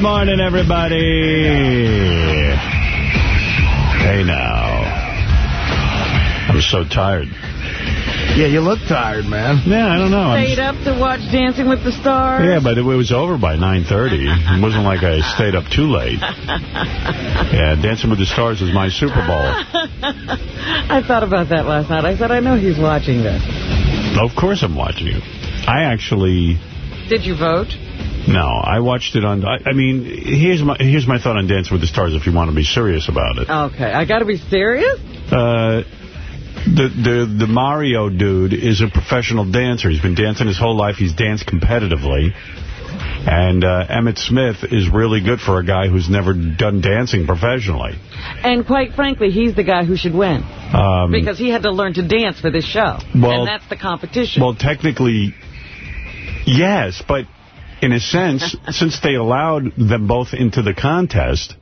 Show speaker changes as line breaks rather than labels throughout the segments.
Good morning, everybody. Hey, now. I'm so tired.
Yeah, you look tired, man.
Yeah, I don't know. I'm
Stayed up to watch Dancing with the Stars?
Yeah, but it was over by 9.30. It wasn't like I stayed up too late. Yeah, Dancing with the Stars is my Super Bowl.
I thought about that last night. I said, I know he's watching this.
Of course I'm watching it. I actually...
Did you vote?
No, I watched it on... I, I mean, here's my here's my thought on Dancing with the Stars if you want to be serious about it.
Okay, I got to be serious?
Uh, the, the, the Mario dude is a professional dancer. He's been dancing his whole life. He's danced competitively. And uh, Emmitt Smith is really good for a guy who's never done dancing professionally.
And quite frankly, he's the guy who should win.
Um,
because he had to learn to dance for this show.
Well-
and that's the competition.
Well, technically, yes, but in a sense, since they allowed them both into the contest,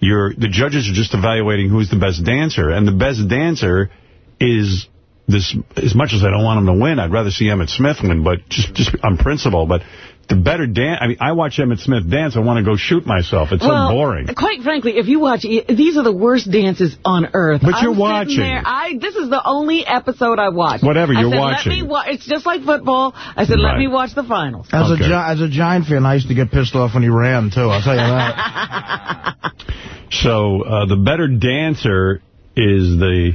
you're, the judges are just evaluating who's the best dancer, and the best dancer is this. As much as I don't want him to win, I'd rather see Emmitt Smith win, but just just on principle. But the better dance, I mean, I watch Emmitt Smith dance, I want to go shoot myself. It's
well,
so boring.
Quite frankly, if you watch, these are the worst dances on earth.
But you're
I'm sitting
watching.
There, I This is the only episode I watched.
Whatever,
I
you're
said,
watching.
Let me wa it's just like football. I said, let me watch the finals.
As
Okay.
a gi- as a Giant fan, I used to get pissed off when he ran, too. I'll tell you that.
So uh, the better dancer is the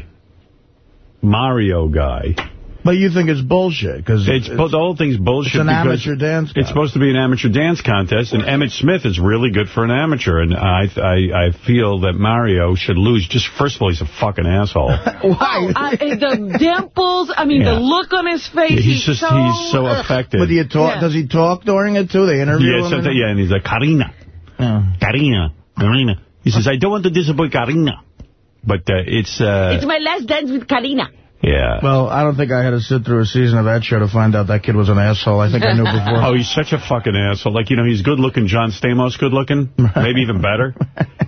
Mario guy.
But you think it's bullshit, because
It's, the whole thing's bullshit.
it's an amateur dance
It's supposed to be an amateur dance contest, and Emmitt Smith is really good for an amateur, and I I, I feel that Mario should lose. Just first of all, he's a fucking asshole.
Why?
I, the dimples, I mean,
Yeah.
the look on his face.
he's just
so,
he's so
ugh.
affected.
But do you talk,
Yeah.
does he talk during it, too? They interview
yeah,
him? and-
yeah, and he's like Karina,
Yeah.
Karina, Karina. He says, I don't want to disappoint Karina, but uh, it's uh,
It's my last dance with Karina.
Yeah.
Well, I don't think I had to sit through a season of that show to find out that kid was an asshole. I think I knew before.
Oh, he's such a fucking asshole. Like, you know, he's good-looking. John Stamos good-looking. Maybe even better.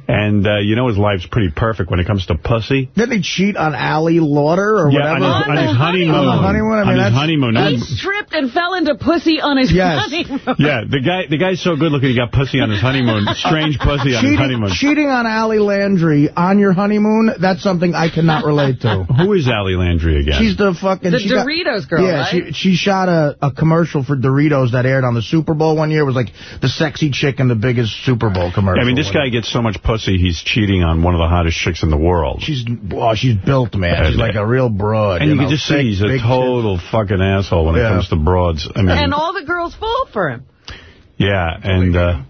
And, uh, you know, his life's pretty perfect when it comes to pussy.
Didn't he cheat on Allie Lauder or
Yeah,
whatever?
his, on his
On the
honeymoon.
honeymoon.
On honeymoon, I mean,
on his honeymoon.
He
That's-
tripped and fell into pussy on his
Yes.
honeymoon.
yeah, the guy the guy's so good-looking he got pussy on his honeymoon. Strange pussy on his honeymoon.
cheating on Ali Landry on your honeymoon, that's something I cannot relate to.
Who is Ali Landry again?
She's the fucking...
The
she got-
Doritos girl,
Yeah,
right?
she, she shot a, a commercial for Doritos that aired on the Super Bowl one year. It was like the sexy chick in the biggest Super Bowl commercial.
I mean, this guy gets so much pussy, he's cheating on one of the hottest chicks in the world.
She's oh, she's built, man. She's like a real broad.
and you, can
know,
just see
thick,
he's a
big
total fucking asshole when it comes to broads. I mean,
And all the girls fall for him.
yeah, and... Uh,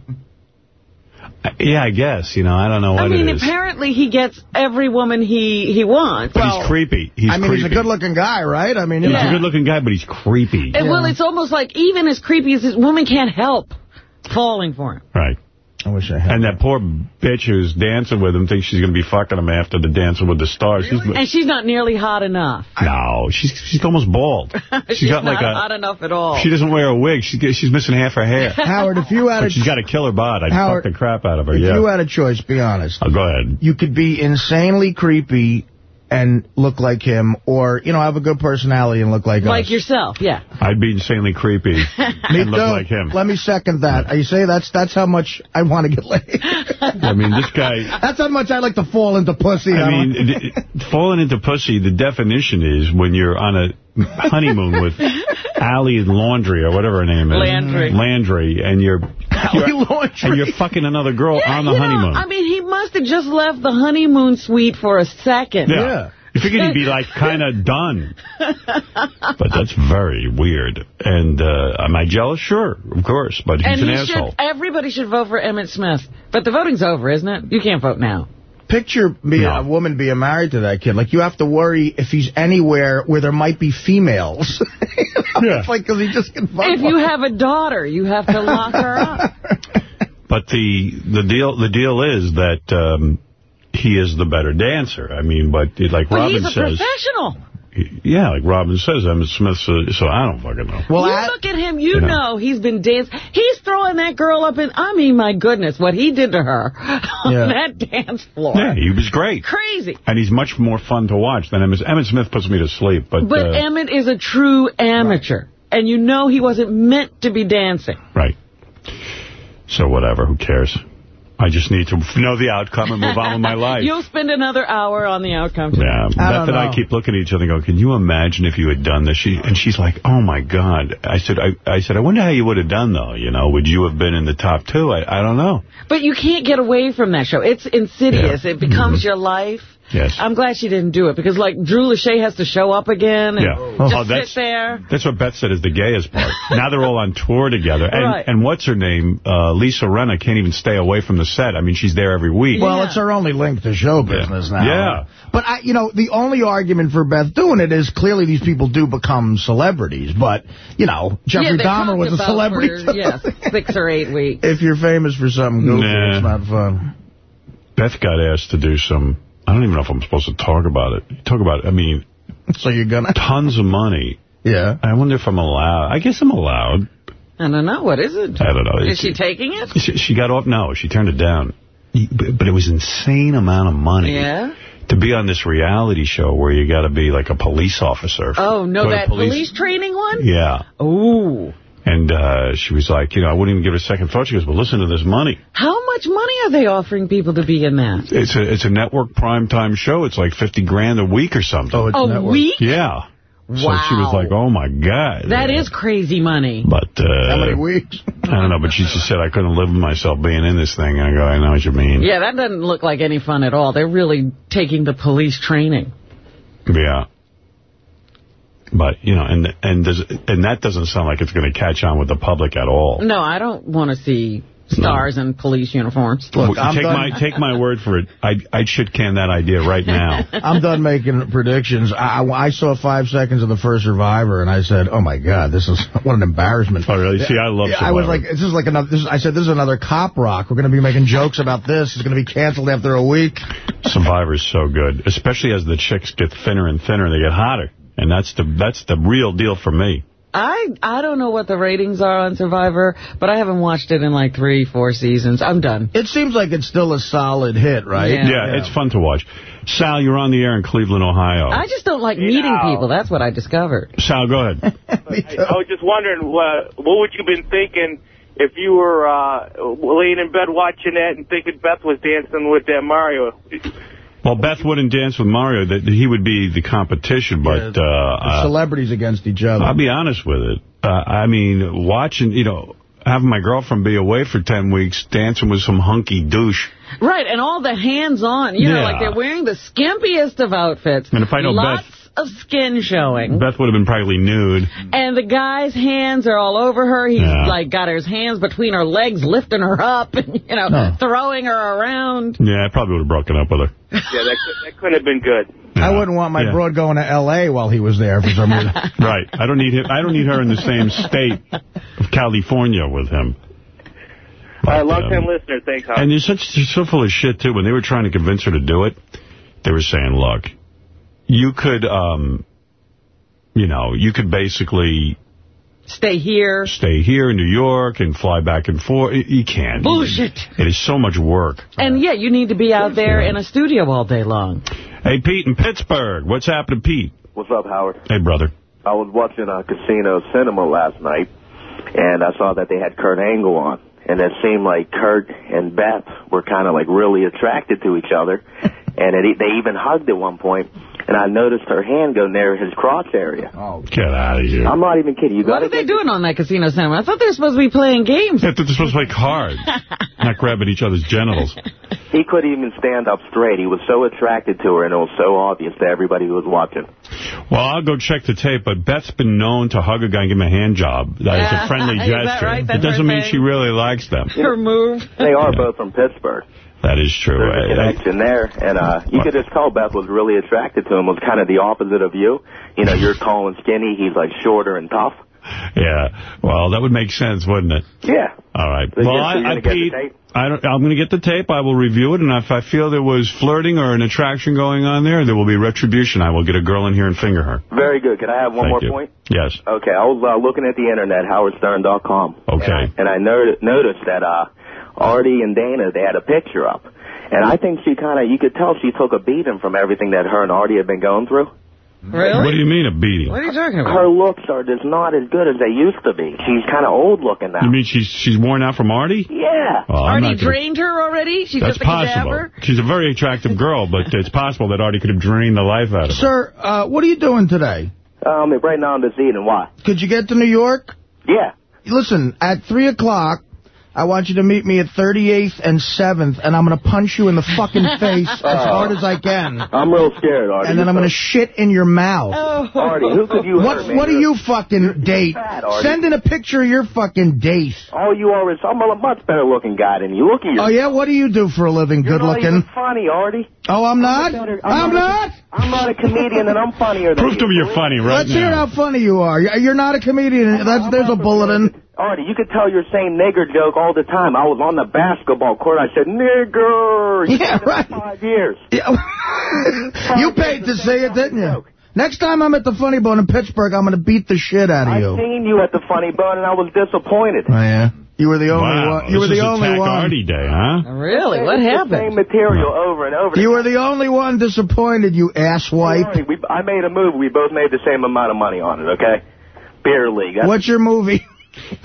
yeah, I guess. You know, I don't know what
I mean,
it is.
apparently he gets every woman he, he wants.
But
Well,
he's creepy. He's
I mean,
creepy.
he's a good-looking guy, right? I mean,
He's
know.
a good-looking guy, but he's creepy.
And, Well, it's almost like even as creepy as this woman can't help falling for him.
Right.
I wish I had.
And that poor bitch who's dancing with him thinks she's going to be fucking him after the Dancing with the Stars. She's,
And she's not nearly hot enough.
no, she's she's almost bald.
she's
got
not
like a-
hot enough at all.
She doesn't wear a wig. She, she's missing half her hair.
Howard, if you had a
But she's got a killer bod. I'd
Howard,
fuck the crap out of her,
if
yeah.
you had a choice, be honest.
oh, go ahead.
You could be insanely creepy and look like him, or you know, have a good personality and look like us.
like yourself, yeah.
I'd be insanely creepy
Me
and look
too.
like him.
Let me second that. You say that's that's how much I want to get laid.
I mean, this guy...
that's how much I like to fall into pussy.
I
don't
mean, it- it- falling into pussy, the definition is when you're on a honeymoon with Allie Laundry or whatever her name is.
Landry.
Landry, and you're,
Allie
you're
Laundry.
and you're fucking another girl
Yeah,
on the
you know,
honeymoon.
I mean, he must have just left the honeymoon suite for a second.
yeah.
yeah.
You figured he'd be like kind of done. but that's very weird. And uh, am I jealous? Sure, of course. But he's
And
an
he
asshole.
should, everybody should vote for Emmitt Smith. But the voting's over, isn't it? You can't vote now.
Picture being
No.
a woman being married to that kid. Like, you have to worry if he's anywhere where there might be females. You know,
Yeah.
It's like, because he just can fuck
If you have a daughter, you have to lock her up.
But the the deal the deal is that um, he is the better dancer. I mean, but like
But
Robin
he's a
says,
professional.
Yeah, like Robin says, Emmitt Smith. So, so I don't fucking know.
Well,
you
I-
look at him, you
Yeah.
know he's been dancing. He's throwing that girl up in, I mean, my goodness, what he did to her on
Yeah.
that dance floor.
Yeah, he was great.
Crazy.
And he's much more fun to watch than Emmitt. Emmitt Smith puts me to sleep. But,
But
uh,
Emmitt is a true amateur. And you know he wasn't meant to be dancing.
Right. So whatever, who cares? I just need to know the outcome and move on with my life.
You'll spend another hour on the outcome.
Yeah, Beth
don't
and I keep looking at each other and go, can you imagine if you had done this? She, and she's like, oh, my God. I said, I, I said, I wonder how you would have done, though. You know, would you have been in the top two? I, I don't know.
But you can't get away from that show. It's insidious.
Yeah.
It becomes
Mm-hmm.
your life.
Yes.
I'm glad she didn't do it because, like, Drew Lachey has to show up again and
Yeah.
just
Oh,
sit
that's-
there.
That's what Beth said is the gayest part. now they're all on tour together. And,
Right.
and what's her name? Uh, Lisa Rinna can't even stay away from the set. I mean, she's there every week.
Well,
Yeah.
it's her only link to show business now.
Yeah.
But, I, you know, the only argument for Beth doing it is clearly these people do become celebrities. But, you know, Jeffrey
yeah,
Dahmer was a celebrity.
For, yes, six or eight weeks.
if you're famous for something goofy,
Nah.
it's not fun.
Beth got asked to do some, I don't even know if I'm supposed to talk about it. Talk about, it. I mean,
So you're gonna...
tons of money.
Yeah.
I wonder if I'm allowed. I guess I'm allowed.
I don't know. What is it?
I don't know.
Is she taking it?
She, she got off. No, she turned it down. But, but it was insane amount of money.
Yeah?
To be on this reality show where you got to be like a police officer.
Oh, no,
Go to
that police, training one?
Yeah.
Ooh.
And uh, she was like, you know, I wouldn't even give it a second thought. She goes, well, listen to this money.
How much money are they offering people to be in that?
It's a it's a network primetime show. It's like 50 grand a week or something.
Oh, it's
A
network.
week?
yeah. Wow. So she was like, oh, my God.
That
Yeah.
is crazy money.
But, uh,
How many weeks?
I don't know, but she just said I couldn't live with myself being in this thing. And I go, I know what you mean.
Yeah, that doesn't look like any fun at all. They're really taking the police training.
Yeah. But, you know, and and does, and that doesn't sound like it's going to catch on with the public at all.
No, I don't want to see stars in police uniforms.
Look, I'm
take
done-
my take my word for it. I'd, I'd shit can that idea right now.
I'm done making predictions. I, I saw five seconds of the first Survivor, and I said, "Oh my God, this is what an embarrassment."
Oh, really? See, I love
Yeah, I was like, "This is like another." This is, I said, "This is another cop rock. We're going to be making jokes about this. It's going to be canceled after a week."
Survivor's so good, especially as the chicks get thinner and thinner, and they get hotter, and that's the that's the real deal for me.
I I don't know what the ratings are on Survivor, but I haven't watched it in like three, four seasons. I'm done.
It seems like it's still a solid hit, right?
Yeah.
Yeah, it's fun to watch. Sal, you're on the air in Cleveland, Ohio.
I just don't like meeting
know.
people. That's what I discovered.
Sal, go ahead.
I, I was just wondering, what, what would you have been thinking if you were uh, laying in bed watching that and thinking Beth was dancing with that Mario?
Well, Beth wouldn't dance with Mario. That he would be the competition, but uh, uh,
Celebrities against each other.
I'll be honest with it. Uh, I mean, watching, you know, having my girlfriend be away for 10 weeks dancing with some hunky douche.
Right, and all the hands-on. You know, like they're wearing the skimpiest of outfits.
And if I know
Lots
Beth-
of skin showing.
Beth would have been probably nude.
And the guy's hands are all over her. He's
Yeah.
like got his hands between her legs, lifting her up, and you know,
Oh.
throwing her around.
Yeah, I probably would have broken up with her.
Yeah, that, could- that couldn't have been good.
I wouldn't want my
Yeah.
broad going to L.A. while he was there for some reason.
Right. I don't need him. I don't need her in the same state of California with him.
All right,
But,
long-time
um,
listener. Thanks, Howard.
And you're such you're so full of shit too. When they were trying to convince her to do it, they were saying, "Look, you could, um, you know, you could basically
Stay here.
stay here in New York and fly back and forth. You- You can't.
Bullshit.
It is so much work.
And yeah, you need to be out there
Yeah.
in a studio all day long.
Hey, Pete in Pittsburgh. What's happening, Pete?
What's up, Howard?
Hey, brother.
I was watching a casino cinema last night, and I saw that they had Kurt Angle on. And it seemed like Kurt and Beth were kind of like really attracted to each other. And it, they even hugged at one. And I noticed her hand go near his crotch area.
oh,
Get out of here.
I'm not even kidding. You
What are they doing on that casino cinema? I thought they were supposed to be playing games.
I thought they're supposed to play cards, not grabbing each other's genitals.
He couldn't even stand up straight. He was so attracted to her, and it was so obvious to everybody who was watching.
Well, I'll go check the tape, but Beth's been known to hug a guy and give him a hand job. That is a friendly
Is that
gesture.
right?
It doesn't
her
mean
thing?
she really likes them.
Her move.
They are both from Pittsburgh.
That is true.
There's a connection there, and uh, you could just tell Beth was really attracted to him. Was kind of the opposite of you. You know, you're tall and skinny. He's like shorter and tough.
yeah. Well, that would make sense, wouldn't it?
Yeah.
All right.
So
well, I, I,
gonna get the
Pete? I don't, I'm going to get the tape. I will review it, and if I feel there was flirting or an attraction going on there, there will be retribution. I will get a girl in here and finger her.
Very good. Can I have one
Thank
more
you.
point?
Yes.
Okay, I was uh, looking at the internet, howardstern.com.
Okay.
And I, and I noticed that uh, Artie and Dana, they had a picture up. And I think she kind of, you could tell she took a beating from everything that her and Artie had been going through.
Really?
What do you mean a beating?
What are you talking about?
Her looks are just not as good as they used to be. She's kind of old looking now.
You mean she's she's worn out from Artie?
Yeah.
Oh, I'm
Artie
not gonna-
drained her already? She's
That's
just a
possible.
cadaver?
She's a very attractive girl, but it's possible that Artie could have drained the life out of her.
Sir, uh, what are you doing today?
Um, right now I'm just eating. Why?
Could you get to New York?
Yeah.
Listen, at 3 o'clock, I want you to meet me at 38th and 7th, and I'm going to punch you in the fucking face as oh. hard as I can.
I'm real scared, Artie.
And then I'm going to shit in your mouth.
Oh.
Artie, who could you
What
hurt, man?
what do you fucking date?
fat,
Send in a picture of your fucking date.
All you are is I'm a much better looking guy than you. Look at you.
Oh, yeah? What do you do for a living?
You're
Good
not
looking?
even funny, Artie.
Oh, I'm not?
better-
I'm
I'm
not?
I'm not a comedian, and I'm funnier than
Prove
you.
to me you're funny right
Let's hear how funny you are. You- You're not a comedian. That's, there's a bulletin.
Artie, you could tell your same nigger joke all the time. I was on the basketball court. I said, nigger. You
Yeah,
said it for
right.
Five years.
Yeah. you paid to say it, didn't you? Next time I'm at the Funny Bone in Pittsburgh, I'm going to beat the shit out of you.
I
you.
seen you at the funny bone, and I was disappointed.
Oh, yeah? You were the only
Wow,
one. You were the
is
only
Attack
one.
Artie Day, huh?
Really? What
It's The same
happened?
material over and over.
You were the only one disappointed, you asswipe.
Artie, we, I made a movie. We both made the same amount of money on it, okay? Beer League. That's
What's your movie?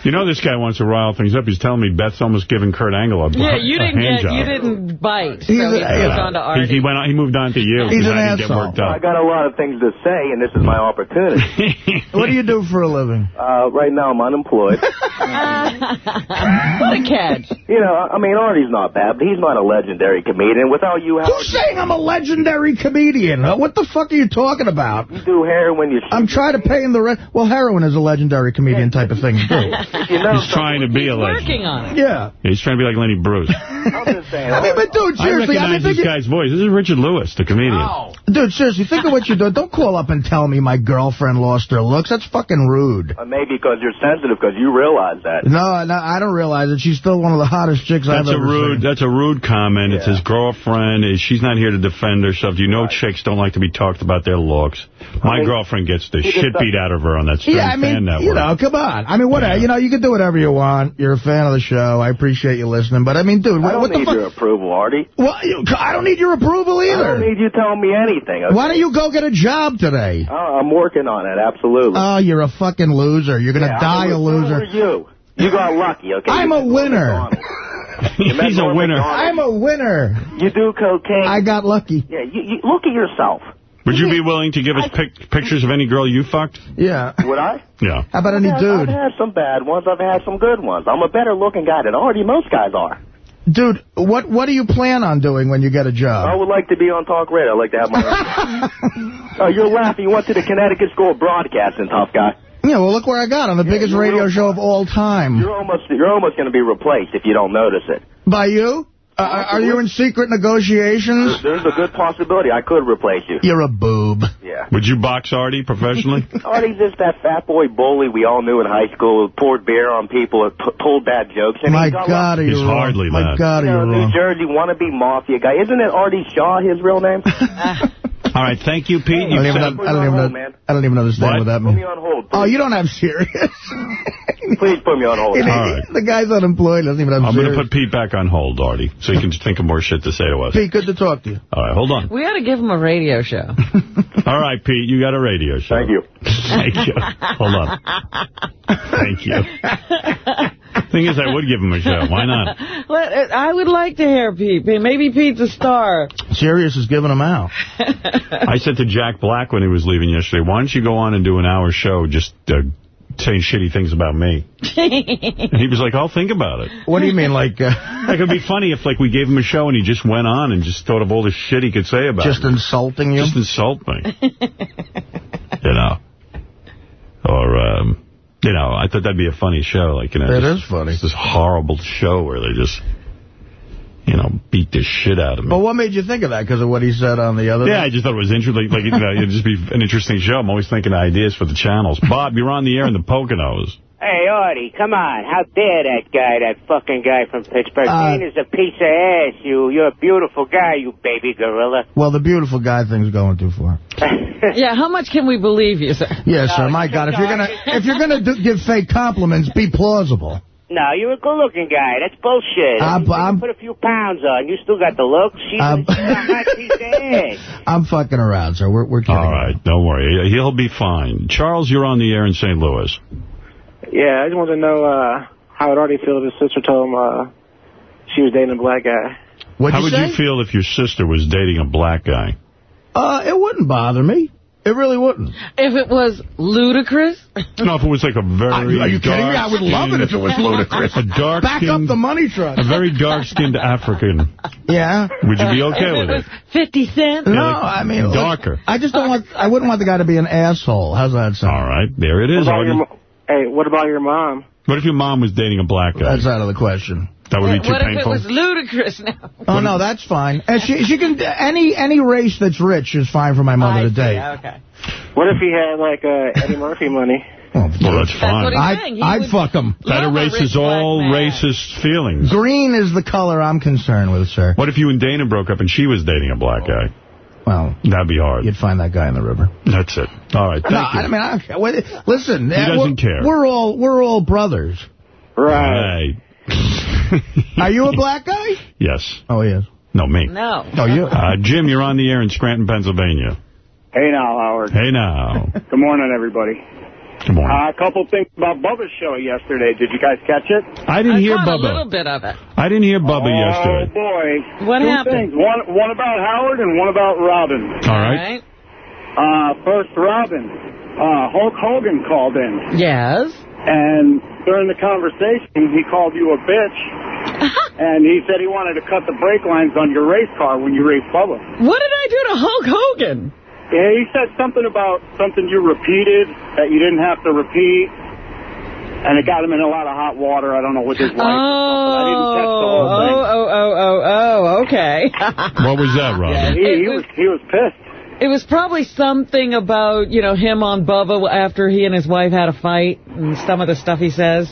You know this guy wants to rile things up. He's telling me Beth's almost giving Kurt Angle a,
Yeah, you
a
didn't get,
job.
you didn't bite, so
He's
he
a-
moved
yeah.
on to Artie.
he went on, he moved on to you
He's an
I get
asshole.
worked
I got a lot of things to say, and this is my opportunity.
What do you do for a living?
uh, right now, I'm unemployed.
what a catch.
you know, I mean, Artie's not bad, but he's not a legendary comedian. Without you, Howard,
Who's saying I'm a legendary comedian? Uh, What the fuck are you talking about?
you do heroin, you
I'm trying to pay him the rent. Well, heroin is a legendary comedian type of thing, too.
you know,
He's trying to be a legend.
Working on it.
Yeah.
He's trying to be like Lenny Bruce.
I'm just saying.
I mean, but dude, seriously, I,
recognize
mean,
this guy's voice. This is Richard Lewis, the comedian.
dude, seriously, think of what you're doing. Don't call up and tell me my girlfriend lost her looks. That's fucking rude.
Uh, maybe because you're sensitive, because you realize that.
No, no, I don't realize it. She's still one of the hottest chicks I've
That's a
ever
rude.
seen.
That's a rude comment. It's his girlfriend. She's not here to defend herself. You know, chicks don't like to be talked about their looks. My
mean,
girlfriend gets the shit beat out of her on that Stern
Yeah, I
fan
mean,
network.
you know, come on. I mean, whatever.
Yeah.
You know, you can do whatever you want. You're a fan of the show. I appreciate you listening. But, I mean, dude,
I
what,
don't need your approval, Artie.
Well, you- I don't need your approval either.
I don't need you telling me anything. Okay?
Why don't you go get a job today?
Oh, I'm working on it, absolutely.
Oh, you're a fucking loser. You're going to
Yeah,
die
mean,
a
so
loser.
were you. You got lucky, okay?
I'm a winner.
Macdonald. You met
He's a winner.
Macdonald.
I'm a winner.
You do cocaine.
I got lucky.
Yeah, you, you look at yourself.
Would you be willing to give us pic pictures of any girl you fucked?
Yeah.
Would I?
Yeah.
How about any
I've,
dude?
I've had some bad ones. I've had some good ones. I'm a better looking guy than already Most guys are.
Dude, what what do you plan on doing when you get a job?
I would like to be on talk radio. I'd like to have my. oh, you're laughing. You went to the Connecticut School of Broadcasting, tough guy.
Yeah, well, look where I got on the biggest radio
real-
show of all time.
You're almost you're almost going to be replaced if you don't notice it.
By you? Uh, are you in secret negotiations?
There's a good possibility I could replace you.
You're a boob.
Yeah.
Would you box Artie professionally?
Artie's just that fat boy bully we all knew in high school who poured beer on people and p- told bad jokes. And
My
he
God, are you
He's
wrong?
hardly
My
that.
God,
You
are
know,
you
New
wrong?
Jersey wannabe mafia guy. Isn't it Artie Shaw, his real name?
All right, thank you, Pete.
I
You
don't even know. I don't even know. I don't even understand
What?
what, that
Put me on hold.
Oh, you don't have serious.
Please put me on hold.
All right.
The guy's unemployed. Doesn't even have
I'm going to put Pete back on hold, Artie, so you can think of more shit to say to us.
Pete, good to talk to you.
All right, hold on.
We ought to give him a radio show.
All right, Pete, you got a radio show.
Thank you.
Thank you. Hold on. Thank you. Thing is, I would give him a show. Why not?
Let, I would like to hear Pete. Maybe Pete's a star.
Sirius is giving him out.
I said to Jack Black when he was leaving yesterday, why don't you go on and do an hour show just uh, saying shitty things about me? And he was like, I'll think about it.
What do you mean, like, uh,
Like, it'd be funny if, like, we gave him a show and he just went on and just thought of all the shit he could say about
just
me.
insulting you?
Just insult me. you know. Or, um, you know, I thought that'd be a funny show. Like, you know,
It
just-
is funny.
It's this horrible show where they just, you know, beat the shit out of me.
But what made you think of that? Because of what he said on the other
Yeah, I just thought it was interesting. Like, like you know, it'd just be an interesting show. I'm always thinking of ideas for the channels. Bob, you're on the air in the Poconos.
Hey, Artie, come on. How dare that guy, that fucking guy from Pittsburgh?
Uh,
Dean is a piece of ass, you. You're a beautiful guy, you baby gorilla.
Well, the beautiful guy thing's going too far.
Yeah, how much can we believe you, sir?
Yes,
No,
sir. My God, if you're gonna if you're gonna do, give fake compliments, be plausible.
no, you're a good-looking guy. That's bullshit.
I'm-
you
I'm-
put a few pounds on. You still got the look. She's,
I'm-
she's a piece of ass.
I'm fucking around, sir. We're we're kidding.
All right, don't worry. he'll be fine. Charles, you're on the air in St. Louis.
Yeah, I just want to know uh, how would Artie feel if his sister told him uh, she was dating a black guy.
What'd
How
you
would
say?
you feel if your sister was dating a black guy?
Uh, it wouldn't bother me. It really wouldn't.
If it was ludicrous,
No, if it was like a very
Are you kidding me? I would love it if it was ludicrous.
A dark
Back up the money truck.
A very dark-skinned African.
Yeah.
Would you be okay
if
with
it
it?
50 Cent.
No,
like
I mean... look,
darker.
I just don't want... I wouldn't want the guy to be an asshole. How's that sound?
All right, there it
What
is.
About your,
Artie.
mo- hey, what about your mom?
What if your mom was dating a black guy?
That's out of the question.
that would be too
What if it was ludicrous now?
Oh, no, that's fine. And she, she can... Any any race that's rich is fine for my mother
I
to
see,
date.
Okay.
What if he had, like, uh, Eddie Murphy money?
Oh,
well, that's fine.
what he-
I'd, I'd fuck him.
that erases all
man.
racist feelings.
Green is the color I'm concerned with, sir.
What if you and Dana broke up and she was dating a black guy?
Well,
That'd be hard.
you'd find that guy in the river.
That's it. All right, thank
no,
you.
I mean, I don't care. Listen, uh,
doesn't
we're,
care.
We're all we're all brothers.
Right.
Right.
Are you a black guy?
Yes.
Oh, yes.
No, me.
No.
Oh, you.
Uh, Jim, you're on the air in Scranton, Pennsylvania.
Hey now, Howard.
Hey now.
Good morning, everybody.
Good morning.
Uh, a couple things about Bubba's show yesterday. Did you guys catch it?
I didn't
I
hear
caught a little
Bubba.
bit of it.
I didn't hear Bubba
oh,
yesterday.
boy.
What
Two
happened?
things. One, one about Howard and one about Robin.
All right.
Uh, first, Robin. Uh, Hulk Hogan called in.
Yes.
And during the conversation, he called you a bitch. and he said he wanted to cut the brake lines on your race car when you raced Bubba.
What did I do to Hulk Hogan?
Yeah, he said something about something you repeated that you didn't have to repeat. And it got him in a lot of hot water. I don't know with his wife. or something. I didn't catch the whole thing.
Oh, oh, oh, oh, oh, oh okay.
What was that, Robin?
He, he was
was-
he was pissed.
It was probably something about, you know, him on Bubba after he and his wife had a fight and some of the stuff he says.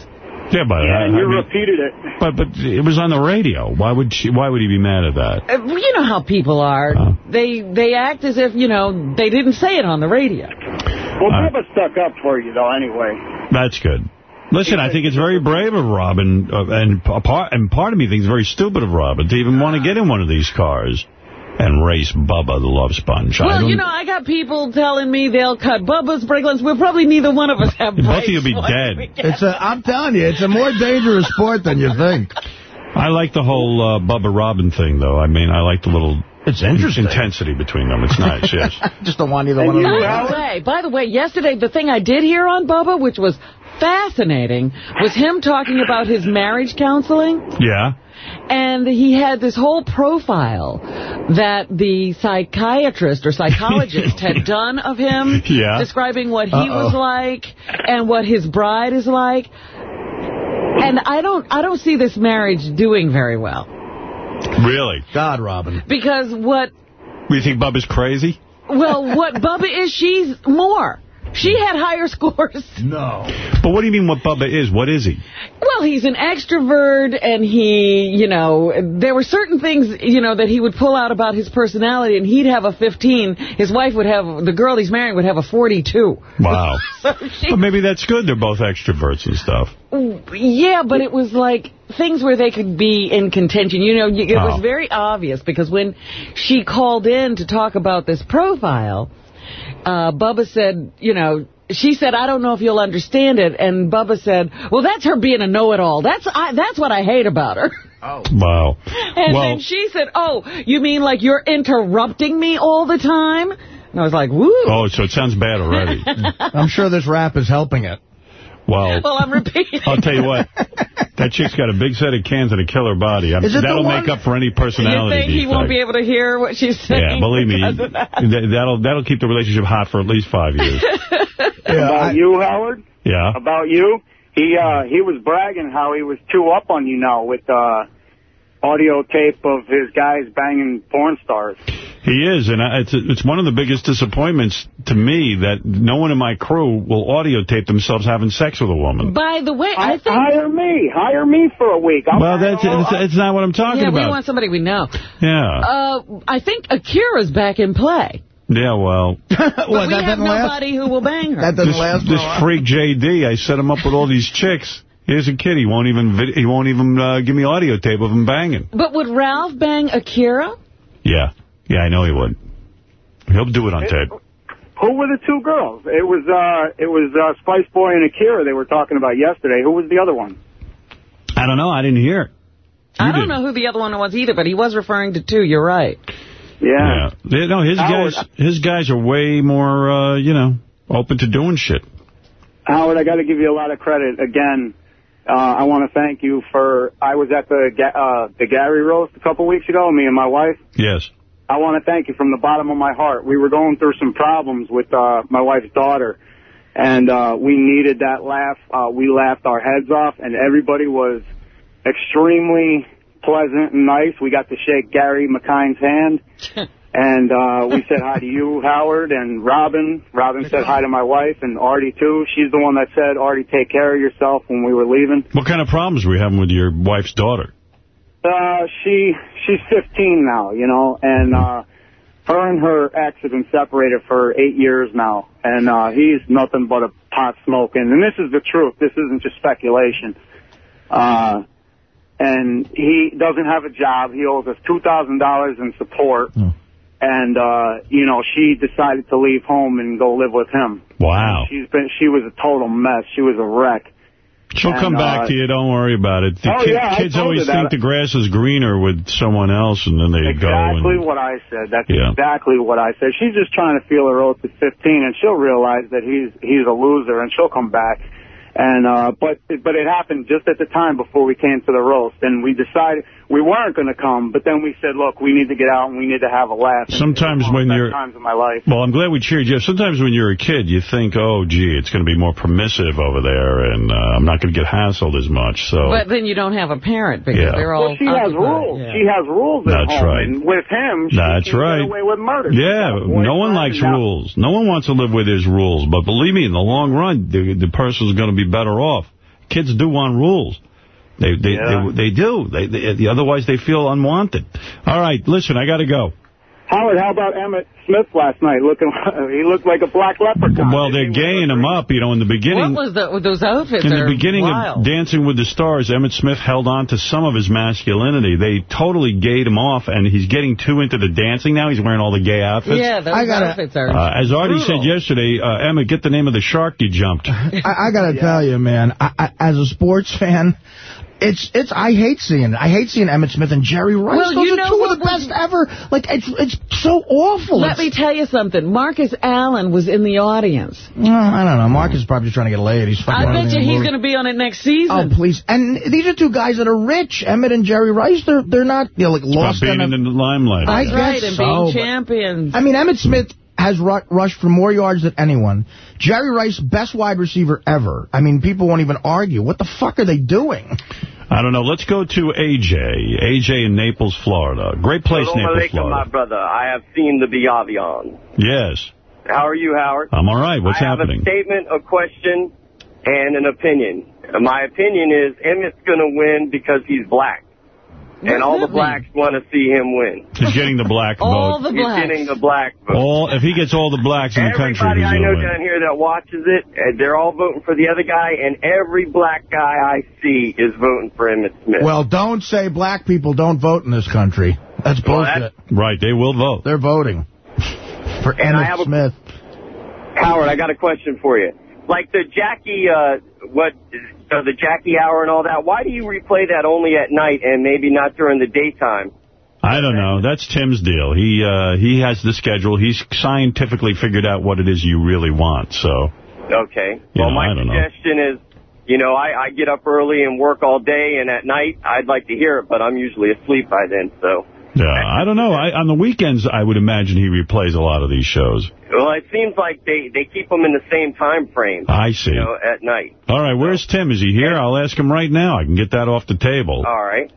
Yeah, but,
Yeah,
I,
and
I
you
mean,
repeated it.
but but it was on the radio. Why would she? Why would he be mad at that?
Uh, You know how people are.
Oh.
They they act as if, you know, they didn't say it on the radio.
Well,
Uh,
Bubba stuck up for you, though, anyway.
That's good. Listen, I think it's very brave of Robin, uh, and a part and part of me thinks very stupid of Robin to even want to get in one of these cars and race Bubba the Love Sponge.
Well,
don't-
you know, I got people telling me they'll cut Bubba's brake lines. We'll probably neither one of us have
Both
brakes.
of you will be dead.
we get-
It's a. I'm telling you, it's a more dangerous sport than you think.
I like the whole uh, Bubba Robin thing, though. I mean, I like the little
It's interesting.
intensity between them. It's nice, yes.
Just don't want either
And
one of
you,
them.
By the way, by the way, yesterday the thing I did hear on Bubba, which was fascinating, was him talking about his marriage counseling.
Yeah.
And he had this whole profile that the psychiatrist or psychologist had done of him,
Yeah.
describing what he
Uh-oh.
was like and what his bride is like. And I don't, I don't see this marriage doing very well
Really?
God, Robin.
because what,
You think Bubba's crazy?
well, what Bubba is, she's more. She had higher scores.
No.
But what do you mean what Bubba is? What is he?
Well, he's an extrovert, and he, you know, there were certain things, you know, that he would pull out about his personality, and he'd have a 15. His wife would have, the girl he's marrying would have a 42.
Wow.
So she,
But maybe that's good. They're both extroverts and stuff.
yeah, but it was like things where they could be in contention. You know, you- it was
Oh.
very obvious because when she called in to talk about this profile, uh, Bubba said, you know, she said, I don't know if you'll understand it. And Bubba said, well, that's her being a know-it-all. That's I, that's what I hate about her. Oh.
Wow.
And
well,
then she said, oh, you mean like you're interrupting me all the time? And I was like, woo.
oh, so it sounds bad already.
I'm sure this rap is helping it.
Well,
Well, I'm repeating.
I'll tell you what. That chick's got a big set of cans and a killer body. I
Is it the
that'll make up for any personality.
You
personality
think he
defect.
won't be able to hear what she's saying?
Yeah, believe me,
that?
that- that'll that'll keep the relationship hot for at least five years.
Yeah,
About
I-
you, Howard?
Yeah.
About you? He uh he was bragging how he was too up on you now with uh audio tape of his guys banging porn stars.
He is, and I, it's it's one of the biggest disappointments to me that no one in my crew will audio tape themselves having sex with a woman.
By the way, I think...
hire me, hire me for a week. I'll,
Well, that's it's, it's not what I'm talking
yeah, we want somebody we know.
yeah,
Uh, I think Akira's back in play.
yeah. Well,
But
What,
we
that
have
doesn't last?
nobody who will bang her.
That doesn't
this,
last for
this freak JD, I set him up with all these chicks. Here's a kid. He won't even he won't even uh, give me audio tape of him banging.
But would Ralph bang Akira?
Yeah, yeah. I know he would. He'll do it on tape.
Who were the two girls? It was uh, it was uh, Spice Boy and Akira they were talking about yesterday. Who was the other one?
I don't know. I didn't hear it.
I don't know who the other one was either, but he was referring to two. You're right.
Yeah.
They- no, his
Howard-
guys, his guys are way more, uh, you know, open to doing shit.
Howard, I got to give you a lot of credit again. Uh, I want to thank you for. I was at the Ga- uh, the Gary roast a couple weeks ago. Me and my wife.
Yes.
I want to thank you from the bottom of my heart. We were going through some problems with uh, my wife's daughter, and uh, we needed that laugh. Uh, we laughed our heads off, and everybody was extremely pleasant and nice. We got to shake Gary McKine's hand, and uh, we said hi to you, Howard, and Robin. Robin said hi to my wife, and Artie, too. She's the one that said, Artie, take care of yourself when we were leaving.
What kind of problems were you having with your wife's daughter?
Uh, she she's 15 now, you know, and uh, her and her ex have been separated for eight years now, and uh, he's nothing but a pot smoking. And this is the truth. This isn't just speculation. Uh, and he doesn't have a job. He owes us two thousand dollars in support. And uh, you know, she decided to leave home and go live with him.
Wow.
She's been she was a total mess. She was a wreck.
She'll
And,
come back
uh,
to you. Don't worry about it. The
Oh,
kid-
yeah,
kids always think the grass is greener with someone else, and then they go
Exactly what I said. That's
Yeah.
exactly what I said. She's just trying to feel her oats at 15, and she'll realize that he's he's a loser, and she'll come back. And uh, but but it happened just at the time before we came to the roast, and we decided we weren't going to come. But then we said, look, we need to get out and we need to have a laugh. And
Sometimes
it was one
when
of the best
you're-
times of my life.
Well, I'm glad we cheered you. Sometimes when you're a kid, you think, oh, gee, it's going to be more permissive over there, and uh, I'm not going to get hassled as much. So
But then you don't have a parent because
Yeah.
they're all
Well, she has rules.
Yeah.
She has rules at
That's
home,
right.
and with him, she
That's
can
right.
get away with murder.
Yeah, no one likes rules. No one wants to live with his rules. But believe me, in the long run, the, the person's going to be better off. Kids do want rules. They they
Yeah.
they, they do. They, they Otherwise, they feel unwanted. All right, listen, I got to go.
Howard, how about Emmitt Smith last night? Looking, he looked like a black leprechaun.
Well, they're gaying him up. You know, in the beginning...
What was the, those outfits?
In the beginning
wild.
of Dancing with the Stars, Emmitt Smith held on to some of his masculinity. They totally gayed him off, and he's getting too into the dancing now. He's wearing all the gay outfits.
Yeah, those
I gotta-
outfits are
Uh, as Artie
brutal.
said yesterday, uh, Emmitt, get the name of the shark you jumped.
I, I got to tell you, man, I, I, as a sports fan, it's it's. I hate seeing it. I hate seeing Emmitt Smith and Jerry Rice.
Well,
Those
you
are
know
two of the best ever. Like, it's it's so awful.
Let
It's-
me tell you something. Marcus Allen was in the audience.
Well, I don't know. Marcus is probably just trying to get laid. He's fucking
I bet you he's going to be on it next season.
Oh, please. And these are two guys that are rich. Emmitt and Jerry Rice, they're they're not, you know, like,
About
lost
being
in
in the limelight.
I
That's
guess
right, and
so,
being
but-
champions.
I mean, Emmitt Smith has ru rushed for more yards than anyone. Jerry Rice, best wide receiver ever. I mean, people won't even argue. What the fuck are they doing?
I don't know. Let's go to AJ. AJ in Naples, Florida. Great place,
Salam
Naples,
alaikum, my brother. I have seen the Biavion.
Yes.
How are you, Howard?
I'm all right. What's
I have
happening?
a statement, a question, and an opinion. My opinion is Emmitt's going to win because he's black. And all the blacks want to see him win.
He's getting the black
All
vote.
the
He's getting the black vote.
All if he gets all the blacks in the country,
Everybody
he's
I know
win.
down here that watches it, uh, they're all voting for the other guy, and every black guy I see is voting for Emmitt Smith.
Well, don't say black people don't vote in this country. That's
Well,
bullshit.
that's-
Right, they will vote.
They're voting for
And I
Emmitt
have a-
Smith.
Howard, I got a question for you. Like the Jackie, uh, what, uh, the Jackie hour and all that, why do you replay that only at night and maybe not during the daytime?
I don't know. That's Tim's deal. He uh, he has the schedule. He's scientifically figured out what it is you really want. So
Okay. Well, my
I don't know.
suggestion is, you know, I, I get up early and work all day, and at night I'd like to hear it, but I'm usually asleep by then, so.
Yeah, I don't know. I, on the weekends, I would imagine he replays a lot of these shows.
Well, it seems like they, they keep them in the same time frame,
I see.
you know, at night.
All right, where's Tim? Is he here? I'll ask him right now. I can get that off the table.
All right.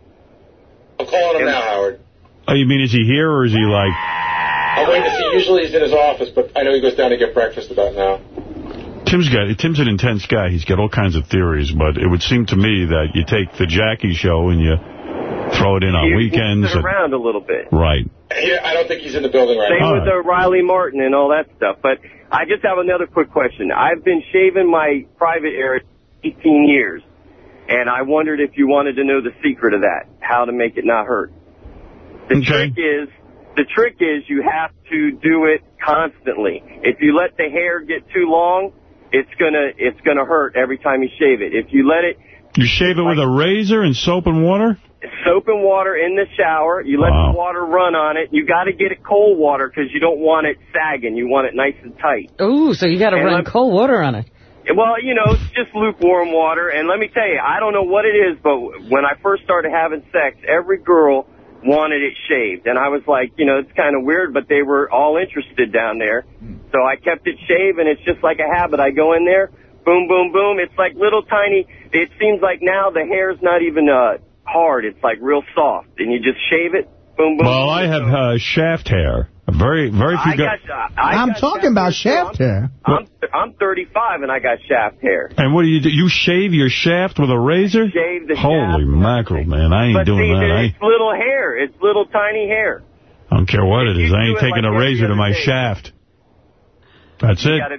I'm calling him now, Howard.
Oh, you mean is he here or is he like?
I'm waiting to see. Usually he's in his office, but I know he goes down to get breakfast about now.
Tim's got Tim's an intense guy. He's got all kinds of theories, but it would seem to me that you take the Jackie show and you throw it in on
You
weekends.
Sit
and-
around a little bit.
right.
Yeah, I don't think he's in the building right
Same
now.
with uh, Riley Martin and all that stuff. But I just have another quick question. I've been shaving my private area 18 years, and I wondered if you wanted to know the secret of that, how to make it not hurt. The
Okay.
trick is the trick is you have to do it constantly. If you let the hair get too long, it's gonna it's gonna hurt every time you shave it. If you let it
You shave it with a razor and soap and water?
soap and water in the shower, you let
Wow.
the water run on it. You got to get it cold water because you don't want it sagging. You want it nice and tight.
Ooh, so you got to run
I'm-
cold water on it.
Well, you know, it's just lukewarm water. And let me tell you, I don't know what it is, but when I first started having sex, every girl wanted it shaved. And I was like, you know, it's kind of weird, but they were all interested down there. So I kept it shaved, and it's just like a habit. I go in there, boom, boom, boom. It's like little tiny, it seems like now the hair's not even uh, hard. It's like real soft. And you just shave it, boom, boom.
Well, I have uh, shaft hair. Very, very few
I
guys.
got, I
I'm
got
talking about shaft hair.
I'm, I'm 35 and I got shaft hair.
And what do you do? You shave your shaft with a razor?
Shave the
Holy mackerel, man. I ain't
But
doing
see,
that. I,
it's little hair. It's little tiny hair.
I don't care what it is. I ain't taking
like
a razor to my
day.
shaft. That's
You
it.
gotta,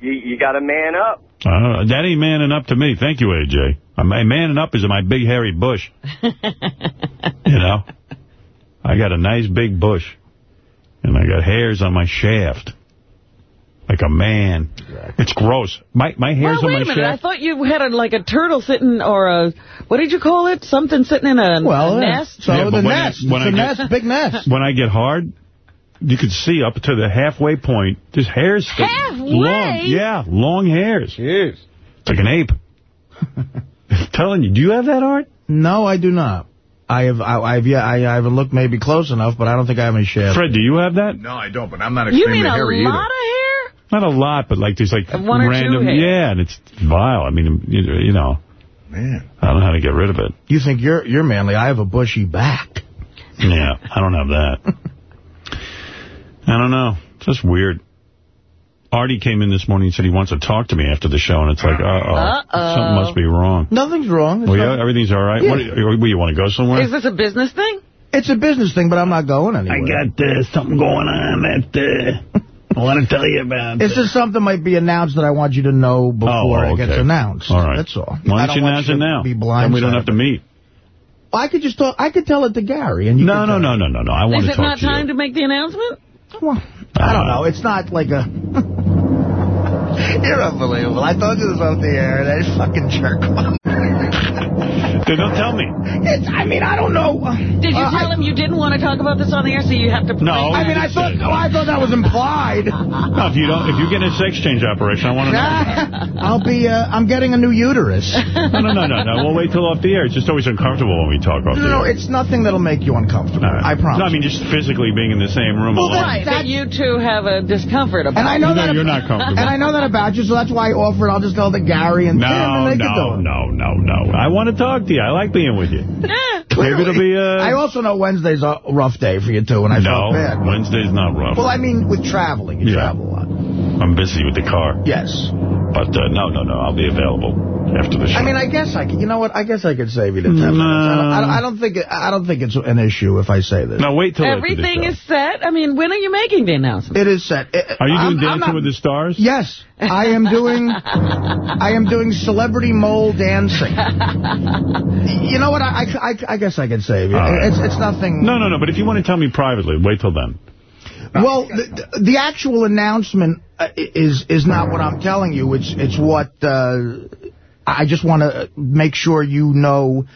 you, you gotta man up.
Uh, that ain't manning up to me. Thank you, AJ. I'm, I'm manning up is my big hairy bush. you know? I got a nice big bush. And I got hairs on my shaft. Like a man. It's gross. My my hairs
well,
on
wait
my
a minute. I thought you had a, like a turtle sitting or a, what did you call it? Something sitting in a,
Well,
a
yeah.
nest?
So
Yeah,
the
but when
nest.
when
it's
I
a
get-
nest, big nest.
When I get hard, you can see up to the halfway point, there's hairs. sticking-
Halfway?
Long, yeah, long hairs. Jeez. It's like an ape. I'm telling you, do you have that, Art?
No, I do not. I have, I, I've, yeah, I, I haven't looked maybe close enough, but I don't think I have any shaft.
Fred, do you have that?
No, I don't, but I'm not
You
extremely
mean a
hairy
lot
either.
of hair?
Not a lot, but like there's like
One or two
random. Yeah, and it's vile. I mean, you you know,
Man.
I don't know how to get rid of it.
You think you're you're manly? I have a bushy back.
Yeah, I don't have that. I don't know. It's just weird. Artie came in this morning and said he wants to talk to me after the show, and it's like, uh-oh,
Uh-oh.
something must be wrong.
Nothing's wrong. It's,
Well, yeah, everything's all right.
Yeah.
What, you, you want to go somewhere?
Is this a business thing?
it's a business thing, but I'm not going anywhere.
I got uh, something going on that uh, I want to tell you about.
It's just something might be announced that I want you to know before
Oh,
it gets announced.
All right.
That's all.
Why
I
don't you
want
announce it now?
Be blind.
Then we don't have to meet.
I could just talk. I could tell it to Gary, and you
No, no, no, no, no, no. I want
to talk.
to
you.
Is
it
not
time to make the announcement?
Well, I don't know. It's not like a. You're unbelievable. I told you this off the air. That fucking jerk.
Then don't tell me.
It's, I mean, I don't know.
Did you
Uh,
tell
I-
him you didn't want to talk about this on the air, so you have to...
No.
I mean, I thought. Oh, I thought that was implied.
No, if you don't, if you get a sex change operation, I want to know.
I'll be. Uh, I'm getting a new uterus.
No, no, no, no, no. We'll wait till off the air. It's just always uncomfortable when we talk off
No,
the
no, it's nothing that'll make you uncomfortable.
All right.
I promise.
No, I mean just physically being in the same room
Well,
alone.
Right, that you two have a discomfort about
And I know
No,
that
you're not comfortable.
And I know that about you, so that's why I offered. I'll just tell the Gary and Tim, and
No,
they can do
no,
it.
no, no, no. I want to talk to you. I like being with you. Maybe it'll be uh
I also know Wednesday's a rough day for you too, and I
No,
felt bad.
Wednesday's not rough.
Well, I mean, with traveling, you
Yeah.
travel a lot.
I'm busy with the car.
Yes.
But uh, no, no, no. I'll be available after the show.
I mean, I guess I could. You know what? I guess I could save you the ten minutes. I don't, I don't, think. It, I don't think it's an issue if I say this.
now wait till after the
Everything
show.
is set. I mean, when are you making the announcement?
It is set. It-
Are you
I'm-
doing
I'm
Dancing
not-
with the Stars?
Yes, I am doing. I am doing celebrity mole dancing. you know what? I, I, I guess I could save you.
All right.
It's it's nothing.
No, no, no. But if you want to tell me privately, wait till then.
Well, the, the actual announcement uh, is is not what I'm telling you. It's it's what uh, I just want to make sure you know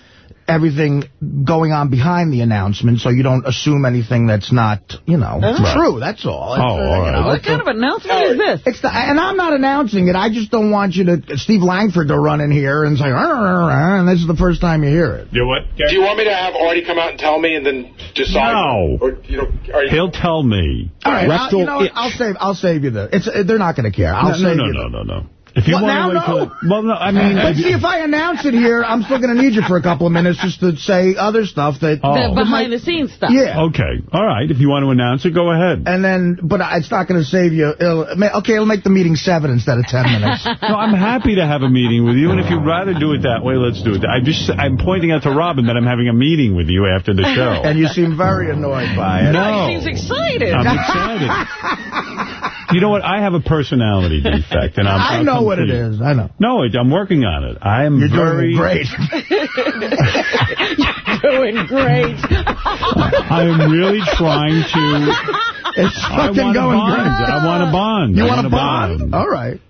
everything going on behind the announcement, so you don't assume anything that's not, you know, true. That's all. It's,
Oh,
uh,
all
you
right.
know,
What kind
a-
of announcement is this?
It's the, and I'm not announcing it. I just don't want you to Steve Langford to run in here and say, and this is the first time you hear it.
You know what?
Do you want me to have Artie come out and tell me and then decide?
No.
Or, you know, are you...
He'll tell me.
All right, I'll, you know what? I'll save. I'll save you the. It's. They're not going to care. I'll
no,
save
no,
you.
no,
the-
no, no, no. If you
What,
want
now?
to wait
No.
till... Well, no, I mean...
But
if
see, if I announce it here, I'm still going to need you for a couple of minutes just to say other stuff that.
Oh.
The behind the scenes stuff.
Yeah.
Okay. All right. If you want to announce it, go ahead.
And then, but it's not going to save you. It'll, okay, it'll make the meeting seven instead of ten minutes.
No, I'm happy to have a meeting with you, and if you'd rather do it that way, let's do it. I'm just I'm pointing out to Robin that I'm having a meeting with you after the show.
and you seem very annoyed by it.
No.
He seems excited.
I'm excited. you know what? I have a personality defect, and I'm.
I know what it is. I know.
No, I'm working on it. I am
You're
very
doing great.
You're doing great.
I am really trying to...
It's fucking going
bond.
great.
I want a bond.
You
I
want a bond? All right.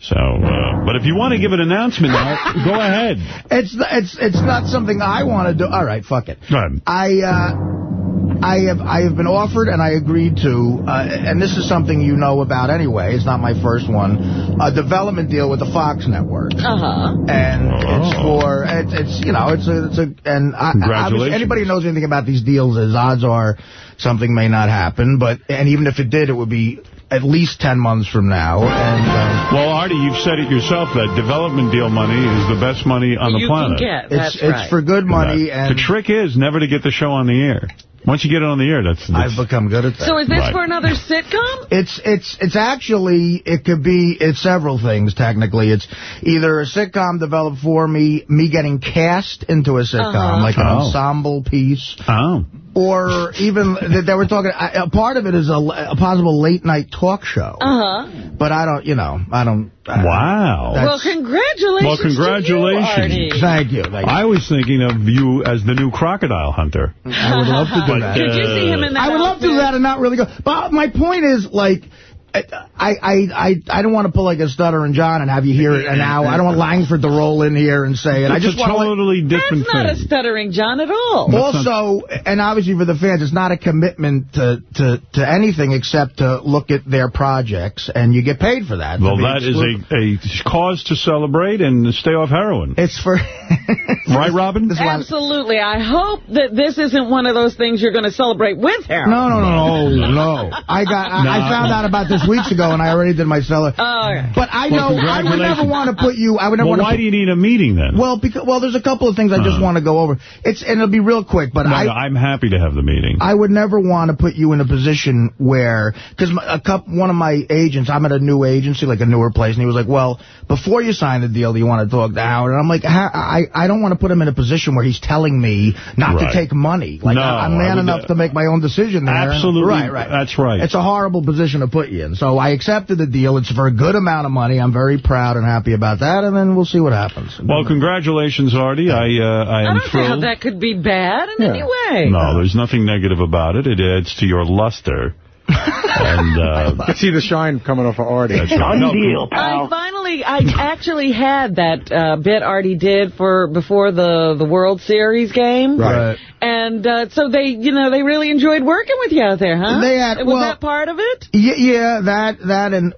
So, uh, but if you want to give an announcement now, go ahead.
It's it's it's not something I want to do. All right, fuck it.
Go ahead.
I uh, I have I have been offered and I agreed to, uh, and this is something you know about anyway. It's not my first one. A development deal with the Fox network.
Uh huh.
And it's
Oh.
for it's, it's you know it's a it's a and I,
Congratulations.
obviously anybody who knows anything about these deals is odds are something may not happen, but and even if it did, it would be at least 10 months from now. And uh,
Well, Artie, you've said it yourself that development deal money is the best money on the
You
planet.
can get.
it's
That's
it's
right.
for good money,
That-
and
the trick is never to get the show on the air. Once you get it on the air, that's, that's
I've become good at that.
So is this
Right.
for another sitcom?
It's it's it's actually it could be it's several things technically. It's either a sitcom developed for me, me getting cast into a sitcom
Uh-huh.
like an
Oh.
ensemble piece,
oh.
Or even that they were talking. A a part of it is a, a possible late night talk show,
Uh huh.
but I don't. You know, I don't. I-
Wow.
That's-
Well, congratulations.
Well,
to you,
congratulations.
Thank you. Thank you.
I was thinking of you as the new crocodile hunter.
I would love to do
But,
that.
Did you see him in that
I would love to do that and not really go. But my point is, like, I I I I don't want to pull like a stutter stuttering John and have you hear it an hour. I don't want Langford to roll in here and say it. I just
a
want to.
totally different
That's not a stuttering John at all.
Also, and obviously for the fans, it's not a commitment to, to, to anything except to look at their projects, and you get paid for that.
Well,
be
that is
exclusive.
a, a cause to celebrate and stay off heroin.
It's for...
right, Robin?
This
Absolutely. I hope that this isn't one of those things you're going to celebrate with heroin.
No, no, no, no, no. I got. I, I
No.
found out about this weeks ago, and I already did my cellar.
Oh, okay.
But I
Well,
know I would never want to put you. I would never
Well,
want
why
to.
do you need a meeting then?
Well, because well, there's a couple of things I just
Uh.
want to go over. It's and it'll be real quick, but
no,
I
no, I'm happy to have the meeting.
I would never want to put you in a position where, because a couple, one of my agents, I'm at a new agency, like a newer place, and he was like, well, before you sign the deal, do you want to talk to Howard? And I'm like, I, I don't want to put him in a position where he's telling me not
Right.
to take money. Like,
No,
I- I'm man
would-
enough to make my own decision there.
Absolutely.
Right, right.
That's right.
It's a horrible position to put you in. So I accepted the deal. It's for a good amount of money. I'm very proud and happy about that, and then we'll see what happens.
Well, congratulations, Artie. I uh, I
I
am
don't see how
thrilled.
that could be bad in any way.
No, there's nothing negative about it. It adds to your luster. and uh,
You can see the shine coming off of Artie.
That's right. No,
deal,
I
pal.
Finally, I actually had that uh, bit Artie did for before the the World Series game,
Right.
and uh, so they, you know, they really enjoyed working with you out there, huh?
They had-
was
well-
that part of it?
Yeah, yeah, that, that, and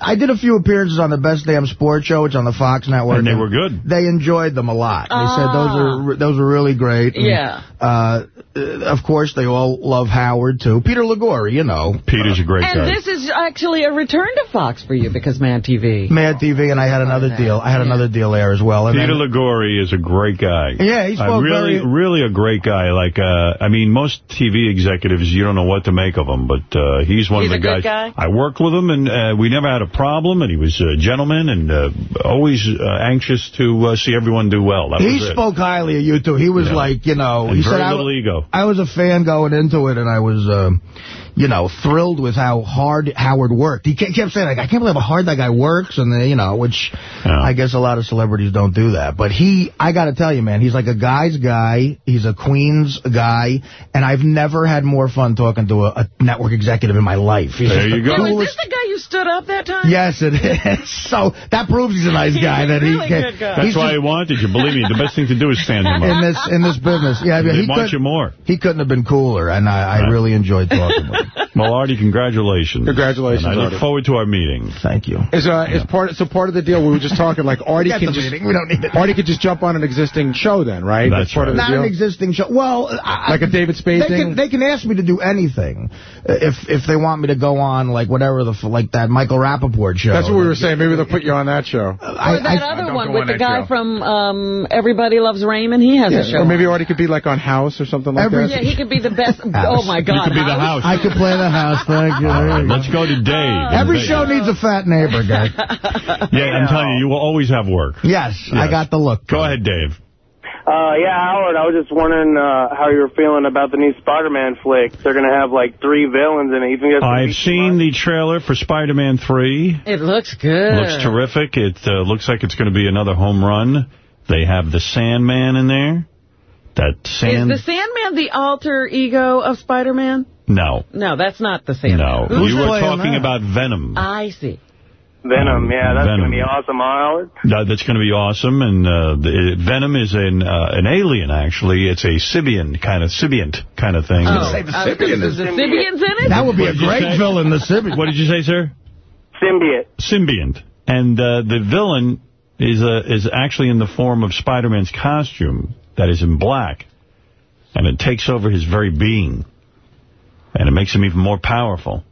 I did a few appearances on the Best Damn Sports Show, which on the Fox Network.
And they were good.
They enjoyed them a lot. They
Ah.
said those are those are really great. And,
Yeah.
Uh, uh, of course, they all love Howard too. Peter Liguori, you know,
Peter's a great
And
guy.
this is actually a return to Fox for you because Man TV.
Mad TV, and I had another
that.
deal. I had another deal there as well. And
Peter
then,
Liguori is a great guy.
Yeah, he
Uh,
spoke
really,
very-
really a great guy. Like, uh, I mean, most TV executives, you don't know what to make of him, but uh, he's one
He's
of
a
the
good
guys.
guy?
I worked with him, and uh, we never had a problem, and he was a gentleman and uh, always uh, anxious to uh, see everyone do well. That
he
was it.
spoke highly of you too. He was
Yeah.
like, you know,
And
he
very
said I,
ego.
I was a fan going into it, and I was, um, you know, thrilled with how hard Howard worked. He kept kept saying, like, I can't believe how hard that guy works, and, you know, which
Yeah.
I guess a lot of celebrities don't do that. But he, I got to tell you, man, he's like a guy's guy. He's a Queens guy, and I've never had more fun talking to a, a network executive in my life. He's
There you
the
go.
So is
coolest-
this the guy who stood up that time?
Yes, it is. So that proves he's a nice
He's
guy.
a
that
really
he can,
good guy.
That's
he's
why
just-
I wanted you. Believe me, the best thing to do is stand him up.
in this in this business. Yeah,
They
he
want
could,
you more.
he couldn't have been cooler, and I, I
Right.
really enjoyed talking with him.
Well, Artie, congratulations.
Congratulations,
And I look
Artie.
forward to our meeting.
Thank you.
Is uh is part so part of the deal? We were just talking like Artie can just
meeting. We don't need it.
Artie could just jump on an existing show then, right?
That's
part of
right.
the
Not
deal.
an existing show. Well, I,
Like a David Spade
they
thing?
Can, they can ask me to do anything uh, if if they want me to go on like whatever the like that Michael Rapaport show.
That's what we were saying. Maybe they'll put you on that show.
I,
Or that
I,
other
don't
one
go
with
on
the guy
show.
from um, Everybody Loves Raymond. He has a show.
Or maybe. Artie could be like on House or something like
Every-
that.
Yeah, he could be the best. oh, my God.
You could be the house.
I could play the house. Thank you. There you.
Let's go to Dave.
Every
Dave.
show needs a fat neighbor, guy.
Yeah, I'm telling you, you will always have work.
Yes, I got the look.
Go ahead, Dave.
Uh, yeah, Howard, I was just wondering uh, how you were feeling about the new Spider-Man flick. They're going to have, like, three villains in it. You think that's gonna
I've seen the trailer for Spider-Man 3.
It looks good.
Looks terrific. It uh, looks like it's going to be another home run. They have the Sandman in there. That sand...
Is the Sandman the alter ego of Spider-Man?
No.
No, that's not the Sandman.
No.
Who's
you were talking
that?
about Venom.
I see.
Venom, yeah, that's going to be awesome, Howard.
Uh, that's going to be awesome. And uh, the, Venom is an uh, an alien, actually. It's a Sibian kind of Sibiant kind of thing.
Oh, I was gonna the Sybians in it?
That would be
What
a great villain, the Sybian.
What did you say, sir?
Symbiote.
Symbiont. And uh, the villain is uh, is actually in the form of Spider-Man's costume that is in black. And it takes over his very being. And it makes him even more powerful.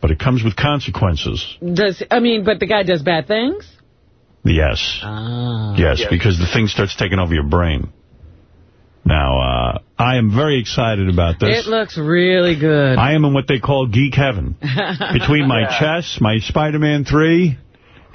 But it comes with consequences.
Does I mean, but the guy does bad things?
Yes.
Ah.
Yes, because the thing starts taking over your brain. Now, uh, I am very excited about this.
It looks really good.
I am in what they call geek heaven. Between my
Yeah.
chess, my Spider-Man 3,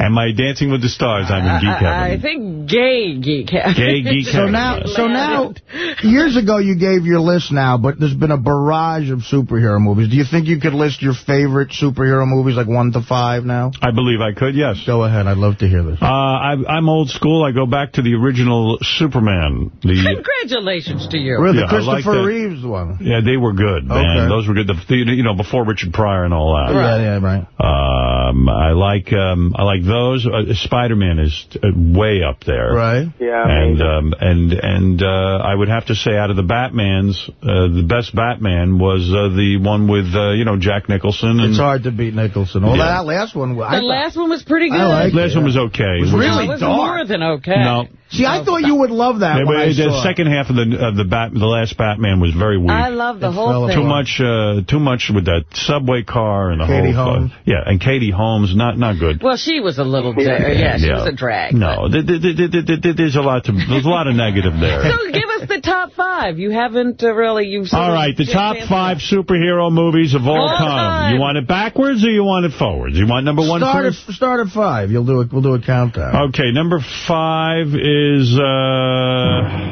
and my Dancing with the Stars, I'm in geek
I, I think gay geek.
Gay geek Heaven.
So
now,
so now, years ago you gave your list now, but there's been a barrage of superhero movies. Do you think you could list your favorite superhero movies, like one to five now?
I believe I could, yes.
Go ahead. I'd love to hear this.
Uh, I, I'm old school. I go back to the original Superman. The
Congratulations to you.
Really,
Yeah,
the
like
Christopher. Reeves one.
Yeah, they were good, man.
Okay.
Those were good. The, the, you know, before Richard Pryor and all that.
Yeah, yeah, right.
Um, I like um, I like those. Uh, Spider-Man is uh, way up there.
Right.
Yeah,
And um, and and uh, I would have to say, out of the Batmans, uh, the best Batman was uh, the one with uh, you know Jack Nicholson. And
It's hard to beat Nicholson. Well,
Yeah.
that last one, I
The
thought-
last one was pretty good.
I like
last
it,
one was okay.
It was really
it was
dark.
more than okay.
No.
See, I thought you would love that
The,
when I
the
saw it.
second half of the of the bat, the last Batman was very weak.
I love the
It
whole thing.
too much, uh, too much with that subway car and the
Katie
whole.
Holmes.
Uh, yeah, and Katie Holmes, not not good.
Well, she was a little, yeah, yeah she was a drag.
No, th- th- th- th- th- th- there's a lot to there's a lot of negative there.
So give us the top five. You haven't uh, really. You've sort
All
of
right, the top five superhero movies of all,
All time.
You want it backwards or you want it forwards? You want number one
Start
first?
at, start at five. You'll do it. We'll do a countdown.
Okay, number five is, uh...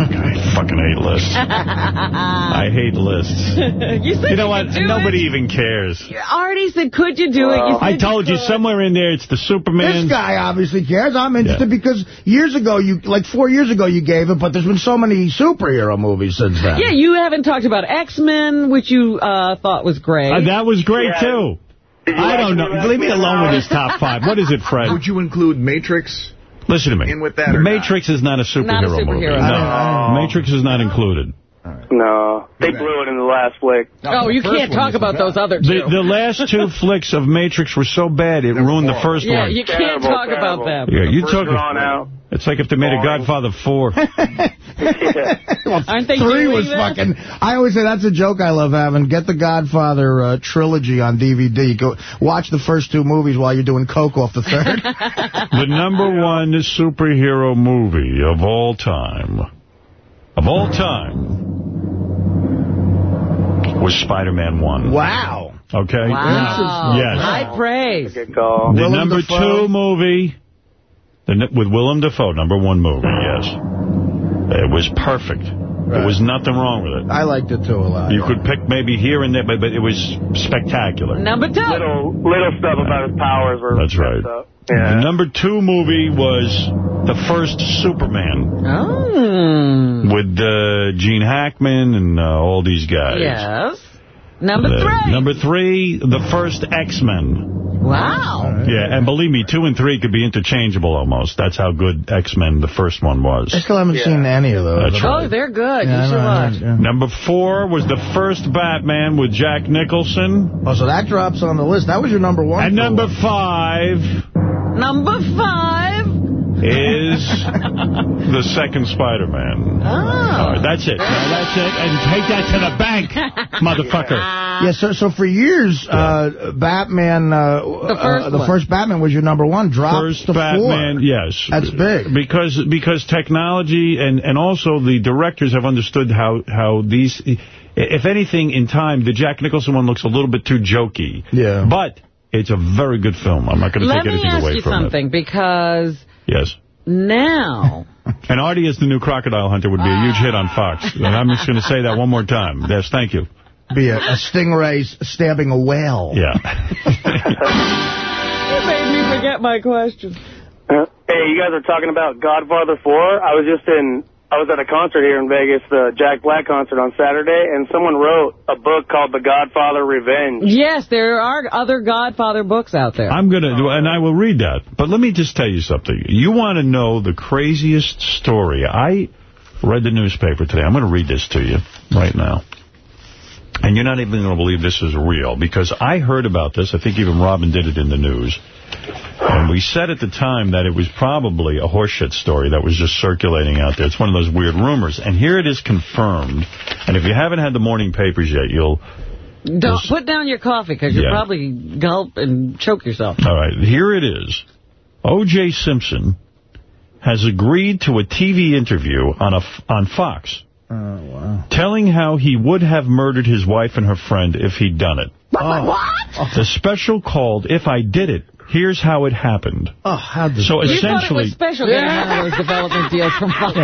I fucking hate lists. I hate lists.
you said
You know what?
do
Nobody
it.
even cares.
Artie said, could you do it? You
I told you,
could.
somewhere in there it's the Superman.
This guy obviously cares. I'm interested because years ago, you like four years ago, you gave it, but there's been so many superhero movies since then.
Yeah, you haven't talked about X-Men, which you uh, thought was great.
Uh, that was great,
Yeah.
too. I don't know. Leave me alone with
Howard?
his top five. What is it, Fred?
Would you include Matrix?
Listen to me.
in with that or
The Matrix is not a superhero,
Not a
movie.
superhero.
No, Matrix is not included.
No, they blew it in the last flick.
oh, you can't talk about those other two.
The, the last two flicks of Matrix were so bad it ruined the first
yeah,
one.
you can't
Terrible,
talk
terrible.
about them.
Yeah, you
First
took
drawn out.
It's like if they made a Godfather 4.
Well,
Aren't they
three was
that?
fucking. I always say that's a joke I love having. Get the Godfather uh, trilogy on DVD. Go watch the first two movies while you're doing coke off the third.
the number one superhero movie of all time, of all time, was Spider-Man 1.
wow.
Okay?
Wow.
Yes.
High praise.
Good call.
The
Willem
number
Dafoe.
two movie, the, with Willem Dafoe, number one movie, yes. It was perfect. There was nothing wrong with it.
I liked it too a lot.
You could pick maybe here and there, but, but it was spectacular.
Number two.
Little little stuff about his powers were
That's right.
messed up.
The number two movie was the first Superman
Oh.
with uh, Gene Hackman and uh, all these guys.
Yes. Number
The-
three.
Number three, the first X-Men.
Wow.
Yeah, and believe me, two and three could be interchangeable almost. That's how good X-Men, the first one, was.
I still haven't seen any of those.
That's
Oh, they're good.
Yeah,
you should watch.
yeah.
Number four was the first Batman with Jack Nicholson.
Oh, so that drops on the list. That was your number one.
And number five
Number five.
Is the second Spider-Man.
Oh.
All right, that's it. Now that's it. And take that to the bank, motherfucker.
Yeah, so so for years, uh, Batman, uh, the
first
uh, the first Batman was your number one. Dropped
First
to
Batman,
four.
yes.
That's big.
Because because technology and, and also the directors have understood how, how these... If anything, in time, the Jack Nicholson one looks a little bit too jokey.
Yeah.
But it's a very good film. I'm not going to take anything away from it.
Let
take
me
anything
ask
away
you
from
something, because
it. Yes.
now...
And Artie as the new Crocodile Hunter would be a huge hit on Fox. And I'm just going to say that one more time. Yes, thank you.
Be a, a stingray stabbing a whale.
Yeah.
You made me forget my question.
Hey, you guys are talking about Godfather 4. I was just in
I was at a concert here in Vegas, the Jack Black concert on Saturday, and someone wrote a book called The Godfather Revenge.
Yes, there are other Godfather books out there.
I'm going to, and I will read that. But let me just tell you something. You want to know the craziest story. I read the newspaper today. I'm going to read this to you right now. And you're not even going to believe this is real, because I heard about this. I think even Robin did it in the news. And we said at the time that it was probably a horseshit story that was just circulating out there. It's one of those weird rumors. And here it is confirmed. And if you haven't had the morning papers yet, you'll...
Don't put down your coffee, because you'll
Yeah.
probably gulp and choke yourself.
All right, here it is. O.J. Simpson has agreed to a TV interview on a on Fox.
Oh, wow.
Telling how he would have murdered his wife and her friend if he'd done it.
What?
The special called If I Did It, Here's How It Happened.
Oh, how did
So
You thought it
essentially...
was special getting one those development deals from Fox.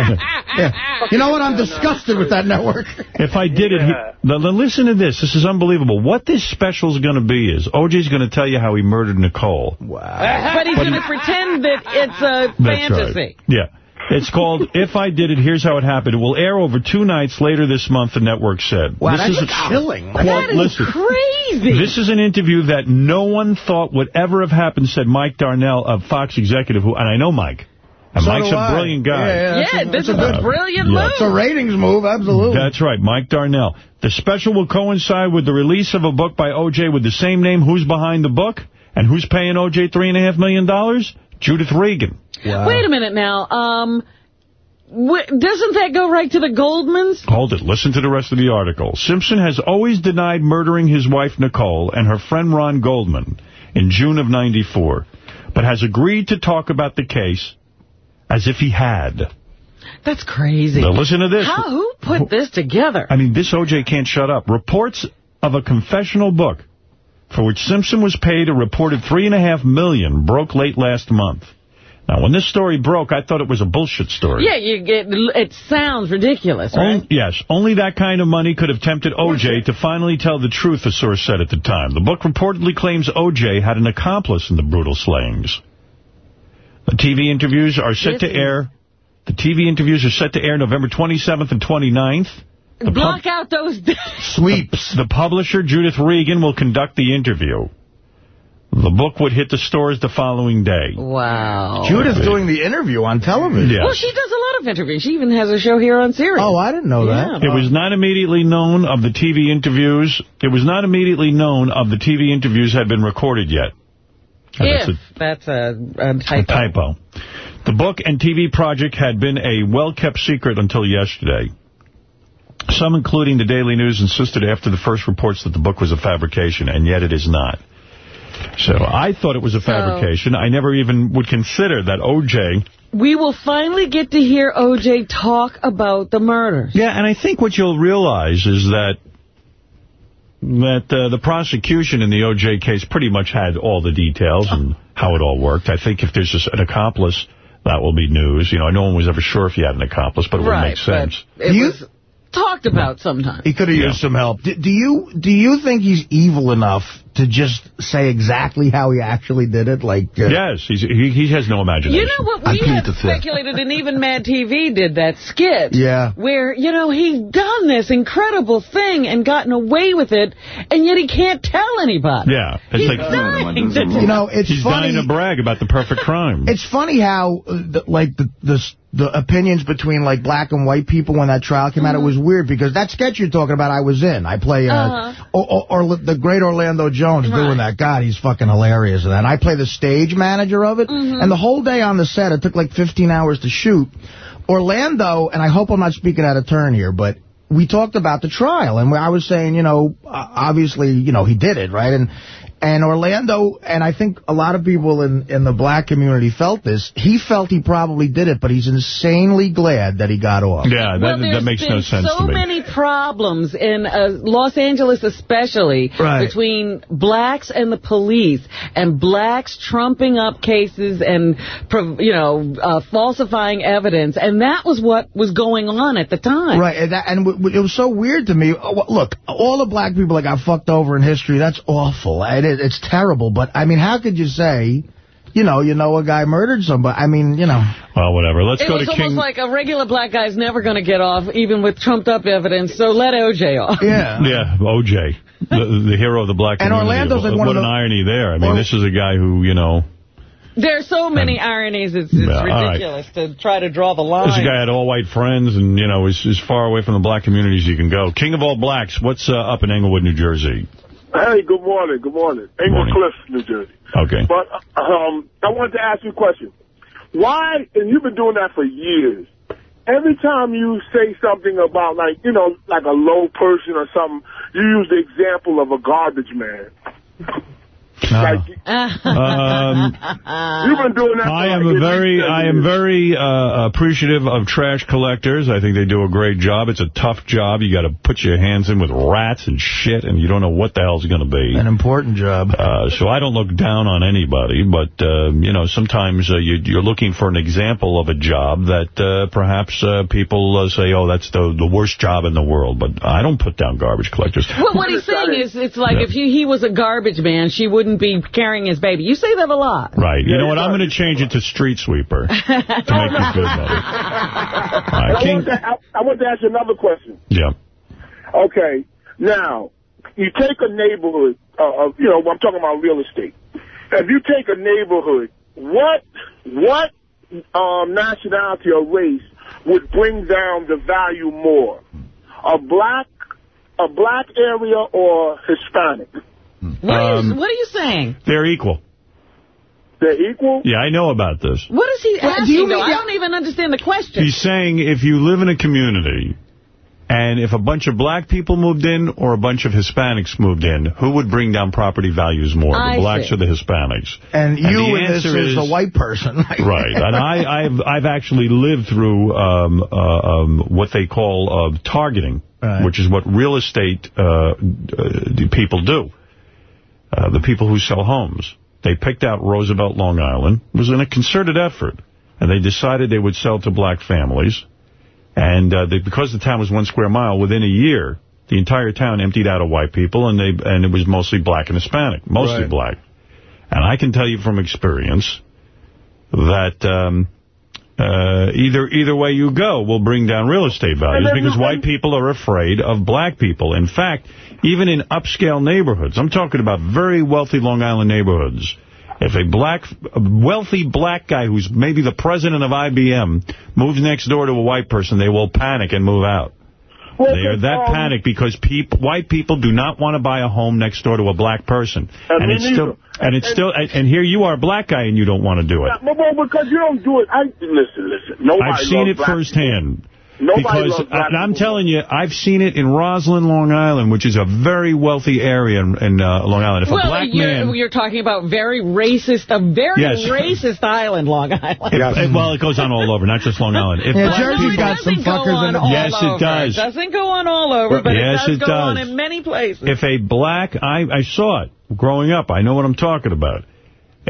Yeah. You know what? I'm disgusted with that network.
If I did it, he, now, now listen to this. This is unbelievable. What this special is going to be is OJ's going to tell you how he murdered Nicole.
Wow.
But he's going to pretend that it's a
That's
fantasy.
right. Yeah. It's called If I Did It, Here's How It Happened. It will air over two nights later this month, the network said.
Wow,
this
that's
is
chilling.
Quote,
That is
listen,
crazy.
This is an interview that no one thought would ever have happened, said Mike Darnell, a Fox executive, who, and I know Mike. And
So
Mike's a brilliant guy.
Yeah, yeah, that's
yeah,
a-
this
that's
is
a
a
good-
brilliant
Yeah.
move.
It's a ratings move, absolutely.
That's right, Mike Darnell. The special will coincide with the release of a book by O.J. with the same name. Who's behind the book? And who's paying O.J. 3.5 million? dollars? Judith Regan.
Wait a minute now. Um, doesn't that go right to the Goldmans?
Hold it. Listen to the rest of the article. Simpson has always denied murdering his wife, Nicole, and her friend Ron Goldman in June of 94, but has agreed to talk about the case as if he had.
That's crazy.
Now listen to this.
How, who put this together?
I mean, this O.J. can't shut up. Reports of a confessional book for which Simpson was paid a reported 3.5 million broke late last month. Now, when this story broke, I thought it was a bullshit story.
Yeah, you get. It sounds ridiculous, right?
On- yes, only that kind of money could have tempted O.J. to finally tell the truth, a source said at the time. The book reportedly claims O.J. had an accomplice in the brutal slayings. The TV interviews are set
This
to air. The TV interviews are set to air November 27th and 29th. The
Block out those.
Sweeps.
The publisher, Judith Regan, will conduct the interview. The book would hit the stores the following day.
wow.
Judith doing the interview on television.
Yes.
Well, she does a lot of interviews. She even has a show here on Sirius.
Oh, I didn't know that.
It was not immediately known of the TV interviews. It was not immediately known of the TV interviews had been recorded yet.
If
that's
that's a, a
a
typo.
typo. The book and TV project had been a well-kept secret until yesterday. Some, including the Daily News, insisted after the first reports that the book was a fabrication, and yet it is not. So I thought it was a fabrication. I never even would consider that O.J.
We will finally get to hear O.J. talk about the murders.
Yeah, and I think what you'll realize is that that uh, the prosecution in the O.J. case pretty much had all the details and how it all worked. I think if there's just an accomplice, that will be news. You know, no one was ever sure if he had an accomplice, but it would make sense.
but it
You-
was talked about sometimes.
He could have used some help. Do, do you do you think he's evil enough to just say exactly how he actually did it? Like, uh,
Yes, he's, he, he has no imagination.
You know what? We
plead
had
the fifth.
speculated, and even Mad TV did that skit.
Yeah.
Where, you know, he's done this incredible thing and gotten away with it, and yet he can't tell anybody.
Yeah, it's
He's
like
dying to
you know, it's
he's
funny.
dying to brag about the perfect crime.
It's funny how, uh, the, like, the, the the opinions between, like, black and white people when that trial came out, it was weird, because that sketch you're talking about, I was in. I play, uh,
Uh-huh.
or, or, or the great Orlando Jones
Right.
doing that. God, he's fucking hilarious in that. And I play the stage manager of it, mm-hmm. and the whole day on the set, it took like 15 hours to shoot. Orlando, and I hope I'm not speaking out of turn here, but we talked about the trial, and I was saying, you know, obviously, you know, he did it, right? And and Orlando, and I think a lot of people in, in the black community felt this, he felt he probably did it, but he's insanely glad that he got off.
yeah, that,
there's
that makes no sense
so
to me.
so many problems in uh, Los Angeles especially
Right.
between blacks and the police and blacks trumping up cases and, you know, uh, falsifying evidence. And that was what was going on at the time.
Right, and, that, and w- w- it was so weird to me. Uh, Look, all the black people that got fucked over in history, that's awful. It, it, it's terrible. But, I mean, how could you say, you know, you know a guy murdered somebody. I mean, you know.
Well, whatever. Let's
it
go
was
to
almost like a regular black guy's never going to get off, even with trumped-up evidence, so let O.J. off.
Yeah.
Yeah, O.J., the, the hero of the black
And
community.
Orlando's like
what
one of
an
the-
irony there. I mean,
Or-
this is a guy who, you know,
There are so many ironies, it's, it's
Yeah, all right.
ridiculous to try to draw the line.
this guy had all white friends and, you know, is as far away from the black community as you can go. King of all blacks, what's uh, up in Englewood, New Jersey?
Hey, good morning. Good morning.
Morning.
Cliff, New Jersey.
Okay.
But um, I wanted to ask you a question. Why, and you've been doing that for years, every time you say something about, like, you know, like a low person or something, you use the example of a garbage man. Like,
Um,
you've been doing that
I am a very, I am very uh, appreciative of trash collectors. I think they do a great job. It's a tough job. You got to put your hands in with rats and shit, and you don't know what the hell's going to be.
An important job.
Uh, so I don't look down on anybody, but, uh, you know, sometimes uh, you, you're looking for an example of a job that uh, perhaps uh, people uh, say, oh, that's the, the worst job in the world. But I don't put down garbage collectors.
Well, what he's saying is, it's like
Yeah.
if he, he was a garbage man, she wouldn't be carrying his baby. You say that a lot.
Right. You know what? I'm going to change it to street sweeper to make you feel better.
I,
right, King-
want to, I, I want to ask you another question.
Yeah.
Okay, now, you take a neighborhood, uh, of, you know, I'm talking about real estate. If you take a neighborhood, what, what um, nationality or race would bring down the value more? A black, a black area or Hispanic?
What, are you,
Um,
what are you saying?
They're equal.
They're equal?
Yeah, I know about this.
What is he
What, do
asking,
you mean-
I don't even understand the question.
He's saying if you live in a community and if a bunch of black people moved in or a bunch of Hispanics moved in, who would bring down property values more,
I
the blacks
see.
or the Hispanics?
And you
the
in this
answer
is, the white person.
Right, and I, I've I've actually lived through um, uh, um, what they call uh, targeting,
Right.
which is what real estate uh, uh, people do. Uh, the people who sell homes. They picked out Roosevelt, Long Island. It was in a concerted effort, and they decided they would sell to black families. And uh, they, because the town was one square mile, within a year, the entire town emptied out of white people, and they and it was mostly black and Hispanic, mostly
Right.
black. And I can tell you from experience that um, uh, either either way you go will bring down real estate values because white people are afraid of black people. In fact, even in upscale neighborhoods, I'm talking about very wealthy Long Island neighborhoods, if a black, a wealthy black guy who's maybe the president of IBM moves next door to a white person, they will panic and move out.
Well,
They are that
um,
panicked because peop white people do not want to buy a home next door to a black person.
And
and it's still and it's
And-
still and, and here you are a black guy and you don't want to do it.
Yeah, but because you don't do it, I listen, listen. Nobody
I've seen it firsthand.
people. Nobody
because,
loves black
and I'm telling you, I've seen it in Roslyn, Long Island, which is a very wealthy area in, in uh, Long Island. If a black
you're,
man...
you're talking about very racist, a very
Yes.
racist island, Long Island.
If- well, it goes on all over, not just Long Island. If
Yeah,
black
Jersey's
people-
got some
doesn't go
fuckers in it.
all
Yes, it
over.
does.
doesn't go on all over, but
Yes,
it does
it
go on in many places.
If a black, I, I saw it growing up. I know what I'm talking about.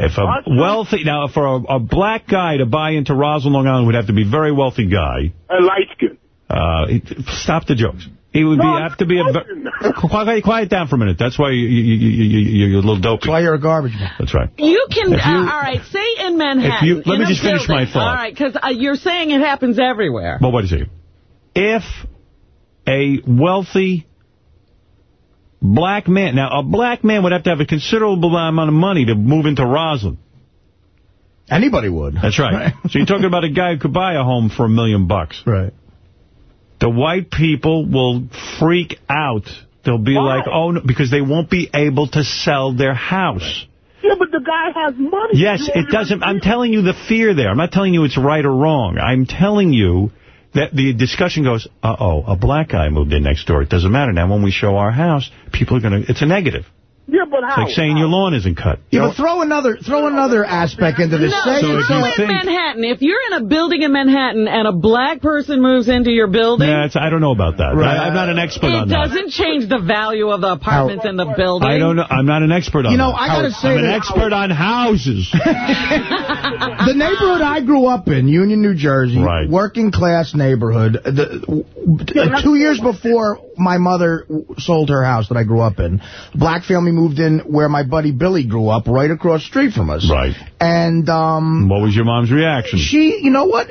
If a
Awesome.
wealthy, now for a, a black guy to buy into Roslyn, Long Island would have to be a very wealthy guy.
A light skin.
Uh, stop the jokes. He would be have to be a.
I'm
quiet, quiet down for a minute. That's why you, you, you, you, you're a little dopey.
That's why you're a garbage man.
That's right.
You can,
you-
uh, all right, say in Manhattan.
if you- let
in
me
a
just finish my thought.
All right, because uh, you're saying it happens everywhere.
Well, what is it? If a wealthy black man, now a black man would have to have a considerable amount of money to move into Roslyn.
Anybody would.
That's right. so you're talking about a guy who could buy a home for a million bucks.
Right.
The white people will freak out. They'll be
Why?
like, oh, no, because they won't be able to sell their house.
Yeah, but the guy has money.
Yes, it doesn't. I'm telling you the fear there. I'm not telling you it's right or wrong. I'm telling you that the discussion goes, uh-oh, a black guy moved in next door. It doesn't matter. Now, when we show our house, people are going to, it's a negative.
Yeah, but
It's like saying your lawn isn't cut.
Yeah, but throw another throw another aspect into this.
No,
Say,
So if
so
you
in
think-
Manhattan, if you're in a building in Manhattan and a black person moves into your building,
Yeah, it's, I don't know about that.
Right.
I, am not an expert
it
on that.
doesn't change the value of the apartments in the building.
I don't know. I'm not an expert on
You know,
that.
I gotta say
I'm an
that-
expert on houses.
the The neighborhood I grew up in, Union, New Jersey,
Right.
working class neighborhood. The, uh, two years before my mother sold her house that I grew up in, black family moved in where my buddy Billy grew up, right across street from us.
Right.
And um,
What was your mom's reaction?
she, you know what?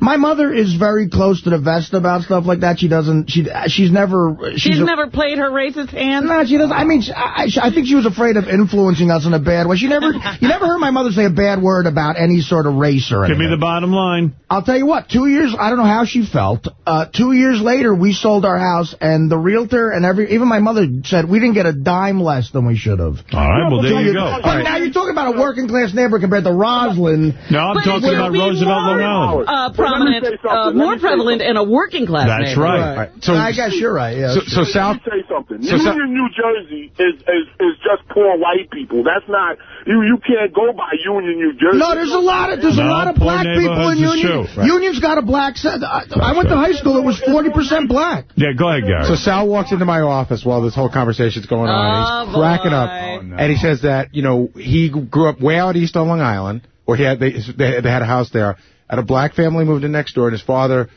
My mother is very close to the vest about stuff like that. She doesn't. She she's never.
She's
a-
never played her racist hand?
no, she doesn't. I mean, she- I, I think she was afraid of influencing us in a bad way. She never, you never heard my mother say a bad word about any sort of race or anything.
Give me the bottom line.
I'll tell you what, two years, I don't know how she felt. Uh, two years later, we sold our house, and the realtor and every, even my mother said we didn't get a dime less than we should have.
All right, well, there you go.
But now you're talking about a working class neighbor compared to Roslyn.
No, I'm
But
talking about
would be
Roosevelt, Long Island.
Uh,
But let me
prominent, uh, more prevalent in a working class
That's
neighborhood.
right.
Right. So,
I guess you're right, yeah.
so, so
Let me say something.
So- so-
Union, New Jersey is, is is just poor white people. That's not you. You can't go by Union, New Jersey.
No, there's a lot of there's
No,
a lot of black people in Union.
true. Right.
Union's got a black. se- I, I went to high school. It was 40% black.
Yeah, go ahead, Gary.
so Sal walks into my office while this whole conversation's going on.
Oh,
He's cracking up.
Oh, boy.
And he says that, you know, he grew up way out east on Long Island, or he had they, they they had a house there. And a black family moved in next door, and his father,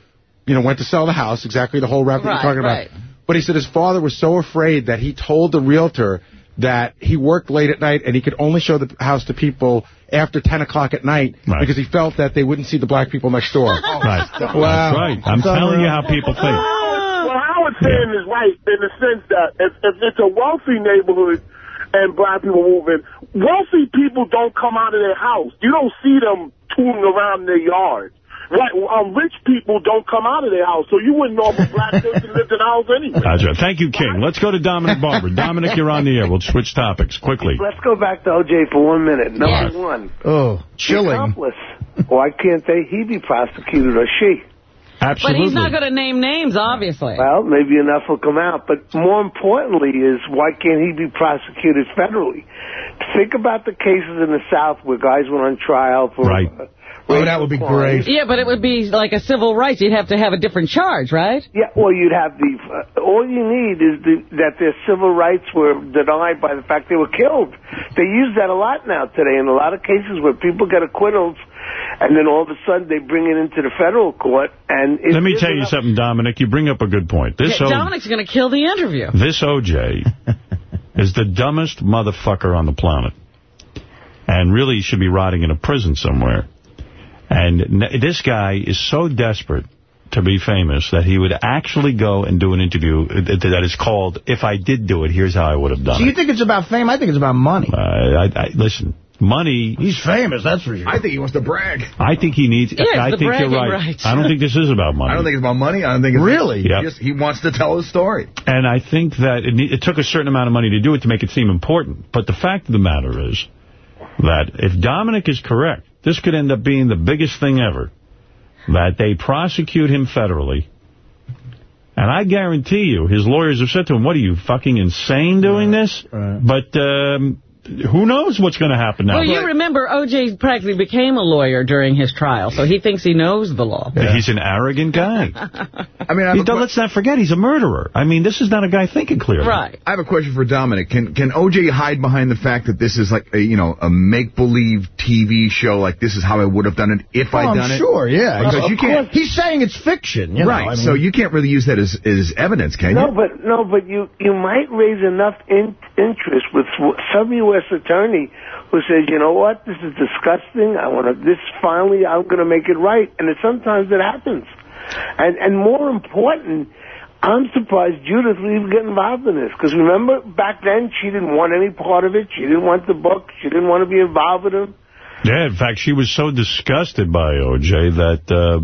you know, went to sell the house, exactly the whole rap that
Right,
you're talking
right.
about. But he said his father was so afraid that he told the realtor that he worked late at night and he could only show the house to people after 10 o'clock at night
Right.
because he felt that they wouldn't see the black people next door.
Right. That's
Wow.
right. I'm telling you how people think.
Well, Howard's saying is right in the sense that if, if it's a wealthy neighborhood and black people move in, wealthy people don't come out of their house. You don't see them tooling around their yard. Right, um, rich people don't come out of their house, so you wouldn't know if a black person lived in a house anyway.
That's right. Thank you, King. Let's go to Dominic Barbara. Dominic, you're on the air. We'll switch topics quickly.
Let's go back to O.J. for one minute. Number
Yes.
one,
Oh,
the
chilling.
accomplice. Why can't they? He be prosecuted or she?
But he's not going to name names, obviously.
Well, maybe enough will come out. But more importantly is why can't he be prosecuted federally? Think about the cases in the South where guys went on trial for
Right.
uh,
Oh, that would be
racial
great.
Yeah, but it would be like a civil rights. You'd have to have a different charge, right?
Yeah, well, you'd have the. Uh, all you need is the, that their civil rights were denied by the fact they were killed. They use that a lot now today in a lot of cases where people get acquittals, and then all of a sudden they bring it into the federal court. And it
Let me tell you
enough-
something, Dominic. You bring up a good point. This,
Yeah, Dominic's going to kill the interview.
this OJ is the dumbest motherfucker on the planet. And really should be rotting in a prison somewhere. And n- this guy is so desperate to be famous that he would actually go and do an interview that that is called, If I Did Do It, Here's How I Would Have Done It.
Do you
It.
think it's about fame? I think it's about money.
Uh, I, I, listen, money,
He's famous, that's for sure.
I think he wants to brag.
I think he needs,
Yeah,
I
the
think you're
bragging
right.
rights.
I don't think this is about money.
I don't think it's about money. I don't think it's
Really?
He,
Yeah.
just, he wants to tell his story.
And I think that it, it took a certain amount of money to do it to make it seem important. But the fact of the matter is that if Dominic is correct, this could end up being the biggest thing ever. That they prosecute him federally. And I guarantee you, his lawyers have said to him, what are you, fucking insane doing this? But um, who knows what's going to happen now?
Well, you remember O.J. practically became a lawyer during his trial, so he thinks he knows the law.
He's an arrogant guy.
I mean, I
He don't- let's not forget, he's a murderer. I mean, this is not a guy thinking clearly.
Right.
I have a question for Dominic. Can can OJ hide behind the fact that this is like a you know a make believe TV show? Like this is how I would have done it if
Oh,
I'd
I'm
done it.
sure, yeah.
Because
Of
you can't.
course. He's saying it's fiction, you know,
right.
I mean-
so you can't really use that as as evidence, can
No,
you?
but no, but you you might raise enough in, interest with some U.S. attorney who says, you know what, this is disgusting. I want to. This finally, I'm going to make it right, and it, sometimes it happens. And and more important, I'm surprised Judith would even get involved in this because remember back then she didn't want any part of it. She didn't want the book. She didn't want to be involved with him.
Yeah, in fact, she was so disgusted by O.J. that, uh,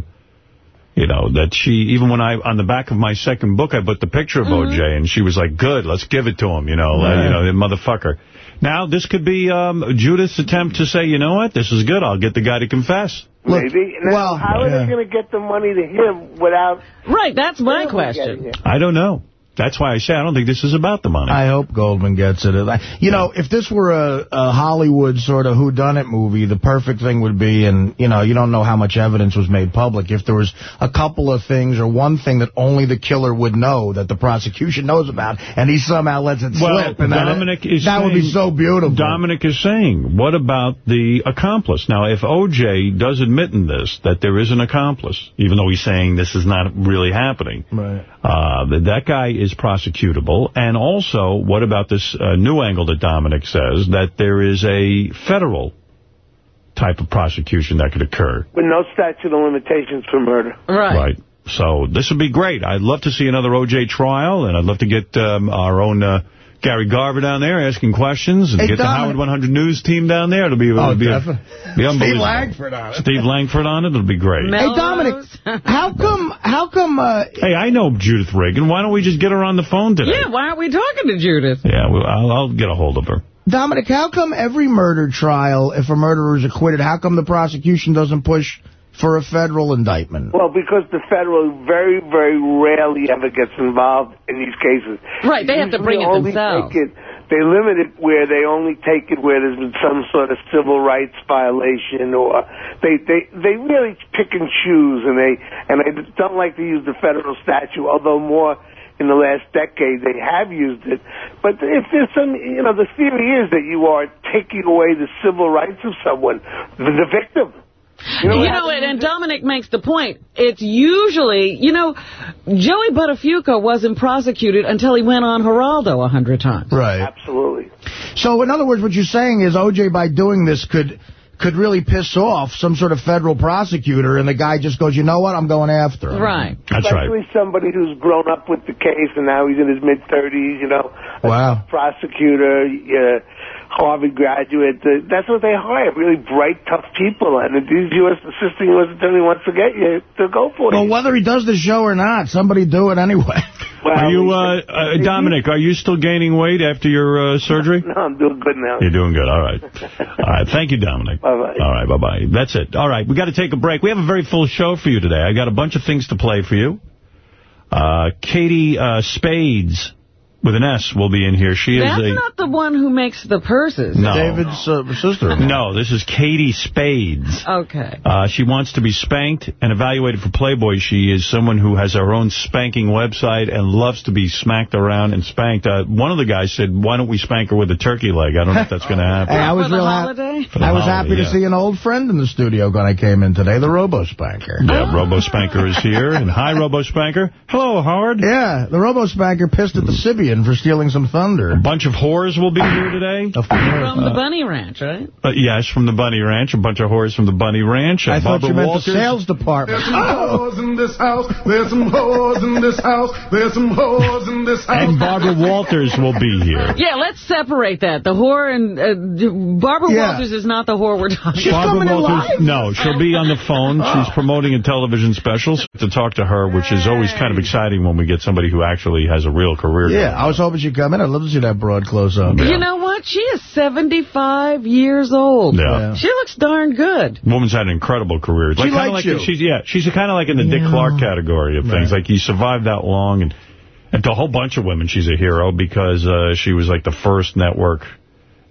you know, that she, even when I, on the back of my second book, I put the picture of O.J., and she was like, good, let's give it to him, you know, uh, you know, the motherfucker. Now, this could be um, Judith's attempt to say, you know what, this is good, I'll get the guy to confess.
Maybe. Now,
well,
how are they going to get the money to him without?
Right, that's my question.
I don't know. That's why I say I don't think this is about the money.
I hope Goldman gets it. You know, if this were a, a Hollywood sort of whodunit movie, the perfect thing would be, and, you know, you don't know how much evidence was made public, if there was a couple of things or one thing that only the killer would know that the prosecution knows about, and he somehow lets it
well,
slip. And
Dominic
that,
is
That
saying,
would be so beautiful.
Dominic is saying, what about the accomplice? Now, if O.J. does admit in this that there is an accomplice, even though he's saying this is not really happening,
Right.
uh, that that guy is prosecutable. And also, what about this uh, new angle that Dominic says, that there is a federal type of prosecution that could occur?
With no statute of limitations for murder.
Right.
Right. So this would be great. I'd love to see another O.J. trial, and I'd love to get um, our own uh, Gary Garver down there asking questions, and
Hey,
get the Howard 100 News team down there. It'll be, it'll
Oh,
be, a,
definitely.
be unbelievable.
Steve Langford on it.
Steve Langford on it. It'll be great.
Hey, Dominic, how come, how come, uh,
Hey, I know Judith Regan. Why don't we just get her on the phone today?
Yeah, why aren't we talking to Judith?
Yeah, well, I'll, I'll get a hold of her.
Dominic, how come every murder trial, if a murderer is acquitted, how come the prosecution doesn't push for a federal indictment?
Well, because the federal very, very rarely ever gets involved in these cases.
Right, they have to bring it
Usually only
themselves.
Take it, they limit it where they only take it where there's been some sort of civil rights violation, or they they they really pick and choose, and they and they don't like to use the federal statute, although more in the last decade they have used it. But if there's some, you know, the theory is that you are taking away the civil rights of someone, the, the victim.
You know, and, and Dominic makes the point. It's usually, you know, Joey Buttafuoco wasn't prosecuted until he went on Geraldo a hundred times.
Right.
Absolutely.
So, in other words, what you're saying is O.J., by doing this, could could really piss off some sort of federal prosecutor, and the guy just goes, you know what, I'm going after him.
Right.
That's right.
Especially somebody who's grown up with the case and now he's in his mid-30s, you know. a
Wow.
Prosecutor, uh, Harvard graduate. Uh, that's what they hire, really bright, tough people. And these U.S. assistant U.S. attorney wants to get you, to go for it.
Well, whether he does the show or not, somebody do it anyway.
Are you, uh, uh, Dominic, are you still gaining weight after your uh, surgery?
No, I'm doing good now.
You're doing good. All right. All right. Thank you, Dominic.
Bye-bye.
All right. Bye-bye. That's it. All right. We got to take a break. We have a very full show for you today. I got a bunch of things to play for you. Uh, Katie uh, Spades, with an S, will be in here. She
That's
is a...
not the one who makes the purses.
No.
David's uh, sister.
No, this is Katie Spades.
Okay.
Uh, she wants to be spanked and evaluated for Playboy. She is someone who has her own spanking website and loves to be smacked around and spanked. Uh, one of the guys said, why don't we spank her with a turkey leg? I don't know if that's going to happen.
Hey, I was
For the
real hap-
holiday?
For the
I was
holiday,
happy to see an old friend in the studio when I came in today, the Robo Spanker.
Yeah, Robo Spanker is here. And hi, Robo Spanker. Hello, Howard.
Yeah, the Robo Spanker pissed at the Sybian for stealing some thunder.
A bunch of whores will be here today.
Of course.
From the Bunny Ranch, right?
Uh, yes, from the Bunny Ranch. A bunch of whores from the Bunny Ranch.
I thought
Barbara
you meant
Walters.
the sales department.
There's some whores in this house. There's some whores in this house. There's some whores in this house.
And Barbara Walters will be here.
Yeah, let's separate that. The whore and uh, Barbara
Yeah.
Walters is not the whore we're talking
She's
about.
coming in live?
No, she'll be on the phone.
Oh.
She's promoting a television special to talk to her, which is always kind of exciting when we get somebody who actually has a real career.
Yeah, I was hoping she'd come in. I'd love to see that broad close up.
You know what? She is 75 years old.
Yeah.
She looks darn good.
Woman's had an incredible career. It's
She
like, kinda
likes
like
you.
She's, yeah, she's kind of like in the Dick Clark category of things.
Right.
Like, you survived that long. And, and to a whole bunch of women, she's a hero because uh, she was like the first network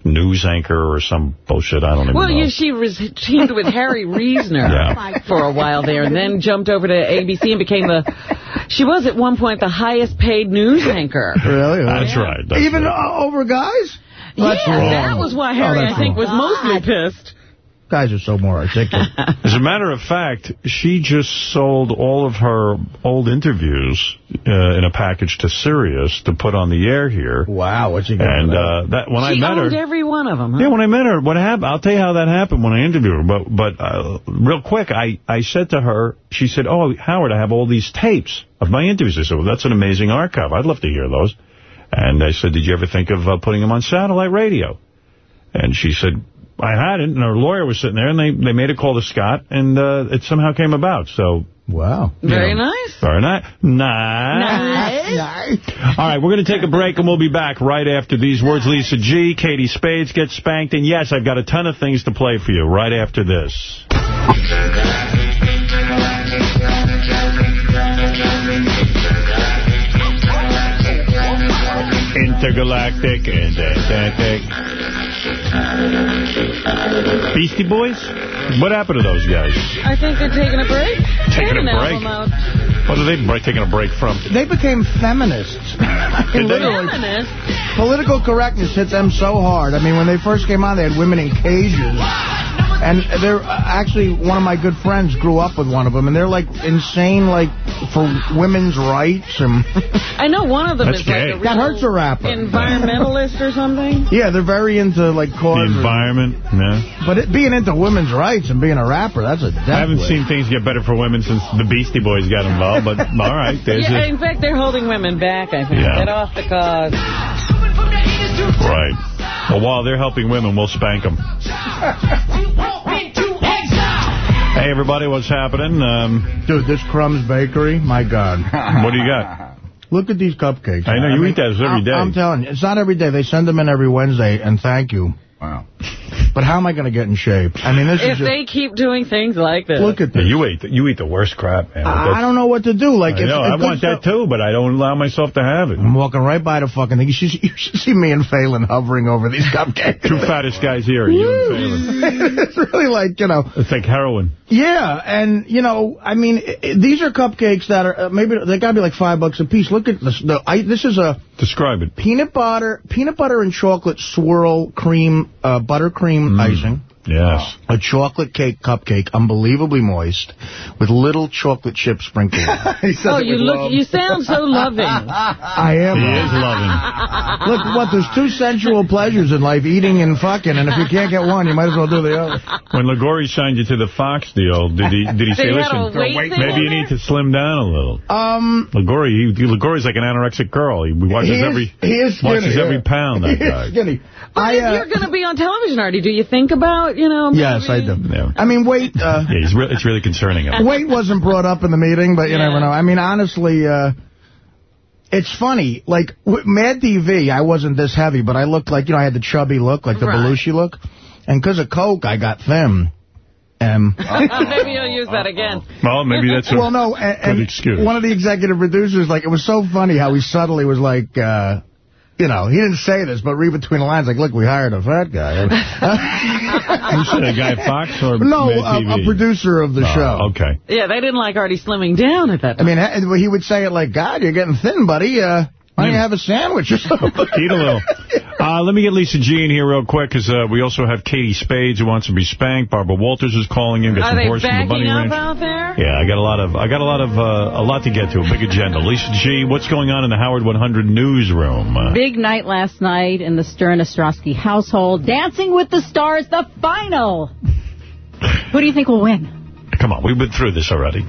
news anchor or some bullshit. I don't even
Well,
know.
you, she was teamed with Harry Reasoner
Yeah.
for a while there, and then jumped over to ABC and became the. She was at one point the highest paid news anchor.
Really?
That's right. That's
Even
right.
over guys?
Yeah,
wrong.
that was why
Oh,
Harry,
that's
I think,
wrong.
was mostly pissed.
Guys are so more articulate.
As a matter of fact, she just sold all of her old interviews uh, in a package to Sirius to put on the air here.
wow, what you got?
And
that?
uh, that when I met her,
owned every one of them. Huh?
yeah, when I met her, what happened? I'll tell you how that happened when I interviewed her. But but uh, real quick, I I said to her, she said, "Oh, Howard, I have all these tapes of my interviews." I said, "Well, that's an amazing archive. I'd love to hear those." And I said, "Did you ever think of uh, putting them on satellite radio?" And she said, I hadn't, and her lawyer was sitting there, and they, they made a call to Scott, and uh, it somehow came about. So,
wow.
Very
know,
nice.
Very nice. Nice.
Nice.
All right, we're going to take a break, and we'll be back right after these words. Lisa G, Katie Spades gets spanked, and yes, I've got a ton of things to play for you right after this. Intergalactic, intergalactic. Beastie Boys? What happened to those guys?
I think they're taking a break.
Taking
They had
a break? What are they taking a break from?
They became feminists. I mean,
Did
literally,
Feminist?
political correctness hit them so hard. I mean, when they first came on, they had women in cages. And they're uh, actually, one of my good friends grew up with one of them, and they're like insane, like, for women's rights. and
I know one of them
That's
is like
gay.
a
That hurts a rapper.
environmentalist or something.
Yeah, they're very into, like,
The environment? Yeah.
But it, being into women's rights and being a rapper, that's a death
I haven't
wish.
seen things get better for women since the Beastie Boys got involved, but all right. There's
Yeah,
a,
in fact, they're holding women back, I think.
Yeah.
Get off the cause.
Right. Well, while they're helping women, we'll spank them. Hey, everybody, what's happening? Um,
Dude, this Crumbs Bakery, my God.
what do you got?
Look at these cupcakes.
I know, you eat those every
I'm-
day.
I'm telling you, it's not every day. They send them in every Wednesday, and thank you.
Wow.
But how am I going to get in shape? I mean, this
If
is just...
they keep doing things like this.
Look at
Yeah,
this.
you eat the, you eat the worst crap, man.
I I don't know what to do. Like,
I
if,
know,
if
I want that too, but I don't allow myself to have it.
I'm walking right by the fucking thing. You should, you should see me and Phelan hovering over these cupcakes.
Two fattest guys here, you and Phelan.
it's really like, you know...
It's like heroin.
Yeah, and, you know, I mean, i i these are cupcakes that are, uh, maybe, they got to be like five bucks a piece. Look at this. The, I, this is a...
Describe it.
Peanut butter, peanut butter and chocolate swirl cream, uh, buttercream icing.
Yes.
A chocolate cake cupcake, unbelievably moist, with little chocolate chips sprinkled.
Oh, you look, you sound so loving.
I am.
He is loving.
Look, what, there's two sensual pleasures in life, eating and fucking, and if you can't get one, you might as well do the other.
When Liguori signed you to the Fox deal, did he did he say,
They had a
listen, maybe you need to slim down a little?
Um,
Liguori, he, Liguori's like an anorexic girl. He watches
He is-
every
he is skinny,
watches
yeah.
every pound. That
He is
guy.
skinny.
But
I,
if
uh,
you're going to be on television, Artie, do you think about, you know...
Yes, I do. I mean, weight, uh,
Yeah, he's re it's really concerning him.
weight wasn't brought up in the meeting, but you
Yeah.
never know. I mean, honestly, uh, it's funny. Like, with Mad TV, I wasn't this heavy, but I looked like, you know, I had the chubby look, like the
Right.
Belushi look. And because of Coke, I got thin. Um,
Maybe you'll use that again.
Well, maybe that's a
well, no, and, and
excuse.
one of the executive producers, like, it was so funny how he subtly was like, uh, you know, he didn't say this, but read between the lines, like, look, we hired a fat guy.
You said a guy Fox or
no, a, a producer of the
Oh,
show.
Okay.
Yeah, they didn't like Artie slimming down at that time.
I mean, he would say it like, God, you're getting thin, buddy. Uh, why don't you have a sandwich or something?
Eat a little. Uh, let me get Lisa G in here real quick, because uh, we also have Katie Spades who wants to be spanked. Barbara Walters is calling in. Got
Are
some
they
horse from the Bunny
backing up
Ranch.
out there?
Yeah, I got a lot of I got a lot of uh, a lot to get to, a big agenda. Lisa G, what's going on in the Howard 100 newsroom? Uh,
Big night last night in the Stern Ostrosky household. Dancing with the Stars, the final. Who do you think will win?
come on, we've been through this already.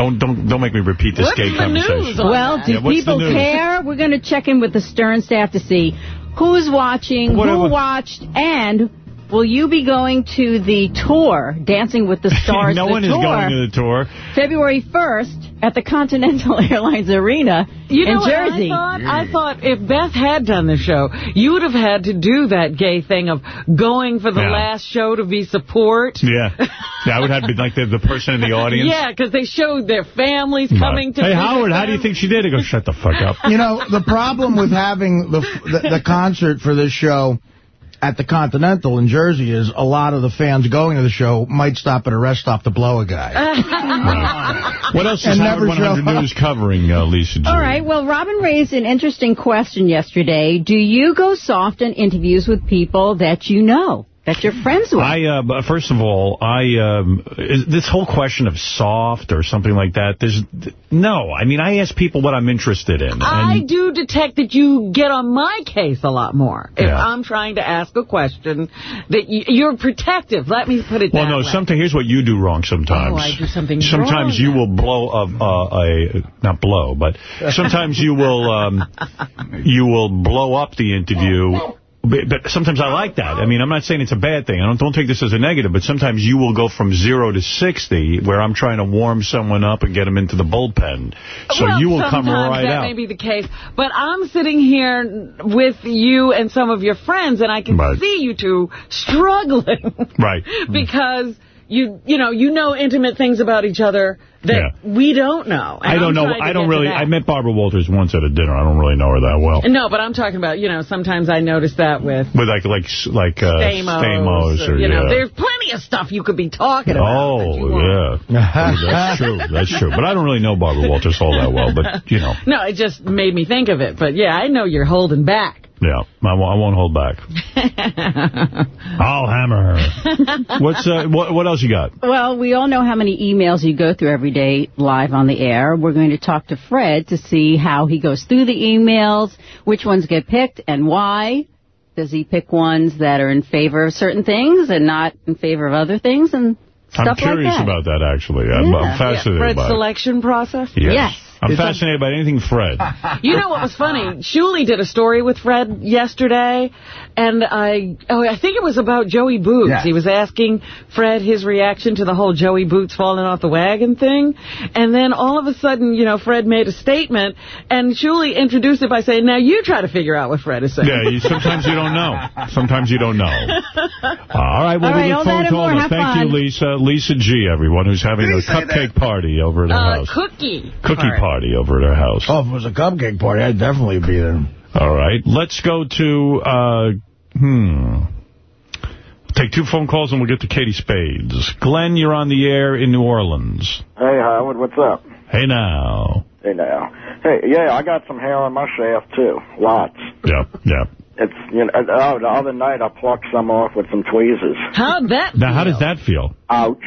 Don't don't don't make me repeat this
What's
gay
the
conversation.
news on Well, do
Yeah,
people care? We're going to check in with the Stern staff to see who's watching,
What-
who watched, and will you be going to the tour, Dancing with the Stars,
no
the
one
tour,
is going to the tour.
February 1st at the Continental Airlines Arena
You know
in
what
Jersey.
I thought? I thought if Beth had done the show, you would have had to do that gay thing of going for the
Yeah.
last show to be support.
Yeah. yeah, I would have been like the, the person in the audience.
Yeah, because they showed their families
Right.
coming to
Hey,
visit
Howard, how do you think she did? I go, shut the fuck up.
You know, the problem with having the, the the concert for this show at the Continental in Jersey is a lot of the fans going to the show might stop at a rest stop to blow a guy.
What else is
And
Howard
never show
100. News covering, uh, Lisa G?
All right. Well, Robin raised an interesting question yesterday. Do you go soft in interviews with people that you know, that you're friends with?
I uh, but first of all, I um, this whole question of soft or something like that. There's no. I mean, I ask people what I'm interested in.
I do detect that you get on my case a lot more if
Yeah.
I'm trying to ask a question that you, you're protective. Let me put it
well, no.
way.
Something. Here's what you do wrong sometimes.
Oh, I do something
Sometimes
wrong.
you will blow a, a, a not blow, but sometimes you will um, you will blow up the interview. But, but sometimes I like that. I mean, I'm not saying it's a bad thing. I don't don't take this as a negative. But sometimes you will go from zero to 60, where I'm trying to warm someone up and get them into the bullpen. So
well,
you will come right
that
out.
may be the case. But I'm sitting here with you and some of your friends, and I can
Right.
see you two struggling.
Right.
because you you know you know intimate things about each other that we don't know.
I don't know. I don't really. I met Barbara Walters once at a dinner. I don't really know her that well.
No, but I'm talking about, you know, sometimes I notice that with
With like like like uh,
Stamos.
Stamos or
you know,
yeah.
there's plenty of stuff you could be talking about.
Oh, yeah. That's true. That's true. But I don't really know Barbara Walters all that well. But, you know,
No, it just made me think of it. But, yeah, I know you're holding back.
Yeah, I won't, I won't hold back. I'll hammer her. What's uh, what, what else you got?
Well, we all know how many emails you go through every day live on the air. We're going to talk to Fred to see how he goes through the emails, which ones get picked, and why. Does he pick ones that are in favor of certain things and not in favor of other things and stuff like that?
I'm curious about that, actually. I'm, I'm fascinated
Fred's
by it.
selection process?
Yes. I'm fascinated by anything Fred.
You know what was funny? Shuli did a story with Fred yesterday, and I oh I think it was about Joey Boots.
Yeah.
He was asking Fred his reaction to the whole Joey Boots falling off the wagon thing, and then all of a sudden, you know, Fred made a statement, and Shuli introduced it by saying, "Now you try to figure out what Fred is saying."
Yeah, you, sometimes you don't know. Sometimes you don't know. All right, well,
All right,
we
all
look forward
that
to
and
all
more.
this.
Have
Thank you. Lisa. Lisa G, everyone, who's having a cupcake party over at her
Uh,
house.
cookie.
Cookie party over at her house.
Oh, if it was a cupcake party, I'd definitely be there.
All right, let's go to, uh, hmm, take two phone calls and we'll get to Katie Spades. Glenn, you're on the air in New Orleans.
Hey, Howard, what's up?
Hey now.
Hey, now. Hey, yeah, I got some hair on my shaft, too. Lots.
Yeah, yeah.
It's, you know, oh, the other night I plucked some off with some tweezers.
How'd that
Now, how does that feel?
Ouch.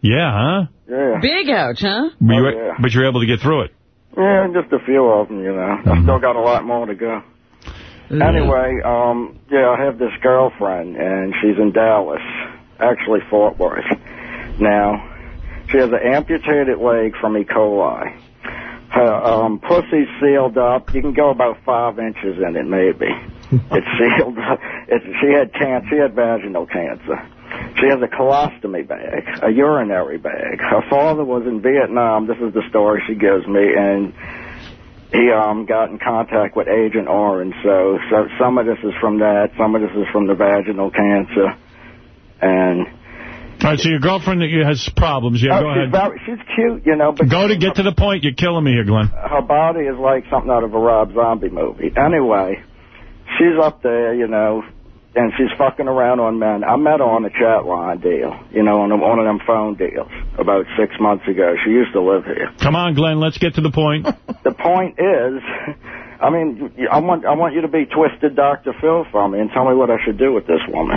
Yeah, huh?
Yeah.
Big ouch, huh?
But you-
Oh, yeah.
But you're able to get through it.
Yeah, just a few of them, you know.
Mm-hmm.
I've still got a lot more to go. Anyway, um, yeah, I have this girlfriend, and she's in Dallas, actually Fort Worth. Now, she has an amputated leg from E. coli. Her um, pussy's sealed up. You can go about five inches in it, maybe. it's sealed up. It's, she had cancer. She had vaginal cancer. She has a colostomy bag, a urinary bag. Her father was in Vietnam. This is the story she gives me, and he um got in contact with Agent Orange. So, so some of this is from that. Some of this is from the vaginal cancer, and
All right, so your girlfriend that you has problems. Yeah,
Oh,
go
she's
ahead.
very, she's cute, you know. But
Go to get to the point. You're killing me here, Glenn.
her body is like something out of a Rob Zombie movie. Anyway, she's up there, you know, and she's fucking around on men. I met her on a chat line deal, you know, on one of them phone deals about six months ago. She used to live here.
Come on, Glenn. Let's get to the point.
The point is, I mean, I want I want you to be twisted Dr. Phil for me and tell me what I should do with this woman.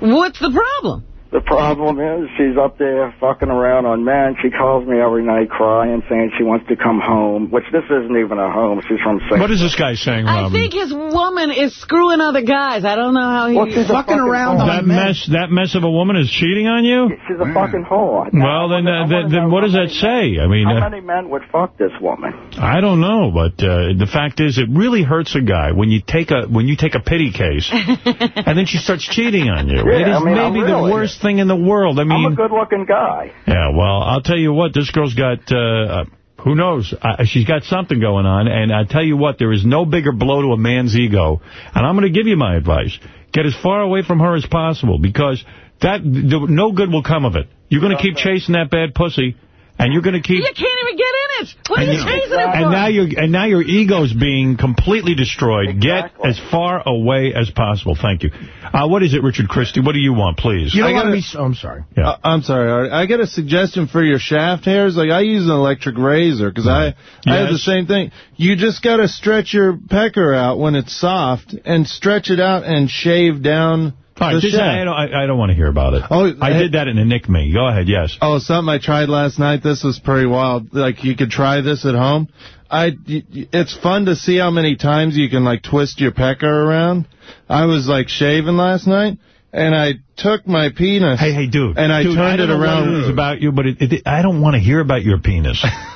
What's the problem?
The problem is she's up there fucking around on men. She calls me every night crying, saying she wants to come home, which this isn't even a home. She's from St.
What is this guy saying,
I think his woman is screwing other guys. I don't know how he...
Well, she's a fucking whore.
that mess, that mess of a woman is cheating on you?
She's a fucking whore.
Well, then, uh, then, then what does that say? I mean,
How
uh,
many men would fuck this woman?
I don't know, but uh, the fact is, it really hurts a guy when you take a when you take a pity case, and then she starts cheating on you.
Yeah,
it is
I mean, I'm
maybe
really-
the worst thing in the world. I mean, I'm
a good-looking guy.
yeah. Well, I'll tell you what, this girl's got. Uh, uh, who knows? Uh, she's got something going on, and I tell you what, there is no bigger blow to a man's ego. And I'm going to give you my advice: get as far away from her as possible, because that no good will come of it. You're going to keep chasing that bad pussy, and you're going to keep.
You can't even get in it. What are
And
you
you-
chasing it for?
and now your and now your ego's being completely destroyed. Get as far away as possible. Thank you. Uh, what is it, Richard Christy? What do you want, please?
You don't
I
want to
gotta-
be... So, I'm sorry.
Yeah.
Uh, I'm sorry, Art. I got a suggestion for your shaft hairs. Like, I use an electric razor because I, I have the same thing. You just got to stretch your pecker out when it's soft and stretch it out and shave down
All right,
the
this-
shaft.
I don't, I, I don't want to hear about it.
Oh,
I did that in a nick me. Go ahead, yes.
Oh, something I tried last night. This was pretty wild. Like, you could try this at home. I, it's fun to see how many times you can, like, twist your pecker around. I was, like, shaving last night, and I took my penis.
Hey, hey, dude.
And I
Dude,
turned
don't
it
know what
around.
about you, but it, it, I don't want to hear about your penis.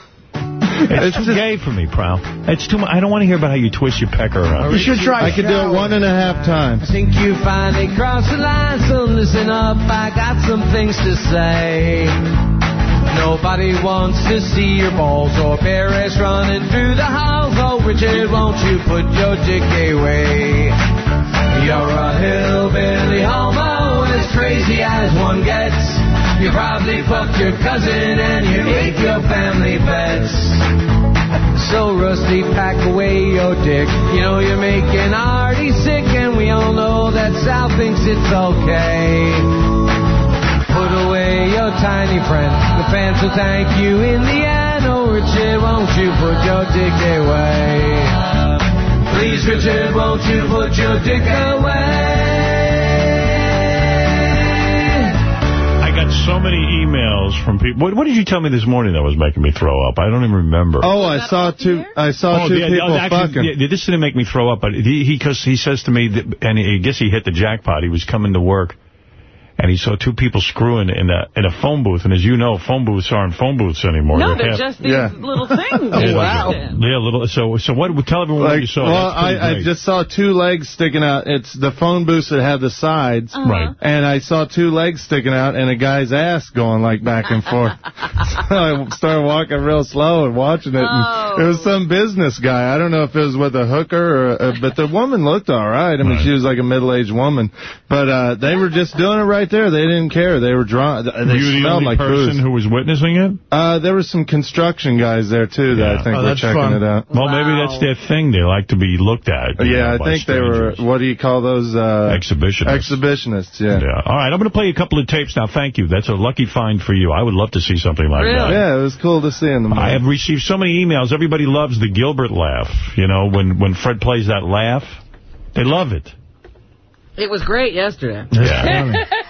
it's too gay for me, pal. It's too. much. I don't want to hear about how you twist your pecker around.
You should try
I could do it one and a half times.
I think you finally crossed the line, so listen up, I got some things to say. Nobody wants to see your balls or berries running through the halls. Oh, Richard, won't you put your dick away? You're a hillbilly homo, as crazy as one gets. You probably fucked your cousin and you ate your family pets. So Rusty, pack away your dick. You know you're making Artie sick, and we all know that Sal thinks it's okay. Put away your tiny friend. The fans will thank you in the end. Oh, Richard, won't you put your dick away? Please, Richard, won't you put your dick away?
Got so many emails from people. What, what did you tell me this morning that was making me throw up? I don't even remember.
Oh, I saw two. I saw
Oh,
two
yeah,
people
actually,
fucking.
yeah, this didn't make me throw up, but he he, cause he says to me, that, and I guess he hit the jackpot. He was coming to work, and he saw two people screwing in a in a phone booth. And as you know, phone booths aren't phone booths anymore.
No, they're
half-
just these little things.
Yeah, Yeah, little. So so what? Tell everyone what you saw.
Well, I, I just saw two legs sticking out. It's the phone booths that have the sides.
Uh-huh. Right.
And I saw two legs sticking out and a guy's ass going like back and forth. so I started walking real slow and watching it. And it was some business guy. I don't know if it was with a hooker or, uh, but the woman looked all right. I mean, she was like a middle-aged woman. But uh, they were just doing it right there. They didn't care. They were drunk. They
Were you the
smelled
only
like
person
booze.
who was witnessing it?
Uh, there were some construction guys there, too, that I think
Oh,
were checking
fun.
it out.
Well, maybe that's their thing. They like to be looked at.
Yeah,
know,
I
by
think they were, what do you call those? Uh,
Exhibitionists.
Exhibitionists, yeah.
Yeah. All right, I'm going to play you a couple of tapes now. Thank you. That's a lucky find for you. I would love to see something like that.
Yeah, it was cool to see in the
I have received so many emails. Everybody loves the Gilbert laugh. You know, when, when Fred plays that laugh, they love it.
It was great yesterday.
Yeah.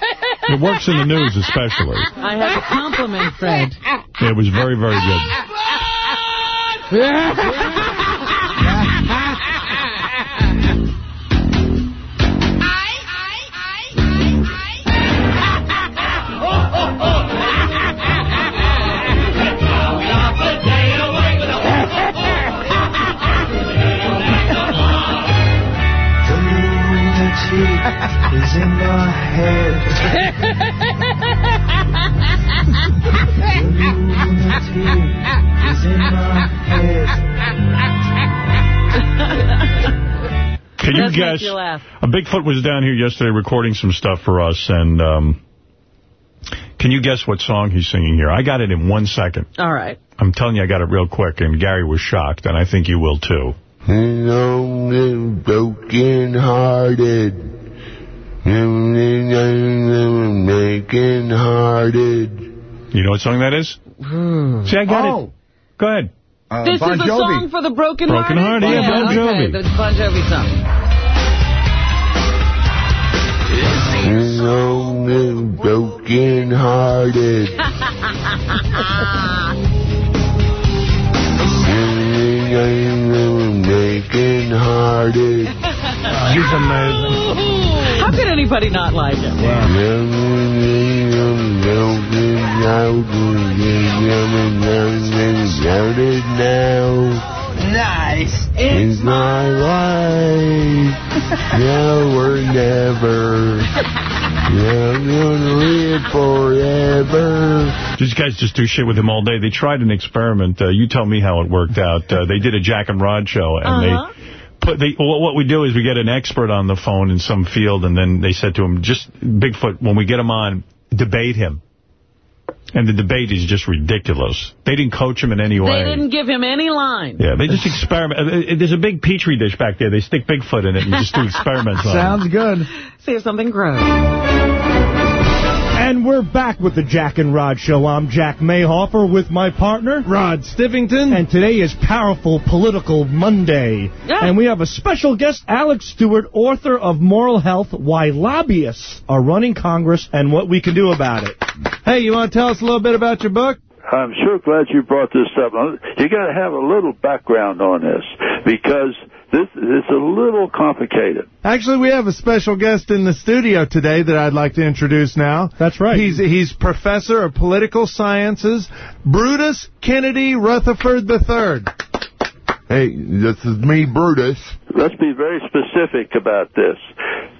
it works in the news especially.
I have a compliment Fred.
It was very, very good.
Head. is in my
Can you guess?
you.
A Bigfoot was down here yesterday recording some stuff for us, and um, can you guess what song he's singing here? I got it in one second.
All right.
I'm telling you, I got it real quick, and Gary was shocked, and I think you will too.
I'm broken hearted. Making hearted.
You know what song that is? Hmm. See, I got it. Oh. Go ahead.
Uh, this is a song for the broken
Broken Hearted, yeah, Bon Jovi.
Okay, the Bon Jovi song.
I'm broken hearted. Making hearted.
He's amazing.
How could anybody not like it?
now.
Nice.
Is my life. Now or never. Yeah, I'm gonna live forever.
These guys just do shit with him all day. They tried an experiment. Uh, you tell me how it worked out. Uh, they did a Jack and Rod show, and
Uh-huh.
they put they. Well, what we do is we get an expert on the phone in some field, and then they said to him, just Bigfoot, when we get him on, debate him. And the debate is just ridiculous. They didn't coach him in any way.
They didn't give him any line.
Yeah, they just experiment. uh, uh, There's a big petri dish back there. They stick Bigfoot in it and just do experiments on
Sounds good.
See if something grows.
And we're back with the Jack and Rod Show. I'm Jack Mayhofer with my partner, Rod Stivington. And today is Powerful Political Monday. And we have a special guest, Alex Stewart, author of Moral Health, Why Lobbyists Are Running Congress and What We Can Do About It.
Hey, you want to tell us a little bit about your book?
I'm sure glad you brought this up. You got to have a little background on this because this is a little complicated.
Actually, we have a special guest in the studio today that I'd like to introduce now.
That's right.
He's he's professor of political sciences, Brutus Kennedy Rutherford III.
Hey, this is me, Brutus.
Let's be very specific about this.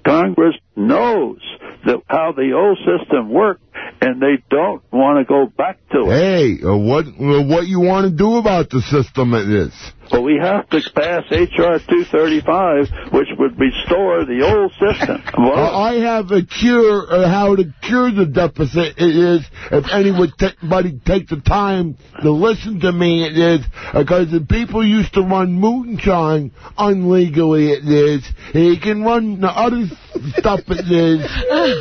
Congress knows that how the old system worked and they don't want to go back to it.
Hey, uh, what uh, what you want to do about the system it is?
Well, we have to pass H.R. 235, which would restore the old system. Well,
I have a cure, uh, how to cure the deficit it is, if anybody take the time to listen to me, it is, because the people used to run moonshine unlegally, it is, you can run the other stuff, it is,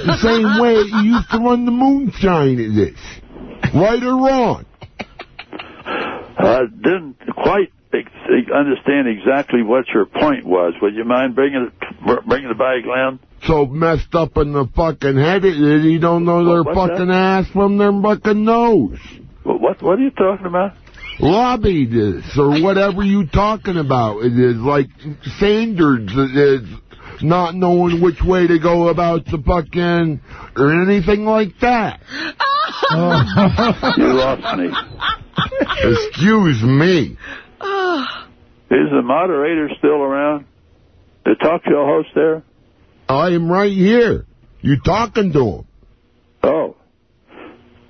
the same way he used to run the moonshine, it is. Right or wrong?
I didn't quite ex- understand exactly what your point was. Would you mind bringing it, bringing it back, Glenn?
So messed up in the fucking head, it is, you don't know their
What's that?
fucking ass from their fucking nose.
What, what, what are you talking about?
Lobby this or whatever you talking about. It is like Sanders it is not knowing which way to go about the fucking or anything like that.
you lost me.
Excuse me.
Is the moderator still around? The talk show host there?
I am right here. You talking to him?
Oh.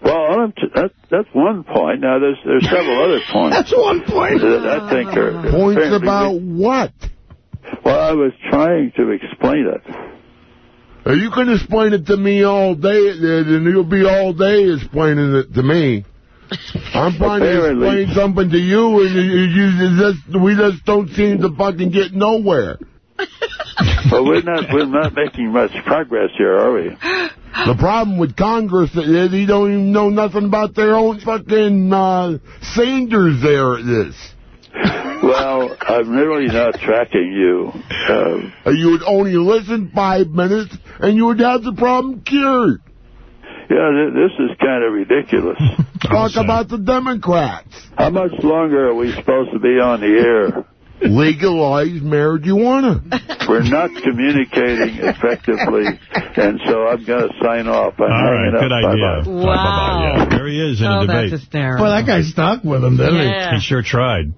Well, I'm t- that, that's one point. Now, there's there's several other points.
That's one point.
That I think are
Points
apparently-
about what?
Well, I was trying to explain it.
You can explain it to me all day, uh, and you'll be all day explaining it to me. I'm trying to explain something to you, and you, you, you just, we just don't seem to fucking get nowhere.
But we're not we're not making much progress here, are we?
The problem with Congress is they don't even know nothing about their own fucking uh, Sanders there it is.
Well, I'm really not tracking you. Uh,
You would only listen five minutes, and you would have the problem cured.
yeah, th- this is kind of ridiculous.
Talk about the Democrats.
How much longer are we supposed to be on the air?
Legalize marijuana.
We're not communicating effectively, and so I'm going to sign off. I'm
All right,
hanging up.
good idea.
Bye-bye.
Wow.
Yeah, there he is in
oh,
a debate.
that's hysterical.
Well, that guy stuck with him, didn't
Yeah.
He sure tried.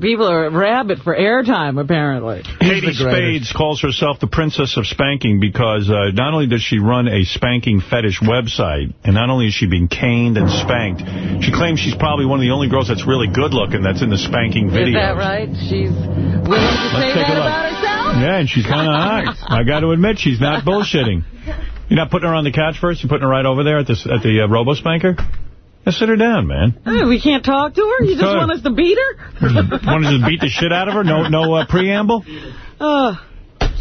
People are rabid for airtime, apparently.
Katie Spades calls herself the princess of spanking because uh, not only does she run a spanking fetish website, and not only is she being caned and spanked, she claims she's probably one of the only girls that's really good looking that's in the spanking videos.
Is
video.
that right? She's willing to say
take
that
a look.
about herself?
Yeah, and she's kind of hot. I got to admit, she's not bullshitting. You're not putting her on the couch first? You're putting her right over there at, this, at the uh, robo-spanker? Now sit her down, man.
Hey, we can't talk to her? You just
Good.
want us to beat her?
Want to just beat the shit out of her? No no uh, preamble?
Oh,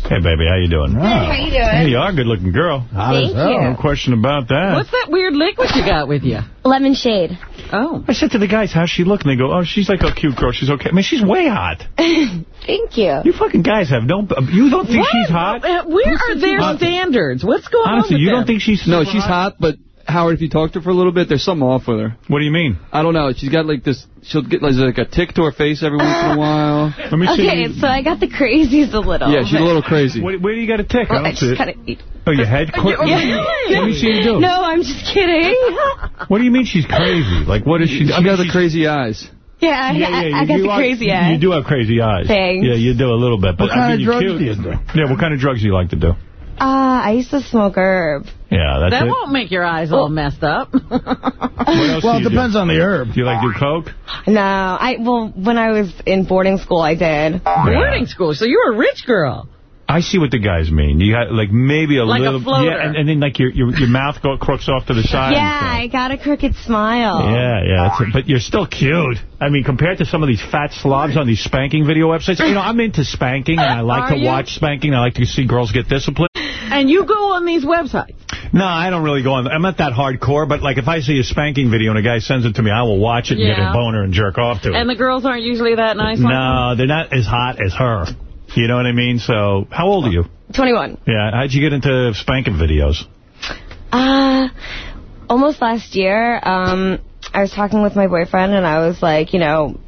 Hey, baby, how you doing?
how you doing?
Hey, you are a good-looking girl.
Thank
No
you.
question about that.
what's that weird liquid you got with you?
Lemon shade.
Oh.
I said to the guys, how's she look? And they go, oh, she's like a cute girl. She's okay. I mean, she's way hot.
Thank you.
You fucking guys have no... You don't think
What?
she's hot?
Uh, Where are their
hot?
standards? What's going
Honestly,
on with
you
them?
don't think she's
No,
super
she's hot, but Howard, if you talk to her for a little bit, there's something off with her.
What do you mean?
I don't know. She's got like this. She'll get like, like a tick to her face every once in a while.
Let me see.
Okay, so I got the crazies a little.
Yeah, she's a little crazy.
Where, where do you got a tick?
Well,
I
I
don't see
just
it.
kind of...
Oh, your head? Qu-
Yeah.
Let me see you do.
No, I'm just kidding.
What do you mean she's crazy? Like, what is she?
She
I mean,
got the
she's-
crazy eyes.
Yeah, I,
Yeah,
I,
yeah,
I got
you
the
are-
crazy eyes.
You do have crazy eyes.
Thanks.
Yeah, you do a little bit. But
What
I
kind
mean,
of
you're
drugs
cute.
do you do?
Yeah, what kind of drugs do you like to do?
Uh, I used to smoke herb.
Yeah, that's
That
it.
won't make your eyes all messed up.
Well, it depends
do?
on the herb.
Do you like do coke?
No, I well when I was in boarding school I did.
Boarding school, so you're a rich girl.
I see what the guys mean. You got like maybe a
Like a
little,
floater.
yeah, and, and then like your your, your mouth go crooks off to the side.
Yeah, I got a crooked smile.
Yeah, yeah, that's it. but you're still cute. I mean, compared to some of these fat slobs on these spanking video websites, you know, I'm into spanking, and I like
Are
to
you?
watch spanking. I like to see girls get disciplined.
And you go on these websites.
No, I don't really go on. I'm not that hardcore, but like if I see a spanking video and a guy sends it to me, I will watch it and get a boner and jerk off to it.
And the girls aren't usually that nice. like
No, they're not as hot as her. You know what I mean? So, how old are you?
21.
Yeah, how'd you get into spanking videos?
Uh, almost last year, um, I was talking with my boyfriend and I was like, you know,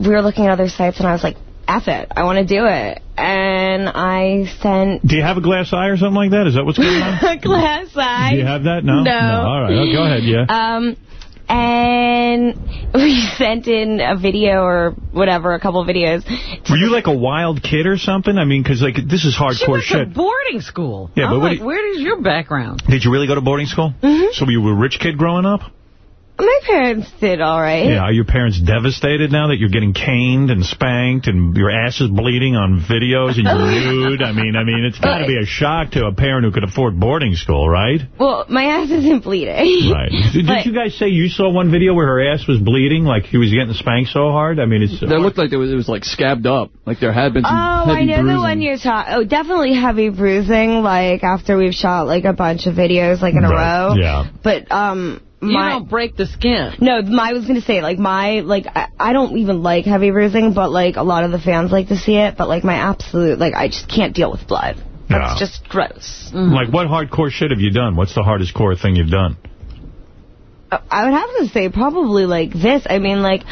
we were looking at other sites and I was like, F it, I want to do it. And I sent
Do you have a glass eye or something like that? Is that what's going on?
a glass eye.
Do you have that? No?
No.
All right, oh, go ahead, yeah.
Um, and we sent in a video or whatever, a couple of videos.
Were you like a wild kid or something? I mean, because like this is hardcore
She
hardcore
went to
shit.
boarding school.
Yeah,
I'm
but what
like,
do you-
where is your background?
Did you really go to boarding school?
Mm-hmm.
So you were a rich kid growing up?
My parents did all right.
Yeah. Are your parents devastated now that you're getting caned and spanked and your ass is bleeding on videos and you're nude? I mean, I mean, it's got to be a shock to a parent who could afford boarding school, right?
Well, my ass isn't bleeding.
Right. Did, did you guys say you saw one video where her ass was bleeding, like he was getting spanked so hard? I mean, it's...
They looked like it was, it was like scabbed up. Like there had been
Oh,
some
I know
bruising.
the one you're talking. Oh, definitely heavy bruising. Like after we've shot like a bunch of videos like in a
Right,
row.
yeah.
But um,
You don't break the skin.
no, my, I was gonna say like my like I, I don't even like heavy bruising, but like a lot of the fans like to see it. But like my absolute like I just can't deal with blood. That's
Yeah.
just gross. Mm.
Like, what hardcore shit have you done? What's the hardest core thing you've done?
Uh, I would have to say probably like this. I mean, like,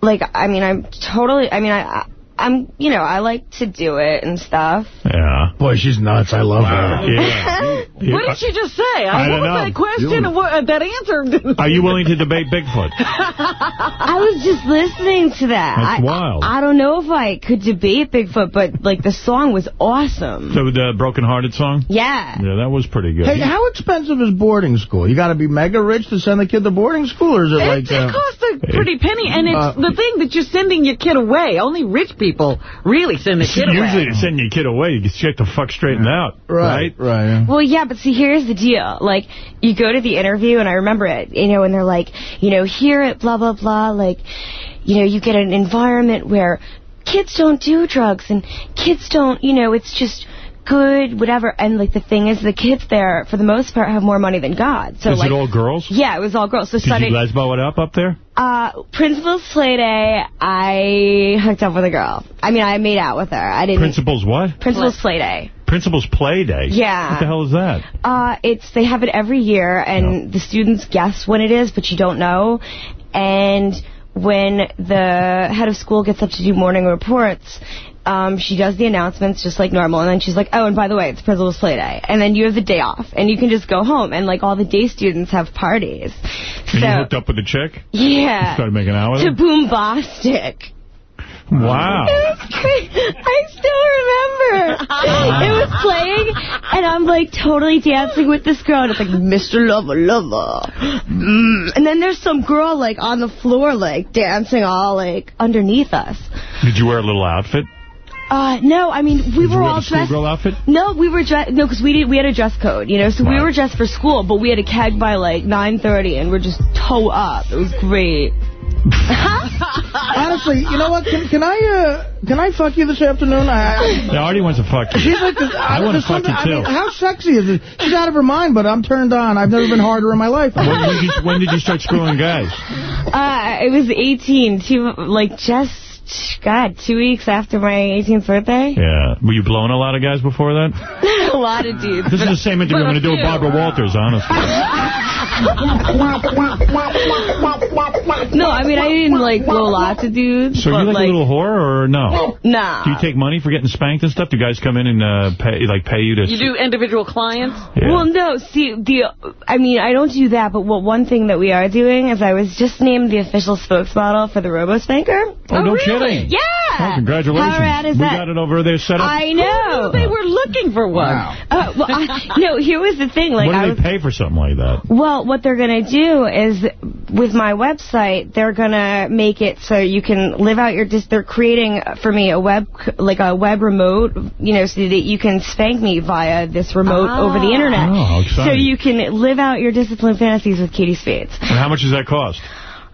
like I mean, I'm totally. I mean, I, I I'm you know I like to do it and stuff.
Yeah.
Boy, she's nuts. I love her.
Yeah.
What did she just say?
I
what
don't
was
know.
that question?
You-
What, that answer?
Are you willing to debate Bigfoot?
I was just listening to that.
That's
I,
wild.
I don't know if I could debate Bigfoot, but like the song was awesome.
So the Broken Hearted song?
Yeah.
Yeah, that was pretty good.
Hey, how expensive is boarding school? You got to be mega rich to send the kid to boarding school, or is it
It,
like...
it
uh,
costs a pretty penny, and it's
Uh,
the thing that you're sending your kid away. Only rich people really send their kid
Usually
away.
to send your kid away, you get the fuck straightened out, right?
Right.
Well, yeah, but see, here's the deal. Like, you go to the interview, and I remember it, you know, and they're like, you know, here at blah, blah, blah, like, you know, you get an environment where kids don't do drugs, and kids don't, you know, it's just good, whatever. And, like, the thing is, the kids there, for the most part, have more money than God. So,
Is
like,
it all girls?
Yeah, it was all girls. So
Did you
started,
lesbo it up up there?
uh, Principal's play day, I hooked up with a girl. I mean, I made out with her. I didn't.
Principal's what?
Principal's play day.
Principal's Play Day?
Yeah.
What the hell is that?
Uh, it's they have it every year, and the students guess when it is, but you don't know. And when the head of school gets up to do morning reports, um, she does the announcements just like normal, and then she's like, "Oh, and by the way, it's Principal's Play Day," and then you have the day off, and you can just go home, and like all the day students have parties.
And you hooked up with a chick?
yeah,
Started making out with her?
to
her?
Boombastic.
Wow.
I still remember. It was playing, and I'm like totally dancing with this girl, and it's like, Mr. Lover, Lover. Mm. And then there's some girl like on the floor, like dancing all like underneath us.
Did you wear a little outfit?
Uh, no, I mean, we
Did
were
wear
all dressed.
schoolgirl outfit?
No, we were dressed. No, because we did. We had a dress code, you know. So we were dressed for school, but we had a keg by like 9:30, and we're just toe up. It was great.
Honestly, you know what? Can, can I uh, can I fuck you this afternoon? I,
No, Artie wants to fuck you.
She's like, this,
I want to fuck you,
something- I
too.
mean, how sexy is it? She's out of her mind, but I'm turned on. I've never been harder in my life.
when, did you, when did you start screwing guys?
Uh, it was 18, two, like just, God, two weeks after my 18th birthday.
Yeah. Were you blowing a lot of guys before that?
a lot of dudes.
This is the same interview I'm going to do with Barbara Walters, honestly.
No, I mean, I didn't, like, blow lots of dudes.
So are you like,
like
a little whore or no?
Nah.
Do you take money for getting spanked and stuff? Do guys come in and uh, pay like pay you to...
You do individual clients?
Yeah.
Well, no, see, the, I mean, I don't do that, but what one thing that we are doing is I was just named the official spokesmodel for the RoboSpanker.
Oh, no kidding.
Yeah.
Oh, congratulations.
How rad is
we
that?
got it over there set up.
I know.
They were looking for one.
Uh, well, I, no, here was the thing. Like,
what do
I
they
was,
pay for something like that?
Well, what they're going to do is, with my website, they're going to make it so you can live out your... Dis- they're creating, for me, a web, like a web remote, you know, so that you can spank me via this remote over the internet.
Oh, how
so you can live out your discipline fantasies with Katie Spades.
And how much does that cost?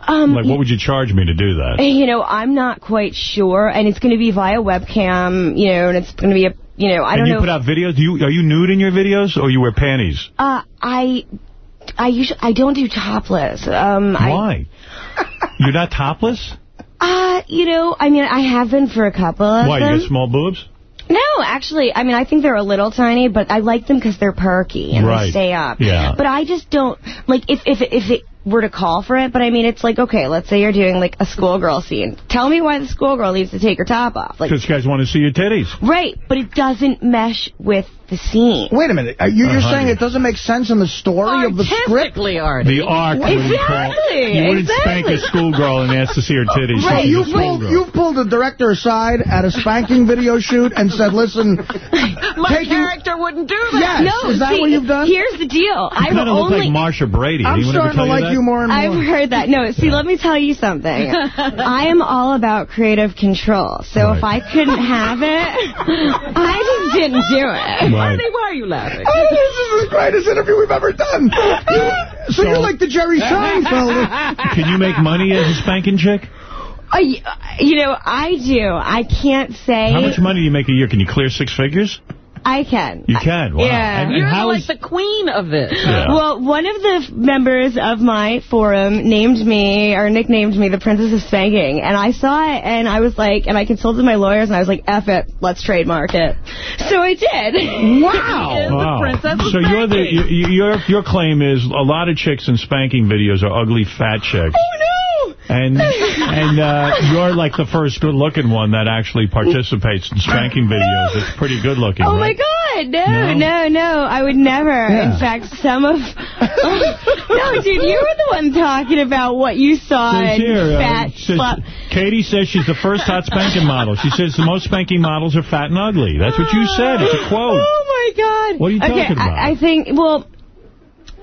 Um,
like, what would you charge me to do that?
You know, I'm not quite sure, and it's going to be via webcam, you know, and it's going to be a, you know, I
and
don't
you
know.
put out videos? Do you, are you nude in your videos, or you wear panties?
Uh, I, I usually, I don't do topless. Um, I,
Why? You're not topless?
Uh, you know, I mean, I have been for a couple of
Why,
them.
you got small boobs?
No, actually, I mean, I think they're a little tiny, but I like them because they're perky and
Right.
they stay up.
Yeah.
But I just don't, like, if, if, if it, were to call for it, but I mean, it's like, okay, let's say you're doing like a schoolgirl scene. Tell me why the schoolgirl needs to take her top off. Like,
Because guys want to see your titties.
right, but it doesn't mesh with the scene.
Wait a minute. Are you, you're
Uh-huh.
saying it doesn't make sense in the story of the script?
Artistically, Artie.
The arc wouldn't call.
Exactly,
You wouldn't spank a schoolgirl and ask to see her titties.
So
She's a
you pulled,
schoolgirl.
you pulled the director aside at a spanking video shoot and said, listen,
My
taking-
character wouldn't do that.
Yes.
No,
is that
see,
what you've done?
Here's the deal.
You
I've
kind of look
only
like Marcia Brady.
I'm
Anyone ever
starting to
tell
like
you that?
You more and more.
I've heard that. No, see, let me tell you something. I am all about creative control. So if I couldn't have it, I just didn't do it.
Right.
Artie, why are you laughing?
Oh, this is the greatest interview we've ever done. You- so, you're like the Jerry Seinfeld.
Can you make money as a spanking chick?
Uh, you know, I do. I can't say.
How much money do you make a year? Can you clear six figures?
I can.
You can. Wow.
Yeah.
And, and
You're
how
like
is-
the queen of this.
Yeah.
Well, one of the members of my forum named me, or nicknamed me, the Princess of Spanking. And I saw it, and I was like, and I consulted my lawyers, and I was like, F it, let's trademark it. So I did.
Wow.
Wow.
princess of
so you're the you, your your claim is a lot of chicks in spanking videos are ugly fat chicks.
Oh, no!
And and uh, you're like the first good-looking one that actually participates in spanking videos. It's pretty good-looking,
Oh, my? God. No,
No?
no, no. I would never. In fact, some of... no, dude, you were the one talking about what you saw in
uh,
fat
says- Katie says she's the first hot spanking model. She says the most spanking models are fat and ugly. That's what you said. It's a quote.
Oh, my God.
What are you
okay,
talking about?
I, I think, well...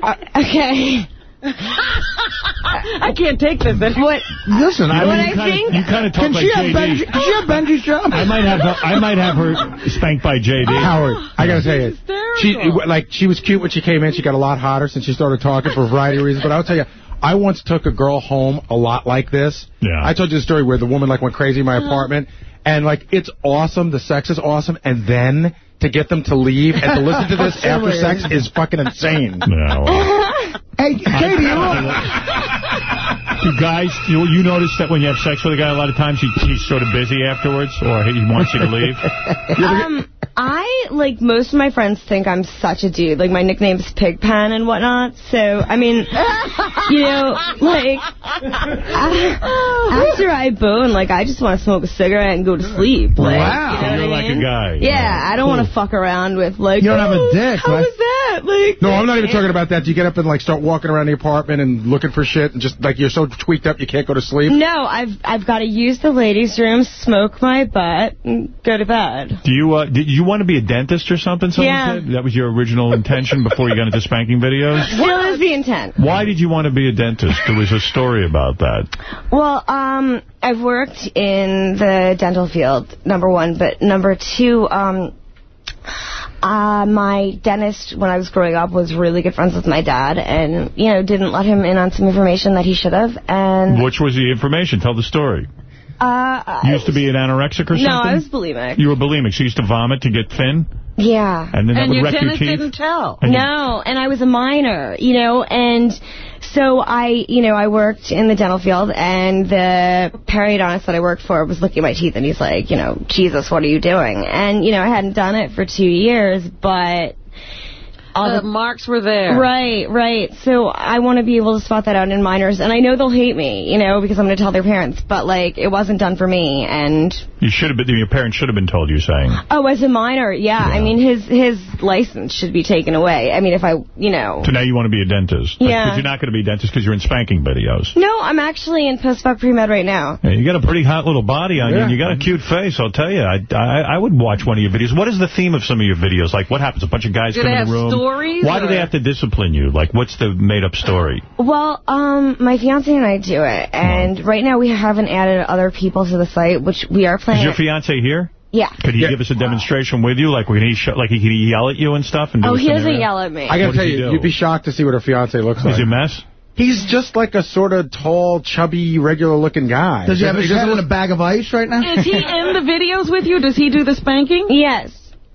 Uh, okay.
I can't take this.
What?
Listen, I
What
mean,
I
you kinda,
think-
you kind of talk
can
like
she, have
JD.
Benjy, can she have Benjy's job?
I might have her, I might have her spanked by JD.
Howard, I gotta say it. She like she was cute when she came in. She got a lot hotter since she started talking for a variety of reasons. But I'll tell you, I once took a girl home a lot like this.
Yeah.
I told you the story where the woman like went crazy in my uh-huh. apartment, and like it's awesome. The sex is awesome, and then to get them to leave and to listen to this after sex is fucking insane.
No.
Hey, Katie, you're
Do guys, you, you notice that when you have sex with a guy, a lot of times he, he's sort of busy afterwards, or he wants you to leave?
Um, I, like, most of my friends think I'm such a dude. Like, my nickname's Pigpen and whatnot. So, I mean, you know, like, I- after I bone, like, I just want to smoke a cigarette and go to sleep. Like,
Wow.
You know
You're
I
like a guy.
Yeah, I don't want to fuck around with, like,
You don't have a
"Oh,
dick,
How
right?"
was that? Like,
No, I'm not even talking about that. Do you get up and like start walking around the apartment and looking for shit and just like you're so tweaked up you can't go to sleep?
No, I've I've got to use the ladies' room, smoke my butt, and go to bed.
Do you, uh, did you want to be a dentist or something, someone
Yeah.
said? That was your original intention before you got into spanking videos?
Still is the intent.
Why did you want to be a dentist? There was a story about that.
Well, um, I've worked in the dental field, number one, but number two, um, uh, my dentist, when I was growing up, was really good friends with my dad and, you know, didn't let him in on some information that he should have. And,
Which was the information? Tell the story.
Uh,
You used to be an anorexic or something?
no, I was bulimic.
You were bulimic. She used to vomit to get thin?
Yeah.
And then that
And
would
your
wreck your
dentist
teeth?
didn't tell.
And you-
No, and I was a minor, you know, and so I, you know, I worked in the dental field, and the periodontist that I worked for was looking at my teeth, and he's like, you know, Jesus, what are you doing? And, you know, I hadn't done it for two years, but... All
the
the
marks were there.
Right, right. So I want to be able to spot that out in minors, and I know they'll hate me, you know, because I'm going to tell their parents, but, like, it wasn't done for me, and
You should have been, your parents should have been told, you're saying.
Oh, as a minor, yeah. I mean, his his license should be taken away. I mean, if I, you know.
So now you want to be a dentist. But-
Yeah.
But you're not going to be a dentist because you're in spanking videos.
No, I'm actually in post-doc pre-med right now.
Yeah, you got a pretty hot little body on you, and you got a cute face, I'll tell you. I, I, I would watch one of your videos. What is the theme of some of your videos? Like, what happens? A bunch of guys
Do
come in the room.
Stories,
Why do they have to discipline you? Like, what's the made-up story?
Well, um, my fiance and I do it, and right now we haven't added other people to the site, which we are planning.
Is your fiance here?
yeah.
Could he give us a demonstration with you? Like, when he sh- like he could yell at you and stuff? And do
Oh, he doesn't yell at me.
I gotta
What
tell you,
do?
you'd be shocked to see what her fiance looks like.
Is he a mess?
He's just like a sort of tall, chubby, regular-looking guy.
Does he have his
doesn't
head in a bag of ice right now?
Is he in the videos with you? Does he do the spanking?
Yes.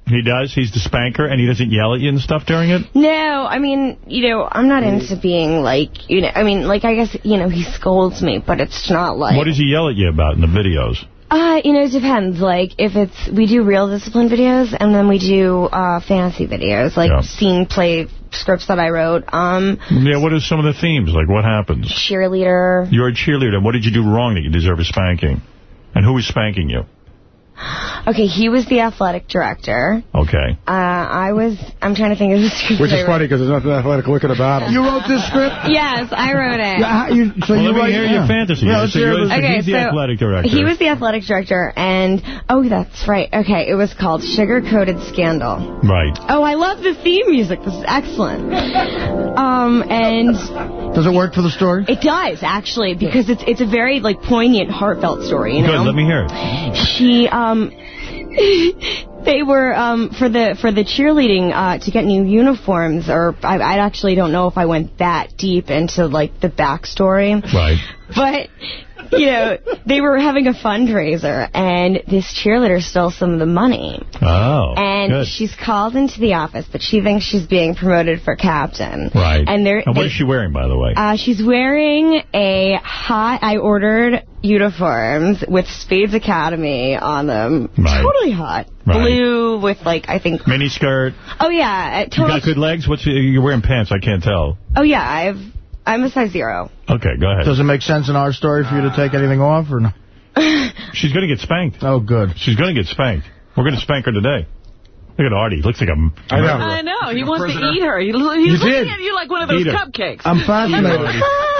He does? He's the spanker, and he doesn't yell at you and stuff during it?
No, I mean, you know, I'm not into being like, you know, I mean, like, I guess, you know, he scolds me, but it's not like...
What does he yell at you about in the videos?
Uh, you know, it depends. Like, if it's, we do real discipline videos, and then we do uh, fantasy videos, like
Yeah.
scene play scripts that I wrote. Um,
Yeah, what are some of the themes? Like, what happens?
cheerleader.
You're a cheerleader. And what did you do wrong that you deserve a spanking? And who is spanking you?
Okay, he was the athletic director.
Okay.
Uh, I was, I'm trying to think of the script.
Which is funny because there's nothing athletic looking about him.
You wrote this script?
Yes, I wrote it.
Yeah, you, so
Well,
you
let me hear
yeah.
your fantasy.
Yeah,
So
let's hear
you're-
it.
so
Okay,
he's the
so
athletic director.
He was the athletic director, and oh, that's right. Okay, it was called Sugar Coated Scandal.
Right.
Oh, I love the theme music. This is excellent. Um, and
Does it work for the story?
it does actually because it's it's a very like poignant, heartfelt story. You know.
Good, let me hear it.
She um they were um for the for the cheerleading uh to get new uniforms or I, I actually don't know if I went that deep into like the backstory.
Right.
But you know, they were having a fundraiser and this cheerleader stole some of the money.
Oh,
And
good.
she's called into the office, but she thinks she's being promoted for captain.
Right.
And they're
And what
they-
is she wearing, by the way?
uh, she's wearing a hot. I ordered uniforms with Spades Academy on them.
Right.
Totally hot.
Right.
Blue with like I think.
Mini skirt.
Oh yeah, uh,
You
totally.
got good legs? What's You're wearing pants. I can't tell.
Oh yeah, I've. I'm a size zero.
Okay, go ahead.
Does it make sense in our story for you to take anything off or no?
She's going to get spanked.
Oh, good.
She's going to get spanked. We're going to spank her today. Look at Artie. He Looks like a...
I know.
I know. He wants
prisoner.
to eat her. He, he's
You
looking
did.
at you like one of those cupcakes.
I'm fascinated.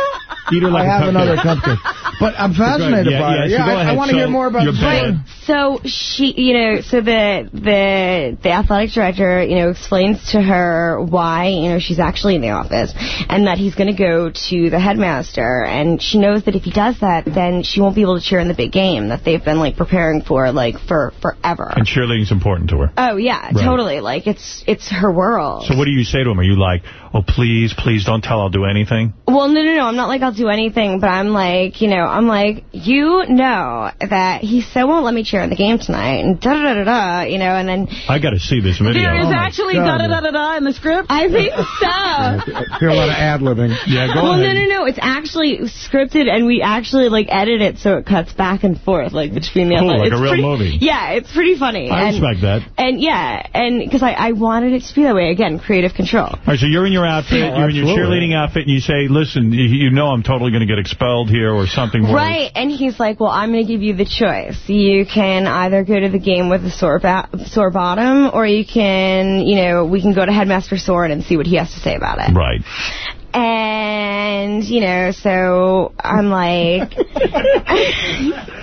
Eat her like
I
a
have another
cupcake.
cupcake. But I'm fascinated
Yeah,
by
yeah,
it.
so
Yeah,
go
I, I
ahead.
want to hear more about
you're
the
bad.
So she, you know, so the the the athletic director, you know, explains to her why, you know, she's actually in the office, and that he's going to go to the headmaster, and she knows that if he does that, then she won't be able to cheer in the big game that they've been like preparing for like for forever.
And cheerleading's important to her.
Oh yeah,
Right.
totally. Like it's it's her world.
So what do you say to him? Are you like, oh, please, please don't tell I'll do anything?
Well, no, no, no. I'm not like I'll do anything, but I'm like, you know, I'm like, you know that he still won't let me cheer in the game tonight, and da da da da da, you know, and then
I got to see this video.
There is
Oh,
actually da-da-da-da-da in the script?
I think so.
I hear a lot of ad-libbing.
Yeah, go
well,
ahead.
no, no, no. It's actually scripted, and we actually like edit it so it cuts back and forth, like between the
Cool,
other.
like
it's
a real
pretty,
movie.
Yeah, it's pretty funny.
I
and,
respect that.
And yeah, and because I, I wanted it to be that way. Again, creative control.
All right, so you're in your outfit, you're in your cheerleading outfit, and you say, listen, you, you know I'm totally going to get expelled here or something worse.
Right, and he's like, well, I'm going to give you the choice. You can either go to the game with a sore, ba- sore bottom, or you can, you know, we can go to Headmaster Soren and see what he has to say about it.
Right.
And, you know, so I'm like...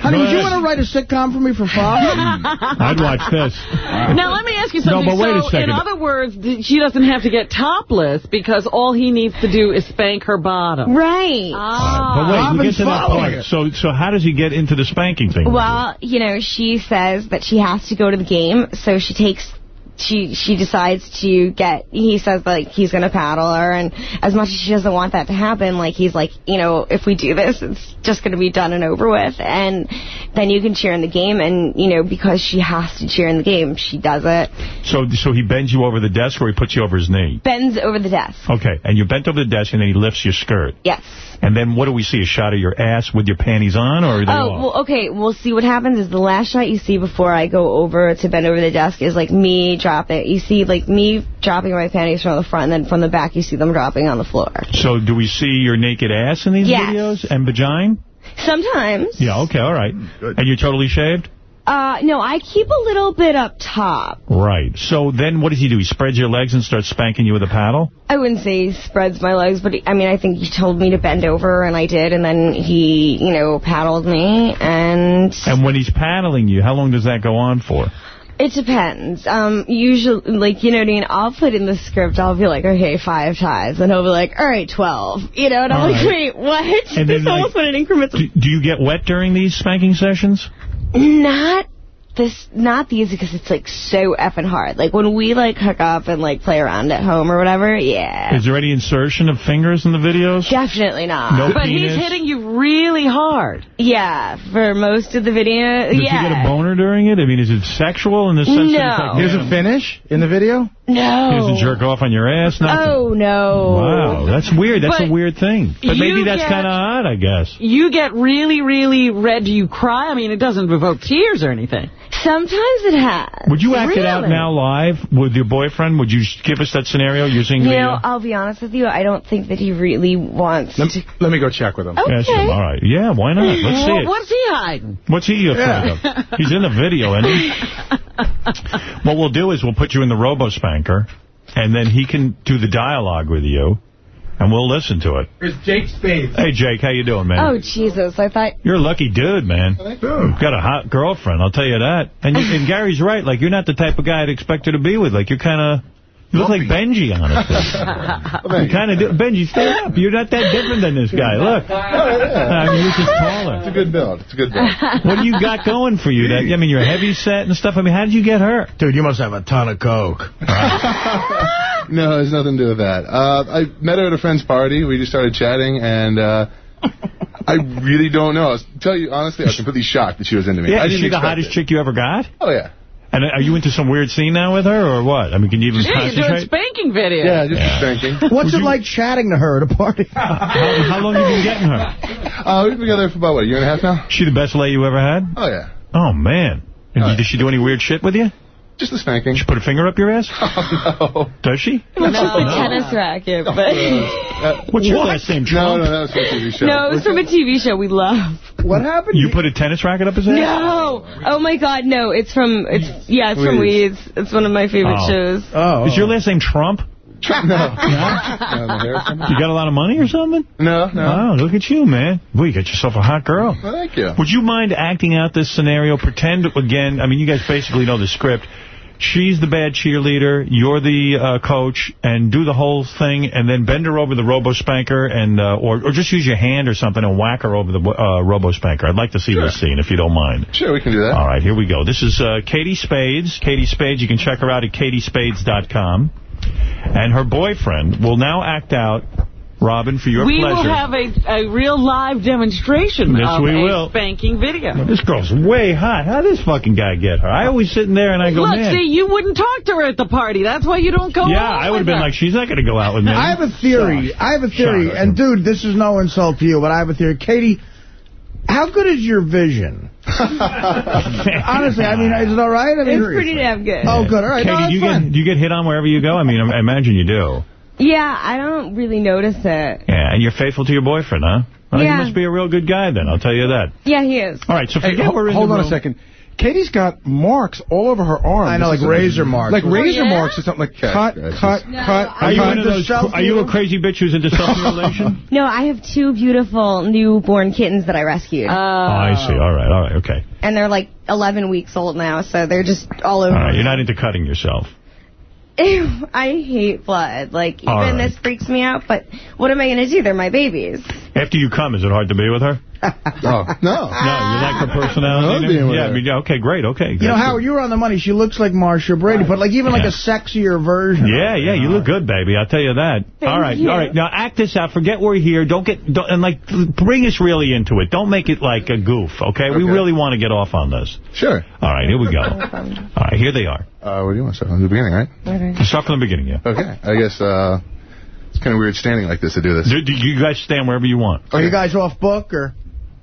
Honey, would you want to write a sitcom for me for Fox?
I'd watch this.
Now, let me ask you something.
No,
something.
but wait a second.
in other words, she doesn't have to get topless because all he needs to do is spank her bottom.
Right. Ah.
Uh, but wait, we get to that point. So, so how does he get into the spanking thing?
Well, you know, she says that she has to go to the game, so she takes she she decides to get he says like he's going to paddle her and as much as she doesn't want that to happen like he's like you know if we do this it's just going to be done and over with and then you can cheer in the game and you know because she has to cheer in the game she does it
So, so he bends you over the desk or he puts you over his knee?
bends over the desk
Okay, and you're bent over the desk and then he lifts your skirt.
yes
And then what do we see? A shot of your ass with your panties on or are they
Oh,
off?
well, okay. We'll see what happens is the last shot you see before I go over to bend over the desk is like me dropping. You see like me dropping my panties from the front, and then from the back you see them dropping on the floor.
So do we see your naked ass in these
Yes.
videos? And vagina?
Sometimes.
Yeah, okay, all right. And you're totally shaved?
Uh, no, I keep a little bit up top.
Right. So then what does he do? He spreads your legs and starts spanking you with a paddle?
I wouldn't say he spreads my legs, but he, I mean, I think he told me to bend over, and I did, and then he, you know, paddled me, and
And when he's paddling you, how long does that go on for?
It depends. Um, usually, like, you know what I mean? I'll put in the script, I'll be like, okay, five times. And he'll be like, all right, 12. You know, and I'm
All
like,
right.
wait, what?
And then,
This almost
like,
went in increments.
Do, do you get wet during these spanking sessions?
Not this, not these because it's like so effing hard. Like when we like hook up and like play around at home or whatever, yeah.
Is there any insertion of fingers in the videos?
Definitely not.
No
but
penis?
he's hitting you really hard.
Yeah, for most of the video,
Does
yeah.
he get a boner during it? I mean, is it sexual in the sense that
No.
like,
Here's a finish in the video?
No.
He doesn't jerk off on your ass? Nothing.
Oh, no.
Wow, that's weird. That's
But
a weird thing. But maybe that's kind of odd, I guess.
You get really, really red. Do you cry? I mean, it doesn't evoke tears or anything.
Sometimes it has.
Would you act it out now live with your boyfriend? Would you give us that scenario using
You
the...
know,
uh,
I'll be honest with you. I don't think that he really wants
Let,
to.
let me go check with him.
Okay.
Yes, all right. Yeah, why not? Let's see
Well,
it.
What's he hiding?
What's he afraid of? He's in the video, isn't he? what we'll do is we'll put you in the robo-spanker, and then he can do the dialogue with you, and we'll listen to it.
Here's Jake Spade.
Hey, Jake, how you doing, man?
Oh, Jesus. I thought.
You're a lucky dude, man. Oh, You've got a hot girlfriend, I'll tell you that. And, you, and Gary's right. Like, you're not the type of guy I'd expect her to be with. Like, you're kind of... You look like Benjy, honestly. you kind of do. Benjy, stay up. You're not that different than this guy. Look. I mean, you're just taller.
It's a good build. It's a good build.
What do you got going for you? That I mean, you're heavy set and stuff. I mean, how did you get hurt?
Dude, you must have a ton of coke.
No, it has nothing to do with that. Uh, I met her at a friend's party. We just started chatting, and uh, I really don't know. I'll tell you honestly, I was completely shocked that she was into me.
Yeah, is
didn't
she the hottest
it.
chick you ever got?
Oh, yeah.
And are you into some weird scene now with her, or what? I mean, can you even
Yeah, you're doing spanking videos.
Yeah, just spanking.
What's it like chatting to her at a party?
How, how long have you been getting her?
Uh, we've been together for about, what, a year and a half now?
She the best lay you ever had?
Oh, yeah.
Oh, man. And
Oh,
Does she do any weird shit with you?
Just the spanking.
She put a finger up your ass?
Oh, no.
Does she?
No, just a tennis racket. But uh,
What's your last name, Trump?
no, no, that was from a TV show.
no, it was from a TV show we love.
What happened?
You put a tennis racket up his ass?
No. Oh my God, no. It's from. It's yeah. It's from
Weeds.
Weeds. It's one of my favorite
Oh.
shows.
Oh.
Is your last name Trump?
No. no. the hair or something?
You got a lot of money or something?
No, no.
Oh, look at you, man. Boy, you got yourself a hot girl.
Well, thank you.
Would you mind acting out this scenario? Pretend, again, I mean, you guys basically know the script. She's the bad cheerleader, you're the uh, coach, and do the whole thing, and then bend her over the robo-spanker, and uh, or, or just use your hand or something and whack her over the uh, robo-spanker. I'd like to see this scene, if you don't mind.
Sure, we can do that.
All right, here we go. This is uh, Katie Spades. Katie Spades, you can check her out at katiespades.com. And her boyfriend will now act out, Robin, for your
we
pleasure.
will have a, a real live demonstration
Yes,
of
we
a
will.
spanking video.
This girl's way hot. How did this fucking guy get her? I always sitting there and I go,
Look,
man.
see, you wouldn't talk to her at the party. That's why you don't go
yeah,
out
I would have been
her.
like, she's not going to go out with me.
I have a theory. I have a theory. And, dude, this is no insult to you, but I have a theory. Katie, how good is your vision? Honestly, I mean, is it all right? I mean,
It's pretty damn good.
Oh, good. All right.
Katie,
no,
do you
fine.
get do you get hit on wherever you go? I mean, I imagine you do.
Yeah, I don't really notice it.
Yeah, and you're faithful to your boyfriend, huh? Well,
Yeah.
He must be a real good guy then, I'll tell you that.
Yeah, he is.
All right, so forget
ho-
we're in
hold
the
on a second. Katie's got marks all over her arm.
I know, like razor marks.
Like
Oh,
razor
yeah?
marks or something like cut,
guys,
cut,
No,
cut.
Are you,
cut.
one of those, are you a crazy bitch who's into self-mutilation?
No, I have two beautiful newborn kittens that I rescued.
Uh,
oh, I see. All right, all right, okay.
and they're like 11 weeks old now, so they're just all over.
All right, you're not into cutting yourself.
Ew, I hate blood. Like, even
All right.
this freaks me out, but what am I going to do? They're my babies.
After you come, is it hard to be with her?
Oh, no.
No, you like her personality?
I love being with
yeah,
her.
I mean, okay, great, okay.
You know, Howard, you were on the money. She looks like Marcia Brady, but like even like a sexier version.
Yeah, yeah, you look good, baby. I'll tell you that.
Thank
all right,
you.
all right. Now act this out. Forget we're here. Don't get don't, and like bring us really into it. Don't make it like a goof. Okay, we really want to get off on this.
Sure.
All right, here we go. All right, here they are.
Uh, what do you want to start from the beginning, right?
Okay.
Start from the beginning, yeah.
Okay. I guess uh, it's kind of weird standing like this to do this.
Do, do you guys stand wherever you want?
Are you guys off book or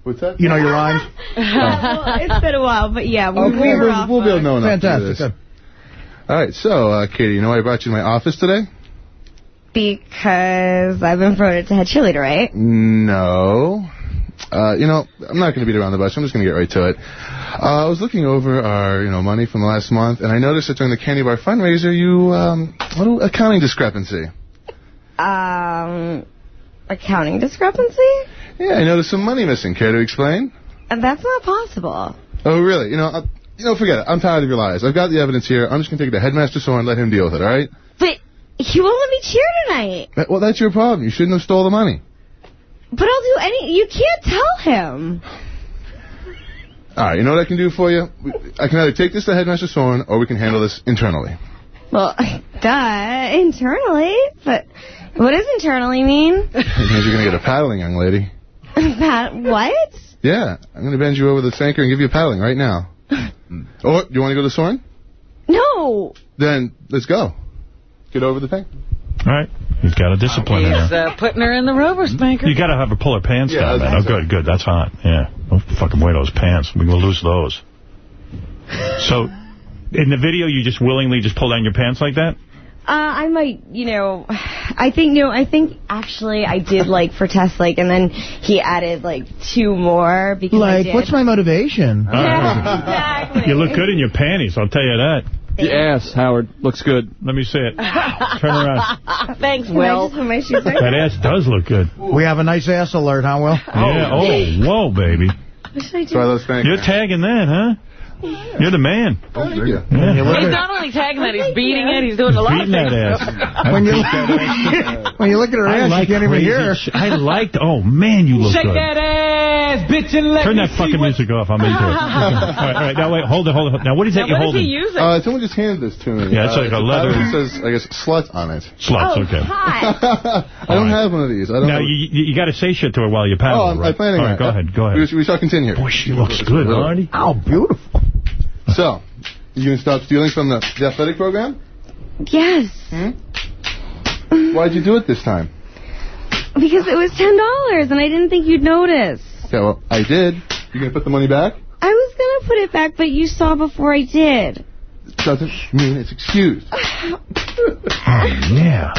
What's that?
you know your rhymes?
well, it's been a while, but yeah, we,
Okay,
we were
we'll,
off.
we'll be able to know enough to do
Fantastic.
this.
Good.
All right, so, uh, Katie, you know why I brought you to my office today?
Because I've been promoted to head cheerleader, right?
No. Uh, you know, I'm not going to beat around the bush. I'm just going to get right to it. Uh, I was looking over our, you know, money from the last month, and I noticed that during the Candy Bar fundraiser, you, um, what a accounting discrepancy.
Um, accounting discrepancy?
Yeah, I noticed some money missing. Care to explain?
And that's not possible.
Oh, really? You know, I, you know, forget it. I'm tired of your lies. I've got the evidence here. I'm just going to take it to Headmaster Soren and let him deal with it, all right?
But he won't let me cheer tonight.
That- Well, that's your problem. You shouldn't have stole the money.
But I'll do any. You can't tell him.
All right, you know what I can do for you? I can either take this to Headmaster Soren, or we can handle this internally.
Well, duh, internally. But what does internally mean?
It means you're going to get a paddling, young lady.
Pat, what?
Yeah, I'm going to bend you over the spanker and give you a paddling right now. oh, you want to go to Soren?
No.
Then, let's go. Get over the thing.
All right, you've got a discipline in
He's
there.
uh, putting her in the robo spanker.
You got to have her pull her pants
Yeah,
down, man. Oh, good, good. That's hot. Yeah, don't fucking wear those pants. We're gonna lose those. So, in the video, you just willingly just pull down your pants like that?
Uh, I might, you know, I think, no, I think actually I did, like, for test, like, and then he added, like, two more because I
Like,
did.
what's my motivation?
exactly.
You look good in your panties, I'll tell you that.
The ass, Howard, looks good.
Let me see it. Turn around.
Thanks, Will.
just put my shoes on?
That ass does look good.
We have a nice ass alert, huh, Will?
Yeah. Oh, whoa, baby.
What should I do?
So I love spanking.
You're tagging that, huh? You're the man.
Oh, thank you.
Yeah.
He's not only tagging that, he's beating it. He's doing a lot
Beating
of
that ass.
When you,
I that ass.
when you look at her
I
ass,
like
you can't even hear her.
I liked. Oh man, you look
Shake
good.
that ass, bitch, and let
Turn
me
that fucking
what-
music off. I'm into it. all right, all right. Now wait, hold it, hold it. Now what is that
Now,
you're
what is
holding?
he using?
Uh, someone just handed this to me.
Yeah, it's
uh,
like a leather-
It says, I guess, slut on it.
Sluts.
Oh,
okay.
hot.
I don't
right.
have one of these. I don't
Now
know.
you you, you got to say shit to her while you
Oh,
paddle.
I'm,
right?
I'm planning
All
on
right, go ahead, go
We,
ahead.
we shall continue.
Boy, she looks good, Artie.
Oh, beautiful.
So, you going to stop stealing from the, the athletic program?
Yes. Hmm?
Why'd you do it this time?
Because it was $10 and I didn't think you'd notice.
Okay, well, I did. You going to put the money back?
I was going to put it back, but you saw before I did.
Doesn't mean it's excused.
Oh yeah.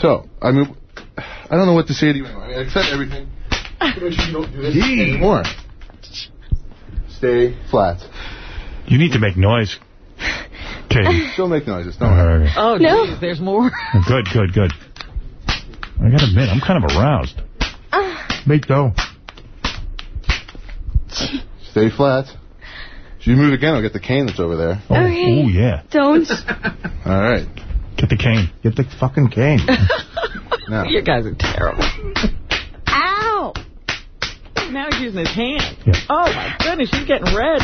So, I mean, I don't know what to say to you anymore. I mean, I accept everything. Just Make sure you don't do this anymore. Stay flat.
You need to make noise, Katie.
Still make noises. Don't
All
worry.
right,
Oh,
No.
geez, there's more.
Good, good, good. I got to admit, I'm kind of aroused. Ah.
Me too.
Stay flat. If you move again, I'll get the cane that's over there.
Oh,
Okay.
ooh, yeah.
Don't.
All right.
Get the cane.
Get the fucking cane.
Now,
You guys are terrible.
Ow.
Now he's using his hand.
Yeah.
Oh, my goodness, he's getting red.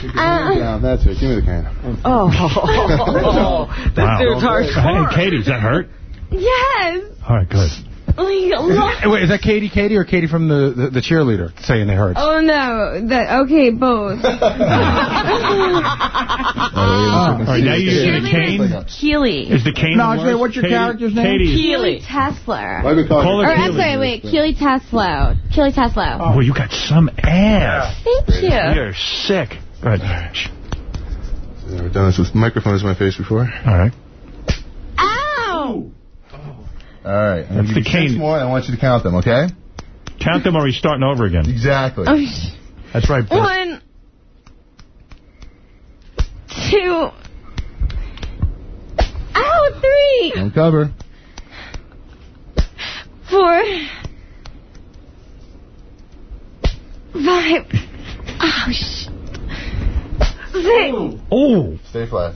keep your hand uh. down. That's it. Give me the cane.
Oh, this
Wow.
dude's hardcore.
Hey, Katie, does that hurt?
Yes.
All right, good.
Like, look.
Hey, wait, is that Katie Katie or Katie from the, the, the cheerleader saying they hurt?
Oh, no. The, okay, both.
Oh, All right, oh, ah. now you're using a cane?
Keely.
Is the cane
No,
the
I say, what's your
Katie,
character's name?
Katie.
Keely Tesla.
Why we calling
Call
her
her
Or, I'm sorry, wait. Keely Tesla. Keely Tesla.
Oh, you got some ass.
Thank you.
You're sick. Go ahead. Shh.
Never done this with microphones in my face before.
All right.
Ow.
All right. I'm
That's the
you six
cane.
more, and I want you to count them, okay?
Count them or he's starting over again.
Exactly.
Oh,
That's right. Bill.
One. Two. Ow, three.
Don't cover.
Four. Five. Oh, sh. Six.
Oh,
Stay flat.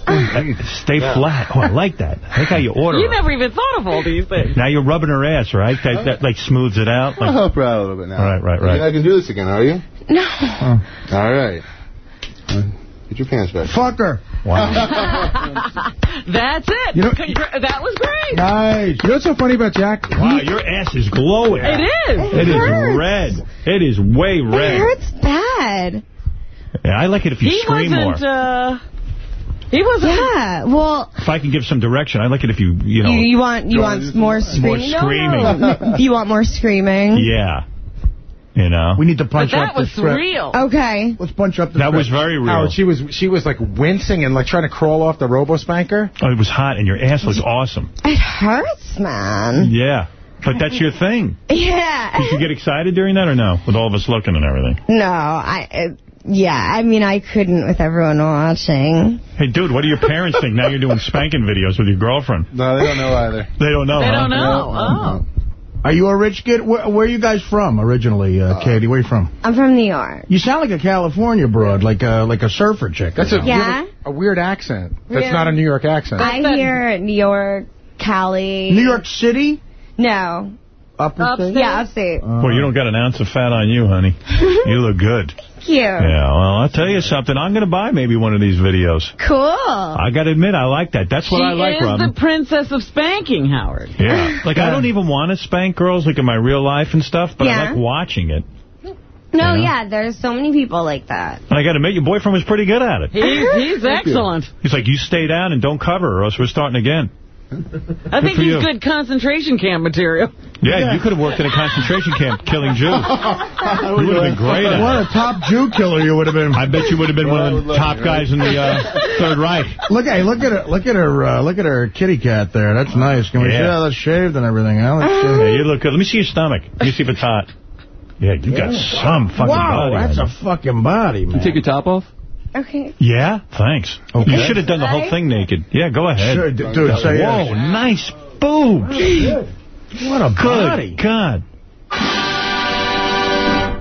stay flat. Oh, I like that. I like how you order
You never even thought of all these things.
Now you're rubbing her ass, right? That, that like smooths it out.
I'll help her out a little bit now.
Right, right,
You
right.
think I can do this again, are you?
No. Oh.
All right. Get your pants back.
Fuck her.
wow.
That's it.
You know-
Congra- that was great.
Nice. You know what's so funny about Jack?
Wow, your ass is glowing.
It is.
It is
hurts.
red. It is way red.
It hurts bad.
Yeah, I like it if you
He
scream more.
wasn't, uh... He wasn't...
Yeah. Well,
If I can give some direction, I like it if you, you know.
you, you want you want more
just
screaming?
More screaming.
no. you want more screaming?
Yeah. You know.
We need to punch
that
up the
was
script.
real.
Okay.
Let's punch up the
That was very real.
Howard, she was she was like wincing and like trying to crawl off the robo spanker.
Oh, it was hot, and your ass looks awesome.
It hurts, man.
Yeah. But that's your thing.
Yeah.
Did you get excited during that or no? With all of us looking and everything.
No, I. It, yeah, I mean, I couldn't with everyone watching.
Hey, dude, what do your parents think? Now you're doing spanking videos with your girlfriend.
No, they don't know either.
They don't know,
They
huh?
don't know. Oh.
Are you a rich kid? Where, where are you guys from originally, uh, Katie? Where are you from?
I'm from New York.
You sound like a California broad, like a like a surfer chick.
That's a,
Yeah?
you have a, a weird accent. That's
Yeah.
not a New York accent.
I hear New York, Cali.
New York City?
No.
Upper
Upstate?
State?
Yeah, upstate.
Well, you don't got an ounce of fat on you, honey. You look good.
Thank you.
Yeah, well, I'll tell you something. I'm going to buy maybe one of these videos.
Cool.
I got to admit, I like that. That's what
she
I like,
is the princess of spanking, Howard.
Yeah. Like, I don't even want to spank girls, like, in my real life and stuff, but
Yeah.
I like watching it.
No,
Yeah.
yeah, there's so many people like that.
And I got to admit, your boyfriend was pretty good at it.
He's, he's excellent.
He's like, you stay down and don't cover or else we're starting again.
I think he's
you.
good concentration camp material.
Yeah, you could have worked in a concentration camp killing Jews. You would have been great at
What a top Jew killer you would have been.
I bet you would have been one of the top guys in the uh, Third Reich.
Look, hey, look at her, look at her, uh, look at her kitty cat there. That's nice. Can we
Yeah.
see how that's shaved and everything? Huh? Let's.
Yeah, you look good. Let me see your stomach. Let me see if it's hot. Yeah, you got some fucking
wow,
body.
that's a fucking body, man.
You take your top off?
Okay.
Yeah, thanks.
Okay.
You should have done the whole thing naked. Yeah, go ahead.
Sure, d- dude, say
Whoa,
yes.
nice boobs.
What a body.
Good God.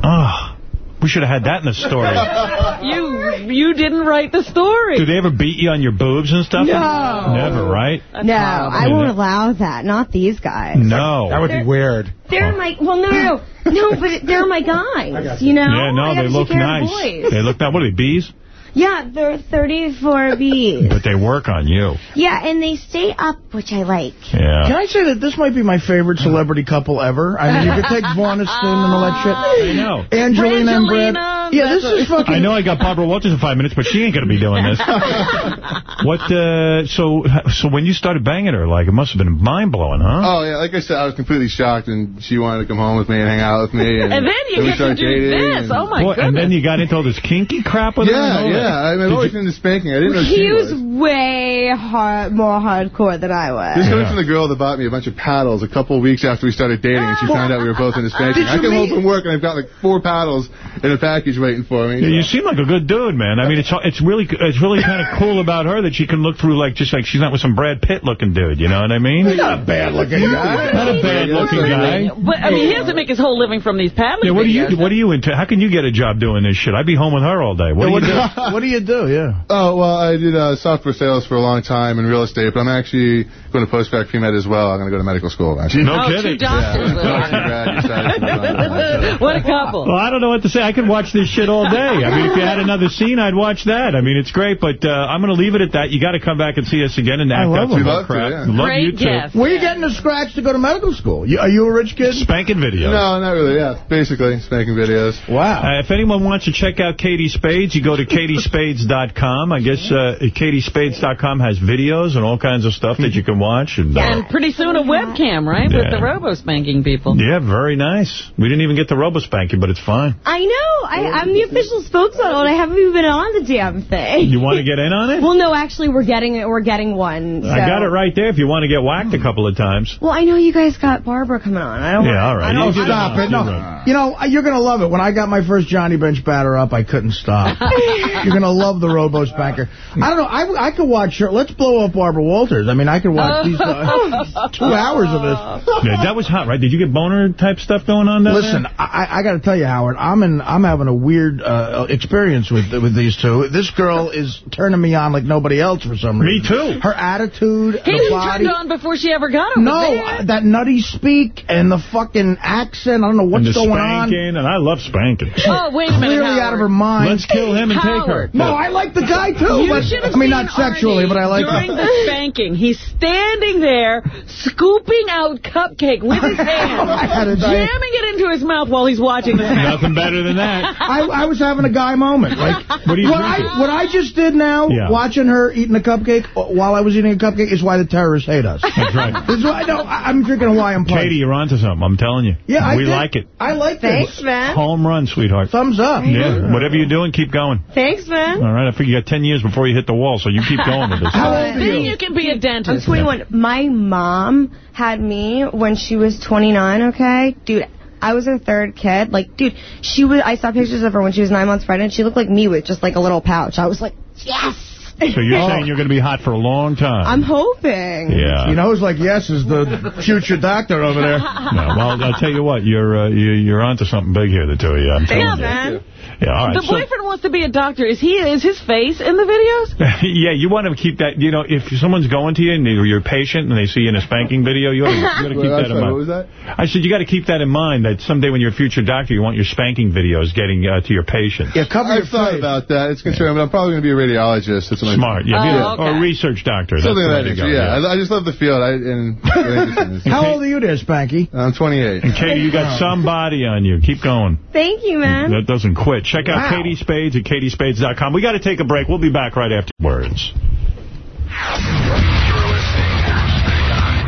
Oh, we should have had that in the story.
You you didn't write the story.
Do they ever beat you on your boobs and stuff?
No.
Never, right?
No, I won't allow that. Not these guys.
No.
That would be weird.
They're my, well, no, no, no, no, but they're my guys, you know?
Yeah, no, they look
take care of the
nice.
boys.
They look nice. What are they, bees?
Yeah, they're 34 Bs.
But they work on you.
Yeah, and they stay up, which I like.
Yeah.
Can I say that this might be my favorite celebrity couple ever? I mean, you could take Vaughn and all that shit.
I know.
Angelina and Brad. Yeah, this is fucking...
I know I got Barbara Walters in five minutes, but she ain't going to be doing this. what, uh, so, so when you started banging her, like, it must have been mind-blowing, huh?
Oh, yeah, like I said, I was completely shocked, and she wanted to come home with me and hang out with me. And,
And then you get to
started
do this.
and-
Oh, my
Boy,
goodness.
and then you got into all this kinky crap with her?
Yeah, yeah.
That?
I mean,
Did
I've always
you-
into spanking. I didn't know
He
she
was
was.
way hard, more hardcore than I was.
This
was.
coming from the girl that bought me a bunch of paddles a couple of weeks after we started dating, and she oh. found out we were both into spanking.
Did
I
you
come home from work, and I've got like four paddles in a package waiting for me.
Yeah, you seem like a good dude, man. I mean, it's it's really it's really kind of cool about her that she can look through like just like she's not with some Brad Pitt looking dude. You know what I mean?
He's not a bad-looking guy.
Not a bad looking guy.
But, I mean, he doesn't make his whole living from these paddles.
Yeah, what do you
videos.
what are you into? How can you get a job doing this shit? I'd be home with her all day. What do you do?
What do you do? Yeah.
Oh, well, I did uh, software sales for a long time in real estate, but I'm actually going to post-bac pre-med as well. I'm going to go to medical school, actually.
No
Oh,
kidding.
two doctors. what a couple.
Well, I don't know what to say. I could watch this shit all day. I mean, if you had another scene, I'd watch that. I mean, it's great, but uh, I'm going to leave it at that. You got to come back and see us again and act
love
out some
him.
more
Love to,
crap.
yeah.
Love
Great
you too.
guest.
Where are you getting the scratch to go to medical school? You, are you a rich kid?
Spanking videos.
No, not really, yeah. Basically, spanking videos.
Wow.
Uh, if anyone wants to check out Katie Spades, you go to katiespades.com. I guess uh, katiespades.com has videos and all kinds of stuff that you can watch. And, uh,
And pretty soon a webcam, right, with the robo-spanking people.
yeah, very nice. We didn't even get the robo spanking, but it's fine.
I know. I, I'm the official spokesman, and I haven't even been on the damn thing.
You want to get in on it?
Well, no, actually, we're getting it. We're getting one. So.
I got it right there if you want to get whacked a couple of times.
Well, I know you guys got Barbara coming on. I don't.
Yeah, all right.
I don't
You
stop it. No.
You're.
You know, you're going to love it. When I got my first Johnny Bench batter up, I couldn't stop. you're going to love the Robo Spanker. I don't know. I, I could watch her. Let's blow up Barbara Walters. I mean, I could watch these uh, two hours of this.
Yeah, that was hot, right? Did you get boner type stuff going on down
Listen,
there?
I, I got to tell you, Howard, I'm in. I'm having a weird uh, experience with with these two. This girl is turning me on like nobody else for some reason.
Me too.
Her attitude,
He
the
was
body.
turned on before she ever got him.
No, uh, that nutty speak and the fucking accent. I don't know what's
and the
going on.
spanking, and I love spanking.
Oh, wait a minute,
Clearly
Howard.
out of her mind.
Let's kill him and take her.
Howard.
No, I like the guy too.
You
but,
should have
I mean, not sexually,
Artie
but I like
during
him.
the spanking. He's standing there, scooping out cupcake with his hand,
I
jamming it into his mouth while he's watching the
Nothing better than that.
I, I was having a guy moment. Like
What are you
what? I what I just did now,
Yeah.
watching her eating a cupcake uh, while I was eating a cupcake, is why the terrorists hate us.
That's right.
This is why I know I- I'm drinking Hawaiian punch.
Katie, you're onto something. I'm telling you.
yeah, I
we
did.
like it.
I like
Thanks,
this.
man.
Home run, sweetheart.
Thumbs up.
Yeah, whatever you're doing, keep going.
Thanks, man.
All right, I figure you got 10 years before you hit the wall, so you keep going with this.
How old are
Then
you?
you can be a
I'm
dentist.
21. My mom had me when she was 29, okay? Dude, I was her third kid. Like, dude, she was, I saw pictures of her when she was nine months pregnant. She looked like me with just like a little pouch. I was like, yes!
So you're saying you're going to be hot for a long time.
I'm hoping.
yeah.
You know who's like yes is the future doctor over there.
No, well, I'll tell you what, you're uh, you, you're onto something big here, the two of you. I'm telling
Yeah,
you.
man.
Yeah, all right.
The
so-
boyfriend wants to be a doctor. Is he? Is his face in the videos?
yeah, you want to keep that, you know, if someone's going to you and you're a patient and they see you in a spanking video, you ought to, you ought to keep
Well,
that in
sorry,
mind.
what was that?
I said you got to keep that in mind that someday when you're a future doctor, you want your spanking videos getting uh, to your patients.
Yeah, cover
I've
your
thought
face.
about that. It's concerning, but I'm probably going to be a radiologist. That's what
Smart. Yeah, be a-
Oh, okay.
Or a research doctor.
Something
That's
of
the
that
way go,
yeah. I, I just love the field. I, and
How old are you there, Spanky?
I'm 28.
And Katie, you got some body on you. Keep going.
Thank you, man.
That doesn't quit. Check out
Wow.
Katie Spades at katiespades.com. We got to take a break. We'll be back right after words.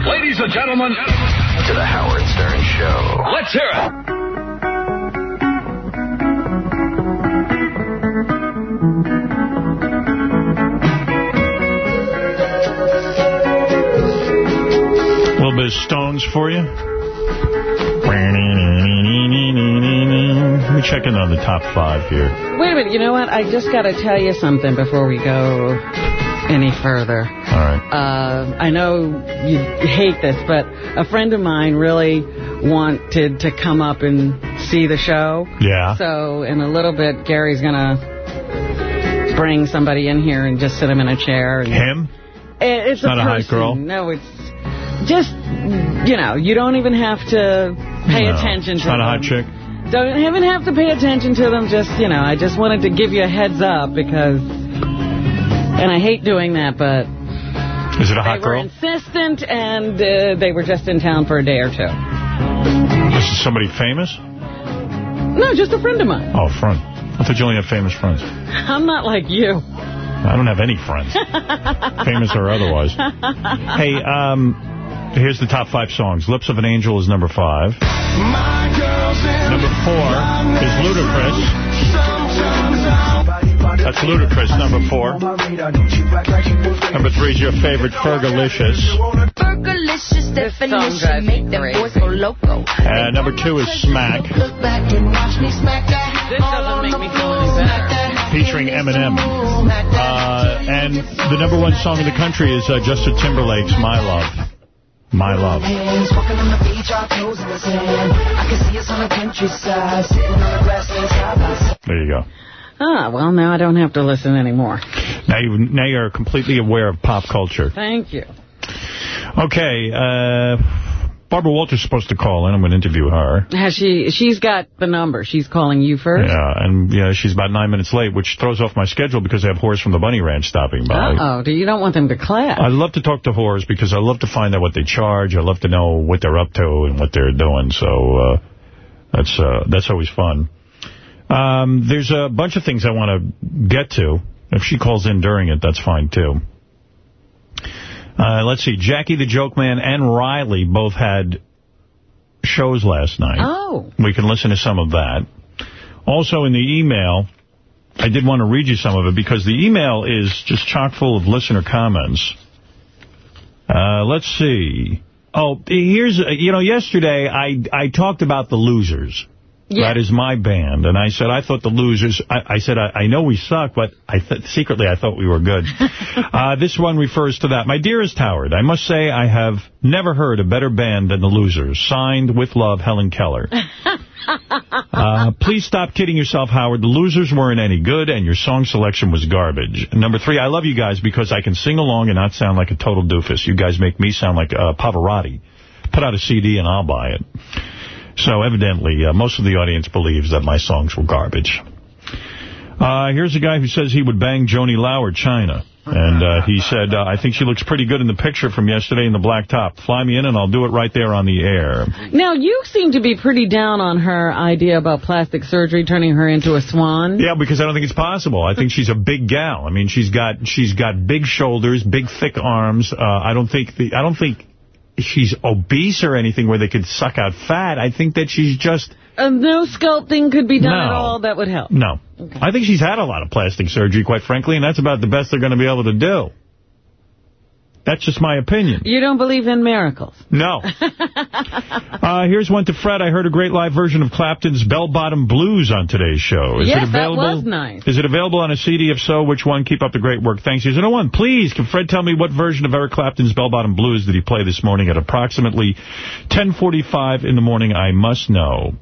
Ladies and gentlemen, to the Howard Stern Show. Let's hear it.
A little bit of Stones for you. Me check in on the top five here.
Wait a minute. You know what? I just got to tell you something before we go any further.
All right.
Uh, I know you hate this, but a friend of mine really wanted to come up and see the show.
Yeah.
So in a little bit, Gary's going to bring somebody in here and just sit him in a chair.
Him?
It- It's
Not
a
a hot
person.
girl?
No, it's just, you know, you don't even have to pay
No,
attention
it's
to
not a hot chick.
Don't even have to pay attention to them. Just, you know, I just wanted to give you a heads up because, and I hate doing that, but
Is it a
they
hot
were
girl?
insistent and uh, they were just in town for a day or two.
This is somebody famous?
No, just a friend of mine.
Oh, friend. I thought you only have famous friends.
I'm not like you.
I don't have any friends, famous or otherwise. Hey, um, here's the top five songs. Lips of an Angel is number five. Number four is Ludacris. That's Ludacris, number four. Number three is your favorite, Fergalicious.
Fergalicious definition make them boys go loco.
Uh, number two is Smack,
Look back and watch me smack that.
This doesn't make me feel any better.
featuring Eminem. Uh, and the number one song in the country is uh, Justin Timberlake's My Love. My Love.
Hands walking on the beach, our toes in the sand. I can see us on the countryside, sitting on the grassland side by side.
There you go.
Ah, well, now I don't have to listen anymore.
Now, you, now you're completely aware of pop culture.
Thank you.
Okay, uh, Barbara Walters is supposed to call in. I'm going to interview her.
Has she? She's got the number. She's calling you first.
Yeah, and yeah, she's about nine minutes late, which throws off my schedule because I have Horace from the Bunny Ranch stopping by.
Uh-oh. Do you don't want them to clash?
I love to talk to Horace because I love to find out what they charge. I love to know what they're up to and what they're doing. So uh, that's uh, that's always fun. Um, there's a bunch of things I want to get to. If she calls in during it, that's fine, too. Uh, let's see. Jackie the Joke Man and Riley both had shows last night.
Oh.
We can listen to some of that. Also, in the email, I did want to read you some of it because the email is just chock full of listener comments. Uh, let's see. Oh, here's, you know, yesterday I, I talked about the losers.
Yeah.
That is my band. And I said, I thought the losers, I, I said, I, I know we suck, but I th secretly I thought we were good. uh, this one refers to that. My dearest Howard, I must say I have never heard a better band than the losers. Signed with love, Helen Keller. Uh, please stop kidding yourself, Howard. The losers weren't any good, and your song selection was garbage. Number three, I love you guys because I can sing along and not sound like a total doofus. You guys make me sound like uh, Pavarotti. Put out a CD and I'll buy it. So evidently, uh, most of the audience believes that my songs were garbage. Uh, here's a guy who says he would bang Joanie Laurer, Chyna. And uh, he said, uh, I think she looks pretty good in the picture from yesterday in the black top. Fly me in and I'll do it right there on the air.
Now, you seem to be pretty down on her idea about plastic surgery turning her into a swan.
Yeah, because I don't think it's possible. I think she's a big gal. I mean, she's got she's got big shoulders, big thick arms. Uh, I don't think the I don't think she's obese or anything where they could suck out fat. I think that she's just
Uh, no sculpting could be done
No.
at all that would help.
no. I think she's had a lot of plastic surgery, quite frankly, and that's about the best they're going to be able to do. That's just my opinion.
You don't believe in miracles.
No. uh, here's one to Fred. I heard a great live version of Clapton's Bell Bottom Blues on today's show. Is
Yes,
it
that
available?
was nice.
Is it available on a CD? If so, which one? Keep up the great work. Thanks. Here's another one. Please, can Fred tell me what version of Eric Clapton's Bell Bottom Blues did he play this morning at approximately 10:45 in the morning? I must know.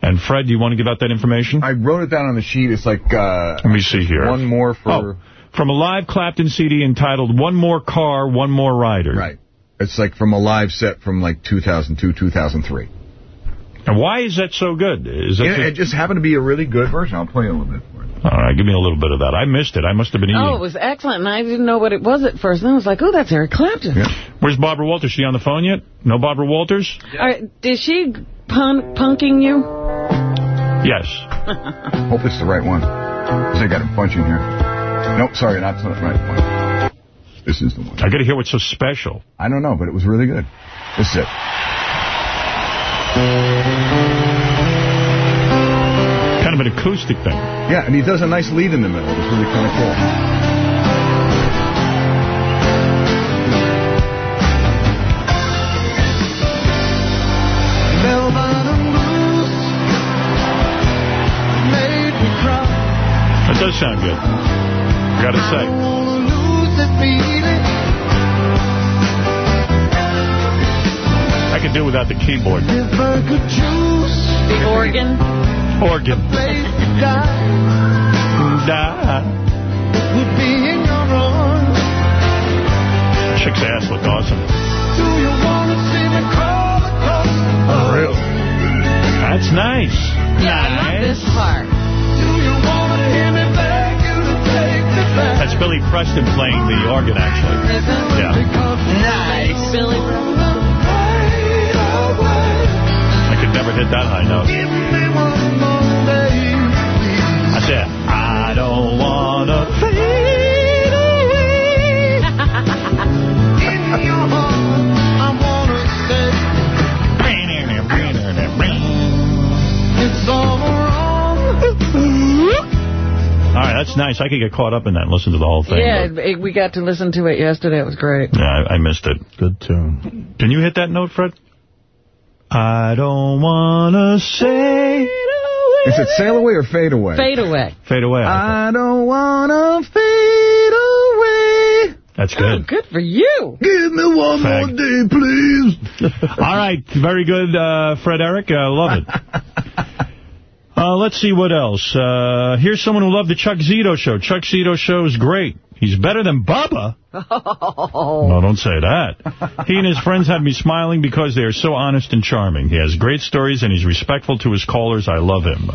And Fred, do you want to give out that information?
I wrote it down on the sheet. It's like uh,
Let me see here.
one more for...
Oh, from a live Clapton CD entitled One More Car, One More Rider.
Right. It's like from a live set from like 2002, 2003.
And why is that so good? Is that
Yeah,
just-
it just happened to be a really good version. I'll play a little bit for it.
All right, give me a little bit of that. I missed it. I must have been eating.
Oh, it was excellent, and I didn't know what it was at first. And I was like, oh, that's Eric Clapton. Yeah.
Where's Barbara Walters? She on the phone yet? No Barbara Walters?
All right, did she pun punking you?
Yes.
Hope it's the right one. 'Cause I got a bunch in here. Nope, sorry, not the right one. This is the one.
I got to hear what's so special.
I don't know, but it was really good. This is it.
Kind of an acoustic thing.
Yeah, and he does a nice lead in the middle. It's really kind of cool.
That does sound good. Gotta say. I could do without the keyboard.
The organ.
Organ. Da. Chick's ass looked awesome. Really? That's nice.
Yeah, I love this part.
That's Billy Preston playing the organ, actually. Yeah.
Nice. Billy.
I could never hit that high note. I said, I don't want to fade All that's nice. I could get caught up in that and listen to the whole thing.
Yeah, it, we got to listen to it yesterday. It was great.
Yeah, I, I missed it. Good tune. Can you hit that note, Fred? I don't want to say...
Is it sail away or fade away?
Fade away.
Fade away.
I don't want to fade away.
That's good.
Good for you.
Give me one
Fag.
more day, please.
All right, very good, uh, Fred Eric. I love it. Uh, let's see what else. Uh, here's someone who loved the Chuck Zito show. Chuck Zito show is great. He's better than Bubba. No, don't say that. He and his friends have me smiling because they are so honest and charming. He has great stories and he's respectful to his callers. I love him.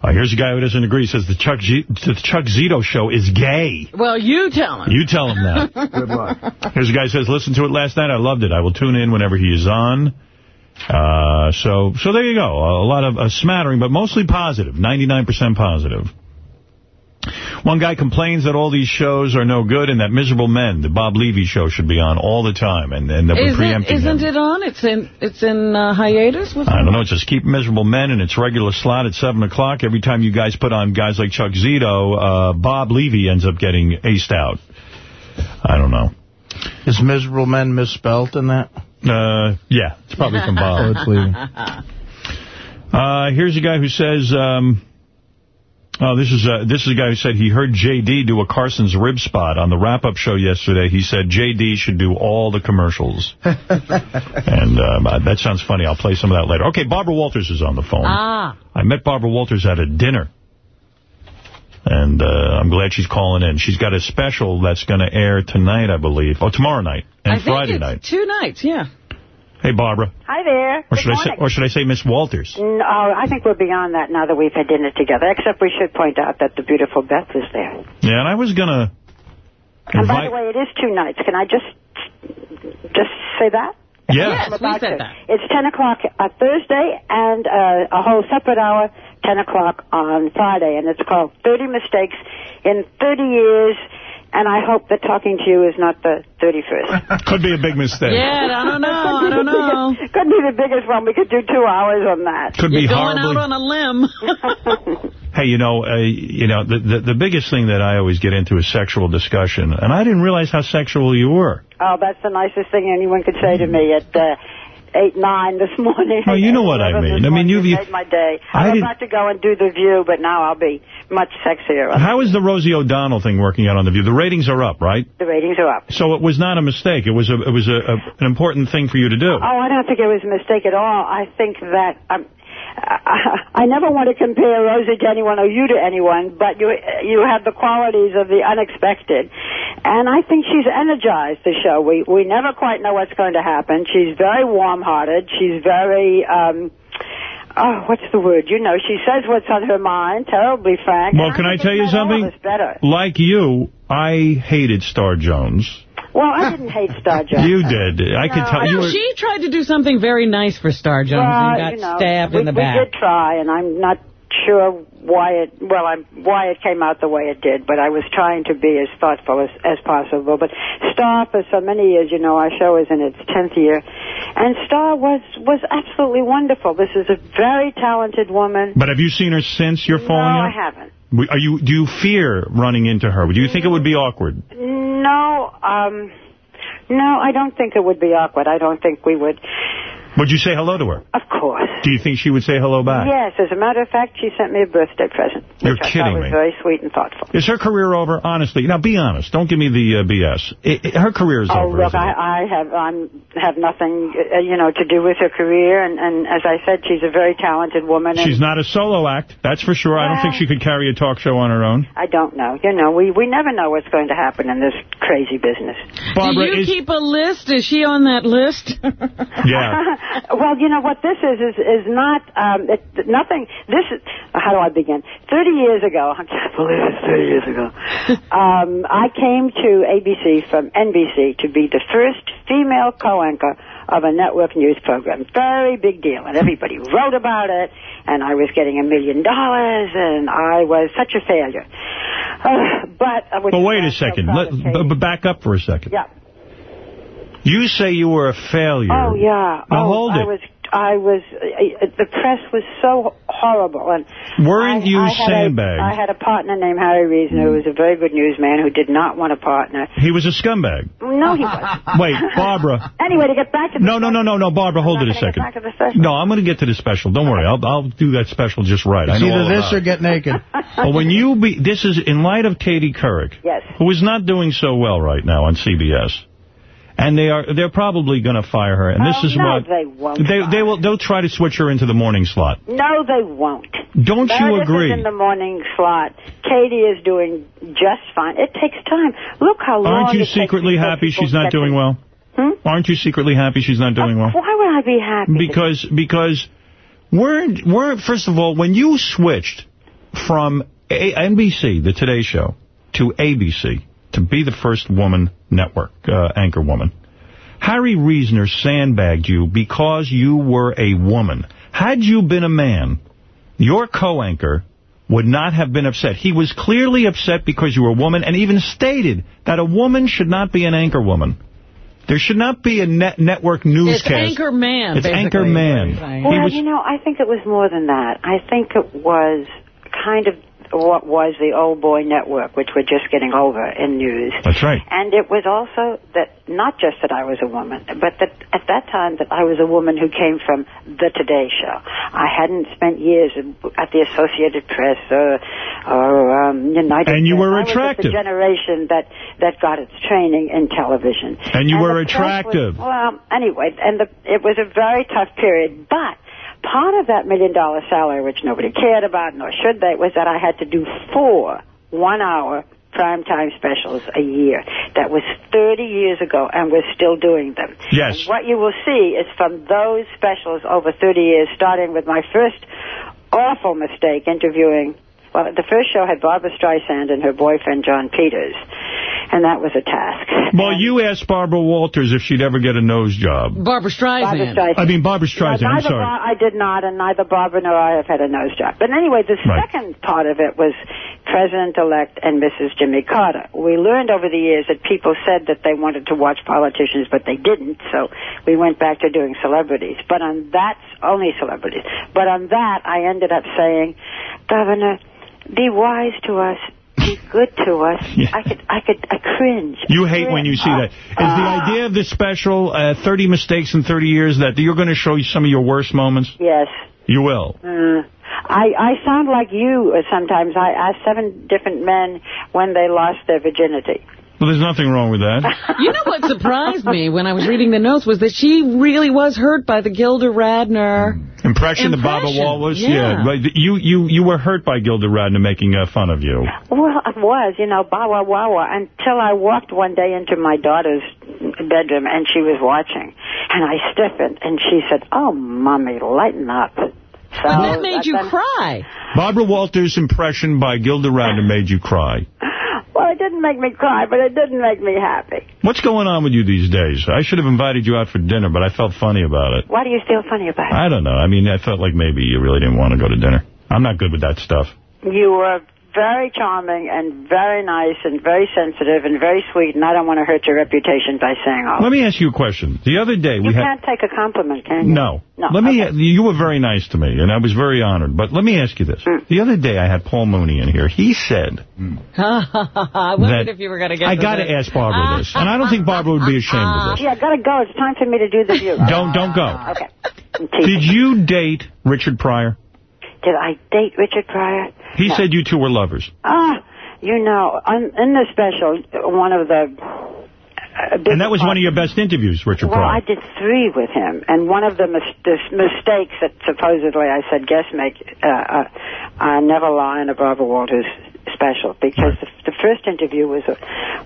Uh, here's a guy who doesn't agree. He says the Chuck, G the Chuck Zito show is gay.
Well, you tell him.
You tell him that.
Good luck.
Here's a guy who says, listen to it last night. I loved it. I will tune in whenever he is on. Uh, so so there you go. A lot of a smattering, but mostly positive. 99% positive. One guy complains that all these shows are no good and that Miserable Men, the Bob Levy show, should be on all the time. And, and that we're
Isn't,
preempting
isn't
him.
it on? It's in it's in uh, hiatus? What's
I don't know. It says keep Miserable Men in its regular slot at 7 o'clock. Every time you guys put on guys like Chuck Zito, uh, Bob Levy ends up getting aced out. I don't know.
Is Miserable Men misspelled in that?
Uh, yeah, it's probably from Bob.
Oh, it's leaving.
Uh, here's a guy who says, um, oh, this is a, this is a guy who said he heard J.D. do a Carson's rib spot on the wrap-up show yesterday. He said J.D. should do all the commercials. and um, uh, that sounds funny. I'll play some of that later. Okay, Barbara Walters is on the phone.
Ah.
I met Barbara Walters at a dinner. And uh, I'm glad she's calling in. She's got a special that's going to air tonight, I believe. Oh, tomorrow night and
I think
Friday
it's
night.
two nights, yeah.
Hey, Barbara.
Hi there.
Or
Good
should I say, or should I say Miss Walters?
No, I think we're beyond that now that we've had dinner together, except we should point out that the beautiful Beth is there.
Yeah, and I was going to
And by the way, it is two nights. Can I just just say that?
Yeah.
I'm about to. It's 10 o'clock on Thursday and uh, a whole separate hour, 10 o'clock on Friday, and it's called 30 Mistakes in 30 Years, and I hope that talking to you is not the 31st.
Could be a big mistake.
Yeah, I don't know. I don't know.
Could be the biggest one. We could do two hours on that.
Could be
You're going
horribly-
out on a limb.
Hey, you know, uh, you know, the, the the biggest thing that I always get into is sexual discussion, and I didn't realize how sexual you were.
Oh, that's the nicest thing anyone could say to me at uh, eight nine this morning.
Well, you know what I mean. I mean, you've-
You made my day.
I
I'm about to go and do the View, but now I'll be much sexier.
How is the Rosie O'Donnell thing working out on the View? The ratings are up, right?
The ratings are up.
So it was not a mistake. It was a it was a, a an important thing for you to do.
Oh, I don't think it was a mistake at all. I think that um, I, I never want to compare Rosie to anyone or you to anyone, but you you have the qualities of the unexpected, and I think she's energized the show. We we never quite know what's going to happen. She's very warm-hearted. She's very. Um, Oh, what's the word? You know, she says what's on her mind, terribly frank.
Well, can I
think
tell you
made all of
something?
better.
Like you, I hated Star Jones.
Well, I didn't hate Star Jones.
You did. I could tell you were.
she tried to do something very nice for Star Jones
Well,
and got
you know,
stabbed
we,
in the
we
back.
did try, and I'm not sure why it well I'm why it came out the way it did, but I was trying to be as thoughtful as, as possible. But Star for so many years, you know, our show is in its tenth year, and Star was was absolutely wonderful. This is a very talented woman.
But have you seen her since you're falling
no,
out?
I haven't.
Are you? Do you fear running into her? Do you think it would be awkward?
No, um, no, I don't think it would be awkward. I don't think we would.
Would you say hello to her?
Of course.
Do you think she would say hello back?
Yes, as a matter of fact, she sent me a birthday present.
You're
which I
kidding
thought was
me.
very sweet and thoughtful.
Is her career over? Honestly. Now, be honest. Don't give me the uh, BS. I- I- her career is
Oh,
over,
look,
isn't it?
I, I have I'm have nothing, uh, you know, to do with her career, and, and as I said, she's a very talented woman. And
She's not a solo act, that's for sure. I don't think she could carry a talk show on her own.
I don't know. You know, we we never know what's going to happen in this crazy business.
Barbara,
Do you
is-
keep a list? Is she on that list?
Yeah.
Well, you know what this is is is not um, it, nothing. This is how do I begin? Thirty years ago, I can't believe it's thirty years ago. um, I came to ABC from NBC to be the first female co-anchor of a network news program. Very big deal, and everybody wrote about it. And I was getting a million dollars, and I was such a failure. Uh, but I was
But wait a second.
proud
Let,
of Katie.
b- b- back up for a second.
Yeah.
You say you were a failure.
Oh yeah.
Now
oh,
hold
I was. I was. Uh, the press was so horrible, and
Weren't
I,
you
I had
sandbagged?
A, I had a partner named Harry Reasoner, who was a very good newsman, who did not want a partner.
He was a scumbag.
No, he wasn't.
Wait, Barbara.
Anyway, to get back to the
No, no, no, no, no, Barbara, hold it a second.
Get back to the special.
No, I'm going to get to the special. Don't worry. I'll I'll do that special just right. I
It's
know
either this or get naked.
Well, when you be, this is in light of Katie Couric,
Yes.
who is not doing so well right now on CBS, and they are they're probably going to fire her. And this
Oh,
is
no,
what
they won't
they they will they'll try to switch her into the morning slot.
No, they won't.
Don't you
Meredith
agree?
Is in the morning slot. Katie is doing just fine. It takes time. Look how long.
Aren't you secretly happy she's not doing well?
Hmm?
Aren't you secretly happy she's not doing well?
Why would I be happy?
Because because weren't weren't first of all when you switched from A NBC the Today Show to ABC to be the first woman network uh, anchor woman, Harry Reasoner sandbagged you because you were a woman. Had you been a man, your co-anchor would not have been upset. He was clearly upset because you were a woman and even stated that a woman should not be an anchor woman. There should not be a net network
It's. Anchor Man.
It's
basically,
Anchor Man.
you're.
Well, you know, I think it was more than that. I think it was kind of what was the old boy network, which we're just getting over in news.
That's right.
And it was also that not just that I was a woman, but that at that time that I was a woman who came from the Today Show. I hadn't spent years at the Associated Press or, or um, United.
And you
Press.
were
I was
attractive.
the generation that that got its training in television.
And you were
the press was-
attractive.
well, anyway, and the, it was a very tough period, but part of that million dollar salary, which nobody cared about, nor should they, was that I had to do four one hour primetime specials a year. That was 30 years ago, and we're still doing them.
Yes.
And what you will see is from those specials over 30 years, starting with my first awful mistake interviewing. Well, the first show had Barbara Streisand and her boyfriend Jon Peters, and that was a task.
Well, you asked Barbara Walters if she'd ever get a nose job.
Barbara Streisand.
Barbra Streisand.
I mean, Barbara Streisand,
No,
I'm sorry.
Bar- I did not, and neither Barbara nor I have had a nose job. But anyway, the
Right.
second part of it was President-elect and Mrs. Jimmy Carter. We learned over the years that people said that they wanted to watch politicians, but they didn't, so we went back to doing celebrities. But on that, only celebrities. But on that, I ended up saying, Governor, be wise to us. Be good to us. I could, I could, I cringe.
You hate when you see that. Is the idea of this special, uh, 30 mistakes in 30 years, that you're going to show you some of your worst moments?
Yes.
You will.
Uh, I, I sound like you uh, sometimes. I ask seven different men when they lost their virginity.
Well, there's nothing wrong with that.
You know what surprised me when I was reading the notes was that she really was hurt by the Gilda Radner.
Impression, that Barbara
Impression,
Wall was?
yeah.
Right. You, you, you were hurt by Gilda Radner making uh, fun of you.
Well, I was, you know, bawa wawa, until I walked one day into my daughter's bedroom and she was watching. And I stiffened and she said, oh, mommy, lighten up. So
And that made you
then-
cry.
Barbara Walters' impression by Gilda Radner made you cry.
Well, it didn't make me cry, but it didn't make me happy.
What's going on with you these days? I should have invited you out for dinner, but I felt funny about it.
Why do you feel funny about it?
I don't know. I mean, I felt like maybe you really didn't want to go to dinner. I'm not good with that stuff.
You were very charming and very nice and very sensitive and very sweet, and I don't want to hurt your reputation by saying all.
Let me ask you a question. The other day we
you
had...
can't take a compliment, can you?
No.
No.
Let me. You were very nice to me, and I was very honored. But let me ask you this.
Hmm.
The other day I had Paul Mooney in here. He said
I wondered if you were going to get
I got to ask Barbara this, and I don't think Barbara would be ashamed of this.
Yeah, I gotta go. It's time for me to do the view.
Don't don't go.
Okay.
Did you date Richard Pryor?
Did I date Richard Pryor?
He
No.
said you two were lovers.
Ah, you know, on, in the special, one of the... Uh,
And that was one of your best interviews, Richard Pryor.
Well, I
Pryor.
did three with him, and one of the mis- the mistakes that supposedly I said guests make, uh, uh, I never lie in a Barbara Walters special because the, the first interview was a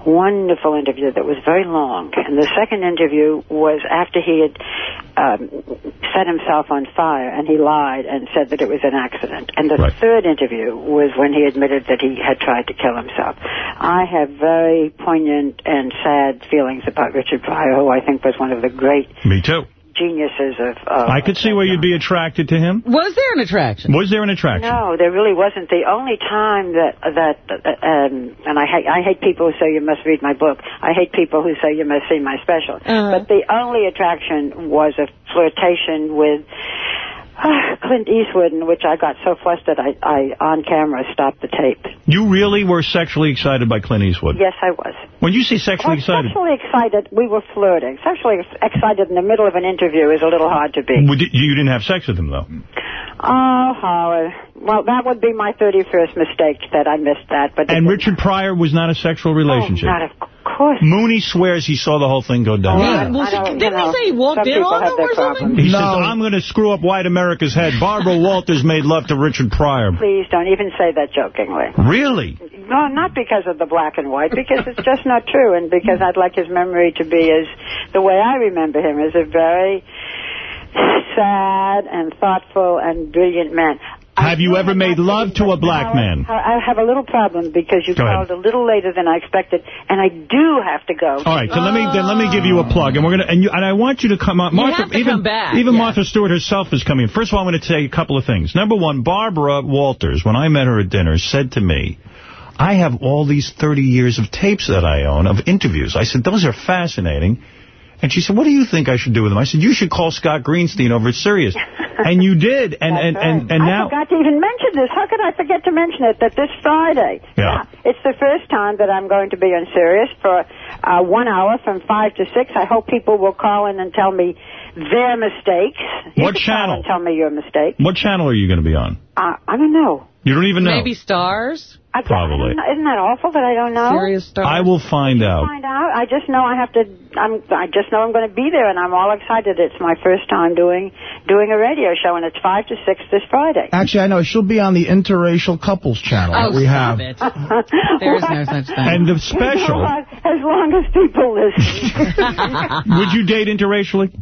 wonderful interview that was very long, and the second interview was after he had um, set himself on fire and he lied and said that it was an accident, and the third interview was when he admitted that he had tried to kill himself. I have very poignant and sad feelings about Richard Pryor, who I think was one of the great
Me too.
Geniuses of. of
I could see where you'd be attracted to him.
Was there an attraction?
Was there an attraction?
No, there really wasn't. The only time that that uh, um, and I hate I hate people who say you must read my book. I hate people who say you must see my special.
Uh-huh.
But the only attraction was a flirtation with. Ah, Clint Eastwood, in which I got so flustered, I, I on camera stopped the tape.
You really were sexually excited by Clint Eastwood.
Yes, I was.
When you say sexually
Well,
excited,
Sexually excited, we were flirting. Sexually excited in the middle of an interview is a little hard to be.
you didn't have sex with him, though.
Oh, Howard. Well, that would be my 31st mistake that I missed that. But
And Richard Pryor was not a sexual oh, relationship.
Oh, not of course.
Mooney swears he saw the whole thing go down.
Yeah. Well, I
didn't
you know,
he say he walked in on
have
them or something?
problems.
He says, I'm going to screw up white America's head. Barbara Walters made love to Richard Pryor.
Please don't even say that jokingly.
Really?
No, not because of the black and white, because it's just not true, and because I'd like his memory to be as the way I remember him as a very sad and thoughtful and brilliant man.
Have you ever made love to a black man?
I I have a little problem because you
Go ahead.
called a little later than I expected, and I do have to go.
All right, so let me then let me give you a plug, and we're gonna and you and I want you to come on.
You
Martha,
have to
even
come back,
even
yeah.
Martha Stewart herself is coming. First of all, I'm going to say a couple of things. Number one, Barbara Walters, when I met her at dinner, said to me, "I have all these 30 years of tapes that I own of interviews." I said, "Those are fascinating." And she said, what do you think I should do with them? I said, you should call Scott Greenstein over at Sirius. and you did. And, and, and, and
I
now...
forgot to even mention this. How could I forget to mention it? That this Friday,
Yeah.
it's the first time that I'm going to be on Sirius for uh, one hour from 5 to 6. I hope people will call in and tell me their mistakes. You
What channel?
tell me your mistake.
What channel are you going to be on?
Uh, I don't know.
You don't even know.
Maybe stars?
I,
Probably.
Isn't that awful that I don't know?
Sirius stars?
I will find out.
Find out. I just know I have to. I'm. I just know I'm going to be there, and I'm all excited. It's my first time doing doing a radio show, and it's five to six this Friday.
Actually, I know. She'll be on the interracial couples channel
Oh,
that we
stop
have.
it.
There is no such thing.
And the
You know
special,
what? As long as people listen.
would you date interracially?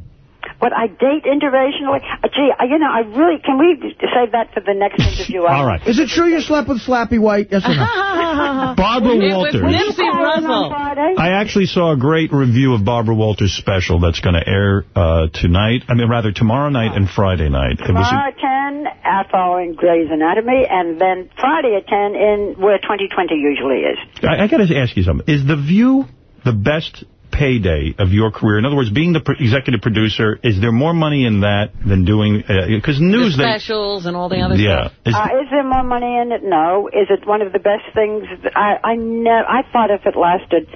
But I date interracially. Uh, gee, I- you know, I really can we save that for the next interview?
All right.
Is it true you slept with Slappy White? Yes or no?
Barbara
It was
Walters.
Nipsey Russell.
I actually saw a great review of Barbara Walters' special that's going to air uh, tonight. I mean, rather, tomorrow night and Friday night. It was
Tomorrow at 10, uh, following Grey's Anatomy, and then Friday at 10 in where 2020 usually is.
I, I got to ask you something. Is The View the best payday of your career? In other words, being the pro executive producer, is there more money in that than doing... Because
The
news... they-
specials and all the other
Yeah.
stuff.
Is-
uh, is there more money in it? No. Is it one of the best things? I I never. I thought if it lasted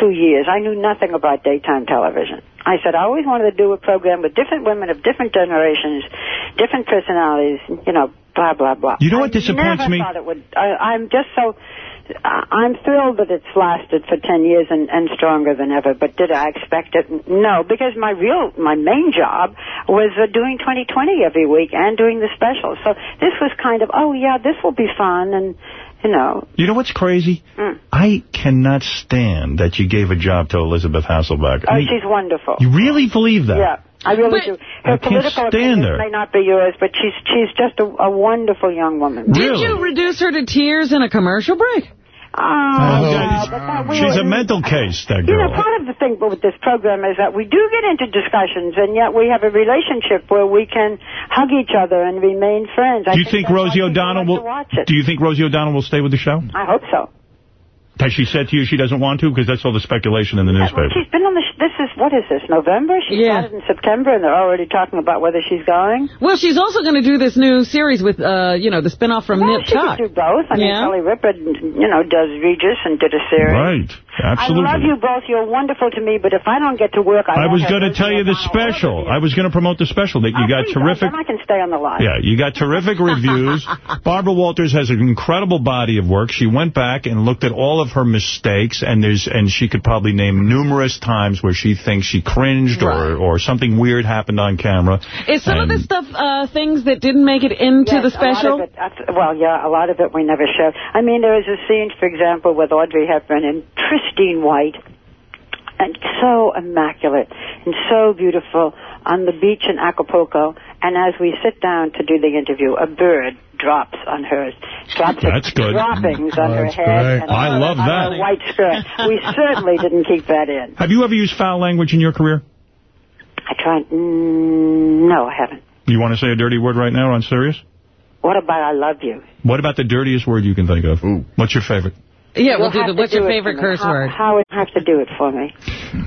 two years, I knew nothing about daytime television. I said I always wanted to do a program with different women of different generations, different personalities. You know, blah blah blah.
You know what
I
disappoints
never
me?
Thought it would. I, I'm just so. I- I'm thrilled that it's lasted for 10 years and, and stronger than ever, but did I expect it? No, because my real, my main job was uh, doing 2020 every week and doing the specials. So this was kind of, oh yeah, this will be fun and, you know.
You know what's crazy?
Mm.
I cannot stand that you gave a job to Elizabeth Hasselbeck.
Oh,
I mean,
she's wonderful.
you really believe that?
Yeah, I really
But-
do. Her
I can't
political
stand
opinions
her.
may not be yours, but she's she's just a, a wonderful young woman.
Did you reduce her to tears in a commercial break?
Oh, well,
God,
but we
She's
were-
a mental case, that girl.
You know, part of the thing with this program is that we do get into discussions, and yet we have a relationship where we can hug each other and remain friends. I
Do you think
that's
Rosie O'Donnell will?
watch it.
Do you think Rosie O'Donnell will stay with the show?
I hope so.
Has she said to you she doesn't want to? Because that's all the speculation in the
Well,
newspaper.
she's been on the. Sh- this is what is this? November? She started in September, and they're already talking about whether she's going.
Well, she's also going to do this new series with, uh, you know, the spinoff from
Well,
Nip
she
Tuck.
could do both. I mean,
Yeah.
Kelly Ripa, you know, does Regis and did a series.
Right. Absolutely.
I love you both. You're wonderful to me. But if I don't get to work, I,
I was going to tell you the special. I was going to promote the special that you got terrific.
Then I can stay on the line.
Yeah, you got terrific reviews. Barbara Walters has an incredible body of work. She went back and looked at all of her mistakes, and there's and she could probably name numerous times where she thinks she cringed or or something weird happened on camera.
Is some of the stuff uh, things that didn't make it into
Yes,
the special?
A lot of it, well, yeah, a lot of it we never showed. I mean, there was a scene, for example, with Audrey Hepburn and in pristine white and so immaculate and so beautiful on the beach in Acapulco. And as we sit down to do the interview, a bird drops on hers. Drops
That's
its
good.
droppings on
Oh,
her head.
great.
And
I
on-
love
on
that.
her white skirt. We certainly didn't keep that in.
Have you ever used foul language in your career?
I tried. Mm, no, I haven't.
You want to say a dirty word right now on Sirius?
What about I love you?
What about the dirtiest word you can think of? What's your favorite?
Yeah,
You'll
we'll do the, what's your favorite
for me.
curse
How-
word?
Howard have to do it for me.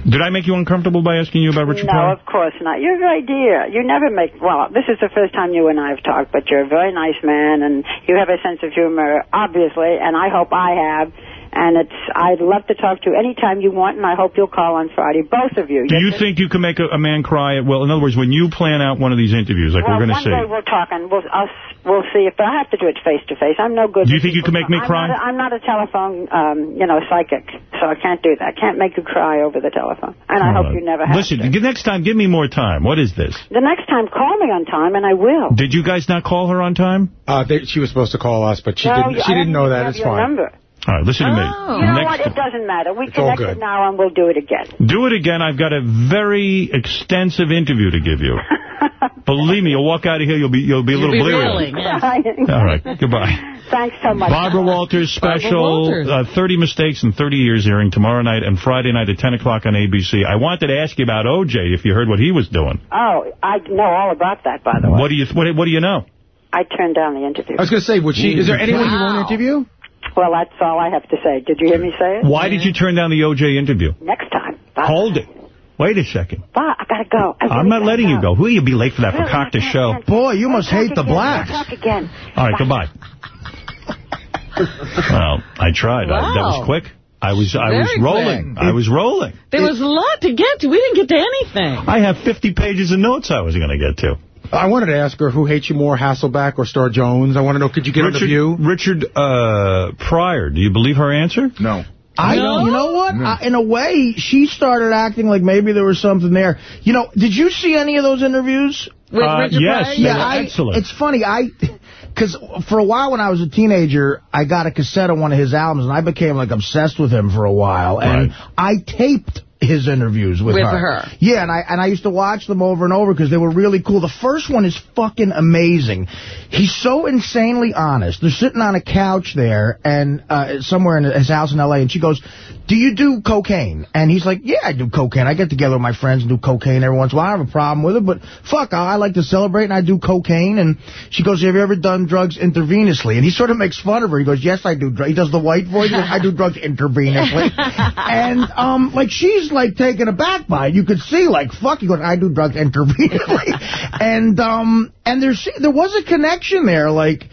Did I make you uncomfortable by asking you about Richard
no,
Pryor?
of course not. You're very dear. You never make. Well, this is the first time you and I have talked, but you're a very nice man, and you have a sense of humor, obviously, and I hope I have. And it's. I'd love to talk to you anytime you want, and I hope you'll call on Friday, both of you.
Do you think you can make a, a man cry? Well, in other words, when you plan out one of these interviews, like
well,
we're going to
one day we'll talk, and we'll us we'll see if but I have to do it face to face. I'm no good.
Do you think you can make me
I'm
cry?
Not a, I'm not a telephone, um, you know, psychic, so I can't do that. I can't make you cry over the telephone, and I hope you never have. To.
Listen, g- next time, give me more time. What is this?
The next time, call me on time, and I will.
Did you guys not call her on time?
Uh, they, she was supposed to call us, but she
No,
didn't. She
I
didn't know that. It's fine.
Number.
All right, listen to me.
You know
Next,
what? It doesn't matter. We
It's all
connected now, and we'll do it again.
do it again. I've got a very extensive interview to give you. Believe me, you'll walk out of here, you'll be you'll be a little bleary. All right, goodbye.
Thanks so much.
Barbara Walters special,
Walters.
Uh, 30 Mistakes in 30 Years airing tomorrow night and Friday night at 10 o'clock on ABC. I wanted to ask you about O.J. if you heard what he was doing.
Oh, I know all about that, by the way.
What do you what, what do you know?
I turned down the interview.
I was going to say, would she? Is there anyone you won't interview?
Well, that's all I have to say. Did you hear me say it?
Why did you turn down the O.J. interview?
Next time. Bye.
Hold it. Wait a second.
Bye. I gotta go. I
I'm
really
not letting
go.
you go. Who you be late for that
Really,
Fakakta
I
show?
Boy, you must hate the
Again,
blacks.
Talk again.
All right, goodbye. well, I tried. I, that was quick. I was I was rolling.
quick.
I was rolling.
There was a lot to get to. We didn't get to anything.
I have 50 pages of notes I was going to get to.
I wanted to ask her who hates you more, Hasselbeck or Star Jones. I want to know, could you get on the
Richard,
view?
Richard uh, Pryor, do you believe her answer?
No.
I
No?
You know what? I, in a way, she started acting like maybe there was something there. You know, did you see any of those interviews?
With
Uh,
Richard
yes,
Pryor?
Yeah,
were
I,
excellent.
It's funny. I because for a while when I was a teenager, I got a cassette of one of his albums, and I became like obsessed with him for a while. And I taped his interviews with,
With
her.
her.
Yeah, and I and I used to watch them over and over because they were really cool. The first one is fucking amazing. He's so insanely honest. They're sitting on a couch there and uh, somewhere in his house in L.A. and she goes, "Do you do cocaine?" And he's like, "Yeah, I do cocaine. I get together with my friends and do cocaine every once in a while. I have a problem with it, but fuck, I, I like to celebrate and I do cocaine." And she goes, "Have you ever done drugs intravenously?" And he sort of makes fun of her. He goes, "Yes, I do." He does the white voice. I do drugs intravenously. and um, like she's like taken aback by it. You could see like fuck. He goes, "I do drugs intravenously," and um, and there's there was a connection there, like.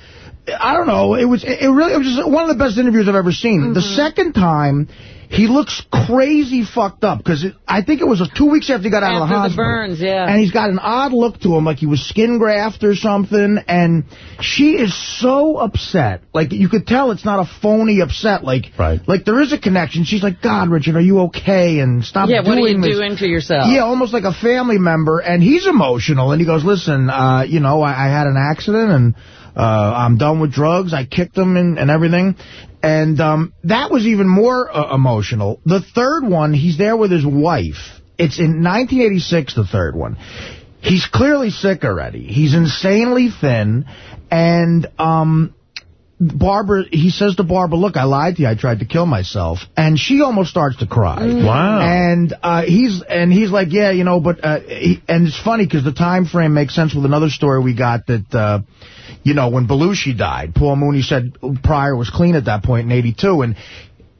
I don't know. It was it really it was just one of the best interviews I've ever seen. The second time, he looks crazy fucked up because I think it was two weeks after he got out of the
After the
hospital.
burns, yeah.
And he's got an odd look to him, like he was skin graft or something. And she is so upset. Like, you could tell it's not a phony upset. Like,
Right.
like there is a connection. She's like, God, Richard, are you okay? And stop
yeah, what are you
this.
doing to yourself?
Yeah, almost like a family member, and he's emotional, and he goes, listen, uh, you know, I, I had an accident, and I'm done with drugs. I kicked them and, and everything. And um, that was even more uh, emotional. The third one, he's there with his wife. It's in 1986, the third one. He's clearly sick already. He's insanely thin, and um, Barbara, he says to Barbara, look, I lied to you. I tried to kill myself. And she almost starts to cry.
Mm. Wow.
And uh, he's and he's like, yeah, you know, but, uh, he, and it's funny because the time frame makes sense with another story we got that, uh, you know, when Belushi died, Paul Mooney said Pryor was clean at that point in 82. And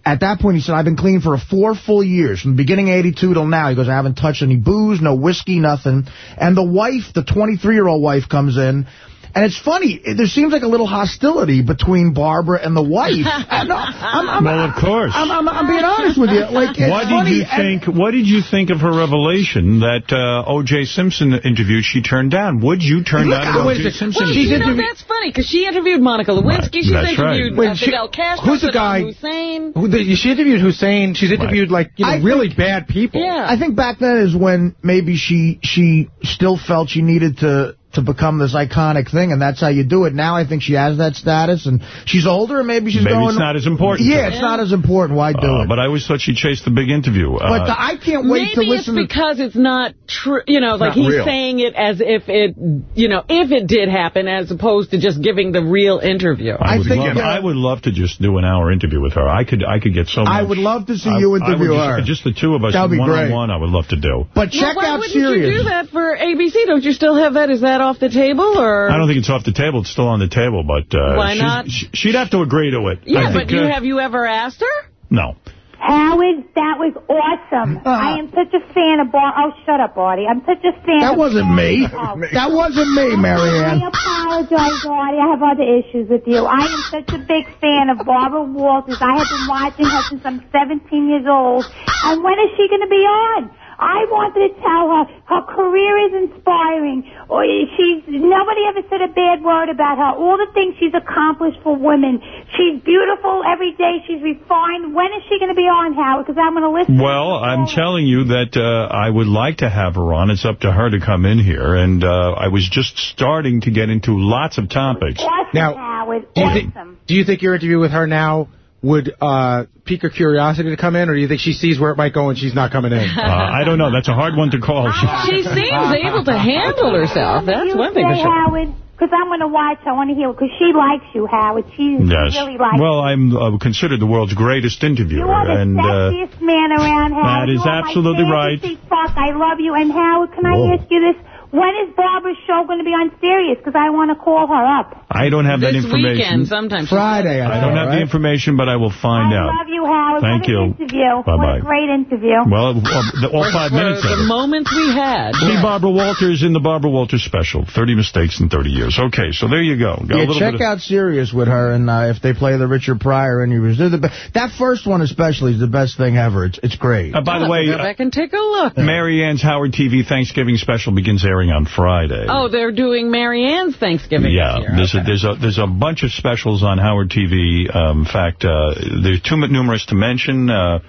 at that point, he said, I've been clean for four full years, from the beginning of 82 till now. He goes, I haven't touched any booze, no whiskey, nothing. And the wife, the 23-year-old wife, comes in. And it's funny, there seems like a little hostility between Barbara and the wife. I, no, I'm, I'm,
well, of course.
I'm, I'm, I'm being honest with you. Like, it's
what
funny,
did you
and-
think? What did you think of her revelation that uh, O.J. Simpson interviewed? She turned down. Would you turn
Look,
down an
wait a
O.J. Simpson?
Well, you know, that's funny, because she interviewed Monica Lewinsky. She's
That's right.
interviewed
Wait,
uh,
she-
Fidel Castro.
who's the guy-
Hussein.
Who the, she interviewed Hussein. She's interviewed, like, you know,
I
really bad people.
Yeah.
I think back then is when maybe she she still felt she needed to to become this iconic thing, and that's how you do it. Now I think she has that status, and she's older, and maybe she's
Maybe
going...
it's not as important
Yeah, it's not as important. Why do
Uh,
it?
but I always thought she chased the big interview. Uh,
But the- I can't wait
Maybe
to listen
it's because it's not true. You know, like he's
real.
saying it as if it, you know, if it did happen, as opposed to just giving the real interview.
I, would love, I would love to just do an hour interview with her. I could I could get so much.
I would love to see
I-
you
I would
interview
just,
her.
Just the two of us,
That would be great.
one-on-one, I would love to do.
But check
well, why
out
wouldn't
Sirius.
you do that for ABC? Don't you still have that? Is that off the table, or
I don't think it's off the table. It's still on the table, but uh,
Why not?
she- She'd have to agree to it.
Yeah,
I
but you
uh,
have you ever asked her?
No.
Howard, that was awesome. I am such a fan of Bar. Oh, shut up, Artie. I'm such a fan.
That
of
wasn't me.
Oh.
That wasn't me, Marianne.
I apologize, Artie. I have other issues with you. I am such a big fan of Barbara Walters. I have been watching her since I'm 17 years old. And when is she going to be on? I wanted to tell her her career is inspiring. Or she's nobody ever said a bad word about her. All the things she's accomplished for women. She's beautiful every day. She's refined. When is she going to be on, Howard? Because I'm going to listen.
Well, I'm telling you that uh, I would like to have her on. It's up to her to come in here. And uh, I was just starting to get into lots of topics.
Now,
Howard.
do you, think, do you think your interview with her now would uh, pique her curiosity to come in, or do you think she sees where it might go and she's not coming in?
Uh, I don't know. That's a hard one to call.
She seems able to handle herself. That's
you
one thing for sure.
Howard, because I'm going to watch. I want to hear because she likes you, Howard. She
Yes.
really likes
Well, I'm uh, considered the world's greatest interviewer.
you. are the
and uh,
sexiest man around, Howard.
that is
You are
absolutely right.
Fuck, I love you. And Howard, can I ask you this? When is Barbara's show going to be on Sirius? Because I want to call her up.
I don't have that information.
This
information.
weekend, sometimes.
Friday,
I don't have the information, but I will find
I
out.
love you, Howard.
Thank
what
you.
An interview. What
Bye-bye.
a great interview.
Well, uh, the- all five minutes of
the
it.
moments we had.
See Barbara Walters in the Barbara Walters special, 30 Mistakes in 30 Years. Okay, so there you go. Got
Yeah,
little
check
bit of-
out Sirius with her, and uh, if they play the Richard Pryor interviews, they're the be- that first one especially is the best thing ever. It's it's great.
Uh, by the way,
to go back and take a look.
Marianne's Howard TV Thanksgiving special begins airing on Friday.
Oh, they're doing Marianne's Thanksgiving
Yeah,
this year.
there's, a, there's, a, there's a bunch of specials on Howard TV. Um, in fact, uh, there's too numerous to mention. Uh,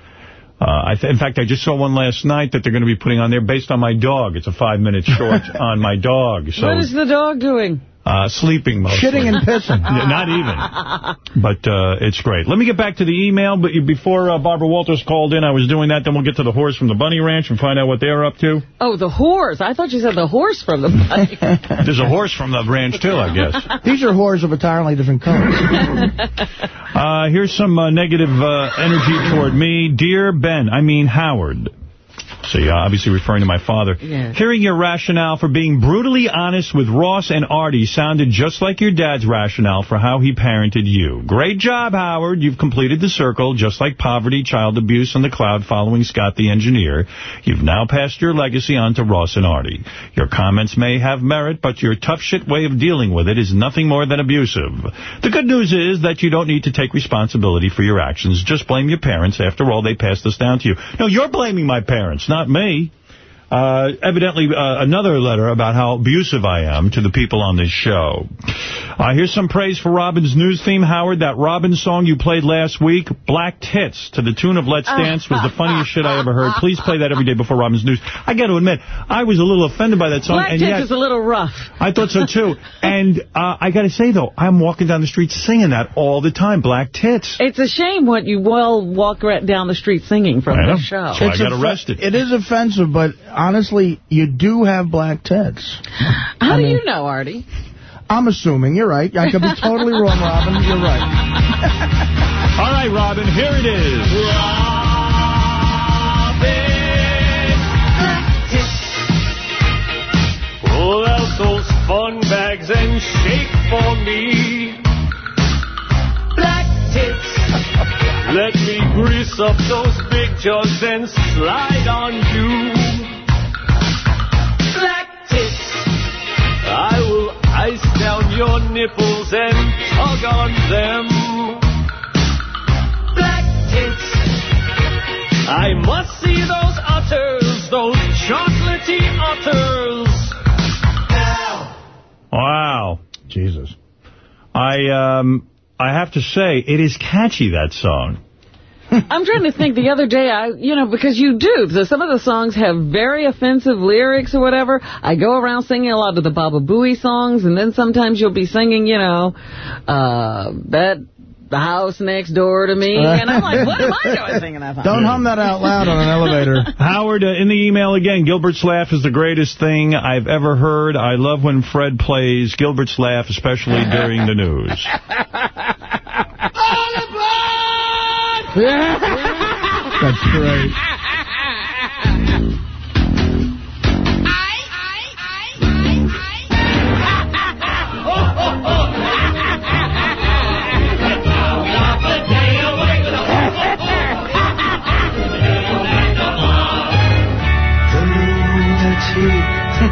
uh, I th in fact, I just saw one last night that they're going to be putting on there based on my dog. It's a five-minute short on my dog. So
what is the dog doing?
Uh, sleeping mostly.
Shitting and pissing.
Yeah, Not even. But uh, it's great. Let me get back to the email. But before uh, Barbara Walters called in, I was doing that. Then we'll get to the horse from the Bunny Ranch and find out what they're up to.
Oh, the horse. I thought you said the horse from the bunny.
There's a horse from the ranch, too, I guess.
These are whores of entirely different colors.
Uh, here's some uh, negative uh, energy toward me. Dear Ben, I mean Howard. See, uh, obviously referring to my father.
Yeah.
Hearing your rationale for being brutally honest with Ross and Artie sounded just like your dad's rationale for how he parented you. Great job, Howard. You've completed the circle, just like poverty, child abuse, and the cloud following Scott the engineer. You've now passed your legacy on to Ross and Artie. Your comments may have merit, but your tough shit way of dealing with it is nothing more than abusive. The good news is that you don't need to take responsibility for your actions. Just blame your parents. After all, they passed this down to you. No, you're blaming my parents, not me. Uh, evidently, uh, another letter about how abusive I am to the people on this show. Uh, here's some praise for Robin's news theme, Howard. That Robin song you played last week, Black Tits, to the tune of Let's Dance, was the funniest shit I ever heard. Please play that every day before Robin's news. I got to admit, I was a little offended by that song.
Black
and
Tits
yet,
is a little rough.
I thought so, too. and uh, I got to say, though, I'm walking down the street singing that all the time, Black Tits.
It's a shame what you will walk right down the street singing from
I know.
the show.
That's why I got arrested.
It is offensive, but honestly, you do have black tits.
How
I
do you know, Artie?
I'm assuming. You're right. I could be totally wrong, Robin. You're right.
All right, Robin, here it is. Robin.
Pull out those fun bags and shake for me. Black tits. Let me grease up those big jugs and slide on you. Your nipples and tug on them. Black tits. I must see those utters, those chocolatey utters.
Wow.
Jesus.
I um I have to say, it is catchy, that song.
I'm trying to think the other day, I you know, because you do. So some of the songs have very offensive lyrics or whatever. I go around singing a lot of the Baba Booey songs, and then sometimes you'll be singing, you know, uh, that the house next door to me. And I'm like, what am I doing singing that song?
Don't hum that out loud on an elevator.
Howard, uh, in the email again, Gilbert's laugh is the greatest thing I've ever heard. I love when Fred plays Gilbert's laugh, especially during the news.
That's great.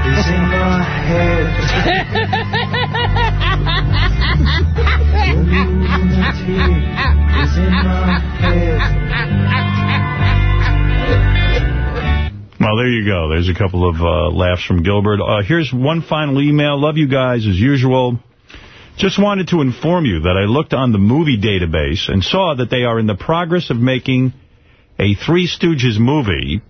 is in my head.
Well, there you go. There's a couple of uh, laughs from Gilbert. Uh, here's one final email. Love you guys as usual. Just wanted to inform you that I looked on the movie database and saw that they are in the progress of making a Three Stooges movie.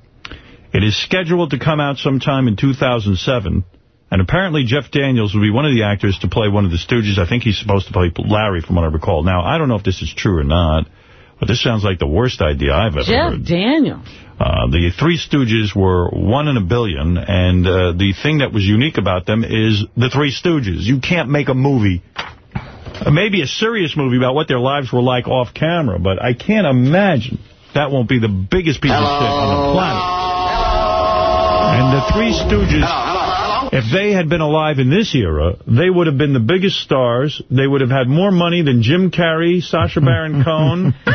It is scheduled to come out sometime in 2007. And apparently Jeff Daniels will be one of the actors to play one of the Stooges. I think he's supposed to play Larry, from what I recall. Now, I don't know if this is true or not, but this sounds like the worst idea I've ever
Jeff
heard.
Daniels.
Uh, the Three Stooges were one in a billion, and uh, the thing that was unique about them is the Three Stooges. You can't make a movie, uh, maybe a serious movie about what their lives were like off camera, but I can't imagine that won't be the biggest piece of shit on the planet. And the Three Stooges... If they had been alive in this era, they would have been the biggest stars. They would have had more money than Jim Carrey, Sacha Baron Cohen.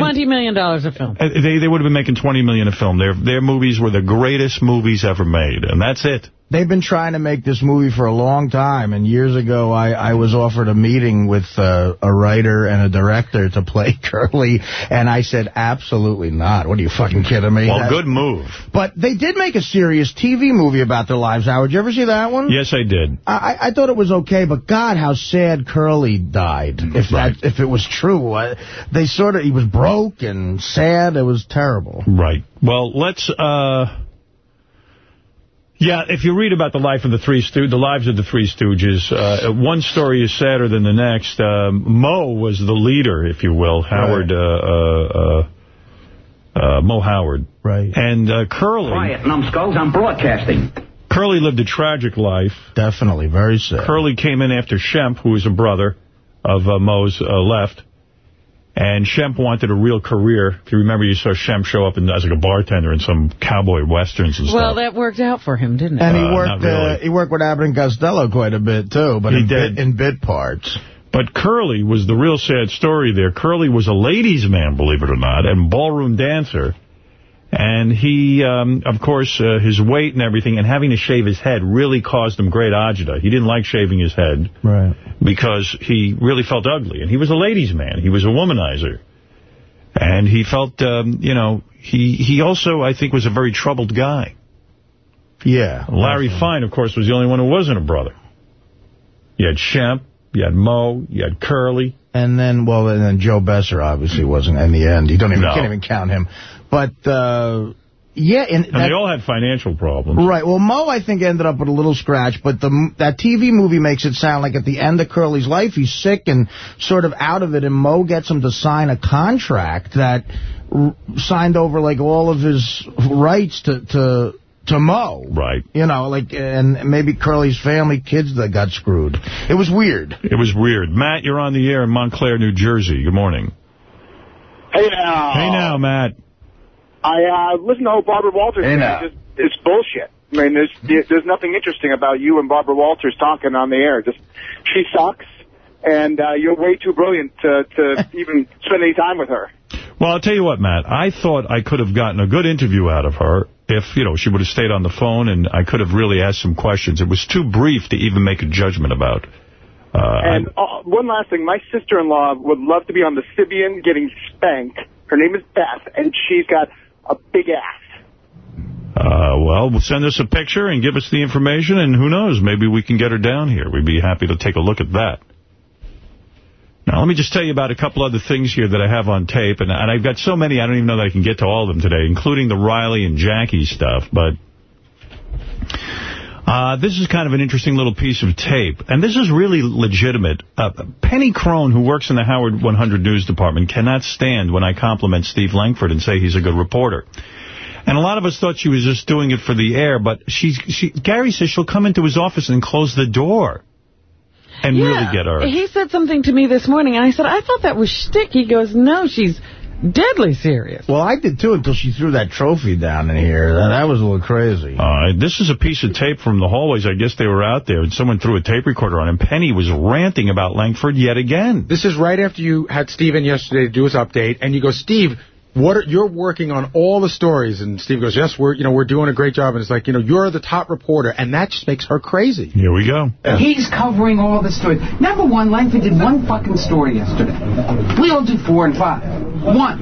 $20 million a film.
They they would have been making $20 million a film. Their their movies were the greatest movies ever made, and that's it.
They've been trying to make this movie for a long time, and years ago I, I was offered a meeting with uh, a writer and a director to play Curly, and I said, absolutely not. What are you fucking kidding me?
Well,
That-
good move.
But they did make a serious TV movie about their lives, Howard. Did you ever see that one?
Yes, I did.
I, I- I thought it was okay, but God, how sad Curly died. If that, if it was true, uh, they sort of he was broke and sad. It was terrible.
Right. Well, let's... uh yeah, if you read about the life of the three Stoo the lives of the Three Stooges, uh, one story is sadder than the next. Um, Moe was the leader, if you will, Howard, uh, uh, uh, uh, Moe Howard.
Right.
And uh, Curly...
Quiet, numbskulls. I'm broadcasting.
Curly lived a tragic life.
Definitely, very sad.
Curly came in after Shemp, who was a brother of uh, Moe's, uh, left. And Shemp wanted a real career. If you remember, you saw Shemp show up in, as like a bartender in some cowboy westerns and stuff.
Well, that worked out for him, didn't it?
And he
Uh,
worked
not really.
uh, he worked with Abbott and Costello quite a bit, too, but
He
in,
did.
Bit, in bit parts.
But Curly was the real sad story there. Curly was a ladies' man, believe it or not, and ballroom dancer. And he, um, of course, uh, his weight and everything, and having to shave his head really caused him great agita. He didn't like shaving his head
Right.
because he really felt ugly. And he was a ladies' man. He was a womanizer. And he felt, um, you know, he, he also, I think, was a very troubled guy.
Yeah.
Larry Fine, of course, was the only one who wasn't a brother. You had Shemp, you had Moe, you had Curly.
And then, well, and then Joe Besser obviously wasn't in the end. You don't even
No.
can't even count him. But uh, yeah, and,
And they all had financial problems.
Right. Well, Moe, I think, ended up with a little scratch, but the that TV movie makes it sound like at the end of Curly's life, he's sick and sort of out of it, and Moe gets him to sign a contract that r signed over, like, all of his rights to... to to Moe.
Right.
You know, like, and maybe Curly's family kids that got screwed. It was weird.
It was weird. Matt, you're on the air in Montclair, New Jersey. Good morning.
Hey now.
Hey now, Matt.
I uh, listened to how Barbara Walters
now.
Just, it's bullshit. I mean, there's there's nothing interesting about you and Barbara Walters talking on the air. Just she sucks, and uh, you're way too brilliant to to even spend any time with her.
Well, I'll tell you what, Matt. I thought I could have gotten a good interview out of her if, you know, she would have stayed on the phone and I could have really asked some questions. It was too brief to even make a judgment about. Uh,
And uh, one last thing, my sister-in-law would love to be on the Sybian getting spanked. Her name is Beth, and she's got a big ass.
Uh, well, send us a picture and give us the information, and who knows, maybe we can get her down here. We'd be happy to take a look at that. Now, let me just tell you about a couple other things here that I have on tape, and, and I've got so many, I don't even know that I can get to all of them today, including the Riley and Jackie stuff, but... Uh, this is kind of an interesting little piece of tape, and this is really legitimate. Uh, Penny Crone, who works in the Howard 100 News Department, cannot stand when I compliment Steve Langford and say he's a good reporter. And a lot of us thought she was just doing it for the air, but she's, she, Gary says she'll come into his office and close the door and
Yeah,
really get her.
He said something to me this morning, and I said, I thought that was shtick. He goes, no, she's deadly serious.
Well, I did, too, until she threw that trophy down in here. That, that was a little crazy.
Uh, this is a piece of tape from the hallways. I guess they were out there, and someone threw a tape recorder on him. Penny was ranting about Langford yet again.
This is right after you had Steve in yesterday to do his update, and you go, Steve, what are, you're working on all the stories, and Steve goes, yes, we're you know we're doing a great job, and it's like you know you're the top reporter, and that just makes her crazy.
Here we go.
He's covering all the stories. Number one, Langford did one fucking story yesterday. We all do four and five. One,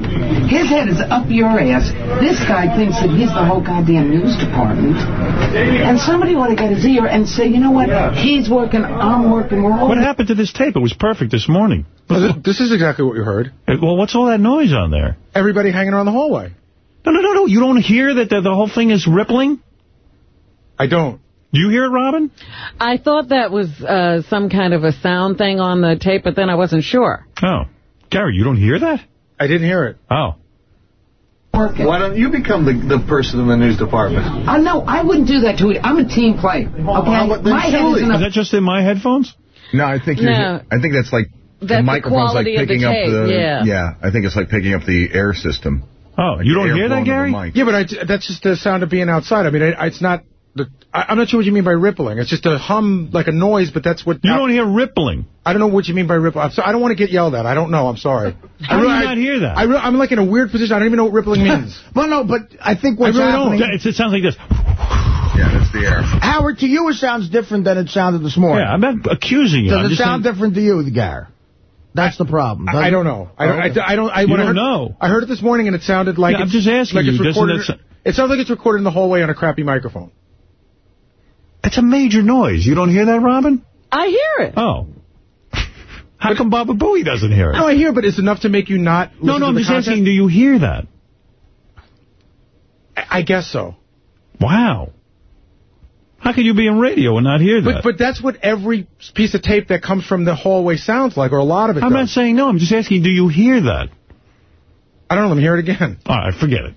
his head is up your ass. This guy thinks that he's the whole goddamn news department. And somebody ought to get his ear and say, you know what? He's working, I'm working, we're all...
What happened to this tape? It was perfect this morning.
This is exactly what you heard.
Well, what's all that noise on there?
Everybody hanging around the hallway.
No, no, no, no. You don't hear that the, the whole thing is rippling?
I don't.
You hear it, Robin?
I thought that was uh, some kind of a sound thing on the tape, but then I wasn't sure.
Oh. Gary, you don't hear that?
I didn't hear it.
Oh.
Why
don't you become the, the person in the news department?
Uh, no, I wouldn't do that to it. I'm a team player, okay? My head isn't
Is that just in my headphones?
No, I think you're.
No.
I think that's like
That's
the
the
microphone's like
quality of the
picking up the.
yeah.
I think it's like picking up the air system.
Oh,
Like
you don't hear that, Gary?
Yeah, but I, that's just the sound of being outside. I mean, I, it's not. The, I, I'm not sure what you mean by rippling. It's just a hum, like a noise, but that's what...
You don't hear rippling.
I don't know what you mean by rippling. I'm so, I don't want to get yelled at. I don't know. I'm sorry.
How
I
do you
really-
not hear that?
I re I'm like in a weird position. I don't even know what rippling means.
well, no, but I think what's
I really
happening...
don't.
It sounds like this.
Yeah, that's the air.
Howard, to you it sounds different than it sounded this morning.
Yeah, I'm not accusing you.
Does
I'm
it sound
saying-
different to you, Gar? That's the problem.
I, I don't know. I don't. I, I don't. I,
You
when I
don't
heard,
know.
I heard it this morning, and it sounded like
Yeah, I'm
it's,
just asking
like
you,
It's recorded.
so-
it sounds like it's recorded in the hallway on a crappy microphone.
It's a major noise. You don't hear that, Robin?
I hear it.
Oh. How come Baba Booey doesn't hear it?
No, I hear, but it's enough to make you not.
No,
listen
no,
to
I'm just
content?
asking, do you hear that?
I, I guess so.
Wow. How could you be in radio and not hear
But
that?
but that's what every piece of tape that comes from the hallway sounds like, or a lot of it.
I'm
does.
not saying no. I'm just asking, do you hear that?
I don't know. Let me hear it again.
All right, forget it.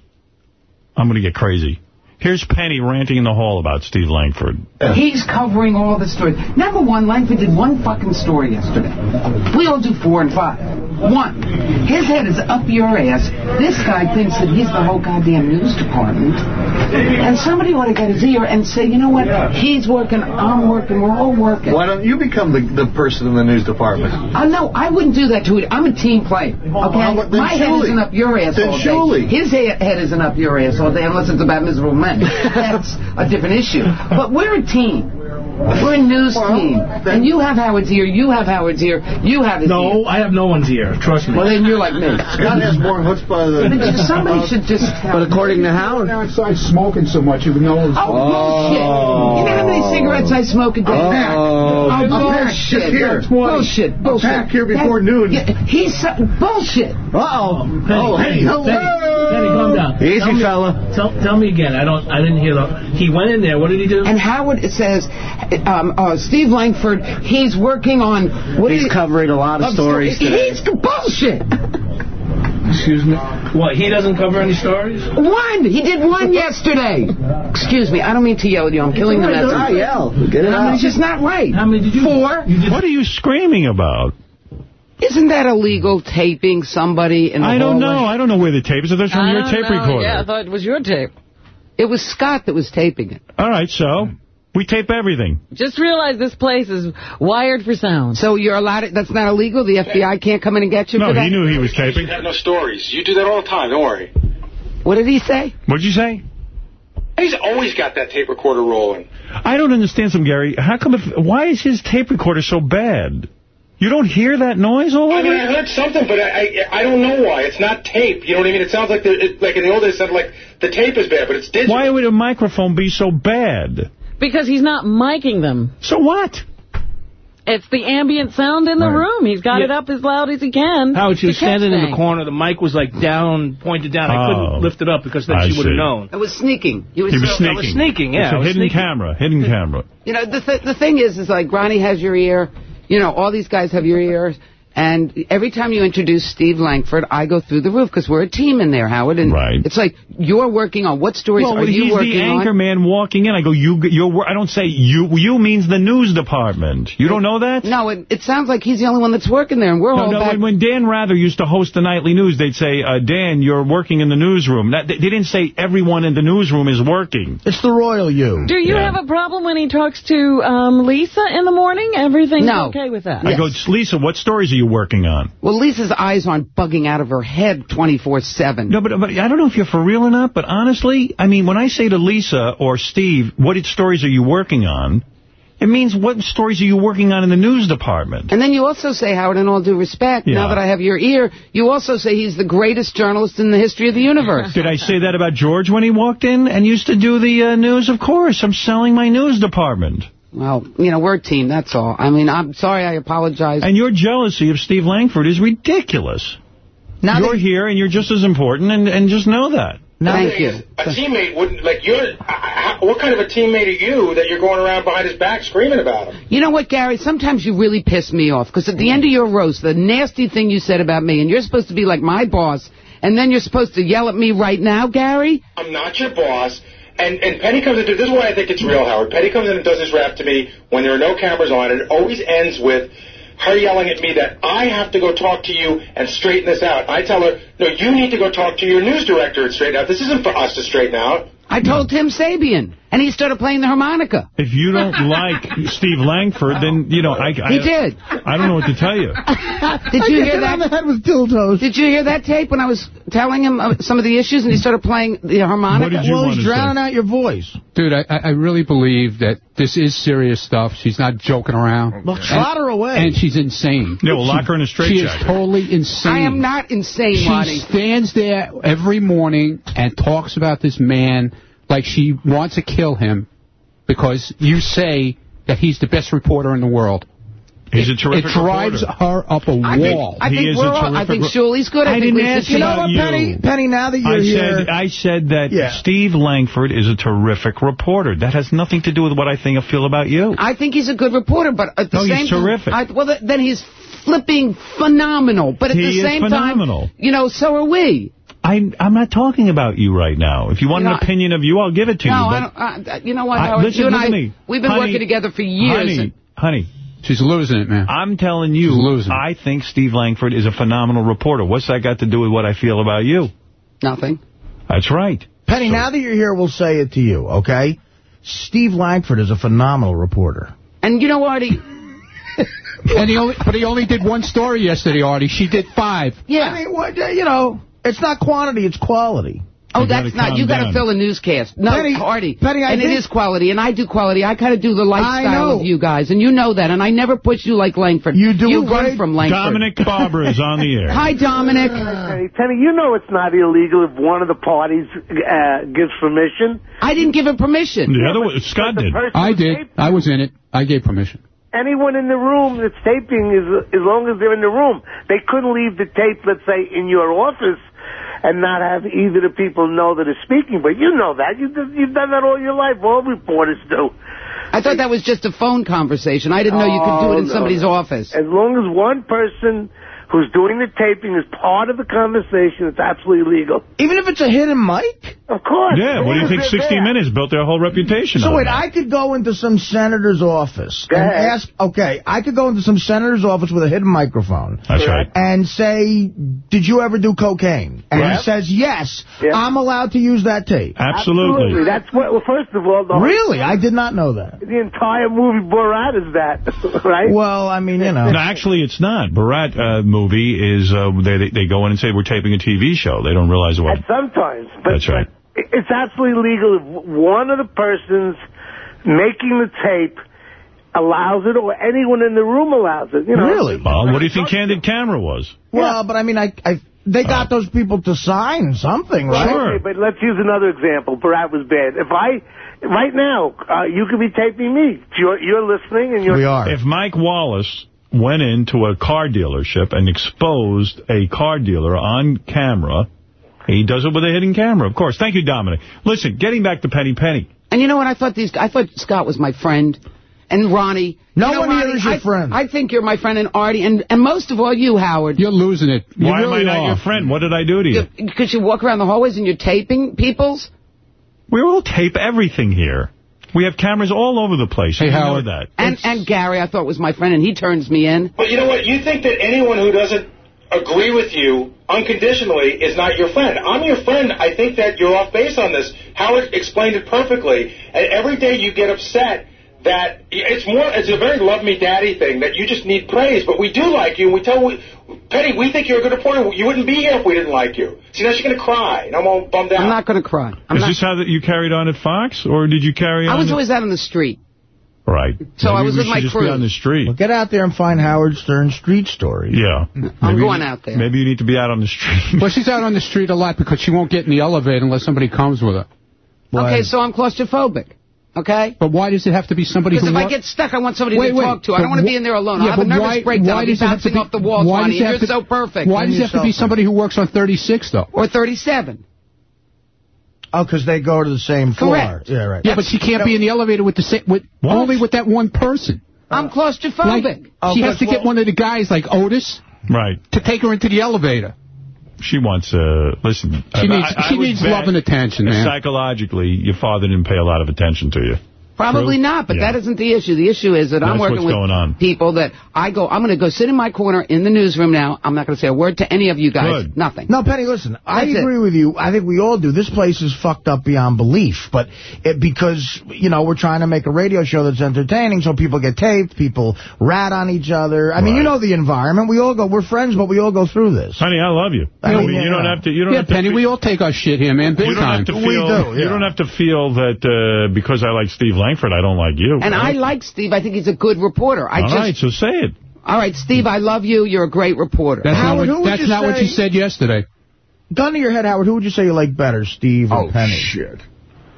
I'm going to get crazy. Here's Penny ranting in the hall about Steve Langford.
He's covering all the stories. Number one, Langford did one fucking story yesterday. We all do four and five. One, his head is up your ass. This guy thinks that he's the whole goddamn news department. And somebody ought to get his ear and say, you know what? He's working, I'm working, we're all working.
Why don't you become the, the person in the news department?
Uh, no, I wouldn't do that to it. I'm a team player, okay?
Well, then
My head isn't up your ass
then
all day.
surely-
His head head isn't up your ass all day unless it's about miserable men. That's a different issue. But we're a team. We're a news team. And you have Howard's ear, you have Howard's ear, you have his ear.
No, I have no one's ear. Trust me.
Well, then you're like me.
That is more chutzpah than...
But you- somebody should just tell
But according to Howard...
outside smoking so much, you know.
Oh, bullshit. Oh. You know how many cigarettes I smoke a day?
Oh.
oh
A
bullshit.
just here.
Bullshit. Bullshit.
pack here before
That-
noon.
Yeah, he's so, bullshit.
Uh-oh. Oh, hey,
Penny,
hello.
Penny, Penny, calm down.
Easy,
tell me,
fella.
Tell, tell me again. I don't. I didn't hear the. He went in there. What did he do?
And Howard says, um, uh, Steve Langford, he's working on... What
He's
is-
covering a lot of stories today.
He's bullshit.
Excuse me? What, he doesn't cover any stories?
One! He did one yesterday. Excuse me, I don't mean to yell at you. I'm killing the
all right,
message.
don't yell. Get it
I mean,
out.
It's just not right.
How many did you
Four.
What are you screaming about?
Isn't that illegal, taping somebody in the
I don't
hallway?
know. I don't know where the tape is. If that's from your tape
know.
recorder.
Yeah, I thought it was your tape.
It was Scott that was taping it.
All right, so we tape everything.
Just realize this place is wired for sound.
So you're allowed it? That's not illegal? The FBI can't come in and get you
No,
for that?
he knew he was
You
taping.
have no stories. You do that all the time. Don't worry.
What did he say?
What'd you say?
He's always got that tape recorder rolling.
I don't understand some, Gary. How come if, why is his tape recorder so bad? You don't hear that noise all
I
over?
mean, I heard something, but I, I I don't know why. It's not tape. You know what I mean? It sounds like the it, like in the old days, it sounded like the tape is bad, but it's digital.
Why would a microphone be so bad?
Because he's not miking them.
So what?
It's the ambient sound in the room. He's got
Yeah.
it up as loud as he can.
Howard, she
to
was
catch
standing in the corner. The mic was like down, pointed down. I
Oh.
couldn't lift it up because then
I
she would have known.
I was sneaking. You
He was
I
sneaking.
was sneaking, yeah.
It's
I
a
was
hidden
sneaking.
camera. Hidden camera.
You know, the, th the thing is, is like Ronnie has your ear. You know, all these guys have your ears. And every time you introduce Steve Langford, I go through the roof because we're a team in there, Howard. And
Right.
it's like you're working on what stories
Well,
are you working on?
he's
working
the anchor
on?
man walking in. I go, you, you're, I don't say you. You means the news department. You don't know that?
No, it, it sounds like he's the only one that's working there, and we're
No,
all
no,
back.
when, when Dan Rather used to host the nightly news, they'd say, uh, Dan, you're working in the newsroom. That, they they didn't say everyone in the newsroom is working.
It's the royal you.
Do you have a problem when he talks to um, Lisa in the morning? Everything's
No.
okay with that?
I go, Lisa, what stories are you working on?
Well, Lisa's eyes aren't bugging out of her head 24-7.
No, but, but I don't know if you're for real or not, but honestly, I mean, when I say to Lisa or Steve, what stories are you working on, it means what stories are you working on in the news department?
And then you also say, Howard, in all due respect,
Yeah.
now that I have your ear, you also say he's the greatest journalist in the history of the universe.
Did I say that about George when he walked in and used to do the uh, news? Of course, I'm selling my news department.
Well, you know, we're a team, that's all. I mean, I'm sorry, I apologize.
And your jealousy of Steve Langford is ridiculous.
Now
you're here and you're just as important, and, and just know that.
Thank you.
A teammate wouldn't like you're. What kind of a teammate are you that you're going around behind his back screaming about him?
You know what, Gary? Sometimes you really piss me off, because at the end of your roast, the nasty thing you said about me, and you're supposed to be like my boss, and then you're supposed to yell at me right now, Gary?
I'm not your boss. And and Penny comes into this is why I think it's real, Howard. Penny comes in and does this rap to me when there are no cameras on, and it always ends with her yelling at me that I have to go talk to you and straighten this out. I tell her, no, you need to go talk to your news director and straighten out. This isn't for us to straighten out.
I told Tim Sabean, and he started playing the harmonica.
If you don't like Steve Langford, then, you know, I... I
He did.
I don't know what to tell you.
Did
I
you
get
hear
hit on
that?
the head with dildos.
Did you hear that tape when I was telling him uh, some of the issues, and he started playing the harmonica?
What did you well, he's drowning out your voice.
Dude, I, I really believe that this is serious stuff. She's not joking around.
Well, trot her away.
And she's insane.
Yeah, well, lock her in a
She is totally insane.
I am not insane,
She
Ronnie.
stands there every morning and talks about this man like she wants to kill him because you say that he's the best reporter in the world.
He's a terrific It
drives
reporter.
her up a
I think,
wall.
I
He
think
is
we're all, I think
re-
Shuley's good. I,
I
think
didn't
Lisa
ask
Chief-
You know what. Penny? Penny, now that you're
I
here...
said, I said that
Yeah.
Steve Langford is a terrific reporter. That has nothing to do with what I think or feel about you.
I think he's a good reporter, but at the
No,
same
he's terrific.
I, well, then he's flipping phenomenal. But at
He
the same
phenomenal.
time, you know, so are we.
I, I'm not talking about you right now. If you want
You know,
an opinion of you, I'll give it to
no,
you.
I don't. Uh, you know what,
I- listen,
you and
listen
I,
to me.
we've been
Honey,
working together for years.
honey,
and-
honey,
She's losing it, man.
I'm telling you,
She's losing.
I think Steve Langford is a phenomenal reporter. What's that got to do with what I feel about you?
Nothing.
That's right.
Penny, now that you're here, we'll say it to you, okay? Steve Langford is a phenomenal reporter.
And you know what? He,
and he only, but he only did one story yesterday, Artie. She did five.
yeah.
I mean, what, you know, it's not quantity, it's quality.
Oh,
You
that's not.
calm
You got to fill a newscast. No,
Penny-
Artie.
Penny, I
and it
think-
quality, and I do quality. I kind of do the lifestyle of you guys, and you know that. And I never push you like Langford.
You do
You run
great-
from Langford.
Dominic Barbara is on the air.
Hi, Dominic.
Penny, Penny, you know it's not illegal if one of the parties uh, gives permission.
I didn't give him permission.
The other one, Scott did.
I did. I was in it. I gave permission.
Anyone in the room that's taping, is as long as they're in the room, they couldn't leave the tape, let's say, in your office and not have either the people know that are speaking. But you know that. You've, you've done that all your life. All reporters do.
I thought that was just a phone conversation. I didn't know you could do it in
Oh, no,
somebody's office.
As long as one person who's doing the taping is part of the conversation. It's absolutely legal.
Even if it's a hidden mic?
Of course.
Yeah, what do you think 60 Minutes built their whole reputation
So
on?
wait, I could go into some senator's office
Go
and
ahead.
ask, okay, I could go into some senator's office with a hidden microphone.
That's right.
And say, did you ever do cocaine? And
Yeah.
he says, yes,
Yeah.
I'm allowed to use that tape.
Absolutely.
That's what. Well, first of all, the whole-
Really? I did not know that.
the entire movie Borat is that, right?
Well, I mean, you know.
No, actually, it's not. Borat uh, movie is uh, they they- they go in and say we're taping a TV show. They don't realize what.
And sometimes, but
That's right.
it's absolutely legal if one of the persons making the tape allows it, or anyone in the room allows it. You know,
Really?
Well, what do you think Candid Camera was?
Well, but I mean, I, I they got those people to sign something, right?
Okay, but let's use another example. Borat was bad. If I, right now, uh, you could be taping me. You're, you're listening, and you're.
If Mike Wallace went into a car dealership and exposed a car dealer on camera, he does it with a hidden camera, of course. Thank you, Dominic. Listen, getting back to Penny Penny.
And you know what? I thought these. I thought Scott was my friend, and Ronnie.
No
You know,
one here
Ronnie,
is your
I,
friend.
I think you're my friend, and Artie, and and most of all, you, Howard.
You're losing it. You
Why
really
am I not
are.
your friend? What did I do to you?
Because you walk around the hallways and you're taping people's.
We all tape everything here. We have cameras all over the place.
Hey,
you
Howard.
know that.
And and Gary, I thought was my friend, and he turns me in.
But you know what? You think that anyone who doesn't agree with you unconditionally is not your friend. I'm your friend. I think that you're off base on this. Howard explained it perfectly. And every day you get upset that it's more, it's a very love me daddy thing that you just need praise. But we do like you. And we tell, Penny, we think you're a good reporter. You wouldn't be here if we didn't like you. See, now she's going to cry. And I'm all bummed out.
I'm not going to cry. I'm
Is
not,
this how that you carried on at Fox, or did you carry on?
I was always out on the street.
Right.
So I was
we
with my
just
crew.
be on the street.
Well, get out there and find Howard Stern street stories.
Yeah.
I'm
Maybe-
going out there.
Maybe you need to be out on the street.
Well, she's out on the street a lot because she won't get in the elevator unless somebody comes with her.
Okay, so I'm claustrophobic. Okay?
But why does it have to be somebody
Because if I get stuck, I want somebody
Wait,
to
wait,
talk to. I don't want to be in there alone.
Yeah,
I'll have a nervous
why-
breakdown.
why
I'll be
does it have
bouncing
be-
off the walls,
why
Ronnie.
it
You're
to-
so perfect.
Why does it have to be somebody who works on 36, though?
Or 37.
Oh, because they go to the same floor.
Correct.
Yeah, right.
Yeah, but she can't be in the elevator with the same, with only with that one person.
I'm claustrophobic.
Like, she oh, has to get one of the guys like Otis
Right.
to take her into the elevator.
She wants, uh, listen.
She needs-
I- I
she needs love and attention, man.
Psychologically, your father didn't pay a lot of attention to you.
Probably
True?
not, but
Yeah.
that isn't the issue. The issue is that I'm working with
on.
people that I go, I'm going to go sit in my corner in the newsroom now. I'm not going to say a word to any of you guys.
Good.
Nothing.
No, Penny, listen, I
That's it.
agree with you. I think we all do. This place is fucked up beyond belief, but it, because, you know, we're trying to make a radio show that's entertaining, so people get taped, people rat on each other. I mean, you know the environment. We all go, we're friends, but we all go through this.
Honey, I love you.
I
I
mean,
mean, you don't have to. You don't
Yeah,
have to
Penny,
fe-
we all take our shit here, man. Big
you don't
time.
have to feel. You don't have to feel that uh, because I like Steve Langford, I don't like you.
And I like Steve. I think he's a good reporter. I
All
just,
right, so say it.
All right, Steve, I love you. You're a great reporter.
That's
Howard,
not,
who
what,
would
that's
you
not what you said yesterday.
Gun to your head, Howard, who would you say you like better, Steve or
Oh,
Penny?
shit.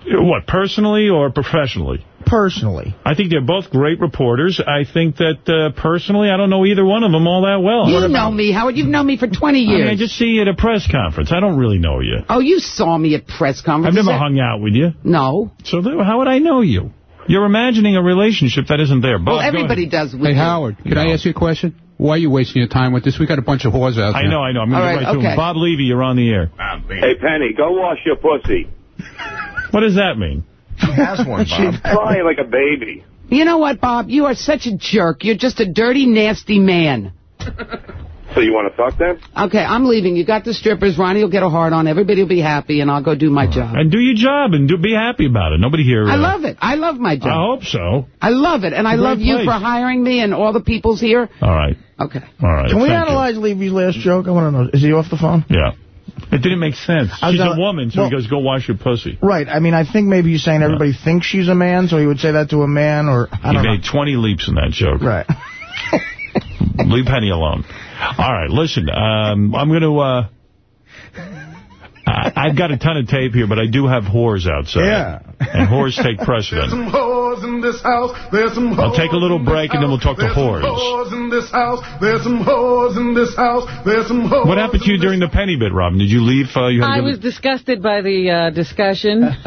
What, personally or professionally?
Personally.
I think they're both great reporters. I think that uh, personally, I don't know either one of them all that well.
You know me, Howard. You've known me for 20
I
years.
mean, I just see you at a press conference. I don't really know you.
Oh, you saw me at press conferences?
I've never hung out with you.
No.
So how would I know you? You're imagining a relationship that isn't there. Bob,
Well, everybody does with
Hey,
you.
Howard, can I ask you a question? Why are you wasting your time with this? We got a bunch of whores out there.
I know, I know. I'm going
All
to
right,
get right to
okay.
him. Bob Levy, you're on the air.
Hey, Penny, go wash your pussy.
What does that mean?
She has one, Bob.
She's crying like a baby.
You know what, Bob? You are such a jerk. You're just a dirty, nasty man.
So you want to fuck them?
Okay, I'm leaving. You got the strippers. Ronnie will get a hard on. Everybody will be happy, and I'll go do my job.
And do your job and do be happy about it. Nobody here.
I
uh,
love it. I love my job.
I hope so.
I love it, and I love
great
you for hiring me and all the people's here.
All right.
Okay.
All right.
Can we
Thank you.
analyze Levy's last joke? I want to know. Is he off the phone?
Yeah. It didn't make sense.
I
She's a woman, so
well-
he goes, go wash your pussy.
Right. I mean, I think maybe he's saying everybody thinks she's a man, so he would say that to a man, or I
He
don't know.
made 20 leaps in that joke.
Right.
Leave Penny alone. All right, listen, um, I'm going to... Uh, I, I've got a ton of tape here, but I do have whores outside.
Yeah.
And whores take precedent.
Some whores in this house. There's some
I'll take a little break and then we'll talk to whores.
whores in this house. There's some whores in this house. There's some whores.
What happened to you during the penny bit, Robin? Did you leave? Uh, you had
I was disgusted by the uh, discussion.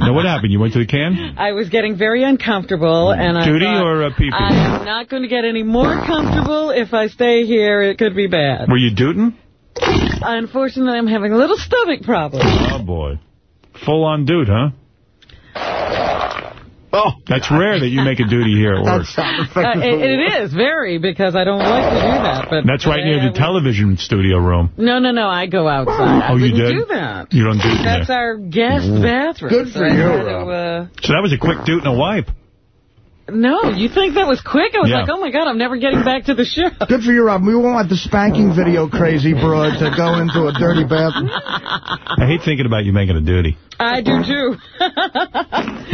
No, what happened? You went to the can?
I was getting very uncomfortable, and I
Duty
thought,
or uh, pee-pee?
I am not going to get any more comfortable if I stay here. It could be bad.
Were you dooting?
Unfortunately, I'm having a little stomach problem.
Oh, boy. Full on dude, huh?
Oh,
That's rare that you make a duty here at work.
Uh, it, it is, very, because I don't like to do that. But
That's right
today
near
I
the television studio room.
No, no, no. I go outside. I
Oh, you did?
do that.
You don't do it
That's
there.
our guest
Ooh.
bathroom.
Good for
So I
you,
had to,
Rob.
uh,
So that was a quick doot and a wipe.
No, you think that was quick? I was
Yeah.
like, oh, my God, I'm never getting back to the show.
Good for you, Rob. We won't want the spanking video crazy broad to go into a dirty bathroom.
I hate thinking about you making a duty.
I do, too.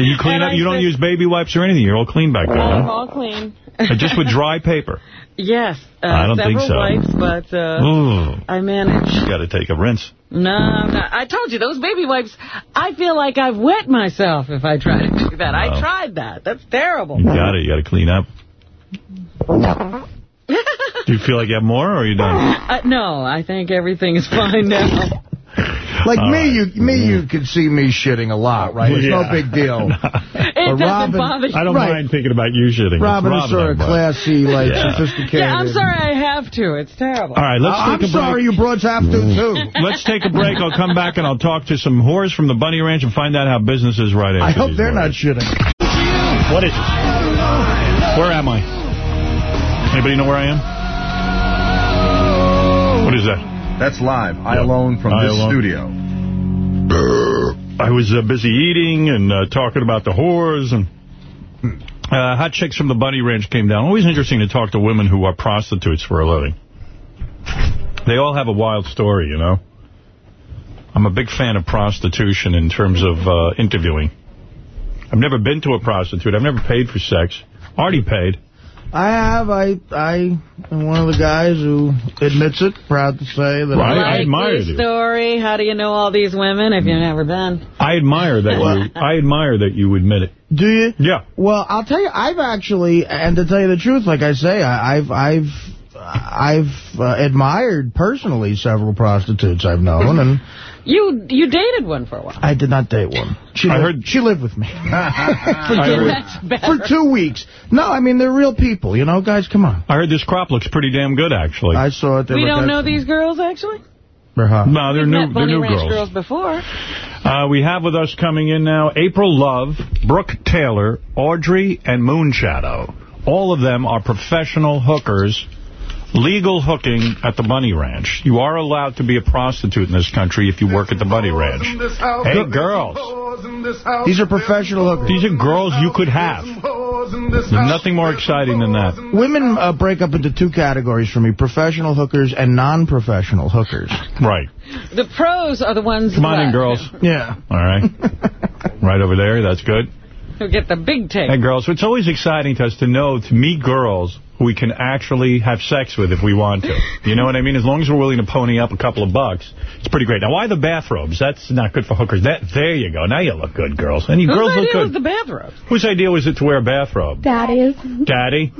You clean
And
up.
I
You don't use baby wipes or anything. You're all clean back there,
I'm
huh?
all clean.
Uh, Just with dry paper.
Yes. Uh,
I don't
several
think so.
wipes, but uh, I manage.
You got to take a rinse.
No, no, I told you, those baby wipes, I feel like I've wet myself if I try to do that.
Oh.
I tried that. That's terrible.
You got it. You got to clean up. Do you feel like you have more, or are you done?
Uh, no, I think everything is fine now.
Like
All
me,
right.
you me, you could see me shitting a lot, right? It's
Yeah.
no big deal.
It doesn't
Robin-
bother you.
I don't
Right.
mind thinking about you shitting.
Robin
It's
is sort of
I'm
classy, like
Yeah.
sophisticated.
Yeah, I'm sorry I have to. It's terrible.
All right, let's
I'm
take a break.
I'm sorry you broads have to, too.
Let's take a break. I'll come back and I'll talk to some whores from the Bunny Ranch and find out how business is right after
I hope they're
words.
not shitting.
What is it? Where am I? Anybody know where I am? What is that?
That's live. I alone from
I
this
Alone.
studio.
I was uh, busy eating and uh, talking about the whores and uh, hot chicks from the Bunny Ranch came down. Always interesting to talk to women who are prostitutes for a living. They all have a wild story, you know. I'm a big fan of prostitution in terms of uh, interviewing. I've never been to a prostitute. I've never paid for sex. Artie paid.
I have. I I am one of the guys who admits it. Proud to say that.
Right.
I,
I admire
Your
you.
story. How do you know all these women if you've never been?
I admire that you. I admire that you admit it.
Do you?
Yeah.
Well, I'll tell you, I've actually, and to tell you the truth, like I say, I, I've I've I've uh, admired personally several prostitutes I've known, and
You you dated one for a while.
I did not date one. She
I
lived,
heard-
she lived with me for, two,
heard-
for two weeks. No, I mean they're real people, you know, guys. Come on.
I heard this crop looks pretty damn good, actually.
I saw it. They
We don't know these girls, actually?
They're
no, they're
We've
new. They're
Bunny
new
Ranch
girls.
girls before.
Uh, we have with us coming in now April Love, Brooke Taylor, Audrey, and Moonshadow. All of them are professional hookers, legal hooking at the Bunny Ranch. You are allowed to be a prostitute in this country if you work at the Bunny Ranch. Hey, girls.
These are professional hookers.
These are girls you could have. There's nothing more exciting than that.
Women uh, break up into two categories for me, professional hookers and non-professional hookers.
Right.
The pros are the ones
Come on in, girls.
Yeah.
All right. right over there. That's good.
who get the big take.
Hey, girls, it's always exciting to us to know, to meet girls who we can actually have sex with if we want to. You know what I mean? As long as we're willing to pony up a couple of bucks, it's pretty great. Now, why the bathrobes? That's not good for hookers. That There you go. Now you look good, girls. And you
Whose
girls look
idea was
good.
the bathrobe?
Whose idea was it to wear a bathrobe?
Daddy's.
Daddy?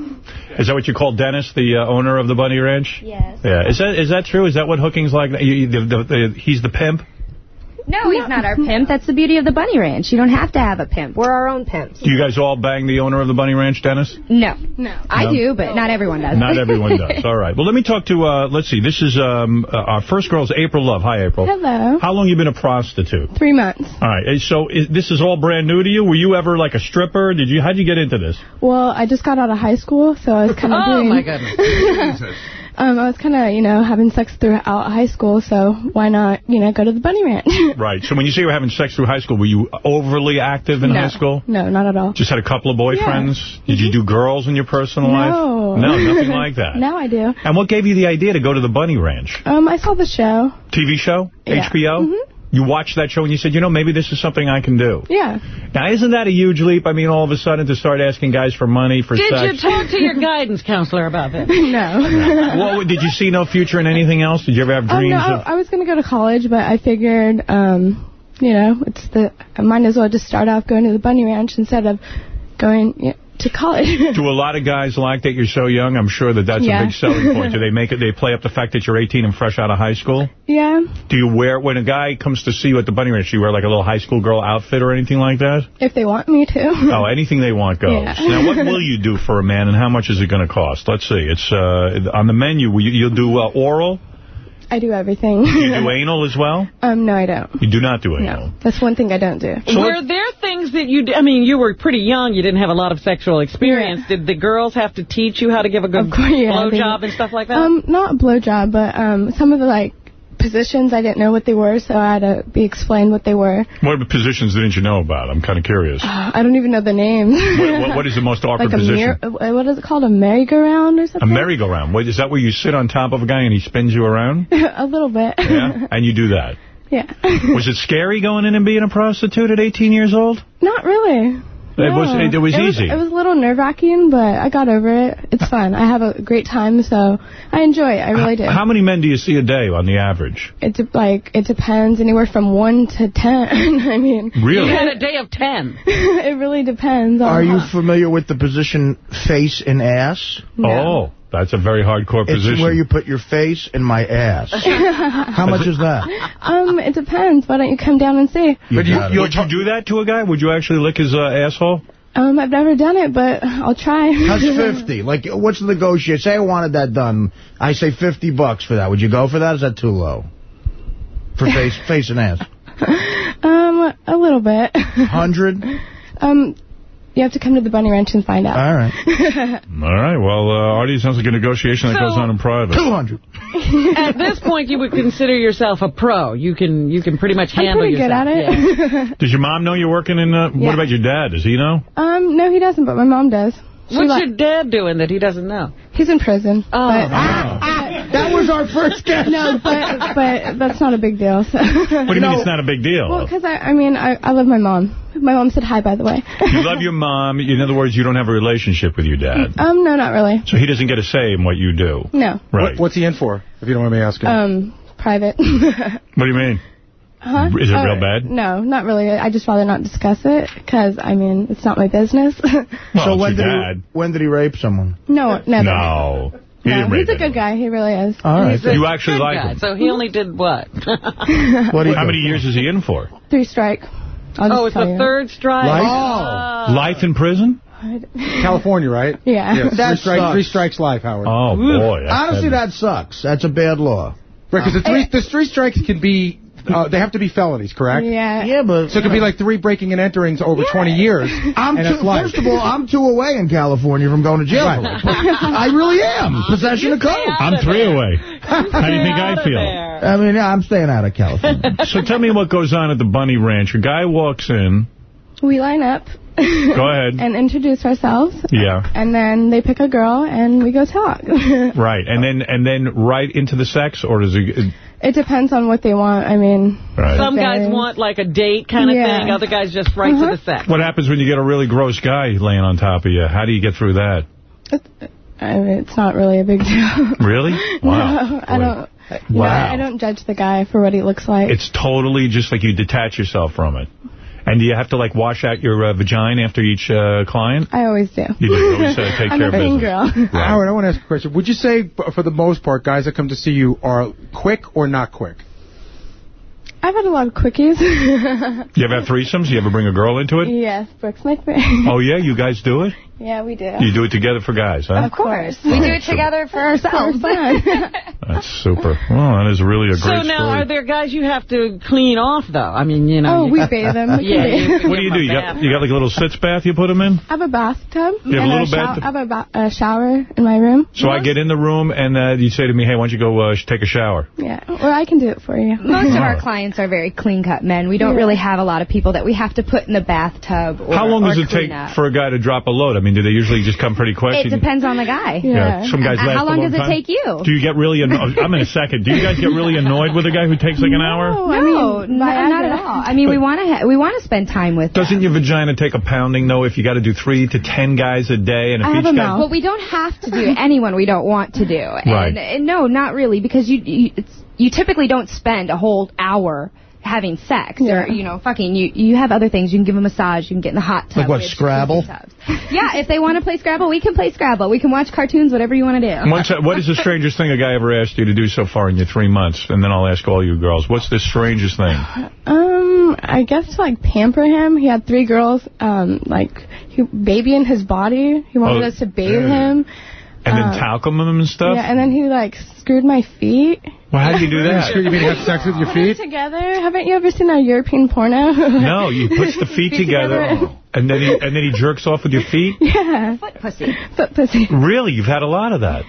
Is that what you call Dennis, the uh, owner of the Bunny Ranch?
Yes.
Yeah. Is that is that true? Is that what hooking's like? You, you- the, the, the, he's the pimp?
No, he's not our pimp. That's the beauty of the Bunny Ranch. You don't have to have a pimp. We're our own pimps.
Do you guys all bang the owner of the Bunny Ranch, Dennis?
No. No. I
No?
do, but not everyone does.
Not everyone does. All right. Well, let me talk to, uh, let's see, this is um, uh, our first girl's April Love. Hi, April.
Hello.
How long you been a prostitute?
Three months.
All right. So is, this is all brand new to you? Were you ever like a stripper? Did you? How'd you get into this?
Well, I just got out of high school, so I was kind of
Oh,
doing...
my goodness.
um, I was kind of, you know, having sex throughout high school, so why not, you know, go to the Bunny Ranch?
Right. So when you say you were having sex through high school, were you overly active in
no.
high school?
No, not at all.
Just had a couple of boyfriends? Did you do girls in your personal life?
No.
No, nothing like that.
now I do.
And what gave you the idea to go to the Bunny Ranch?
Um, I saw the show.
TV show?
Yeah.
HBO?
Mhm.
You watched that show and you said, you know, maybe this is something I can do.
Yeah.
Now, isn't that a huge leap? I mean, all of a sudden to start asking guys for money for
Did
sex.
you talk to your guidance counselor about this?
no.
What, did you see no future in anything else? Did you ever have
Oh,
dreams
no, I,
of...
I was going to go to college, but I figured, um, you know, it's the I might as well just start off going to the Bunny Ranch instead of going yeah, to college.
Do a lot of guys like that you're so young? I'm sure that that's
Yeah.
a big selling point. Do they make it? They play up the fact that you're 18 and fresh out of high school?
yeah,
Do you wear, when a guy comes to see you at the bunny ranch, do you wear like a little high school girl outfit or anything like that?
if they want me to.
Oh, anything they want goes.
Yeah.
Now, what will you do for a man, and how much is it going to cost? Let's see. It's uh, on the menu. you- You'll do uh, oral.
I do everything.
Do you do anal as well?
um, no, I don't.
You do not do anal.
No, that's one thing I don't do.
Were there things that you, d- I mean, you were pretty young, you didn't have a lot of sexual experience. Did the girls have to teach you how to give a good
yeah,
blowjob and stuff like that?
Um, not blowjob, but um, some of the like positions I didn't know what they were, so I had to be explained what they were.
What positions didn't you know about? I'm kind of curious.
Uh, I don't even know the names.
What, what, what is the most awkward
like a
position?
uh, what is it called? A merry-go-round or something?
A merry-go-round. Wait, is that where you sit on top of a guy and he spins you around?
a little bit.
Yeah? and you do that.
Yeah.
Was it scary going in and being a prostitute at 18 years old?
Not really.
It was it, it was easy.
it was a little nerve-wracking, but I got over it. It's fun. I have a great time, so I enjoy it. I really do.
How many men do you see a day on the average?
It's like it depends, anywhere from one to ten. I mean,
Really?
You had a day of ten.
it really depends. On
Are you familiar with the position face and ass?
Oh, that's a very hardcore
It's
position.
where you put your face in my ass. How much is that?
Um, it depends. Why don't you come down and see?
You
But you,
got
would you do that to a guy? Would you actually lick his uh, asshole?
Um, I've never done it, but I'll try.
How's 50? Like, what's the negotiate? Say I wanted that done. I say 50 bucks for that. Would you go for that? Is that too low? For face, face and ass.
um, a little bit.
100?
Um, you have to come to the bunny ranch and find out.
All right.
All right. Well, uh, Artie, sounds like a negotiation that goes on in private.
200.
At this point, you would consider yourself a pro. You can you can pretty much handle
I'm
handle
pretty good at it.
Yeah.
Does your mom know you're working in... Uh,
Yeah.
What about your dad? Does he know?
um, no, he doesn't, but my mom does. She
What's
li-
your dad doing that he doesn't know?
He's in prison.
Oh.
But,
That was our first guess.
no, but but that's not a big deal. So.
What do you mean it's not a big deal?
Well, because I, I mean, I, I love my mom. My mom said hi, by the way.
you love your mom. In other words, you don't have a relationship with your dad.
Um, no, not really.
So he doesn't get a say in what you do.
No.
Right.
what's he in for, if you don't mind me asking?
Um, private.
What do you mean?
Huh?
Is it
Uh,
real bad?
No, not really. I just rather not discuss it because, I mean, it's not my business.
Well,
so
it's
when did, he, when did he rape someone?
no, never.
No. He
No, he's a
anyone.
good guy. He really is.
All right.
He's
You actually like
guy,
him.
So he only did what?
What
How
do?
many years is he in for?
Three strike. I'll
oh, it's
tell
the
you.
third strike.
Life?
Oh.
Life in prison?
California, right?
Yeah.
Yes.
That
three, strike,
sucks.
three strikes life, Howard.
Oh, boy.
Honestly,
heavy.
that sucks. That's a bad law.
Right, because the three, the three strikes can be, uh, they have to be felonies, correct?
Yeah.
Yeah, but...
So it could be like three breaking and enterings over 20 years,
I'm
and
two,
it's
first of all, I'm two away in California from going to jail.
Right.
I really am. Possession of coke.
I'm three away. How do you think I feel?
I mean, yeah, I'm staying out of California.
So tell me what goes on at the Bunny Ranch. A guy walks in.
We line up.
Go ahead.
and introduce ourselves.
Yeah.
And then they pick a girl and we go talk.
Right. And then and then right into the sex, or does it...
it depends on what they want. I mean,
Right.
Some guys want like a date kind of
Yeah.
thing. Other guys just right
Uh-huh.
to the sex.
What happens when you get a really gross guy laying on top of you? How do you get through that?
I mean, it's not really a big deal.
Really? Wow.
No, I don't.
Wow.
Yeah, I don't judge the guy for what he looks like.
It's totally just like you detach yourself from it. And do you have to, like, wash out your uh, vagina after each uh, client?
I always do.
You do. You always uh, take
I'm
care
a
of
clean
business.
girl.
Howard, I want to ask a question. Would you say, for the most part, guys that come to see you are quick or not quick?
I've had a lot of quickies.
You ever have threesomes? You ever bring a girl into it?
yes, Brooks McVeigh.
Oh, yeah? You guys do it?
Yeah, we do.
You do it together for guys, huh?
Of course.
We do
it together for ourselves.
That's super. Well, that is really a
So
great
now,
story.
are there guys you have to clean off, though? I mean, you know.
Oh,
you-
we bathe them. We
yeah. you-
What do you do? You got, you got like a little sitz bath you put them in?
I have a bathtub.
You have a little
shower-
bathtub?
I have a, ba a shower in my room.
So I get in the room and uh, you say to me, hey, why don't you go uh, take a shower?
Yeah, or I can do it for you.
Most of our clients are very clean-cut men. We don't
Yeah.
really have a lot of people that we have to put in the bathtub or
How long
or
does it take
up.
for a guy to drop a load? I mean, do they usually just come pretty quick?
It depends on the guy.
Yeah. Some guys last
How
a
long
long
does it take you?
Do you get really annoyed? I'm in a second. Do you guys get really annoyed with a guy who takes like an hour?
No, I mean, not, not at all. I mean, we want to we want to spend time with.
Doesn't your vagina take a pounding, though, if you got to do three to ten guys a day? And if each guy...
Well, we don't have to do anyone we don't want to do. And,
Right.
and no, not really, because you you, it's, you typically don't spend a whole hour having sex or you know fucking you you have other things you can give a massage you can get in the hot tub
Like what, Scrabble?
yeah if they want to play Scrabble we can play Scrabble we can watch cartoons whatever you want to do
Once, what is the strangest thing a guy ever asked you to do so far in your three months? And then I'll ask all you girls. What's the strangest thing?
Um, I guess to like pamper him. He had three girls, um, like he babying his body. He wanted
Oh,
us to bathe
yeah.
him.
And then
Um,
talcum them and stuff?
Yeah, and then he like screwed my feet.
well, how do you do that?
You mean have sex with your feet?
Together. Haven't you ever seen a European porno?
No, you puts the feet
Feet
together,
together.
and then he and then he jerks off with your feet.
yeah.
foot pussy
Foot pussy.
Really, you've had a lot of that.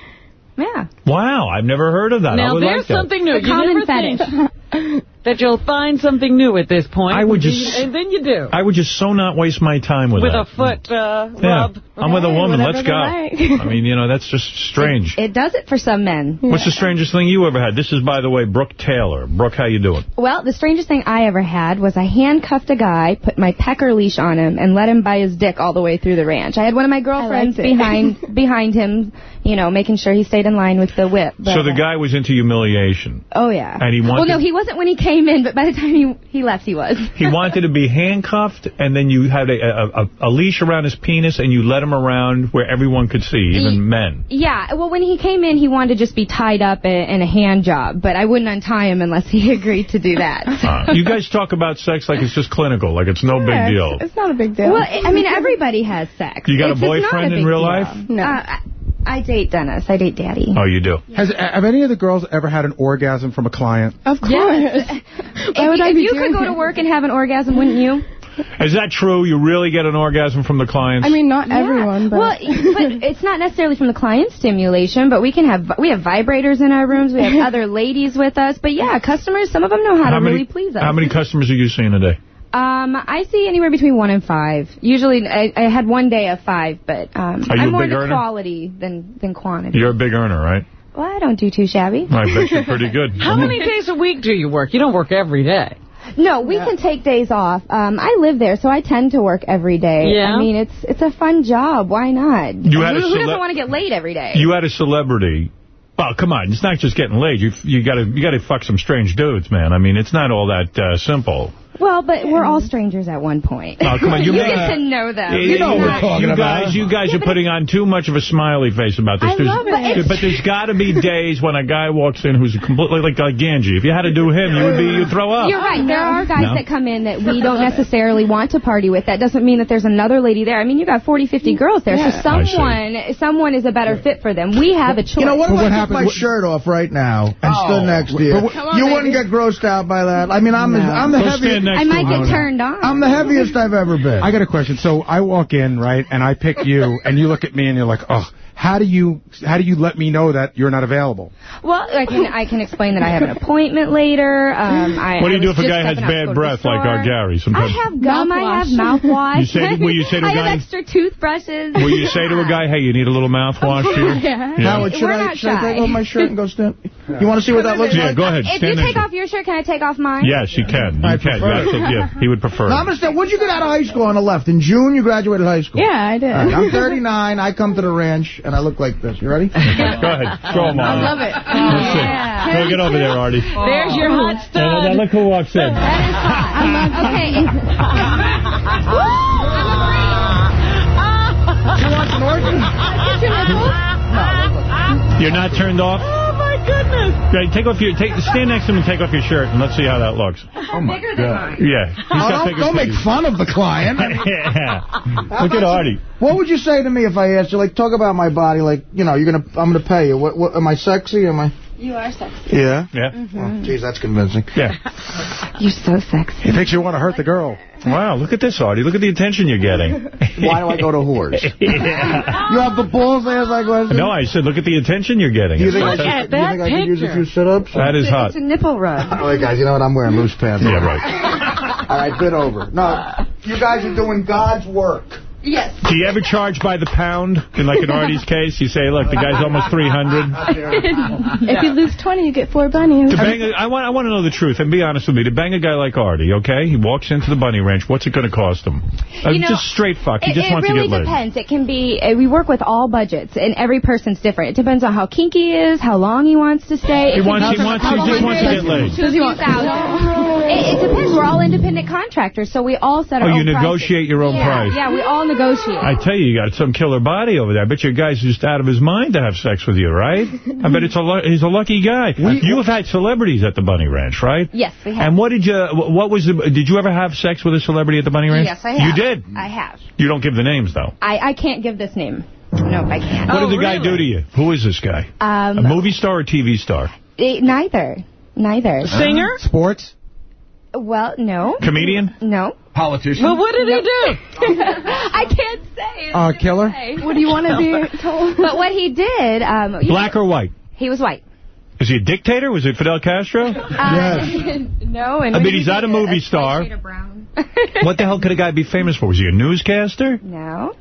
yeah
Wow, I've never heard of that. I
Now,
would
there's
like that.
something new.
A
You
common
never think that you'll find something new at this point.
I would
and
just-
you- And then you do.
I would just so not waste my time with,
With
that.
a foot uh,
Yeah,
rub.
I'm with a woman. Let's go.
like.
I mean, you know, that's just strange.
it does it for some men
What's the strangest thing you ever had? This is, by the way, Brooke Taylor. Brooke, how you doing?
Well, the strangest thing I ever had was I handcuffed a guy, put my pecker leash on him, and let him by his dick all the way through the ranch. I had one of my girlfriends behind behind him, you know, making sure he stayed in line with the whip. But,
so the guy was into humiliation.
Oh yeah.
And he
Well, no, he wasn't when he came in, but by the time he he left, he was.
He wanted to be handcuffed, and then you had a, a, a, a leash around his penis, and you let him around where everyone could see, even
Ye-
men.
Yeah, well, when he came in, he wanted to just be tied up in, in a hand job, but I wouldn't untie him unless he agreed to do that.
Uh, you guys talk about sex like it's just clinical, like it's no
Yeah,
big deal.
It's, it's not a big deal.
Well, I mean, everybody has sex.
You got a
It's just not
boyfriend in
big
real
deal.
life?
No. Uh, I, I date Dennis. I date Daddy.
Oh, you do?
Has have any of the girls ever had an orgasm from a client?
Of course.
If,
Why would I
if
be
you
doing
could go to work and have an orgasm, wouldn't you?
Is that true? You really get an orgasm from the clients?
I mean, not everyone, but...
Well, but it's not necessarily from the client stimulation, but we can have we have vibrators in our rooms. We have other ladies with us. But yeah, customers, some of them know how, to
many,
really please us.
How many customers are you seeing a day?
Um, I see anywhere between one and five. Usually, I, I had one day of five, but um,
Are you
I'm
a
more
big
into
earner?
quality than than quantity.
You're a big earner, right?
Well, I don't do too shabby.
I bet you're pretty good.
How many days a week do you work? You don't work every day.
No, we can take days off. Um, I live there, so I tend to work every day.
Yeah?
I mean, it's it's a fun job. Why not?
You had
who,
a
who doesn't want to get laid every day?
You had a celebrity. Well, come on. It's not just getting laid. You you got to you got to fuck some strange dudes, man. I mean, it's not all that uh, simple.
Well, but we're all strangers at one point.
Oh, come on, you make-
get to know them.
Yeah,
It's
yeah,
not-
you guys, you guys are putting on too much of a smiley face about this.
I
There's-
love it.
But there's got to be days when a guy walks in who's completely like, like Ganji. If you had to do him, you would be you'd throw up.
You're right. There are guys
No?
that come in that we don't necessarily want to party with. That doesn't mean that there's another lady there. I mean, you got 40, 50 girls there.
Yeah.
So someone someone is a better fit for them. We have a choice.
You know, what if I took my shirt off right now and
Oh.
stood next to you?
But what- Come on,
you
baby.
wouldn't get grossed out by that. I mean, I'm, the I'm the
Go
heaviest.
Stand next
I might get turned on.
I'm the heaviest I've ever been.
I got a question. So I walk in, right, and I pick you, and you look at me, and you're like, oh, how do you how do you let me know that you're not available?
Well, I can I can explain that I have an appointment later. Um, I,
What do you
I
do if a guy has
stepping out to go
bad breath like our Gary? Sometimes.
I have gum. I have mouthwash.
You say- will you say to a
I
guy- I
have extra toothbrushes.
Will you say to a guy, hey, you need a little mouthwash here?
Yeah.
Howard, should
We're
I,
not
should I take
shy.
off my shirt and go stand? You want to see what that looks
Yeah,
like?
go ahead.
If
Stand
you take off your shirt, can I take off mine?
Yes, you can. You
I
can.
prefer
That's
it.
it. Yeah, he would prefer.
No,
it.
I'm just saying, when'd you get out of high school on the left? In June, you graduated high school?
Yeah, I did.
All right, I'm 39. I come to the ranch, and I look like this. You ready?
Go ahead. Show them, on.
I love it.
Let's see. Oh, go get over there, Artie.
There's your hot
Oh,
stud.
look who walks in. That is hot.
Okay. Woo! I'm afraid.
You want an organ?
You're not turned off? Right, take off your take stand next to him and take off your shirt and let's see how that looks.
Oh my God.
Yeah. He's
Oh,
got
don't, don't make fun of the client.
yeah. Look at
about
Artie.
you- What would you say to me if I asked you, like, talk about my body, like, you know, you're gonna, I'm gonna pay you. What, what, am I sexy? Am I?
You are sexy.
Yeah.
Yeah.
Mm-hmm.
Geez, that's convincing.
Yeah.
You're so sexy.
He thinks you want to hurt the girl.
Wow, look at this, Artie. Look at the attention you're getting.
Why do I go to whores?
yeah.
You have the balls to ask that question?
No, I said look at the attention you're getting.
Do you think, I,
It's
should,
fantastic.
do you think I could use a few sit-ups?
That is hot.
It's a nipple rub.
All right, guys, you know what? I'm wearing loose pants.
Yeah, right.
All right, bit over. No, you guys are doing God's work.
Yes.
Do you ever charge by the pound? In like in Artie's case, you say, look, the guy's almost 300.
if you lose 20, you get four bunnies.
To bang a, I want I want to know the truth, and be honest with me. To bang a guy like Artie, okay? He walks into the bunny ranch. What's it going to cost him? Uh,
know,
just straight fuck. He
It,
just
it
wants
really
to get laid.
It really depends. It can be, uh, we work with all budgets, and every person's different. It depends on how kinky he is, how long he wants to stay.
He
It can
wants-
go
he
from
wants- he just wants to get laid.
to a few thousand. It, it depends. We're all independent contractors, so we all set our
Oh,
own
you
prices.
negotiate your own
yeah,
price.
Yeah, we all negotiate.
I tell you, you got some killer body over there. I bet your guy's just out of his mind to have sex with you, right? I bet it's a he's a lucky guy. you have had celebrities at the Bunny Ranch, right?
Yes, we have.
And what did you? What was the? Did you ever have sex with a celebrity at the Bunny Ranch?
Yes, I have.
You did.
I have.
You don't give the names though.
I, I can't give this name. No, I can't.
what did the guy do to you? Who is this guy?
Um,
a movie star or TV star?
eh, neither. Neither.
Singer?
Sports?
Well, no.
Comedian?
No.
Politician?
Well, what did he do? I can't say.
Uh, killer?
What do you want to be told? But what he did, um, you-
Black or white?
he was white.
Is he a dictator? Was it Fidel Castro?
Uh, no, and
I mean, he's not a movie star. what the hell could a guy be famous for? Was he a newscaster?
No.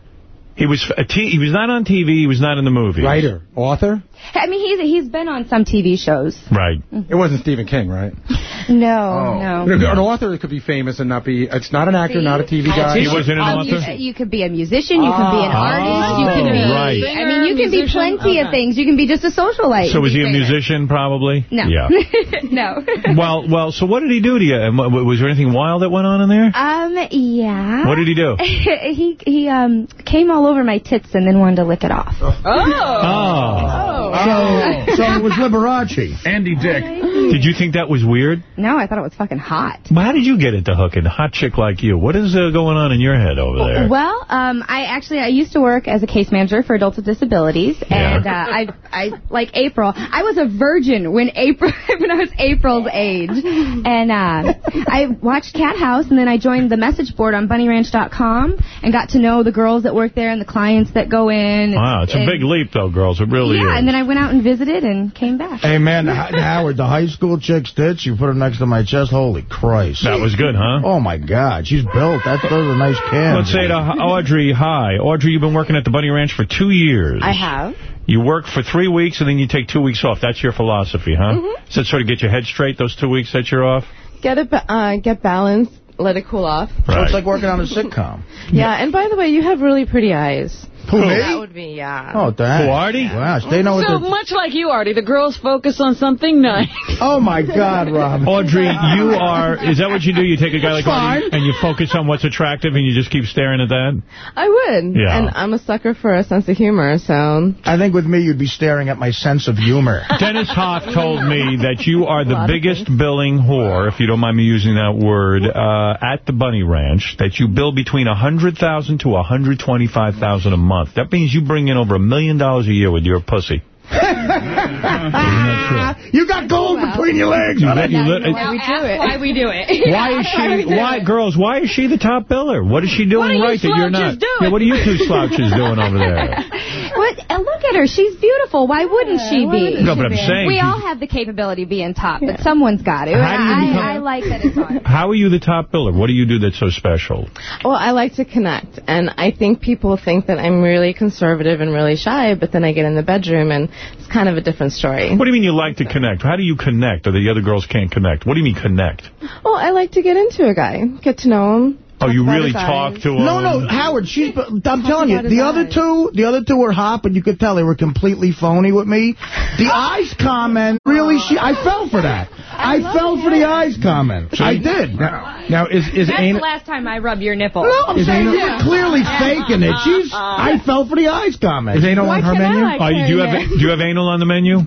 He was a t he was not on TV. He was not in the movie.
Writer? Author?
I mean, he's he's been on some TV shows.
Right.
It wasn't Stephen King, right?
No, no.
An author could be famous and not be... It's not an actor, not a TV guy.
He wasn't an author?
You, you could be a musician. You could be an
Ah.
artist. You can be.
right.
I mean, you can be
musician?
plenty of things. You can be just a socialite.
So was he a musician, probably?
No.
Yeah.
no.
well, well. So what did he do to you? And Was there anything wild that went on in there?
Um. Yeah.
What did he do?
he he um came all over my tits and then wanted to lick it off.
Oh. Oh.
So, so it was Liberace.
Andy Dick.
Did you think that was weird?
No, I thought it was fucking hot.
Well, how did you get into hooking? A hot chick like you. What is uh, going on in your head over there?
Well, um, I actually I used to work as a case manager for adults with disabilities, and uh, I I like April. I was a virgin when April when I was April's age, and uh, I watched Cathouse, and then I joined the message board on BunnyRanch.com and got to know the girls that work there and the clients that go in.
Wow, it's a big leap, though, girls. It really
Yeah,
is.
and then I went out and visited and came back.
Hey, man, Howard, the high school chick's tits, you put her next to my chest. Holy Christ.
That was good, huh?
Oh, my God. She's built. That, those are nice cans.
Let's say to Audrey, hi. Audrey, you've been working at the Bunny Ranch for two years.
I have.
You work for three weeks and then you take two weeks off. That's your philosophy, huh?
Mhm.
Does that sort of get your head straight, those two weeks that you're off?
Get it, ba- uh, get balance, let it cool off.
So it's like working on a sitcom.
Yeah, and by the way, you have really pretty eyes.
Who, me?
That would be, yeah.
Oh, dang.
Who, Artie?
Wow, they know what
So
they're...
much like you, Artie, the girls focus on something nice.
Oh, my God, Rob.
Audrey, you are, is that what you do? You take a guy like
Fine.
Artie and you focus on what's attractive and you just keep staring at that?
I would.
Yeah.
And I'm a sucker for a sense of humor, so.
I think with me, you'd be staring at my sense of humor.
Dennis Hof told me that you are the biggest billing whore, if you don't mind me using that word, uh, at the Bunny Ranch, that you bill between 100,000 to 125,000 a month. That means you bring in over a million dollars a year with your pussy.
you got gold between your legs.
You bet you li-
why we do it. Why we do it.
Why is she, why, girls, why is she the top biller? What is she doing
What are you
right that you're not?
doing?
Yeah, what are you two slouches doing over there?
What? And look at her. She's beautiful. Why wouldn't she be?
No, but I'm saying,
We
she's-
all have the capability of being top, but someone's got to.
How do you
I, I like that it's on.
How are you the top biller? What do you do that's so special?
Well, I like to connect, and I think people think that I'm really conservative and really shy, but then I get in the bedroom, and it's kind of a different story.
What do you mean you like to connect? How do you connect or the other girls can't connect? What do you mean connect?
Well, I like to get into a guy, get to know him.
Oh, you really
his
talk to him?
No, no, Howard, she's, I'm telling you, the other
eyes.
two, the other two were hot, but you could tell they were completely phony with me. The eyes comment, really, she, I fell for that. I, fell for the eyes comment. I did.
Now, is, is
That's
anal...
the last time I rub your nipple.
No, I'm
Is
saying
anal-
you're clearly faking it. She's, uh-huh. I fell for the eyes comment.
Is anal on her menu?
like
Oh, you, do, you have,
her?
do you have anal on the menu?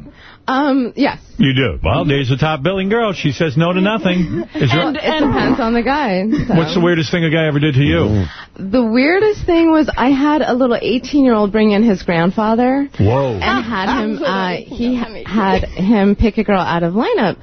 Um, yes.
You do. Well, there's the top billing girl. She says no to nothing. Is there,
And it depends on the guy. so.
what's the weirdest thing a guy ever did to you?
The weirdest thing was I had a little 18-year-old bring in his grandfather.
Whoa.
and had him uh he had him pick a girl out of lineup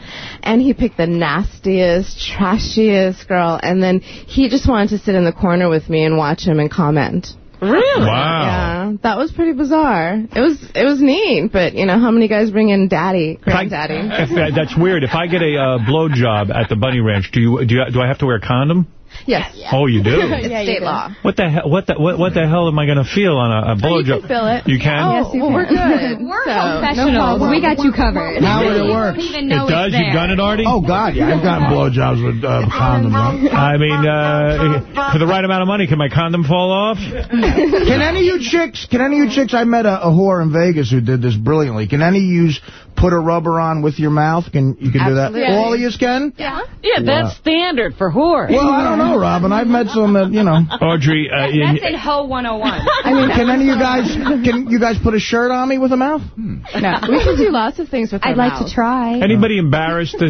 and he picked the nastiest trashiest girl and then he just wanted to sit in the corner with me and watch him and comment
Really?
Wow.
yeah that was pretty bizarre it was it was neat but you know how many guys bring in daddy granddaddy
If that's weird. If I get a uh, blow job at the Bunny Ranch, do you do you, do I have to wear a condom?
Yes.
Oh, you do?
It's
Yeah, you
state
do.
law.
What the hell? What the what, what the hell am I going to feel on a, a
Oh, you can feel it.
You can.
Oh, well, we're good.
We're
So,
professionals.
problem.
we got you covered.
Now it
works. even
It does. You've done it, already.
Oh, God, yeah. I've gotten blowjobs with uh, condoms on.
I mean, uh, for the right amount of money, can my condom fall off?
Can any of you chicks, can any of you chicks, I met a, a whore in Vegas who did this brilliantly. Can any of you put a rubber on with your mouth? Can You can do that?
Absolutely.
All of you can?
Yeah. Yeah, that's
Wow.
standard for whores.
Well, I don't know, Robin. I've met some that, you know.
Audrey, uh,
That's in Ho 101.
I mean, can any of you guys, can you guys put a shirt on me with a mouth?
No, we can do lots of things with
I'd like
mouths.
to try.
Anybody embarrassed? Do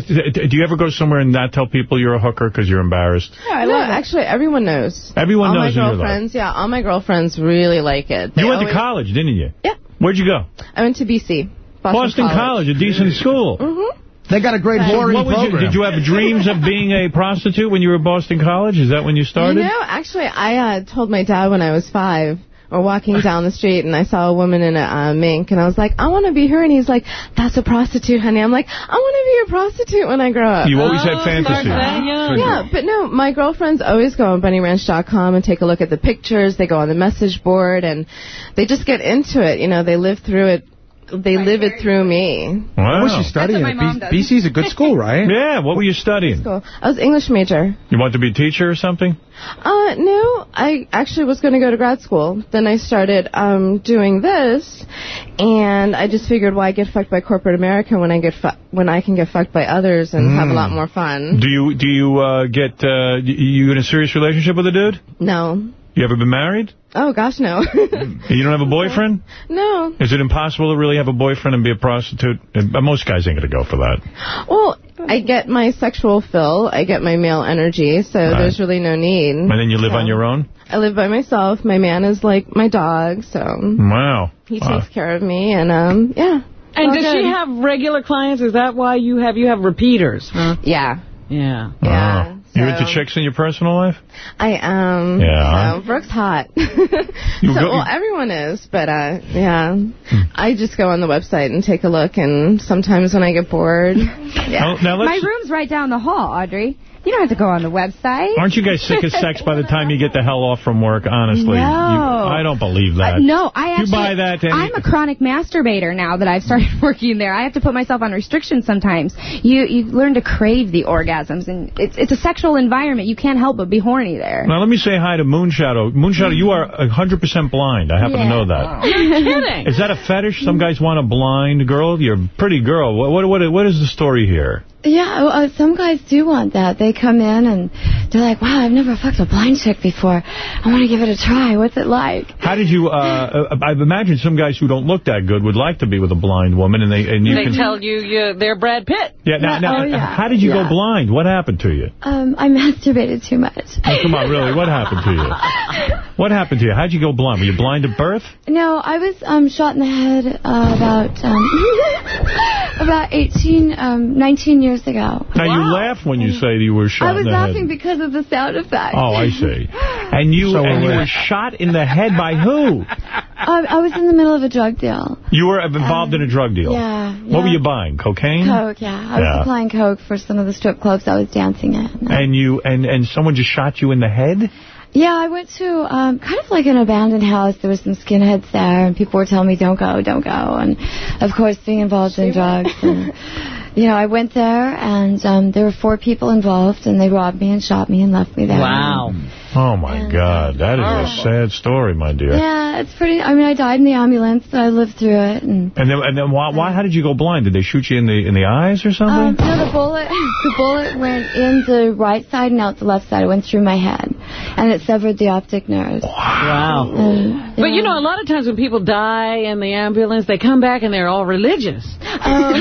you ever go somewhere and not tell people you're a hooker because you're embarrassed?
Yeah, no, actually, everyone knows.
Everyone
all
knows
my
that
girlfriends, yeah, all my girlfriends really like it. They
You went to college, didn't you?
Yeah.
Where'd you go?
I went to BC. Boston,
Boston College, a decent school.
Mm-hmm.
They got a great
Right.
whoring
What was you,
program.
did you have dreams of being a prostitute when you were at Boston College? Is that when you started?
You know, actually, I uh, told my dad when I was five. We're walking down the street and I saw a woman in a uh, mink and I was like, I want to be her. And he's like, that's a prostitute, honey. I'm like, I want to be a prostitute when I grow up.
You always
Oh,
had fantasies.
Yeah, but no, my girlfriends always go on bunnyranch.com and take a look at the pictures. They go on the message board and they just get into it. You know, they live through it. They live it through me.
Wow.
What was she studying?
That's what my mom
at B- BC's a good school, right?
Yeah, what were you studying?
Cool. I was English major.
You want to be a teacher or something?
Uh, no, I actually was going to go to grad school. Then I started um, doing this, and I just figured, why get fucked by corporate America when I get when I can get fucked by others and have a lot more fun?
Do you do you uh, get uh, you in a serious relationship with a dude?
No.
You ever been married?
Oh gosh, no.
You don't have a boyfriend?
no.
Is it impossible to really have a boyfriend and be a prostitute? Uh, Most guys ain't going to go for that.
Well, I get my sexual fill. I get my male energy, so
Right.
there's really no need.
And then you live on your own?
I live by myself. My man is like my dog, so
Wow.
he
Wow.
takes care of me, and um, yeah.
And
all
does
good.
she have regular clients? Is that why you have you have repeaters? Huh?
Yeah.
Yeah.
Yeah.
You into
so-
chicks in your personal life?
I am.
Yeah.
So Brooke's hot. So,
go-
well, everyone is, but uh, yeah.
Hmm.
I just go on the website and take a look, and sometimes when I get bored, yeah.
Oh, now
My room's right down the hall, Audrey. You don't have to go on the website.
Aren't you guys sick of sex by the time you get the hell off from work, honestly?
No.
You- I don't believe that.
Uh, no, I
You
actually.
buy that any-
I'm a chronic masturbator now that I've started working there. I have to put myself on restrictions sometimes. You you learn to crave the orgasms, and it's it's a sexual environment. You can't help but be horny there.
Now, let me say hi to Moonshadow. Moonshadow, you are 100% blind. I happen to know that.
You're kidding.
Is that a fetish? Some guys want a blind girl? You're a pretty girl. What, what, what, what is the story here?
Yeah, well, uh, some guys do want that. They come in and they're like, wow, I've never fucked a blind chick before. I want to give it a try. What's it like?
How did you, uh, uh, I imagine some guys who don't look that good would like to be with a blind woman and they, and you
They
can...
tell you you they're Brad Pitt.
yeah, now, now,
Oh, yeah.
how did you
Yeah.
go blind? What happened to you?
Um, I masturbated too much.
Oh, come on, really, what happened to you? What happened to you? How'd you go blind? Were you blind at birth?
No, I was um, shot in the head uh, about um, about 18, um, 19 years ago.
Now, you laugh when you say you were shot
I was laughing
head.
because of the sound effect.
Oh, I see. And you
So
and you were shot in the head by who?
I, I was in the middle of a drug deal.
You were involved in a drug deal.
Yeah.
What were you buying? Cocaine?
Coke, yeah. I was
Yeah.
supplying coke for some of the strip clubs I was dancing at.
And you and and someone just shot you in the head?
Yeah, I went to um, kind of like an abandoned house. There was some skinheads there, and people were telling me, "Don't go, don't go." And of course, being involved in drugs, and you know, I went there, and um, there were four people involved, and they robbed me and shot me and left me there.
Wow.
Oh my God, uh, that is a oh. sad story, my dear.
Yeah, it's pretty. I mean, I died in the ambulance, but I lived through it, and
And then and then why why how did you go blind? Did they shoot you in the in the eyes or
um,
something?
no, the bullet, the bullet went in the right side and out the left side. It went through my head, and it severed the optic nerve.
Wow.
Uh, and,
But you know, a lot of times when people die in the ambulance, they come back and they're all religious.
Oh.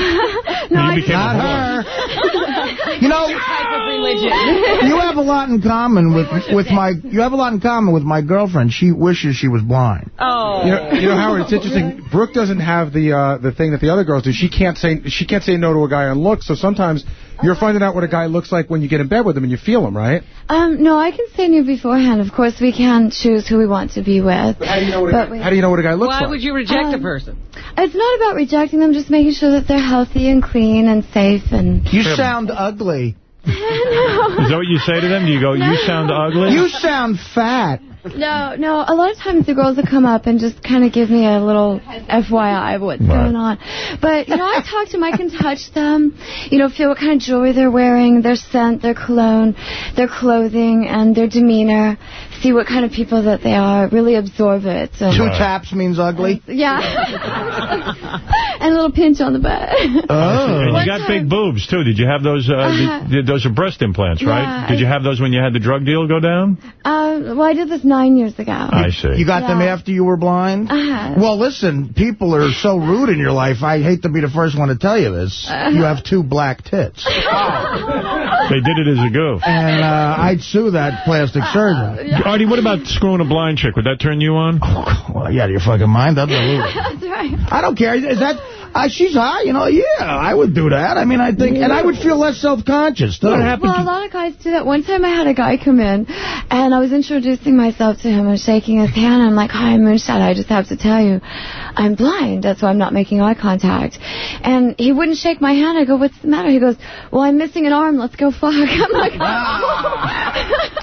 no,
you
I
became
Not her. You know,
type of religion.
you have a lot in common with with my. You have a lot in common with my girlfriend. She wishes she was blind.
Oh.
You know, you know, Howard, it's interesting. Brooke doesn't have the uh, the thing that the other girls do. She can't say she can't say no to a guy on looks. So sometimes you're finding out what a guy looks like when you get in bed with him and you feel him, right?
Um, no, I can say no beforehand. Of course, we can choose who we want to be with.
How do you know what
But
a,
we-
how do you know what a guy looks
Why
like?
Why would you reject a
Um,
person?
It's not about rejecting them, just making sure that they're healthy and clean and safe and...
You sound ugly.
Is that what you say to them? Do you go, you sound ugly?
You sound fat.
No, no. A lot of times the girls will come up and just kind of give me a little FYI of what's
Right.
going on. But, you know, I talk to them. I can touch them, you know, feel what kind of jewelry they're wearing, their scent, their cologne, their clothing, and their demeanor. See what kind of people that they are. Really absorb it. And,
Two taps means ugly.
Yeah. and a little pinch on the butt.
Oh.
And you got
time-
big boobs, too. Did you have those? Uh,
Uh-huh.
did- those are breast implants, right?
Yeah,
Did you have those when you had the drug deal go down?
Uh, well, I did this nine years ago.
I see.
You got them after you were blind?
Uh-huh.
Well, listen, people are so rude in your life. I hate to be the first one to tell you this.
Uh-huh.
You have two black tits.
They did it as a goof.
And uh, I'd sue that plastic surgeon.
Artie, what about screwing a blind chick? Would that turn you on?
Well, yeah, your fucking mind. Absolutely.
That's right.
I don't care. Is that... Uh, she's hot, you know. Yeah, I would do that. I mean, I think, and I would feel less self-conscious. Too.
Well, a lot of guys do that. One time I had a guy come in, and I was introducing myself to him and shaking his hand. I'm like, hi, I'm Moonshadow. I just have to tell you, I'm blind. That's why I'm not making eye contact. And he wouldn't shake my hand. I go, what's the matter? He goes, well, I'm missing an arm. Let's go fuck. I'm like,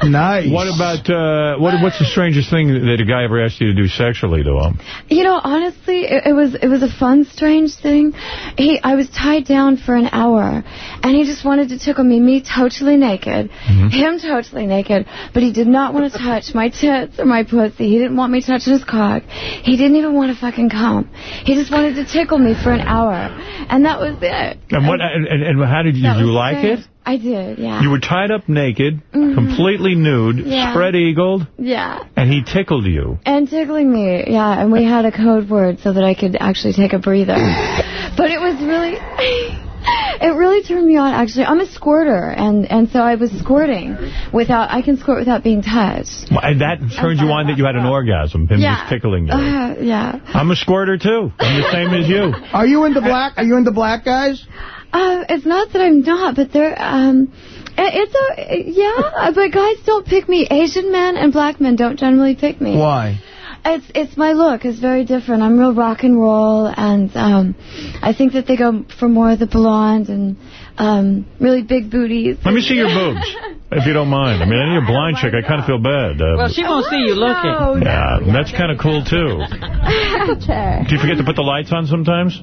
Nice.
What about, uh, what? what's the strangest thing that a guy ever asked you to do sexually to him?
You know, honestly, it, it was it was a fun, strange thing. He, I was tied down for an hour, and he just wanted to tickle me, me totally naked, mm-hmm. him totally naked, but he did not want to touch my tits or my pussy. He didn't want me touching his cock. He didn't even want to fucking come. He just wanted to tickle me for an hour, and that was it.
And what? And, and, and how did you? Did you like
strange.
it?
I did, yeah.
You were tied up naked,
Mhm.
completely nude,
Yeah.
spread-eagled,
yeah.
and he tickled you.
And tickling me, yeah, and we had a code word so that I could actually take a breather. but it was really, it really turned me on, actually. I'm a squirter, and, and so I was squirting without, I can squirt without being touched.
And that turned you on that you had an orgasm, him
Yeah.
just tickling you.
Uh, yeah.
I'm a squirter, too. I'm the same as you.
Are you into black? Are you into black guys?
Uh, it's not that I'm not, but they're, um, it- it's a, yeah, but guys don't pick me. Asian men and black men don't generally pick me.
Why?
It's it's my look. It's very different. I'm real rock and roll, and um, I think that they go for more of the blonde and um, really big booties.
Let me see your boobs, if you don't mind. I mean, I need a blind chick. I kind of feel bad. Uh,
Well, she won't see you looking.
No, yeah, that's kind of cool, too. Do you forget to put the lights on sometimes?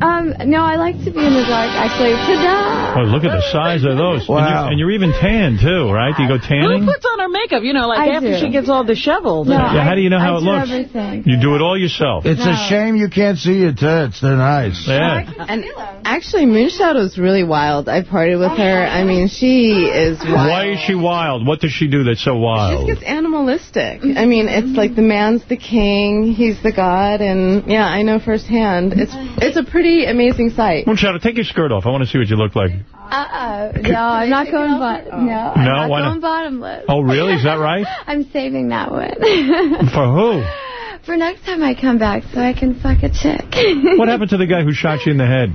Um, no, I like to be in the dark, actually. Ta-da!
Oh, look at the size of those.
Wow.
And, you, and you're even tan, too, right? Do you go tanning?
Who
tanning?
puts on her makeup? You know, like
I
after
do.
she gets all disheveled.
No,
Yeah, how do you know how
I
it looks?
everything.
You do it all yourself.
It's a shame you can't see your tits. They're nice.
Yeah.
And actually, Moonshadow's really wild. I partied with her. I mean, she is wild.
Why is she wild? What does she do that's so
She
wild?
just gets animalistic. I mean, it's like the man's the king, he's the god, and yeah, I know firsthand. It's it's a pretty amazing sight.
Moonshadow, take your skirt off. I want to see what you look like.
Uh-oh. No, I'm not going bottom. No, I'm
No,
not
why not?
going bottomless.
Oh, really? Is that right?
I'm saving that one.
For who?
For next time I come back so I can fuck a chick.
What happened to the guy who shot you in the head?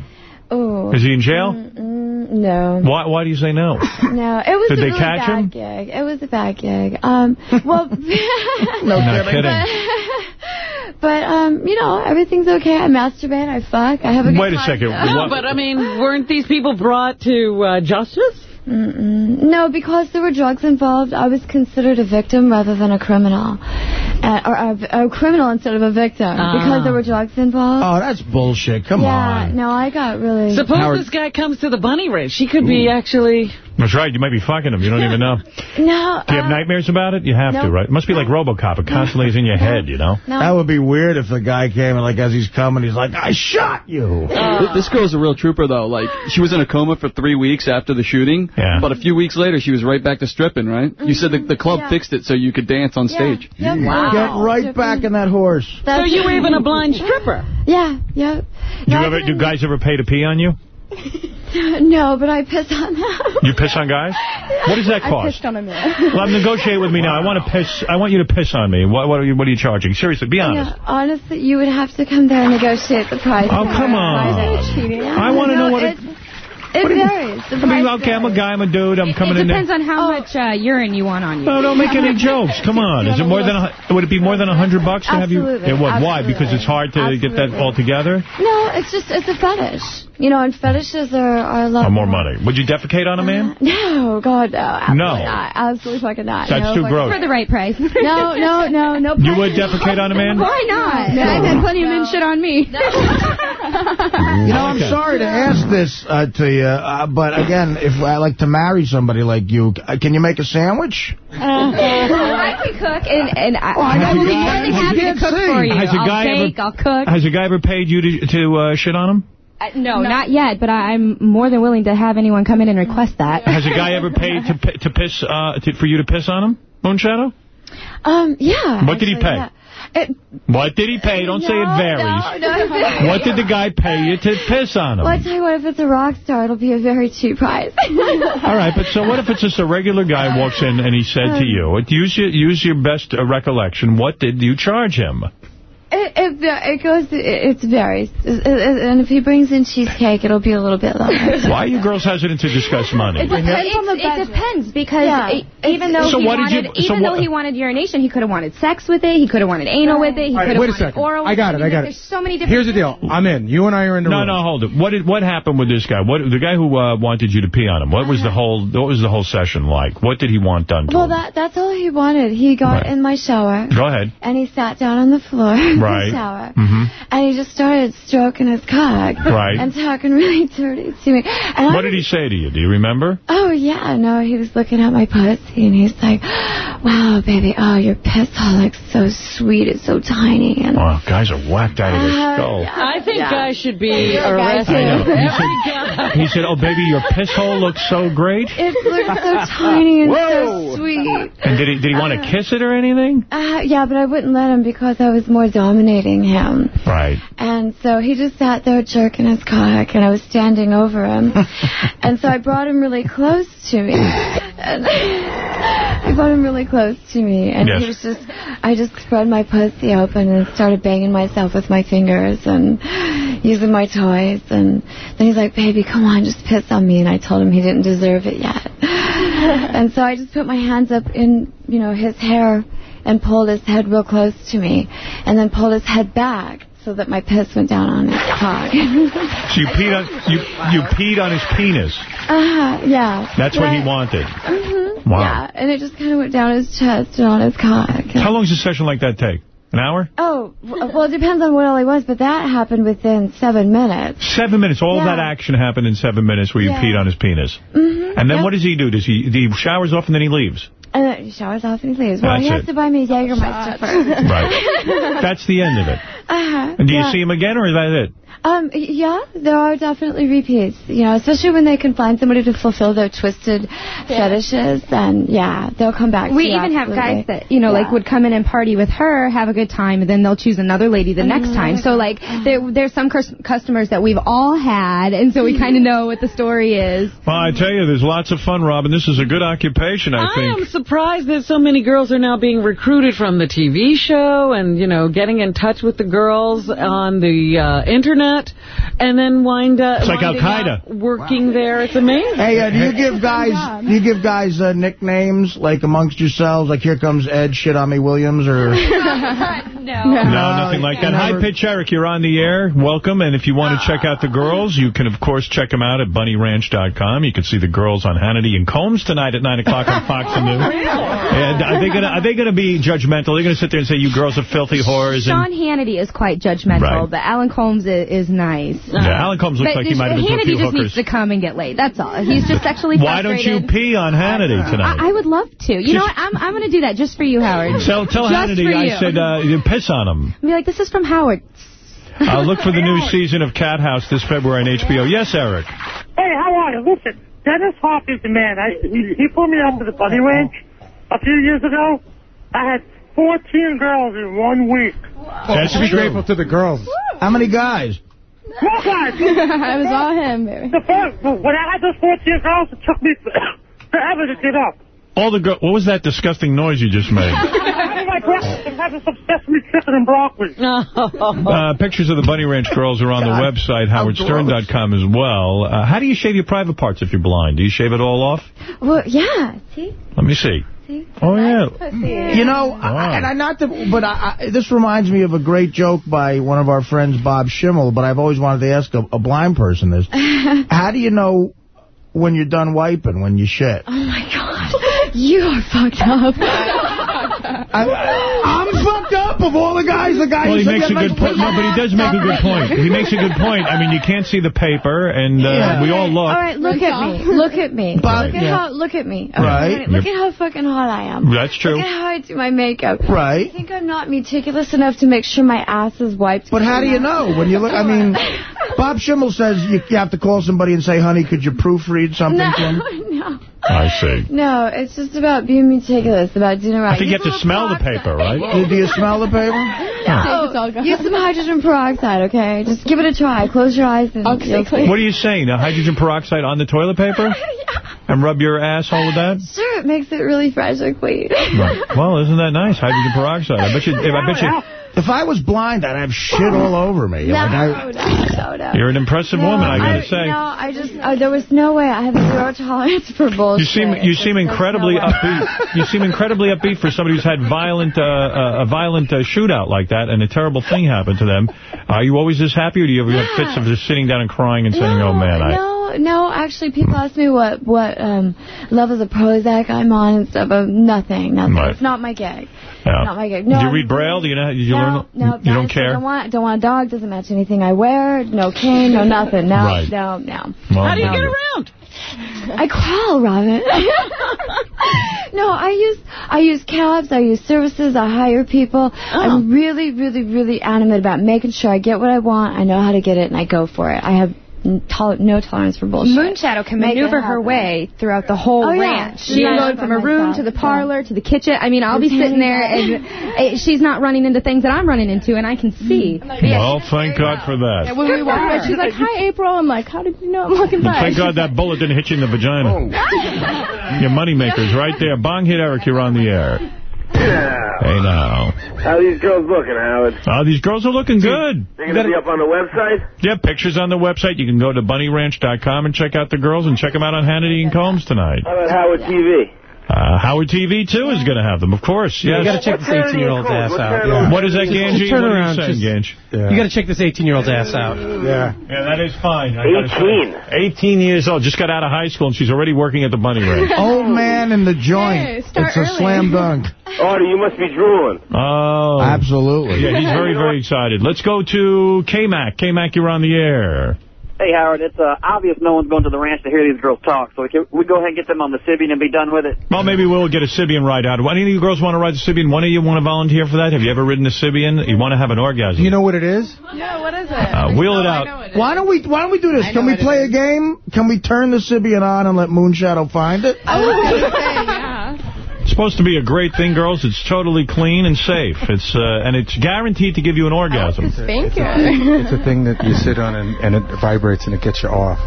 Oh.
Is he in jail?
Mm, no.
Why Why do you say no?
No, it was
Did
a
they
really
catch
bad
him?
gig. It was a bad gig. Um, well,
No
Not
kidding.
kidding.
but um, you know, everything's okay. I masturbate. I fuck. I have a good
Wait a
time.
second.
No, but I mean, weren't these people brought to uh, justice?
Mm-mm. No, because there were drugs involved, I was considered a victim rather than a criminal. Uh, or a, a criminal instead of a victim.
Ah.
Because there were drugs involved.
Oh, that's bullshit. Come
yeah,
on.
no, I got really...
Suppose
Howard-
this guy comes to the bunny ranch. She could be actually...
That's right. You might be fucking him. You don't even know.
No,
Do you have
uh,
nightmares about it? You have to, right? It must be like RoboCop. It constantly is in your head, you know?
no.
That would be weird if the guy came and, like, as he's coming, he's like, I shot you.
Th- This girl's a real trooper, though. Like, she was in a coma for three weeks after the shooting.
Yeah.
But a few weeks later, she was right back to stripping, right? You said the, the club
Yeah.
fixed it so you could dance on stage.
Yeah, yep.
Get right back in that horse.
So you were even a blind stripper?
Yeah, yeah.
Do, you
No, I
ever, do guys ever pay to pee on you?
No, but I piss on them.
You piss on guys? What does that cost?
I
cost?
pissed on a man.
Well, negotiate with me now. I want to piss. I want you to piss on me. What, what, are, you, what are you charging? Seriously, be honest.
Yeah, honestly, you would have to come there and negotiate the price.
Oh, come on.
Price.
cheating.
I want to know what it...
It varies.
I mean, okay, I'm a guy, I'm a dude, I'm coming in there.
depends on how much uh, urine you want on you.
No, don't make any jokes. Come on. Is it more than a, would it be more than a hundred bucks to have you?
Absolutely,
It would. Why? Because it's hard to get that all together.
No, it's just, it's a fetish. You know, and fetishes are, are a lot
Or more money. Would you defecate on a man?
No, God, no. Absolutely
No.
Not. Absolutely fucking not.
That's
no,
too gross.
For the right price.
No, no, no, no.
You would defecate on a man?
Why not?
No.
I've had plenty of men shit on me.
You know, I'm sorry to ask this uh, to you, uh, but again, if I like to marry somebody like you, uh, can you make a sandwich?
I can cook, and, and I,
Oh, I know
I'm
you
more than happy to cook
see.
for you.
Has a
I'll
guy ever-
bake, I'll cook.
Has a guy ever paid you to to uh, shit on him?
Uh, no, not yet, but I, I'm more than willing to have anyone come in and request that.
Has a guy ever paid to to piss uh, to, for you to piss on him, Moonshadow?
Um, yeah.
What did he pay?
yeah. It,
What did he pay? Don't say it varies.
No, no.
What did the guy pay you to piss on him?
Well, I tell you what, if it's a rock star, it'll be a very cheap price.
All right, but so what if it's just a regular guy walks in and he said to you, use your, use your best uh, recollection, what did you charge him?
It, it, it goes, it, it varies. It- it- and if he brings in cheesecake, it'll be a little bit longer.
Why are you girls hesitant to discuss money?
It depends, it depends because
Yeah.
it- even though
So
he
what did you-
wanted,
so
even though he wanted urination, he could have wanted sex with it. He could have wanted anal with it. He
All right,
could have
wait a
wanted
second.
oral.
I got it, I got it.
There's so many different.
Here's the deal. I'm in. You and I are in the
No,
room.
no, no, hold it. What did, what happened with this guy? What the guy who uh, wanted you to pee on him? What was the whole what was the whole session like? What did he want done to
Well,
him?
that that's all he wanted. He got
Right.
in my shower.
Go ahead.
And he sat down on the floor in
Right.
the shower.
hmm
And he just started stroking his cock.
Right.
And talking really dirty to me. And I
What did he say to you? Do you remember?
Oh, yeah, no, he was looking at my pussy, and he's like, wow, baby, oh, your piss hole looks so sweet, it's so tiny. And
Wow, guys are whacked out of their
Uh,
skull.
I think
Yeah.
guys should be
Yeah,
arrested.
He said, he said, oh, baby, your piss hole looks so great.
it looks so tiny and
Whoa.
so sweet.
And did he did he want to kiss it or anything?
Uh, yeah, but I wouldn't let him because I was more dominating him.
Right.
And so he just sat there jerking his cock, and I was standing over him. and so I brought him really close to me. And I brought him really close to me, and
Yes.
he was just, I just spread my pussy open and started banging myself with my fingers and using my toys. And then he's like, baby, come on, just piss on me. And I told him he didn't deserve it yet. and so I just put my hands up in, you know, his hair and pulled his head real close to me, and then pulled his head back so that my piss went down on his cock.
So you peed on you you peed on his penis.
Uh -huh, yeah.
That's what he wanted.
hmm
Wow.
Yeah, and it just kind of went down his chest and on his cock.
How long does a session like that take? An hour?
Oh, well, it depends on what all he was, but that happened within seven minutes.
Seven minutes. All
Yeah.
that action happened in seven minutes where you
Yeah.
peed on his penis.
Mm-hmm.
And then what does he do? Does he, he showers off and then he leaves?
And then he showers off and he leaves. Well,
That's
he has
it.
to buy me Jägermeister first.
Right. That's the end of it.
Uh-huh.
And do you see him again or is that it?
Um, yeah, there are definitely repeats, you know, especially when they can find somebody to fulfill their twisted fetishes, then, yeah, they'll come back
We
to you,
even have guys that, you know, like would come in and party with her, have a good time, and then they'll choose another lady the next
Mhm.
time. So, like, there, there's some customers that we've all had, and so we kind of know what the story is.
Well, I tell you, there's lots of fun, Robin. This is a good occupation, I,
I
think.
I am surprised that so many girls are now being recruited from the TV show and, you know, getting in touch with the girls on the uh, Internet and then wind up
It's like Al-Qaeda.
up working there. It's amazing.
Hey, uh, do you give guys do you give guys uh, nicknames like amongst yourselves? Like here comes Ed shit on me Williams or
no.
No, nothing like that. Hi, Pitch Eric. You're on the air. Welcome. And if you want to check out the girls, you can, of course, check them out at bunnyranch.com. You can see the girls on Hannity and Colmes tonight at 9 o'clock on Fox and News. And are they going to are they gonna be judgmental? They're going to sit there and say, you girls are filthy whores.
Sean
And,
Hannity is quite judgmental,
Right.
but Alan Colmes is, is nice.
yeah, Alan Colmes looks
But
like he might have been to a
Hannity
few
just
hookers.
needs to come and get laid. That's all. He's just sexually
Why don't you pee on Hannity tonight?
I, I would love to. You know what? I'm, I'm going to do that just for you, Howard.
So tell
just
Hannity
for
I said uh, you piss on him.
Be like, this is from Howard.
Uh, look for the new season of Cathouse this February on HBO. Yes, Eric.
Hey, how are you? Listen, Dennis Hof is the man. I, he, he put me to the bunny ranch a few years ago. I had 14 girls in one week.
That's be grateful to the girls.
how many guys?
Well, guys,
it was all him, baby.
the first, when I had those 14 girls, it took me forever to get up.
All the girl. What was that disgusting noise you just made?
I don't my breakfast and having some sesame chicken and broccoli.
Uh, pictures of the Bunny Ranch girls are on the website, howardstern.com as well. Uh, how do you shave your private parts if you're blind? Do you shave it all off?
Well, yeah. See?
Let me see.
See?
Oh, yeah.
You know, I, and I not to, but I, I, this reminds me of a great joke by one of our friends, Bob Schimmel. But I've always wanted to ask a, a blind person this: How do you know when you're done wiping when you shit?
Oh my God, you are fucked up.
I, am fucked up of all the guys. The guys.
Well, he
who
makes a good point. No, but he does make a good point. He makes a good point. I mean, you can't see the paper, and uh,
Yeah.
we all look.
All right, look at me. Look at me.
But-
look at
Yeah.
how. Look at me.
Right.
Look at how fucking hot I am.
That's true.
Look at how I do my makeup.
Right.
I think I'm not meticulous enough to make sure my ass is wiped.
But how do you know when you look? I mean, Bob Schimmel says you, you have to call somebody and say, "Honey, could you proofread something
No,
for me?"
no.
I see.
No, it's just about being meticulous, about doing it right.
I think you have to smell the paper, right?
Do, do you smell the paper?
No, use some hydrogen peroxide, okay? Just give it a try. Close your eyes and you'll see.
What are you saying? Uh, hydrogen peroxide on the toilet paper? And rub your asshole with that?
Sure, it makes it really fresh and clean.
Right. Well, isn't that nice? Hydrogen peroxide. I bet you. I bet you.
If I was blind, I'd have shit all over me.
No,
Like, I-
no, no, no.
You're an impressive
No,
woman, I gotta
I,
say.
No, I just, uh, there was no way. I have zero tolerance for bullshit.
You seem you seem
There's
incredibly
no
upbeat. You seem incredibly upbeat for somebody who's had violent uh, uh, a violent uh, shootout like that, and a terrible thing happened to them. Are you always this happy, or do you ever have fits of just sitting down and crying and saying, "Oh man, I."
No, no, actually, people ask me what what um, levels of Prozac I'm on and stuff. Um, nothing, nothing.
Right.
It's not my gig.
Yeah.
Not my gig. No,
do you read Braille? Do you know? Did you
no,
learn?
no,
you don't care.
Don't want, don't want a dog. Doesn't match anything I wear. No cane. No nothing. No,
Right.
no, no.
Well,
How do you
no.
get around?
I crawl, Robin. no, I use I use cabs. I use services. I hire people. I'm really, really, really animate about making sure I get what I want. I know how to get it, and I go for it. I have n- tol no tolerance for bullshit.
Moonshadow can
Make
maneuver her way throughout the whole
Oh,
ranch.
She
She can go from a room
myself,
to the
yeah.
parlor to the kitchen. I mean, I'll be sitting there and uh, she's not running into things that I'm running into, and I can see.
Well, thank God for that.
And when we walk by, she's like, "Hi, April." I'm like, "How did you know I'm walking by?"
Thank God that bullet didn't hit you in the vagina. Your moneymaker's right there. Bong hit Eric, you're on the air.
Yeah.
Hey now.
How are these girls looking, Howard?
Oh, these girls are looking good.
They gonna be up on the website?
Yeah, pictures on the website. You can go to bunnyranch.com and check out the girls and check them out on Hannity and Colmes tonight.
How about Howard TV?
Uh, Howard TV, too, is going to have them, of course.
Yeah,
Yes.
you got to check this 18-year-old's ass out.
Yeah. What is that, Ganji?
Turn
What are you
around.
saying,
just-
Ganj?
You got to check this 18-year-old's ass out.
Yeah.
Yeah, that is fine. I gotta say. 18 years old. Just got out of high school, and she's already working at the bunny ranch.
Old man in the joint.
Hey, start
it's a
early.
slam dunk.
Artie, you must be drooling.
Oh.
Absolutely.
Yeah, he's very, very excited. Let's go to K-Mac. K-Mac, you're on the air.
Hey, Howard, it's uh, obvious no one's going to the ranch to hear these girls talk, so we, can, we go ahead and get them on the Sybian and be done with it.
Well, maybe we'll get a Sybian ride out. Any of you girls want to ride the Sybian? One of you want to volunteer for that? Have you ever ridden a Sybian? You want to have an orgasm?
You know what it is?
No, what is it?
Uh, wheel it out.
Why don't we Why don't we do this? Can we play a game? Can we turn the Sybian on and let Moonshadow find it?
I was going to say, yeah.
It's supposed to be a great thing, girls. It's totally clean and safe. It's uh, And it's guaranteed to give you an orgasm.
Thank you.
It's a thing that you sit on and, and it vibrates and it gets you off.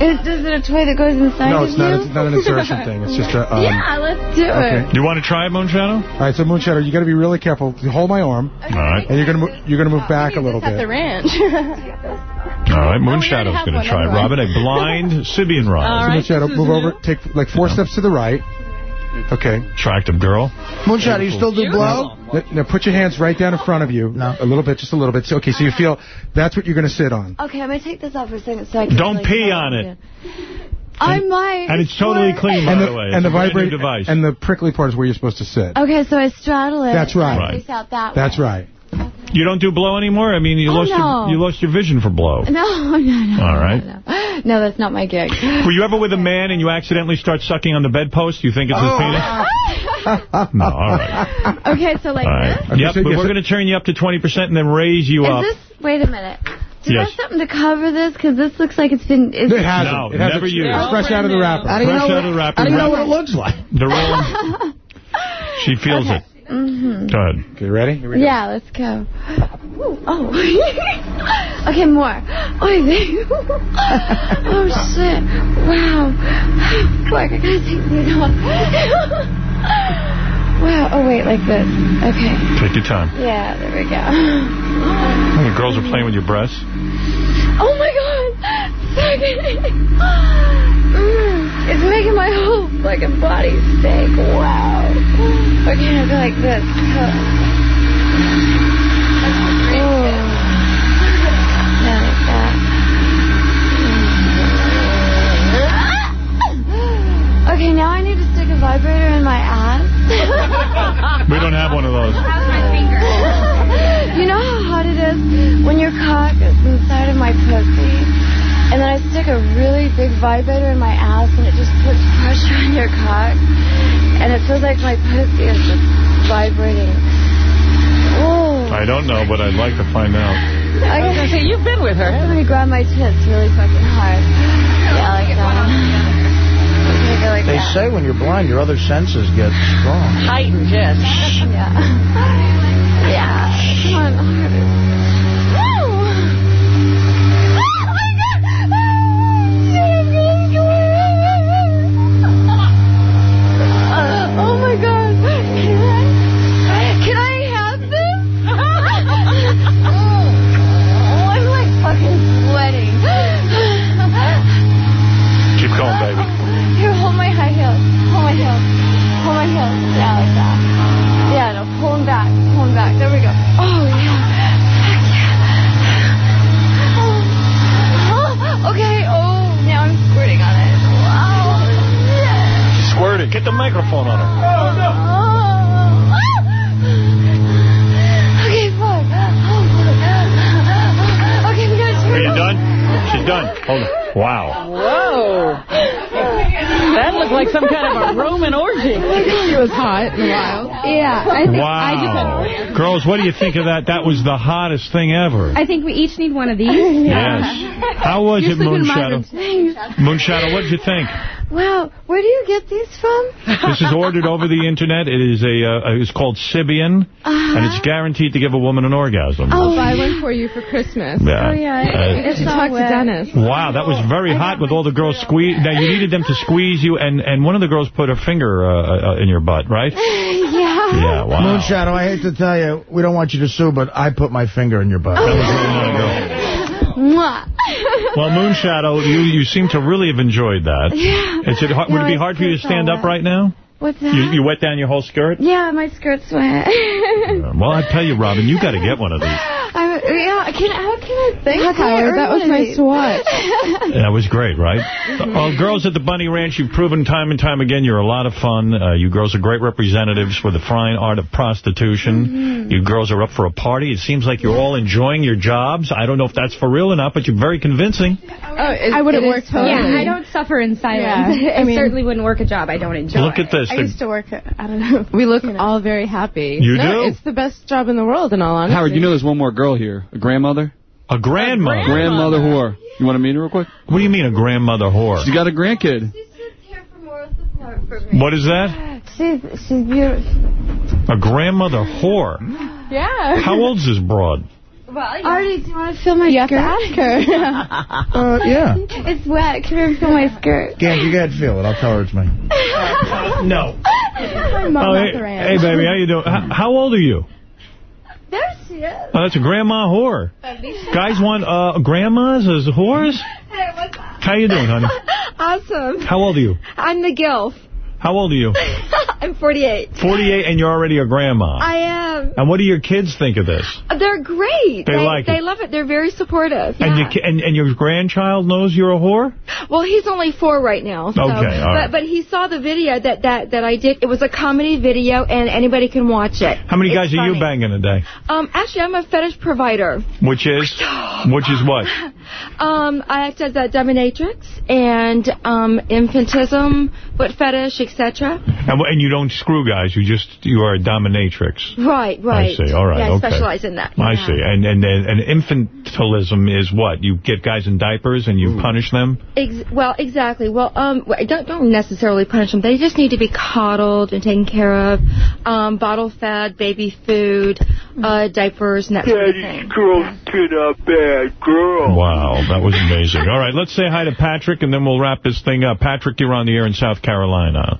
Is, is it a toy that goes inside
No, it's not.
you?
It's not an insertion thing. It's just a. Um,
yeah, let's do
Okay.
it.
You want to try it, Moonshadow?
All right, so Moonshadow, you got to be really careful. You hold my arm,
All right.
and you're gonna you're gonna move back a little
At the
bit.
ranch.
All right, Moonshadow's
have
going to try it. Robin, a blind Sybian ride.
All
So. Moonshadow, move over. Take like four steps to the right. Okay.
Attractive girl.
Moonshadow, you still do blow?
Now, now put your hands right down in front of you.
No.
A little bit, just a little bit. So, okay, so you feel that's what you're going to sit on.
Okay, I'm going to take this off for a second so I can...
Don't
like,
pee
tell
on
you.
it.
I might.
And it's totally
What?
clean, by
and
the,
the,
way.
and the
a brand new
vibrate
device.
and the prickly part is where you're supposed to sit.
Okay, so I straddle it.
That's right.
Right.
Face out that
That's
way.
right.
You don't do blow anymore? I mean, you
Oh,
lost
no.
your you lost your vision for blow.
No, no, no.
All right.
No, no. no, that's not my gig.
Were you ever with a man and you accidentally start sucking on the bedpost? You think it's his
Oh.
penis? No, all right.
okay, so like
All right.
this?
Yep, but we're going to turn you up to 20% and then raise you
Is
up.
this... Wait a minute. Do you
Yes.
have something to cover this? Because this looks like it's been... It's,
It hasn't.
No,
it hasn't.
never used.
It's fresh out of the wrapper.
You
Fresh out of the wrapper.
How do you know what it looks like?
The real... She feels it.
Hmm
Go ahead.
Okay, ready? Here we go.
Yeah, let's go. Ooh, oh. okay, more. Oh, thank- oh, shit. Wow. Quick, I gotta take these off. Wow. Oh, wait, like this. Okay.
Take your time.
Yeah, there we go.
The girls are playing with your breasts.
Oh, my God. Mm, it's making my whole fucking body shake. Wow. Okay, I'll go like this. Oh. Yeah, like that. Okay, now I need to stick a vibrator in my ass.
We don't have one of those.
you know how hot it is when your cock is inside of my pussy? And then I stick a really big vibrator in my ass and it just puts pressure on your cock. And it feels like my pussy is just vibrating. Oh.
I don't know, but I'd like to find out.
I was gonna say, you've been with her. Let me grab my tits really fucking hard. Yeah, like that. Okay, like
They
that.
say when you're blind, your other senses get strong.
Heightened, yes.
Yeah. Yeah. Come on, harder. Okay, How can I have this? Oh, I'm like fucking sweating.
Keep going, baby.
Here, hold my high heels. Hold my heels. Hold my heels. Yeah, like that. Yeah, no, pull them back. Pull them back. There we go. Oh yeah. Oh, okay. Oh, now I'm squirting on it. Wow.
Get the microphone on her.
Oh. Okay, fuck. Oh. Okay, we gotta
Are you done? She's done. Hold on. Wow.
Whoa. That looked like some kind of a Roman orgy.
She was hot and wild.
Yeah, I think
Wow. Girls, what do you think of that? That was the hottest thing ever.
I think we each need one of these.
Yes. How was
You're
it,
sleeping in my
Moonshadow? Moonshadow, what did you think?
Wow, where do you get these from?
This is ordered over the internet. It is a. Uh, it's called Sybian,
Uh-huh.
and it's guaranteed to give a woman an orgasm.
Oh, I'll buy one for you for Christmas.
Yeah.
Oh, yeah,
Uh,
it's
You
all
talk to. Dennis.
Wow, that was very hot with all the girls squeeze. Now, you needed them to squeeze you, and, and one of the girls put her finger uh, uh, in your butt, right?
Yeah.
Yeah, wow.
Moonshadow, I hate to tell you, we don't want you to sue, but I put my finger in your butt.
Mwah.
Well, Moonshadow, you, you seem to really have enjoyed that.
Yeah.
Is it, hard- would it be hard for you to stand up right now?
What's that?
You, you wet down your whole skirt?
Yeah, my skirt's wet.
Well, I tell you, Robin, you got to get one of these.
I'm, yeah, can, how can I
Thanks,
how
Howard. That was
one of
nice to watch.
That was great, right? Well, girls at the Bunny Ranch, you've proven time and time again you're a lot of fun. Uh, you girls are great representatives for the fine art of prostitution.
Mm-hmm.
You girls are up for a party. It seems like you're all enjoying your jobs. I don't know if that's for real or not, but you're very convincing.
Oh, it,
I wouldn't
it
work
is totally.
Yeah, I don't suffer in silence.
Yeah,
I,
I mean-
certainly wouldn't work a job I don't enjoy.
Look at this.
I
The-
used to work at, I don't know. We look all very happy.
You
no,
do?
It's the best job in the world, in all honesty.
Howard, you know there's one more girl here. A grandmother?
A grandmother.
Grandmother whore. You want to meet her real quick?
What do you mean a grandmother whore?
She's got a grandkid.
What is that?
She's, she's beautiful.
A grandmother whore.
Yeah.
How old's this broad?
Well, Artie, do you want to feel my
You have
skirt?
to ask her.
Uh, yeah.
it's wet. Come here and feel my skirt.
Gant, you go ahead feel it. I'll tell her it's me.
No.
My mom
Oh,
at
hey,
the ranch.
hey, baby, how you doing? How, how old are you?
There she is.
Oh, that's a grandma whore. Guys want uh, grandmas as whores?
Hey, what's up?
How you doing, honey?
Awesome.
How old are you?
I'm the GILF.
How old are you?
I'm 48.
48, and you're already a grandma.
I am.
And what do your kids think of this?
They're great.
They like
They
it.
love it. They're very supportive.
And,
yeah.
your, and, and your grandchild knows you're a whore?
Well, he's only four right now. So,
Okay, all right.
but but he saw the video that, that, that I did. It was a comedy video, and anybody can watch it.
How many
It's
guys are you banging a day?
Um, actually, I'm a fetish provider.
Which is? Which is what?
Um, I act as a dominatrix and um, infantism, foot fetish, etc.
And, and you don't screw guys. You just, you are a dominatrix.
Right, right.
I see. All right.
Yeah, I
okay.
specialize in that.
I
yeah.
see. And, and and infantilism is what? You get guys in diapers and you punish them?
Ex well, exactly. Well, um, don't don't necessarily punish them. They just need to be coddled and taken care of. Um, bottle fed, baby food. uh, diapers, and that sort of thing.
girl's been a bad girl.
Wow, that was amazing. All right, let's say hi to Patrick, and then we'll wrap this thing up. Patrick, you're on the air in South Carolina.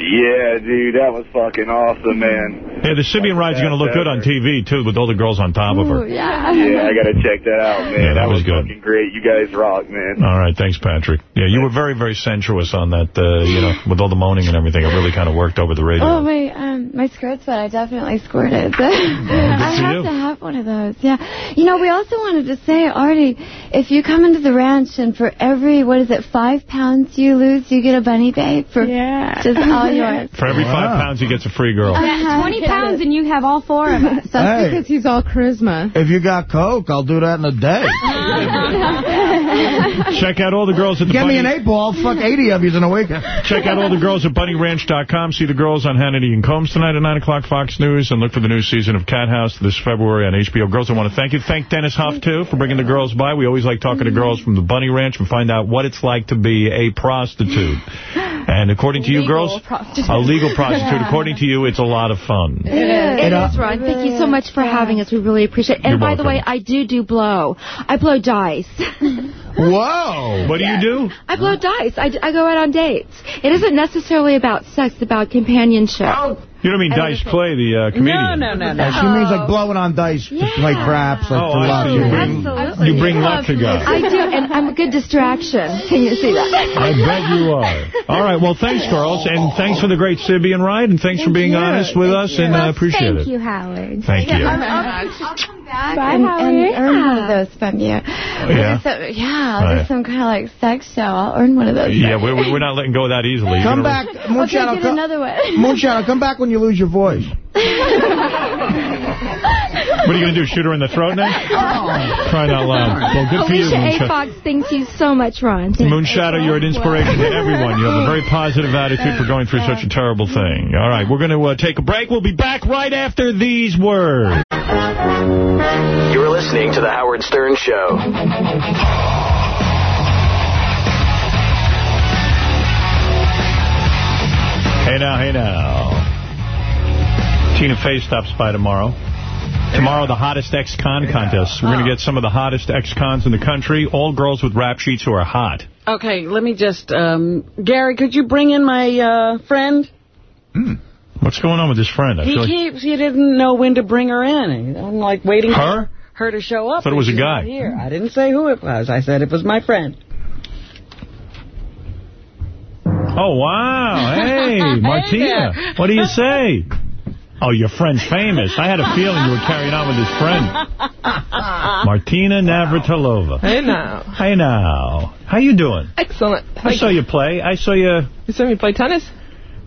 Yeah, dude, that was fucking awesome, man.
Yeah, the Sybian ride's going to look good on TV, too, with all the girls on top of her.
yeah.
Yeah, I gotta check that out, man.
Yeah, that was good.
Fucking great. You guys rock, man.
All right, thanks, Patrick. Yeah, you were very, very sensuous on that, uh, you know, with all the moaning and everything. It really kind of worked over the radio.
Oh, my um, my skirt's wet. I definitely squirted. I have
you.
to have one of those. Yeah. You know, we also wanted to say, Artie, if you come into the ranch and for every, what is it, five pounds you lose, you get a bunny babe for
Yeah.
just all yours.
For every five pounds, he gets a free girl.
Yeah, 20 pounds and you have all four of us.
That's
Hey.
because he's all charisma.
If you got coke, I'll do that in a day.
Check out all the girls at the
Get
bunny...
me an eight ball, fuck 80 of you in a weekend.
Check out all the girls at BunnyRanch.com. See the girls on Hannity and Colmes tonight at 9 o'clock Fox News. And look for the new season of Cathouse this February on HBO. Girls, I want to thank you. Thank Dennis Hof, too, for bringing the girls by. We always like talking to girls from the Bunny Ranch and find out what it's like to be a prostitute. And according to you
Legal
girls,
prostitute.
a legal prostitute,
Yeah.
according to you, it's a lot of fun.
It is. It
uh,
is, Ron. Thank you so much for having us. We really appreciate it. And
You're
by the way, I do do blow. I blow dice.
Whoa.
What do you do?
I blow dice. I, I go out on dates. It isn't necessarily about sex, it's about companionship.
You don't mean Dice Clay, the uh, comedian?
No, no, no, no.
Yeah, she means like blowing on dice to play craps. Like
Oh,
for
I
luck.
You bring,
Absolutely.
you bring luck to guys.
I do, and I'm a good distraction. Can you see that?
I bet you are. All right, well, thanks, girls, and thanks for the great Sybian ride, and thanks for being honest with us, and I uh, appreciate
Thank
it.
Thank you, Howard.
Thank you.
I'll back
Bye,
and,
Howard.
and earn one of those from you.
yeah?
So, yeah,
Right.
there's some kind of like sex show. I'll earn one of those.
Yeah, we're, we're not letting go of that easily.
Come
gonna-
back,
Okay,
come,
another one.
Moonshine, come back when you lose your voice.
What are you going to do, shoot her in the throat now? Crying out loud. Well, good for you,
Alicia A. Fox, thank you so much, Ron. Thank
Moonshadow, you're an inspiration to everyone. You have a very positive attitude for going through such a terrible thing. All right, we're going to uh, take a break. We'll be back right after these words.
You're listening to The Howard Stern Show.
Hey now, hey now. Tina Fey stops by tomorrow. Tomorrow, the hottest ex-con contest. We're going to get some of the hottest ex-cons in the country. All girls with rap sheets who are hot.
Okay, let me just... Um, Gary, could you bring in my uh, friend?
What's going on with this friend? I
He
feel like
keeps... He didn't know when to bring her in. I'm like waiting
Her?
for her to show up.
Thought it was a guy.
Here. I didn't say who it was. I said it was my friend.
Oh, wow. Hey,
Hey
Martina.
there.
What do you say? Oh, your friend's famous. I had a feeling you were carrying on with his friend. Martina Navratilova.
Hey now.
Hey now. How you doing?
Excellent.
I saw you play. I saw you...
You saw me play tennis?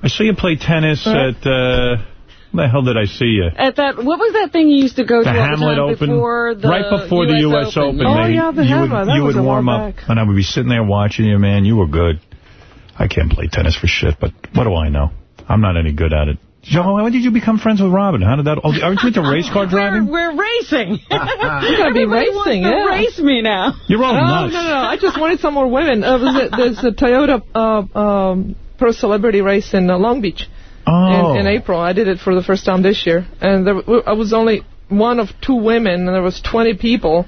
I saw you play tennis
Huh?
at... Uh, where the hell did I see you?
At that, what was that thing you used to go
The
to all
Hamlet
the
Open.
before the
right before the U.S. Open,
Oh,
they,
yeah, the
you
Hamlet.
would,
That
you
was
would
a
warm up,
back.
and I would be sitting there watching you, man. You were good. I can't play tennis for shit, but what do I know? I'm not any good at it. Joe, when did you become friends with Robin? How did that... Oh, aren't you into race car driving?
We're, we're racing.
You're going to be racing,
wants to
yeah.
race me now.
You're all
no,
nuts.
no, no. I just wanted some more women. Uh, was it, there's a Toyota uh, um, Pro Celebrity race in uh, Long Beach
Oh.
in, in April. I did it for the first time this year. And there, w- I was only one of two women, and there was 20 people.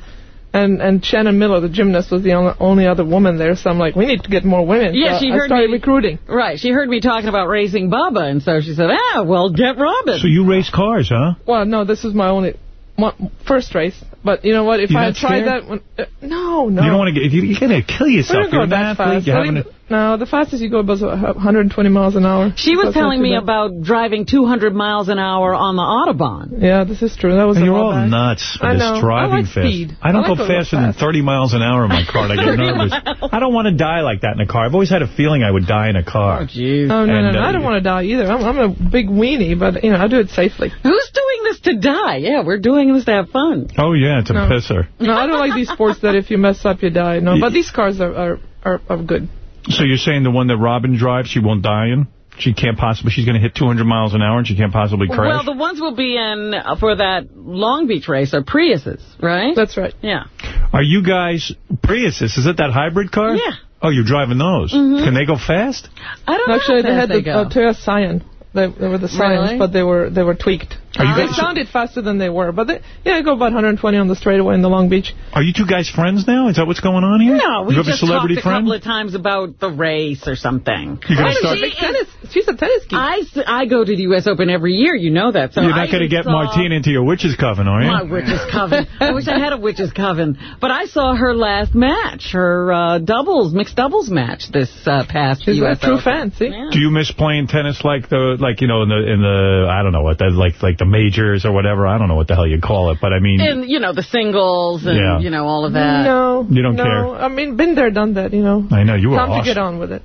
And and Shannon Miller, the gymnast, was the only, only other woman there. So I'm like, we need to get more women.
Yeah,
so
she
I
heard
started
me-
recruiting.
Right. She heard me talking about racing Bubba, and so she said, ah, well, get Robin.
So you race cars, huh?
Well, no, this is my only one, first race. But you know what? If
You're
I
not
had tried
scared?
that one, uh, no, no.
You don't want to get... You, you're going to kill yourself.
don't
You're
go
an
that
athlete.
fast.
You're
I
having
mean,
a...
No, the fastest you go is about 120 miles an hour.
She was
That's
telling me
bad.
about driving 200 miles an hour on the Autobahn.
Yeah, this is true. That was a
You're all
back.
nuts for
I
this
know.
driving
I like
fast.
speed.
I don't
I like
go
to go
faster than 30 miles an hour in my car. I get
30
nervous. I don't want to die like that in a car. I've always had a feeling I would die in a car. Oh,
jeez.
Oh, no, no,
And,
no.
uh,
I don't want to die either. I'm, I'm a big weenie, but, you know, I do it safely.
Who's doing this to die? Yeah, we're doing this to have fun.
Oh, yeah, it's a
No.
pisser.
No, I don't like these sports that if you mess up, you die. No, but these cars are, are, are, are good.
So you're saying the one that Robin drives, she won't die in? She can't possibly, she's going to hit 200 miles an hour and she can't possibly crash?
Well, the ones we'll be in for that Long Beach race are Priuses, right?
That's right.
Yeah.
Are you guys, Priuses, is it that hybrid car?
Yeah.
Oh, you're driving those.
Mhm.
Can they go fast?
I don't
Actually,
know
Actually,
they
had
fast
the
they
uh,
go.
Toyota Scion. They, they were the Scions,
Really?
but they were they were tweaked.
Are you
they sounded faster than they were, but they, yeah, I go about 120 on the straightaway in the Long Beach.
Are you two guys friends now? Is that what's going on here?
No, we
you have
just
a celebrity
talked a
friend?
couple of times about the race or something.
You're gonna start-
she
tennis. She's a tennis geek.
I go to the U.S. Open every year. You know that. So
You're not going to get
saw
Martina into your witch's coven, are you?
My witch's coven. I wish I had a witch's coven. But I saw her last match, her uh, doubles, mixed doubles match this uh, past
She's
U.S.
a true
Open.
fan, see?
Do you miss playing tennis like the like you know in the in the I don't know what that like like the majors or whatever I don't know what the hell you call it but I mean
And, you know, the singles and,
Yeah.
you know, all of that.
No.
You don't
no.
care?
I mean, been there, done that, you know.
I know you are
Time
awesome.
to get on with it.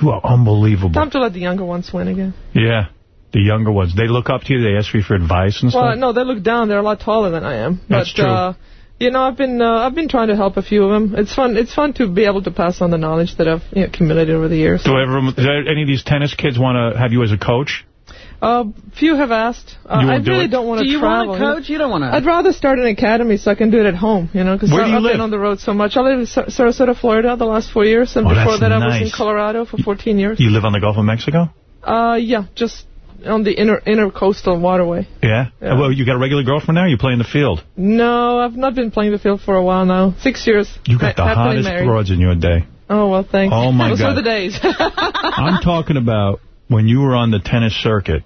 you are unbelievable
Time to let the younger ones win again.
yeah the younger ones they look up to you they ask you for advice and
Well,
stuff
no, they look down. They're a lot taller than I am.
That's
but,
true.
Uh, you know, I've been uh, I've been trying to help a few of them. It's fun. It's fun to be able to pass on the knowledge that I've you know, accumulated over the years.
do ever do any of these tennis kids want to have you as a coach
Uh, few have asked. Uh,
You
I
do
really
it?
don't want to Do
you
travel.
want to coach? You don't want to.
I'd rather start an academy so I can do it at home, you know, because
Where do you
I've
live?
been on the road so much. I live in Sarasota, Florida the last four years, and
Oh,
before
that's
that I was in. Colorado for 14 years.
you live on the Gulf of Mexico
Uh, yeah, just on the inner inner coastal waterway.
yeah,
Yeah.
well you got a regular girlfriend now you play in the field
No, I've not been playing the field for a while now. Six years.
you got the hottest broads in your day
Oh, well, thanks.
Oh, my
Those
God.
were the days.
I'm talking about when you were on the tennis circuit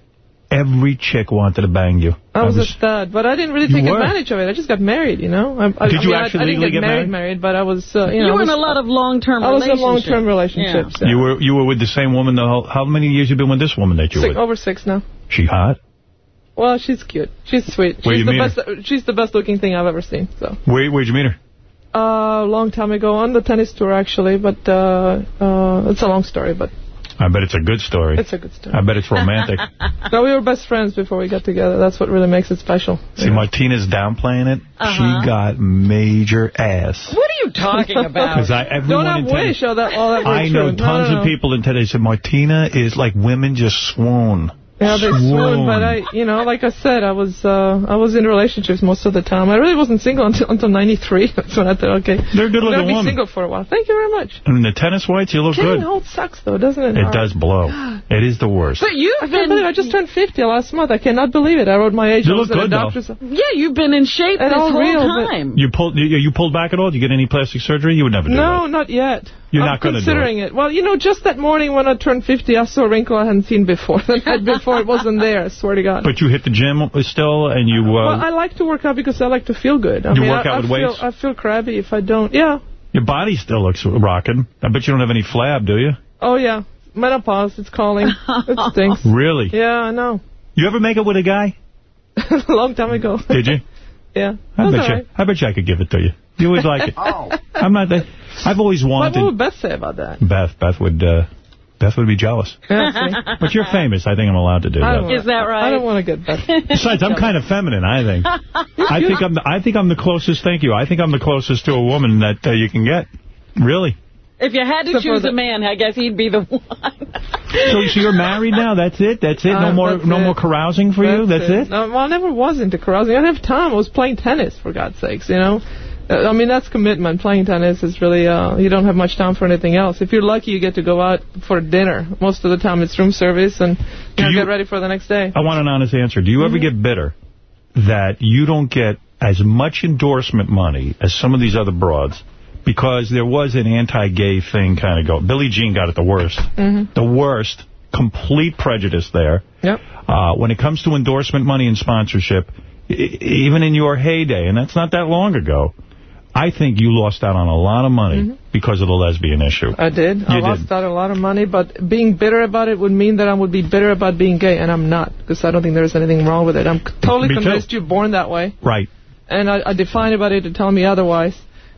every chick wanted to bang you
I was, a stud, but I didn't really take
were.
advantage of it. I just got married, you know. I, I,
Did
I
you
mean, I-
actually
I, didn't
legally
get
get
married,
married?
married, but I was, uh, you
You
know.
were
I
in a lot of long-term
I was in
relationships.
long-term relationships. yeah.
You were you were with the same woman the whole, how many years you been with this woman that you're
Six,
with?
over six now.
She hot?
Well, she's cute. She's sweet.
Where
she's
you
the
meet
best. She's the best looking thing I've ever seen. So,
Where where'd you meet her?
uh, a long time ago on the tennis tour actually, but uh, uh, it's a long story, but
I bet it's a good story.
it's a good story.
I bet it's romantic.
no, we were best friends before we got together. That's what really makes it special.
See, Martina's downplaying it.
Uh-huh.
She got major ass.
What are you talking about?
'Cause I- everyone
Don't I wish all that, all that
I know
true.
Tons
no, no.
of people in tennis. Said Martina is like women just swoon.
Yeah, they swoon, but I, you know, like I said, I was uh, I was in relationships most of the time. I really wasn't single until until '93. That's when I thought, okay,
They're good
I'm gonna be
woman.
single for a while. Thank you very much.
And in the tennis whites, you look
Getting
good.
old sucks though, doesn't it?
It does blow. It is the worst.
But you've
I can't
been...
believe I just turned 50 last month. I cannot believe it. I wrote my age.
You look
at a
good, though.
Yeah, you've been in shape
And
this whole
real,
time.
You pulled you, you pulled back at all? Did you get any plastic surgery? You would never do
No,
that.
not yet.
You're
I'm
not gonna do
considering it. Well, you know, just that morning when I turned 50, I saw a wrinkle I hadn't seen before. The night before, it wasn't there. I swear to God.
But you hit the gym still, and you... Uh,
well, I like to work out because I like to feel good. I
You
mean,
work
I,
out
I
with
feel,
weights?
I feel crabby if I don't. Yeah.
Your body still looks rocking. I bet you don't have any flab, do you?
Oh, yeah. Menopause, it's calling. it stinks.
Really?
Yeah, I know.
You ever make it with a guy?
a long time ago.
Did you?
yeah.
I bet
all
you.
right.
I bet you I could give it to you. You always like it.
Oh.
I'm not that. I've always wanted.
what would Beth say about that?
Beth. Beth would. Uh, Beth would be jealous.
Yeah.
But you're famous. I think I'm allowed to do
I
that.
don't wanna-
Is that right?
I don't want to get Beth.
Besides, I'm kind of feminine. I think. I think I'm. The, I think I'm the closest. Thank you. I think I'm the closest to a woman that uh, you can get. Really.
If you had to
Except
choose
the-
a man, I guess he'd be the one.
So, so you're married now. That's it. That's it. No
Uh,
more. No
it.
more carousing for you. That's it.
No, well, I never was into carousing. I didn't have time. I was playing tennis, for God's sakes, you know. Uh, I mean, that's commitment. Playing tennis is really, uh, you don't have much time for anything else. If you're lucky, you get to go out for dinner. Most of the time, it's room service and you know,
you-
get ready for the next day.
I want an honest answer. Do you ever
Mm-hmm.
get bitter that you don't get as much endorsement money as some of these other broads because there was an anti-gay thing kind of go. Billie Jean got it the worst.
Mm-hmm.
The worst. Complete prejudice there.
Yep.
Uh, when it comes to endorsement money and sponsorship, even in your heyday, and that's not that long ago, I think you lost out on a lot of money
Mm-hmm.
because of the lesbian issue.
I did. I
You
lost
did.
out a lot of money, but being bitter about it would mean that I would be bitter about being gay, and I'm not, because I don't think there's anything wrong with it. I'm totally
Me too.
convinced you're born that way.
Right.
and I, I defy anybody to tell me otherwise.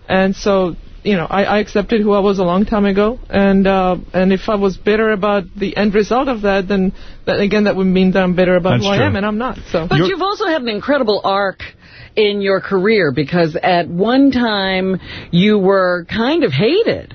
And so, you know, I, I accepted who I was a long time ago, and uh, and if I was bitter about the end result of that, then, then again, that would mean that I'm bitter about
That's
who I am, and I'm not. So,
But you've also had an incredible arc in your career because at one time you were kind of hated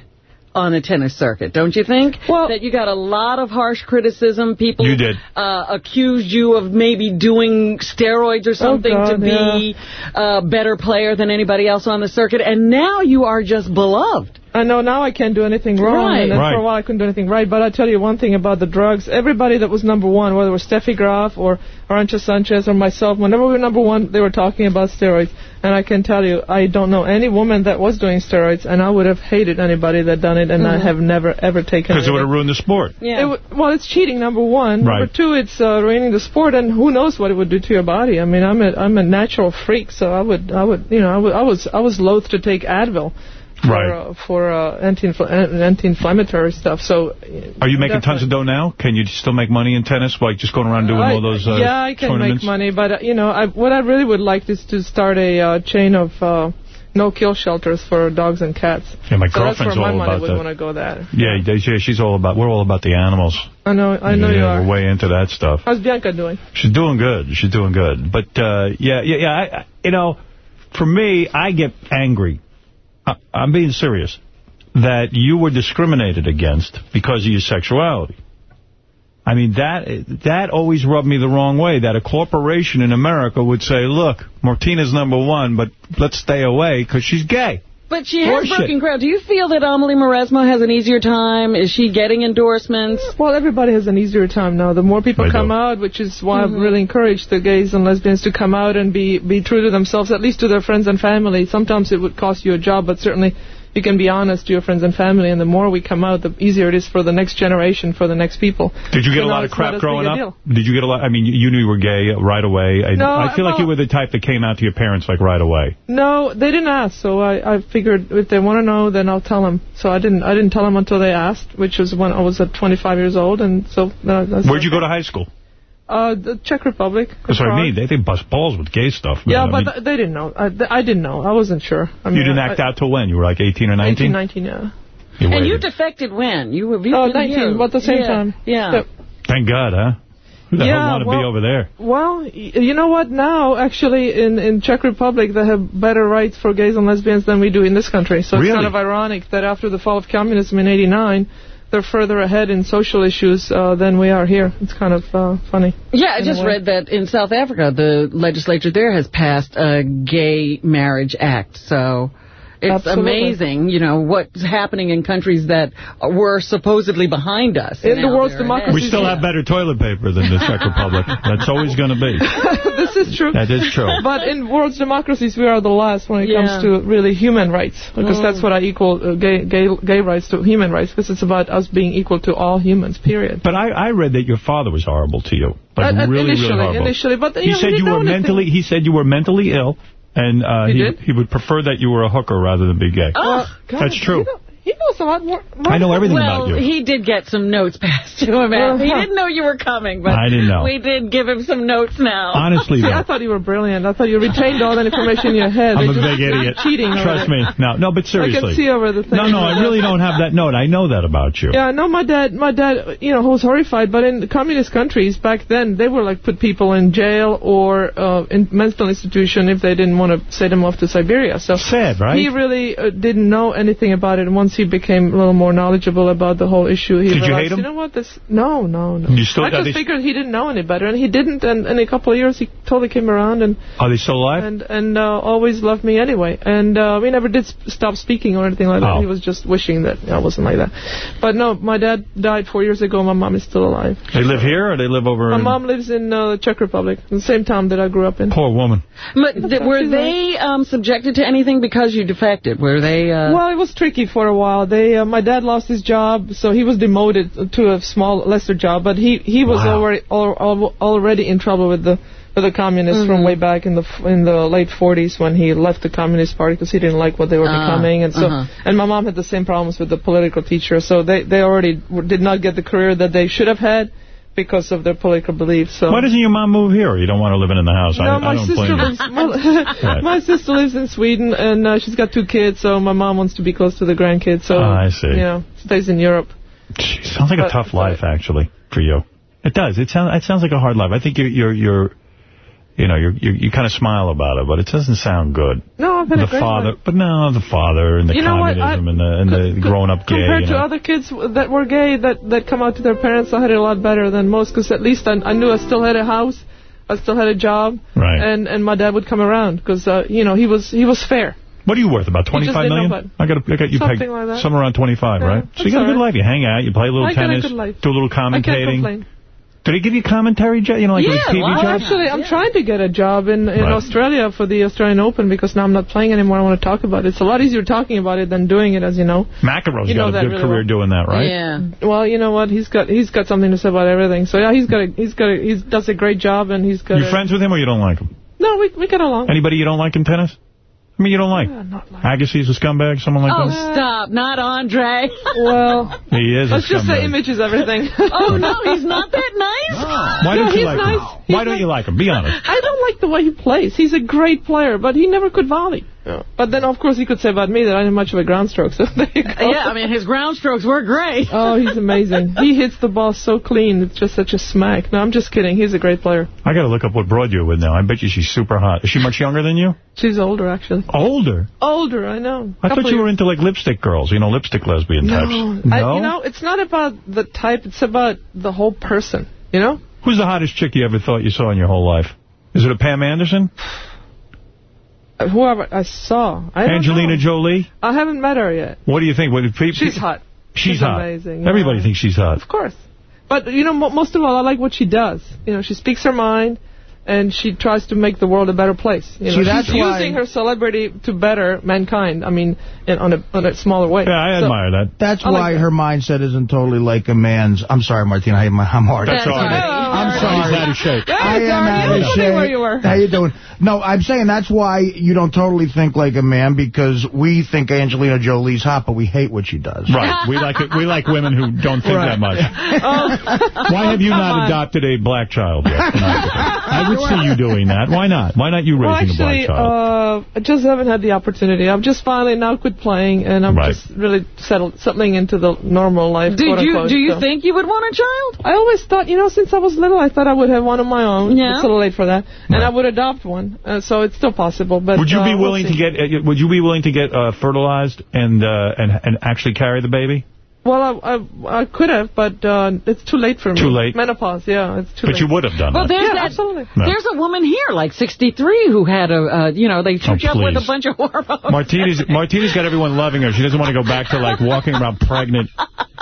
on the tennis circuit, don't you think? Well, that you got a lot of harsh criticism. People
You did.
Uh, accused you of maybe doing steroids or something
Oh, God,
to be a better player than anybody else on the circuit, and now you are just beloved.
I know now I can't do anything wrong,
Right.
and then
Right.
for a while I couldn't do anything right. But I tell you one thing about the drugs: everybody that was number one, whether it was Steffi Graf or Arantxa Sanchez or myself, whenever we were number one, they were talking about steroids. And I can tell you, I don't know any woman that was doing steroids, and I would have hated anybody that done it, and I
Mhm.
have never ever taken it.
Because it
it.
would have ruined the sport.
It w- well, it's cheating, number one.
Right.
Number two, it's uh, ruining the sport, and who knows what it would do to your body. I mean, I'm a I'm a natural freak, so I would I would you know I, would, I was I was loath to take Advil for
Right.
uh, for uh, uh, anti-inflammatory stuff. So
Are you making tons of dough now? Can you still make money in tennis, like just going around doing
I-
all those uh,
yeah, I can make money, but uh, you know, I, what I really would like is to start a uh, chain of uh, no-kill shelters for dogs and cats.
Yeah, my
so that's
girlfriend's
where my
all
money
about
would
that.
want to go. There.
Yeah, yeah, she's all about. We're all about the animals.
I know, I know
yeah,
you are.
We're way into that stuff.
How's Bianca doing?
She's doing good. She's doing good. But uh, yeah, yeah, yeah. I, you know, for me, I get angry. I'm being serious. That you were discriminated against because of your sexuality. I mean, that that always rubbed me the wrong way, that a corporation in America would say, look, Martina's number one, but let's stay away because she's gay.
But she has
Bullshit.
broken ground. Do you feel that Amelie Mauresmo has an easier time? Is she getting endorsements?
Well, everybody has an easier time now. The more people
I
come
do.
out, which is why
Mhm.
I've really encouraged the gays and lesbians to come out and be, be true to themselves, at least to their friends and family. Sometimes it would cost you a job, but certainly you can be honest to your friends and family, and the more we come out, the easier it is for the next generation, for the next people.
Did you get
So
a lot of crap growing up? Did you get a lot? I mean, you knew you were gay right away. I,
No,
I feel like you were the type that came out to your parents like right away.
No, they didn't ask, so I, I figured if they want to know, then I'll tell them. So I didn't I didn't tell them until they asked, which was when I was at 25 years old, and so uh,
Where'd you go to high school?
Uh, the Czech Republic.
That's what I
Prague.
mean. They, they bust balls with gay stuff. Man.
Yeah,
I
but
mean,
th- they didn't know. I, th- I didn't know. I wasn't sure. I mean,
you didn't
I,
act out till when? You were like 18 or 19?
19, 19, yeah.
You
and
waited.
you defected when? You were you've
Oh,
been
19,
here.
but at the same
yeah.
time.
Yeah.
Yep.
Thank God, huh? Who the
Yeah,
hell want to be over there?
Well, y- you know what? Now, actually, in in Czech Republic, they have better rights for gays and lesbians than we do in this country. So
Really?
it's kind of ironic that after the fall of communism in '89, they're further ahead in social issues uh, than we are here. It's kind of uh, funny.
Yeah, I just read that in South Africa, the legislature there has passed a gay marriage act. So it's
Absolutely.
amazing, you know, what's happening in countries that were supposedly behind us.
In the world's
they're
democracy-
We still have better toilet paper than the Czech Republic. That's always going to be.
this is true.
That is true.
But in world's democracies, we are the last when it
Yeah.
comes to really human rights, because
Mm.
that's what I equal uh, gay, gay gay rights to human rights, because it's about us being equal to all humans. Period.
But I, I read that your father was horrible to you. Like
Uh, uh,
really,
initially,
really horrible.
initially, but
he
know,
said you were
know anything.
mentally. He said you were mentally ill, and uh,
He
he he would prefer that you were a hooker rather than be gay.
Oh,
God,
That's true.
He, knows a lot more. more
I know everything
well,
about you.
Well, he did get some notes passed to him.
Uh-huh.
He didn't know you were coming, but
I didn't know.
we did give him some notes now.
Honestly,
See,
though.
I thought you were brilliant. I thought you retained all that information in your head.
I'm a big idiot.
Cheating.
Trust me. No, no, but seriously.
I can see over the thing.
No, no, I really don't have that note. I know that about you.
Yeah, I know my dad, my dad, you know, was horrified, but in communist countries back then, they were like put people in jail or uh, in mental institution if they didn't want to send them off to Siberia. So
Sad, right?
he really uh, didn't know anything about it. And once he became a little more knowledgeable about the whole issue, he
Did you hate him?
you know what, this, no, no, no.
You still-
I
are
just figured he didn't know any better, and he didn't, and in a couple of years, he totally came around and
Are they still alive?
and and uh, always loved me anyway. And uh, we never did stop speaking or anything like that.
Oh.
He was just wishing that I wasn't like that. But no, my dad died four years ago. My mom is still alive.
They live here or they live over
My
in...
mom lives in uh, the Czech Republic, the same town that I grew up in.
Poor woman.
But th- were they um, subjected to anything because you defected? Were they... Uh...
Well, it was tricky for a while. They, uh, my dad lost his job, so he was demoted to a small, lesser job. But he he was
Wow.
already al- al- already in trouble with the with the communists from
Mhm.
way back in the f- in the late 40s when he left the Communist Party because he didn't like what they were
Ah,
becoming, and so
uh-huh.
and my mom had the same problems with the political teacher. So they they already w- did not get the career that they should have had because of their political beliefs. So.
Why doesn't your mom move here? You don't want her living in the house.
No,
I, I
my
don't
sister lives. Well, my sister lives in Sweden, and uh, she's got two kids. So my mom wants to be close to the grandkids. So
Ah, I see.
You know, stays in Europe.
Gee, sounds like a tough life, actually, for you. It does. It sounds. It sounds like a hard life. I think you're. You're. you're you know, you're, you kind of smile about it, but it doesn't sound good.
No, I've had
the
a great
father,
life.
but no, the father and the
You
communism
I-
and the and the growing up gay.
Compared
You
to
know.
other kids that were gay that that come out to their parents, I had it a lot better than most because at least I, I knew I still had a house, I still had a job,
Right.
and and my dad would come around because uh, you know he was he was fair.
What are you worth? About
He
twenty
just
five
didn't know
million? I got I got you
Something
pegged
like
somewhere around 25,
Yeah,
right? So you got a good
right.
life. You hang out, you play a little
I got a
tennis, do a little commentating.
Complain.
Did he give you commentary, Jet? You know, like
yeah,
a TV
well,
job?
actually, I'm trying to get a job in, in
Right.
Australia for the Australian Open because now I'm not playing anymore. I want to talk about it. It's a lot easier talking about it than doing it, as you know.
McEnroe's
You know
got a good
really
career
well.
doing that, right?
Yeah. Well, you know what? He's got he's got something to say about everything. So yeah, he's got a, he's got a, he does a great job, and he's got.
You
a,
friends with him or you don't like him?
No, we we get along.
Anybody you don't like in tennis? I mean, you don't like. Agassi's a scumbag, someone like
Oh,
that?
stop. Not Andre.
Well,
He is
let's
a
just say
scumbag.
image is everything.
oh, no, he's not that nice.
Why
No,
don't you like
nice.
him? Why don't you like him? Be honest.
I don't like the way he plays. He's a great player, but he never could volley. But then, of course, he could say about me that I didn't much of a ground stroke. So there you go.
Yeah, I mean, his ground strokes were great.
Oh, he's amazing. he hits the ball so clean. It's just such a smack. No, I'm just kidding. He's a great player.
I got to look up what broad you're with now. I bet you she's super hot. Is she much younger than you?
She's older, actually.
Older?
Older, I know.
I thought
Couple
you were into like lipstick girls, you know, lipstick lesbian types.
No, I, you know, it's not about the type. It's about the whole person. You know.
Who's the hottest chick you ever thought you saw in your whole life? Is it a Pam Anderson?
Whoever I saw. I
Angelina
know.
Jolie?
I haven't met her yet.
What do you think? What, people,
She's hot.
She's,
She's
hot.
amazing,
Everybody thinks she's hot.
Of course. But, you know, mo most of all, I like what she does. You know, she speaks her mind, and she tries to make the world a better place. You know,
See, that's
she's using her celebrity to better mankind. I mean, in, on, a, on a smaller way. Yeah, I so- admire
that.
That's
I like
why
that.
her mindset isn't totally like a man's. I'm sorry, Martina. I, I'm hard.
That's all right.
I'm sorry.
He's out of shape.
I am
Darn,
out
you
of shape.
where you were.
How you doing? No, I'm saying that's why you don't totally think like a man because we think Angelina Jolie's hot, but we hate what she does.
Right. We like it. We like women who don't think
Right.
that much.
Oh.
Why have you
Come
not
on.
adopted a black child yet? I would see you doing that. Why not? Why not you
Well,
raising
actually,
a black child?
uh, I just haven't had the opportunity. I'm just finally now quit playing, and I'm
Right.
just really settled, settling into the normal life.
Did you
unquote,
do you
so.
think you would want a child?
I always thought, you know, since I was little, I thought I would have one of my own.
Yeah.
It's a little late for that, and I would adopt one. Uh, so it's still possible. But
would you
uh,
be
we'll
willing to get? Uh, would you be willing to get uh, fertilized and uh, and and actually carry the baby?
Well, I, I, I could have, but uh, it's too late for me.
Too late?
Menopause, yeah, it's too
But
late.
But you would have done
Well,
that.
there's
Yeah,
that.
absolutely.
No.
There's a woman here, like 63, who had a, uh, you know, they took you up with a bunch of hormones.
Martina's Martina's got everyone loving her. She doesn't want to go back to like walking around pregnant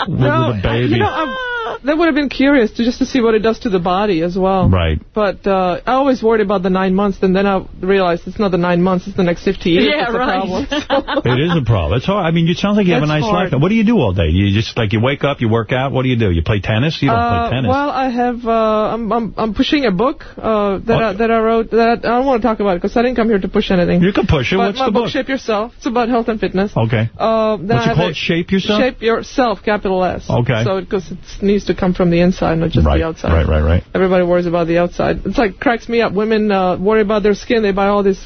with,
No,
with a baby.
You know, I, that would have been curious to just to see what it does to the body as well.
Right.
But uh, I always worried about the nine months, and then I realized it's not the nine months; it's the next 50 years.
Yeah,
that's the
right.
problem.
It is a problem. It's hard. I mean, it sounds like you have a nice
hard.
life. What do you do all day? You just like you wake up, you work out. What do you do? You play tennis? You don't
Uh,
play tennis.
Well, I have. Uh, I'm, I'm I'm pushing a book uh, that I, that I wrote. That I, I don't want to talk about it because I didn't come here to push anything.
you can push it.
But
What's
my
the
book,
book?
Shape Yourself. It's about health and fitness.
Okay.
Uh, then
What's it called? Shape Yourself?
Shape Yourself, capital S.
Okay.
So because it needs to come from the inside, not just
right,
the outside.
right, right, right.
Everybody worries about the outside. It's like cracks me up. Women uh, worry about their skin. They buy all these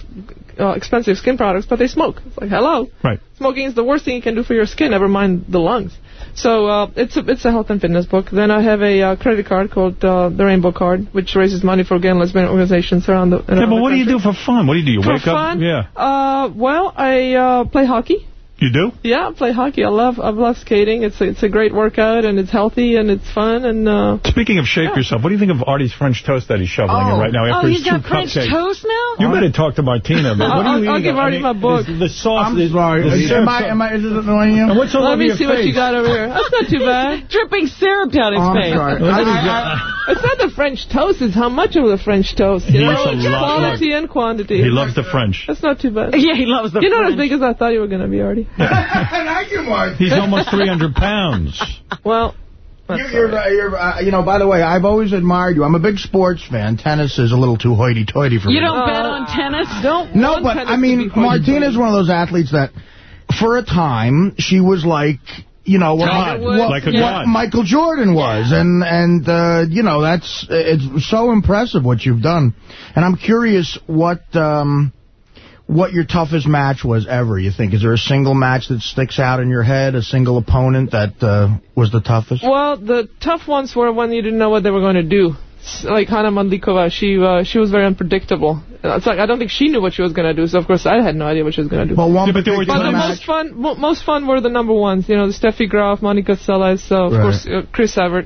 uh, expensive skin products, but they smoke. It's like, hello.
Right.
Smoking is the worst thing you can do for your skin. Never mind the lungs. So uh, it's a it's a health and fitness book. Then I have a uh, credit card called uh, the Rainbow Card, which raises money for gay and lesbian organizations around the.
Yeah, but
the
what do you
country.
do for fun? What do you do? You
For
wake
fun?
up? Yeah.
Uh, well, I uh, play hockey.
You do?
Yeah, I play hockey. I love I love skating. It's a, it's a great workout and it's healthy and it's fun and. Uh,
Speaking of shape yourself, what do you think of Artie's French toast that he's shoveling in
Oh.
right now
Oh,
after
he's
his two
got French
cupcakes?
toast now?
You better talk to Martina. But what
I'll-
do you
I'll
eat?
give Artie
I mean,
my book.
The, the sauce.
I'm
the,
sorry.
the
Is- am I, am I, is it annoying you?
And what's all
Let me
your
see what you got over here. That's not too bad.
Dripping syrup down his
Oh, I'm
face.
sorry. I- I-
It's not the French toast. It's how much of the French toast. You
He
know,
eats a
It's
lot.
quality and quantity.
He loves the French.
That's not too bad.
Yeah, he loves the
You're not as big as I thought you were going to be, Artie.
Thank you, Mark.
He's almost 300 pounds.
Well,
You, you're, uh, you're, uh, you know, by the way, I've always admired you. I'm a big sports fan. Tennis is a little too hoity-toity for
You
me.
You don't bet on tennis?
don't.
No, but I mean,
be hoity-toity.
Martina's one of those athletes that, for a time, she was like, you know, what,
Tiger
what,
Like a
what
god.
Michael Jordan was, and and uh, you know that's it's so impressive what you've done, and I'm curious what um, what your toughest match was ever. You think is there a single match that sticks out in your head, a single opponent that uh, was the toughest?
Well, the tough ones were when you didn't know what they were going to do. S- like Hana Mandlikova, she uh, she was very unpredictable. Uh, It's like I don't think she knew what she was going to do, so of course I had no idea what she was going to do.
Well, one
Yeah, but there were
But the most fun, most fun were the number ones. You know, the Steffi Graf, Monica Seles, uh, of
Right.
course uh, Chris Evert,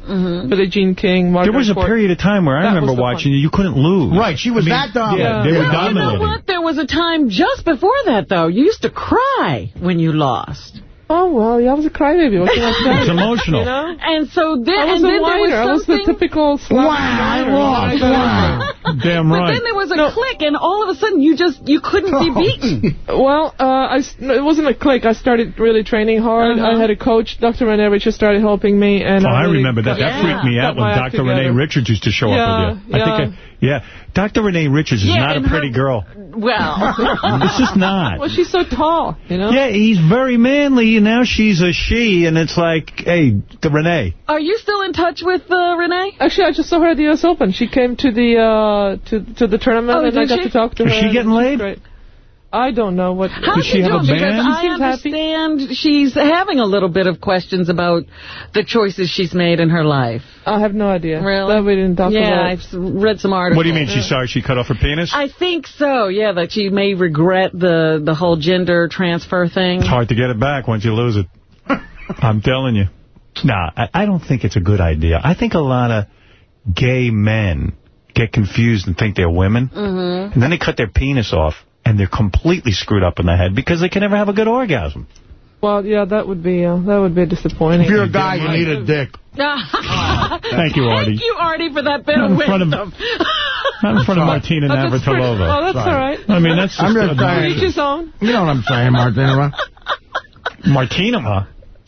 Billie Jean King, Margaret
There was a
Court.
period of time where I
That
remember
the
watching you. You couldn't lose.
Right, she was
I mean,
that dominant.
Yeah, they
Yeah.
were
Well, you know what? There was a time just before that, though. You used to cry when you lost.
Oh well, yeah, I was a crybaby. What can I say?
It's emotional.
You know?
And so then,
I was
and then there
whiner. I
was
was the
something...
typical Slavic
Wow, I
whiner.
Wow.
Damn
But then there was a click, and all of a sudden you just, you couldn't be beaten.
Well, uh, I s- no, it wasn't a click. I started really training hard.
Uh-huh.
I had a coach, Dr. Renee Richards, started helping me. And
Oh, I
really
remember that.
got-
That freaked me out when
my act
Dr. Renee. Richards used to show
Yeah,
up with you. I
yeah.
think, I, yeah. Dr. Renee Richards is
Yeah,
not a
and her-
pretty girl.
Well,
It's just not.
Well, she's so tall, you know?
Yeah, he's very manly, and now she's a she, and it's like, hey, the Renee.
are you still in touch with uh, Renee?
Actually, I just saw her at the U.S. Open. She came to the uh, to to the tournament,
Oh,
and I got
she?
to talk to her.
Is she getting laid?
Great. I don't know what.
How's
Does she have a
doing? Because? I
Seems happy.
understand she's having a little bit of questions about the choices she's made in her life.
I have no idea.
Really?
That we didn't talk
yeah,
about.
I've read some articles.
What do you mean? She's sorry she cut off her penis?
I think so, yeah, that she may regret the, the whole gender transfer thing.
It's hard to get it back once you lose it. I'm telling you. Nah, I, I don't think it's a good idea. I think a lot of gay men get confused and think they're women,
Mm-hmm.
and then they cut their penis off, and they're completely screwed up in the head because they can never have a good orgasm.
Well, yeah, that would be uh, that would be disappointing.
If you're a guy, you need a dick.
Thank you, Artie.
Thank you, Artie, for that bit
Not
of
in front of-
wisdom.
Not in front of Martina
that's pretty-
Navratilova.
Oh, that's all right.
I mean, that's
I'm
just
just
a-
saying.
Each his own.
You know what I'm saying, Martina?
Martina, huh?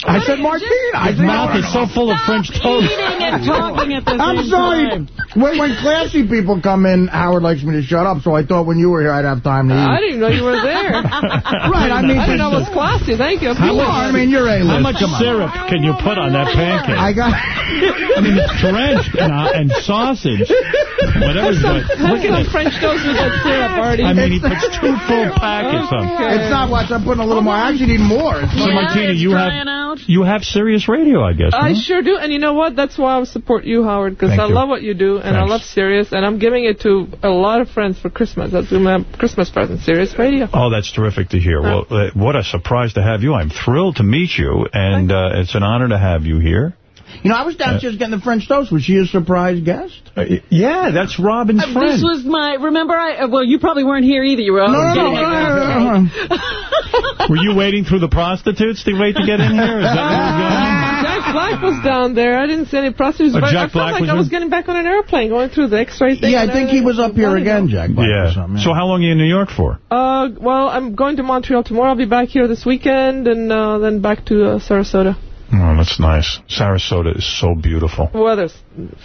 I said Martina. I
His mouth is so full of French toast.
Eating and talking at the
I'm
same
sorry.
time.
When, when classy people come in, Howard likes me to shut up, so I thought when you were here I'd have time to eat.
I didn't know you were there.
Right, I mean,
I didn't know it was classy. Thank you.
You are. I mean, you're A-list.
How much
Come on.
syrup can you put on that pancake?
I got...
I mean, it's drenched and, uh, and sausage. Whatever's
Some,
good. Look
some
at it.
French toast with that syrup, Artie.
I mean, he puts two full packets on.
It's not much. I'm putting a little more. I actually need more. It's
So,
like-
Martina,
it's
you have
out.
You have Sirius radio, I guess.
I
huh?
sure do, and you know what? That's why I support you, Howard, because I
you.
love what you do, and I love Sirius, and I'm giving it to a lot of friends for Christmas. That's my Christmas present, Sirius Radio.
Oh, that's terrific to hear. Well, uh, what a surprise to have you. I'm thrilled to meet you, and uh, it's an honor to have you here.
You know, I was downstairs getting the French toast. Was she a surprise guest?
Uh, yeah, that's Robin's
Uh,
friend.
This was my, remember, I uh, well, you probably weren't here either. You were out
No, no,
getting
no.
it.
uh,
Were you waiting through the prostitutes to wait to get in here? Is that what was going on?
Jack Black was down there. I didn't see any prostitutes,
Oh,
but
Jack
I felt
Black
like
was
I was
in?
getting back on an airplane, going through the X-ray thing.
Yeah, I think he was up here again, Jack. Black, or
Yeah. So how long are you in New York for?
Uh, well, I'm going to Montreal tomorrow. I'll be back here this weekend, and uh, then back to uh, Sarasota.
Oh, that's nice. Sarasota is so beautiful.
The weather's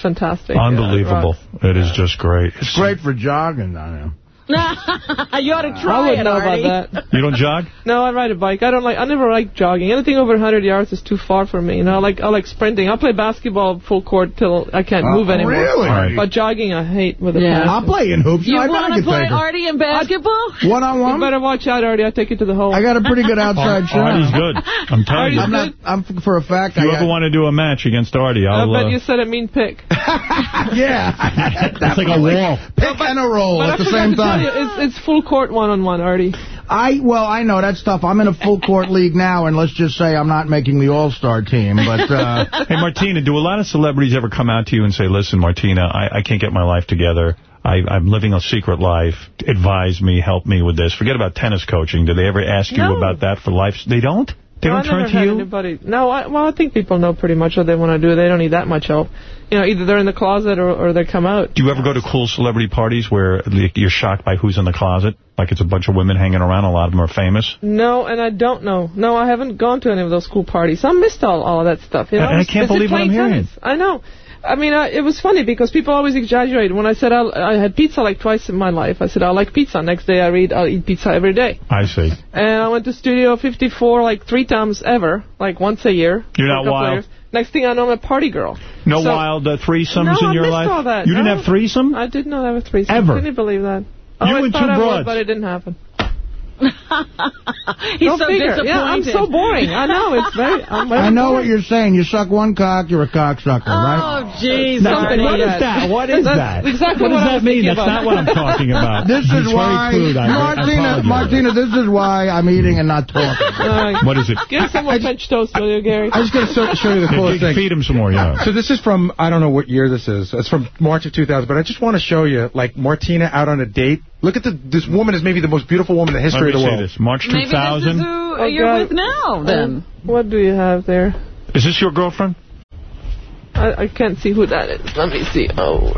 fantastic.
Unbelievable.
Yeah,
It is just great.
It's great for jogging. I know.
you ought to
I
try
wouldn't
it,
know
Artie.
about that.
You don't jog?
No, I ride a bike. I don't like. I never like jogging. Anything over 100 yards is too far for me. You know, I like I like sprinting. I'll play basketball full court till I can't
Uh,
move anymore.
really?
Right.
But jogging, I hate with a
Yeah.
passion.
I'll play in hoops.
You
I
want to play
take.
Artie in basketball?
one on one.
You
one.
better watch out, Artie. I take you to the hole.
I got a pretty good outside shot.
Artie's good. I'm telling you.
I'm not. I'm for a fact.
If you
I
ever
got,
want to do a match against Artie,
I
I'll...
bet
uh,
you said a mean pick.
yeah.
it's like a wall.
Pick and a roll at
I
the same time.
You, it's, it's full court one-on-one, Artie.
I well, I know that's tough. I'm in a full court league now, and let's just say I'm not making the All Star team. But uh,
Hey, Martina, do a lot of celebrities ever come out to you and say, listen, Martina, I, I can't get my life together. I, I'm living a secret life. Advise me, help me with this. Forget about tennis coaching. Do they ever ask you about that for life? They don't? They
No,
don't
I
turn to you?
Anybody. No, I, well, I think people know pretty much what they want to do. They don't need that much help. You know, either they're in the closet or, or they come out.
Do you ever go to cool celebrity parties where you're shocked by who's in the closet? Like it's a bunch of women hanging around. A lot of them are famous.
No, and I don't know. No, I haven't gone to any of those cool parties. I missed all, all of that stuff. You know,
I- I can't believe what I'm hearing.
tennis. I know. I mean, uh, it was funny because people always exaggerate. When I said I, I had pizza like twice in my life, I said I like pizza. Next day I read I'll eat pizza every day.
I see.
And I went to Studio 54 like three times ever, like once a year.
You're not wild.
Next thing I know, I'm a party girl.
No
So-
wild uh, threesomes
no,
in your
I missed
life?
all that.
You didn't
No.
have threesome?
I did not have a threesome.
Ever?
Can you believe that?
You
I
and
thought
two
I
broads.
would, but it didn't happen.
He's
Go
so
figure.
disappointed.
Yeah, I'm so boring. I know. It's very. I'm very
I know what you're saying. You suck one cock, you're a cocksucker, right?
Oh, jeez.
Now,
Something
what
like
is that? What is that?
exactly
what
what
does that mean? That's
about.
not what I'm talking about.
This
It's
is
very
why,
crude. I- I
Martina,
apologize.
Martina, this is why I'm eating and not talking.
All right.
What is it?
Give us some more French toast, will you, Gary?
I'm just going to show, show you the coolest thing.
Feed him some more, yeah.
So this is from, I don't know what year this is. It's from March of 2000, but I just want to show you, like, Martina out on a date. Look at the, this woman is maybe the most beautiful woman in the history
Let me
of the
see
world.
this. March
Maybe this is
2000.
who
Oh,
you're
God.
with now, oh, then.
What do you have there?
Is this your girlfriend?
I, I can't see who that is. Let me see. Oh.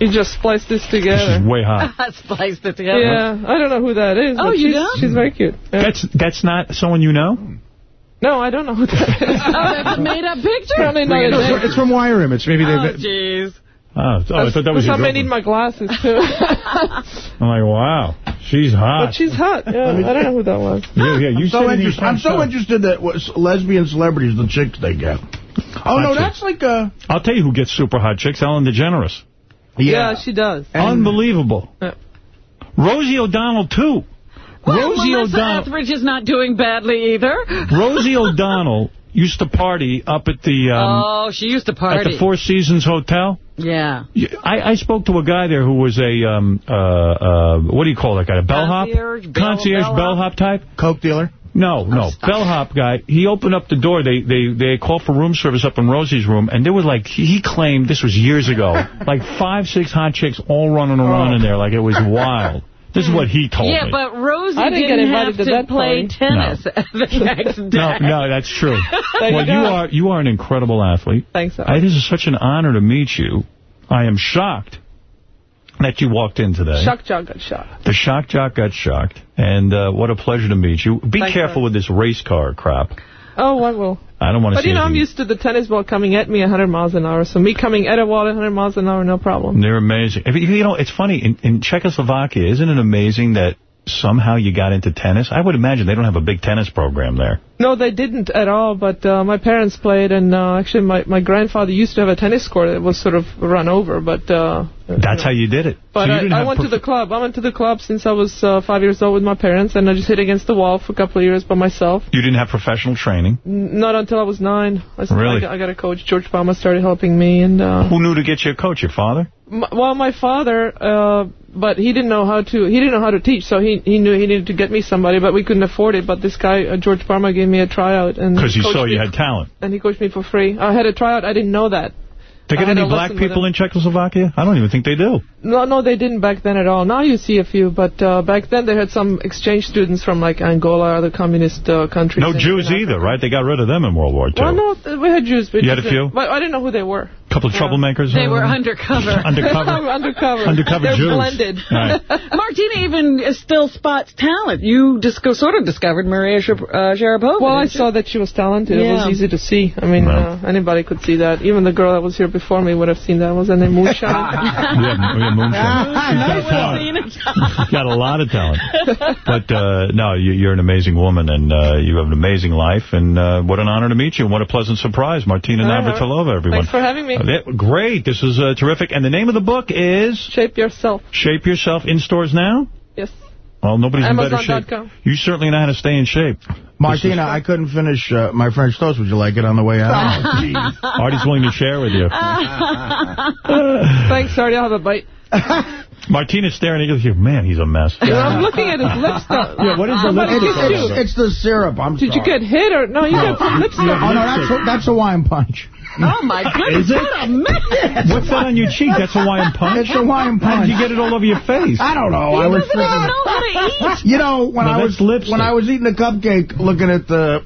You just spliced this
This
together.
is way hot.
Spliced it together.
Yeah, I don't know who that is.
Oh, you
she's,
don't?
She's very cute. Yeah.
That's that's not someone you know?
No, I don't know who that is.
Oh, that's a made-up picture?
Probably not
It's, it's from Wire Image. Maybe
Oh,
they.
jeez.
Oh, oh, I thought that was your
I need my glasses, too.
I'm like, wow, she's hot.
but she's hot. Yeah, I don't know who that was.
Yeah, yeah, you
So
said in your
I'm so
show.
interested that what lesbian celebrities, the chicks they get. Oh, no,
Hot
that's like a...
I'll tell you who gets super hot chicks, Ellen DeGeneres.
Yeah, she does.
Unbelievable.
Yeah.
Rosie O'Donnell, too.
Well,
Rosie
Melissa
O'Donnell.
Etheridge is not doing badly either.
Rosie O'Donnell used to party up at the um,
oh, she used to party.
at the Four Seasons Hotel.
Yeah.
I, I spoke to a guy there who was a, um, uh, uh, what do you call that guy, a bellhop?
Concierge, bell-
Concierge
bellhop?
bellhop type?
Coke dealer?
No, no, bellhop guy. He opened up the door. They they they called for room service up in Rosie's room, and there was like he claimed this was years ago, like five six hot chicks all running around in there, like it was wild. This is what he told
Yeah,
me.
Yeah, but Rosie
I didn't get
didn't
invited
have
to
to,
that
play
party.
tennis the next day.
no, no, that's true.
There you
well,
go.
you are you are an incredible athlete.
Thanks,
I, this is such an honor to meet you. I am shocked that you walked in today.
Shock jock got shot.
The shock jock got shocked, and uh, what a pleasure to meet you. Be
Thanks,
careful
man.
with this race car crap.
Oh, I will.
I don't want to
But, you know, I'm used to the tennis ball coming at me 100 miles an hour, so me coming at a wall at 100 miles an hour, no problem.
They're amazing. You you know, it's funny, in, in Czechoslovakia, isn't it amazing that somehow you got into tennis? I would imagine they don't have a big tennis program there.
No, they didn't at all, but uh, my parents played, and uh, actually my, my grandfather used to have a tennis court that was sort of run over, but... Uh,
That's how you did it.
But
so
I, I went to the club. I went to the club since I was uh, five years old with my parents, and I just hit against the wall for a couple of years by myself.
You didn't have professional training.
N- Not until I was nine. I, s-
Really?
I, got- I got a coach. George Parma started helping me, and... Uh,
Who knew to get you a coach? Your father?
M- well, my father, uh, but he didn't know how to. He didn't know how to teach, so he he knew he needed to get me somebody, but we couldn't afford it. But this guy, uh, George Parma, gave me a tryout,
Because he saw you
me-
had talent.
and he coached me for free. I had a tryout. I didn't know that.
They
I
get any black people in Czechoslovakia? I don't even think they do.
No, no, they didn't back then at all. Now you see a few, but uh, back then they had some exchange students from like Angola or other communist uh, countries.
No Jews either, right? They got rid of them in World War II.
Well, no, we had Jews. But
You had a few?
But I didn't know who they were.
A couple of troublemakers?
They were undercover.
Undercover.
undercover.
Undercover
They're
Jews.
blended.
Right.
Martina even still spots talent. You just sort of discovered Maria Shar- uh, Sharapova.
Well, I
didn't you?
saw that she was talented. It was easy to see. I mean, uh, anybody could see that. Even the girl that was here before me would have seen that. Was her name Moonshine?
yeah, yeah, moonshine. She's got talent. got a lot of talent. But, uh, no, you, you're an amazing woman, and uh, you have an amazing life, and uh, what an honor to meet you, and what a pleasant surprise. Martina
Uh-huh.
Navratilova, everyone.
Thanks for having me.
Uh, great. This is uh, terrific. And the name of the book is?
Shape Yourself.
Shape Yourself in stores now?
Yes.
Well, nobody's in better shape.
Amazon.com.
You certainly know how to stay in shape.
Martina, I couldn't finish uh, my French toast. Would you like it on the way out?
Artie's willing to share with you.
Thanks, Artie. I'll have a bite.
Martina's staring at you. Man, he's a mess.
Yeah, I'm looking at his lips. Though.
Yeah, what is the
Somebody
lipstick
kissed
on
It's the syrup. I'm
Did you get hit or no? You got some lipstick.
Oh, no, that's, that's a wine punch.
Oh, my goodness.
Is it?
What a mess.
What's that on your cheek? That's Hawaiian punch?
It's Hawaiian
How did
punch.
you get it all over your face?
I don't know.
He
I was
doesn't even know how to eat.
you know, when
No,
I was
lipstick.
when I was eating the cupcake, looking at the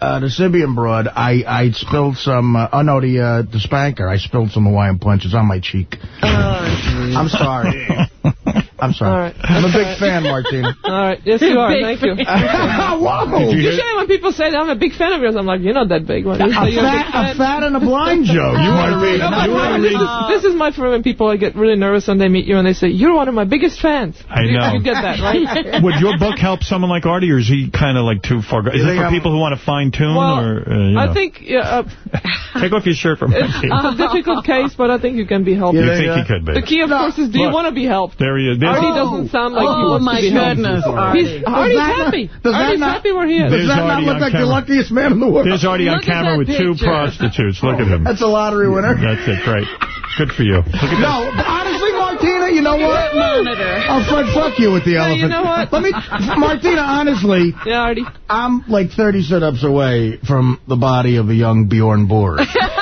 uh, the Sybian broad, I I spilled some. Uh, oh no, the uh, the spanker. I spilled some Hawaiian punches on my cheek. I'm sorry. I'm sorry.
All right.
I'm a big
all right.
fan, Martina.
All right. Yes, you are.
Big
Thank you.
Whoa!
Did you hear-
Usually when people say that I'm a big fan of yours, I'm like, you're not that big. When you
A
say you're a big
fat, a fat and a blind joke.
You want to read?
No,
You want to
this,
read?
is, this is my for when people I get really nervous when they meet you and they say, you're one of my biggest fans.
I
You-
know.
You get that, right?
Would your book help someone like Artie, or is he kind of like too far? Is
You
it for
I'm-
people who want to fine tune,
Well,
or uh, you
I
know?
think uh,
take off your shirt for
it's,
Martie?
it's a difficult case, but I think you can be helped.
you
Yeah,
think
yeah.
he could be?
The key, of course, is do you want to be helped?
There he is. There
Artie oh. doesn't sound like he
Oh,
wants
my
to be home.
goodness,
He's,
Artie.
Artie's
that
happy.
does that
Artie's
not-
happy where he is.
Does
There's
that not look
on
like the luckiest man in the world?
There's already on
Look at
camera
that
with two prostitutes. Look at him.
That's a lottery winner.
That's it. Great. Good for you. Look at
No, but honestly, Martina, you know what?
Monitor.
Oh, Fred, fuck you with the
No,
elephant.
you know what?
Let me, Martina, honestly,
Yeah, Artie.
I'm like 30 sit-ups away from the body of a young Bjorn Borg.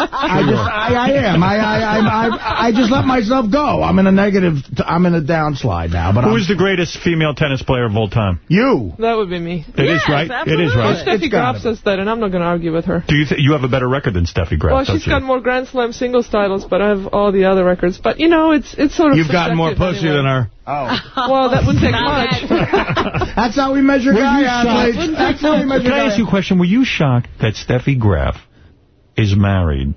I just, I, I am. I, I, I, I, I just let myself go. I'm in a negative, I'm in a downslide now. But
Who
I'm,
is the greatest female tennis player of all time?
you?
That would be me.
It is right. It is right.
Steffi
It's gotta
Graf says that, and I'm not going to argue with her.
Do you think you have a better record than Steffi Graf?
Well,
don't
she's
you?
got more Grand Slam singles titles, but I have all the other records. But, you know, it's it's sort of
You've gotten more
subjective
pussy
anyway.
than her.
Oh.
Well, that wouldn't take much.
That's how we measure
Were you
guy athletes. That's how we measure
Can I ask you a question? Were you shocked that Steffi Graf is married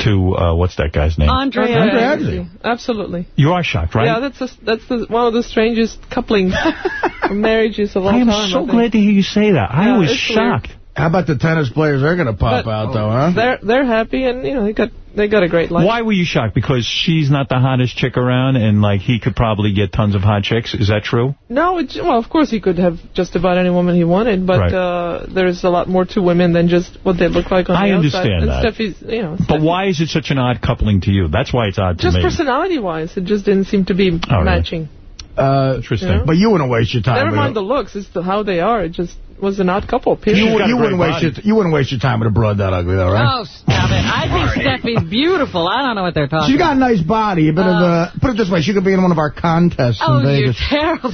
to, uh, what's that guy's name?
Andre
Andre
Agassi.
Agassi.
Absolutely.
You are shocked, right?
Yeah, that's a, that's the, one of the strangest couplings marriages of all time.
I am
time.
so
think.
glad to hear you say that. I
Yeah,
was
it's
shocked.
How about the tennis players? They're going to pop
But-
out, though, huh?
They're they're happy, and you know they got they got a great life.
Why were you shocked? Because she's not the hottest chick around, and like he could probably get tons of hot chicks. Is that true?
No, it, well, of course he could have just about any woman he wanted, but
Right.
uh, there's a lot more to women than just what they look like on
I
the
understand
outside.
that.
And Steffi's, you know,
But why is it such an odd coupling to you? That's why it's odd to me.
just personality-wise, it just didn't seem to be
Oh, really?
matching.
Uh,
Interesting.
You know?
But you wouldn't waste your time.
Never mind the looks; it's the, how they are. It just was an odd couple. Period.
You,
a
you
great
wouldn't waste
body.
your you wouldn't waste your time with a broad that ugly, though, right?
Oh, stop it. I think Steffi's beautiful. I don't know what they're talking
She's got a nice body. A bit of a, put it this way, she could be in one of our contests
Oh,
in
you're
Vegas.
terrible.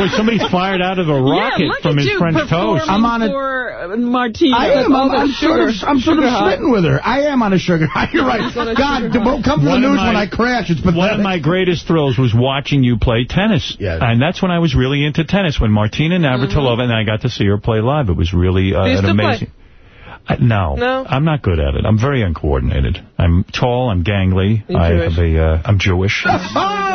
Wait, somebody's fired out of a rocket
yeah, look
from
at
his
you
French
performing
toast.
I'm on a-
for uh, Martina.
I am. I'm, I'm sort of, I'm sort of smitten with her. I am on a sugar high. You're right.
on a
God,
sugar
d-
high.
come to the
of
news
my-
when I crash. It's pathetic.
One of my greatest thrills was watching you play tennis.
Yeah.
And that's when I was really into tennis, when Martina Navratilova, and I got to see her play live. It was really uh, an
play?
amazing... No,
No?
I'm not good at it. I'm very uncoordinated. I'm tall, I'm gangly,
You're
I
Jewish.
have a, uh, I'm Jewish.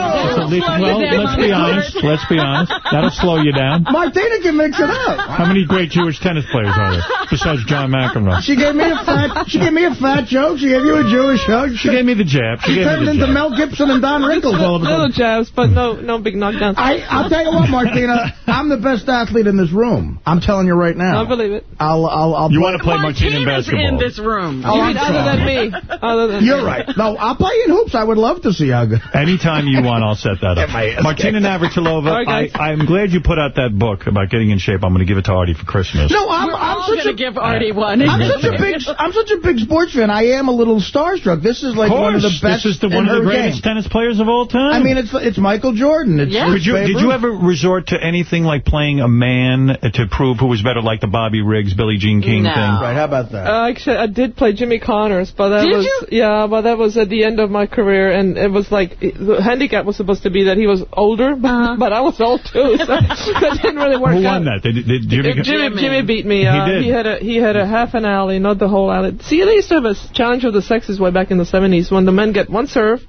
Oh!
Let's- well, let's be honest.
court.
Let's be honest. That'll slow you down.
Martina can mix it up.
How many great Jewish tennis players are there, besides John McEnroe?
She gave me a fat. She gave me a fat joke. She gave you a Jewish hug.
She gave me the jab. She
She turned into
jab.
Mel Gibson and Don Rickles all of a
Little
sudden.
jabs, but no no big knockdowns.
I, I'll tell you what, Martina. I'm the best athlete in this room. I'm telling you right now.
I believe it.
I'll, I'll, I'll
You want to play Martina in
Martina's
basketball?
in this room.
Oh,
you
I'm
mean other than me? Other than
You're right. No, I'll play in hoops. I would love to see how good.
Anytime you want, I'll set that up.
Get my ass
Martina. Navratilova,
All right, guys.
I, I'm glad you put out that book about getting in shape. I'm going to give it to Artie for Christmas.
No, I'm,
We're
I'm
all
such a
give Artie one.
I'm such a big I'm such a big sports fan. I am a little starstruck. This is like
course,
one of the best.
this is the, one of the greatest
game.
tennis players of all time.
I mean, it's it's Michael Jordan. It's
Yeah.
his
Did you, did you ever resort to anything like playing a man to prove who was better, like the Bobby Riggs, Billie Jean King
No.
thing?
Right? How about that?
Uh, actually, I did play Jimmy Connors, but that
Did
was
you?
Yeah, but that was at the end of my career, and it was like the handicap was supposed to be that he was older, but,
Uh-huh.
but I was old too, so that didn't really work
Who
out.
won that? Did, did Jimmy?
Uh, Jimmy,
Jimmy.
Jimmy beat me.
He
Uh,
did.
had a he had a half an alley, not the whole alley. See, they used to have a s- challenge of the sexes way back in the 70s when the men get one serve,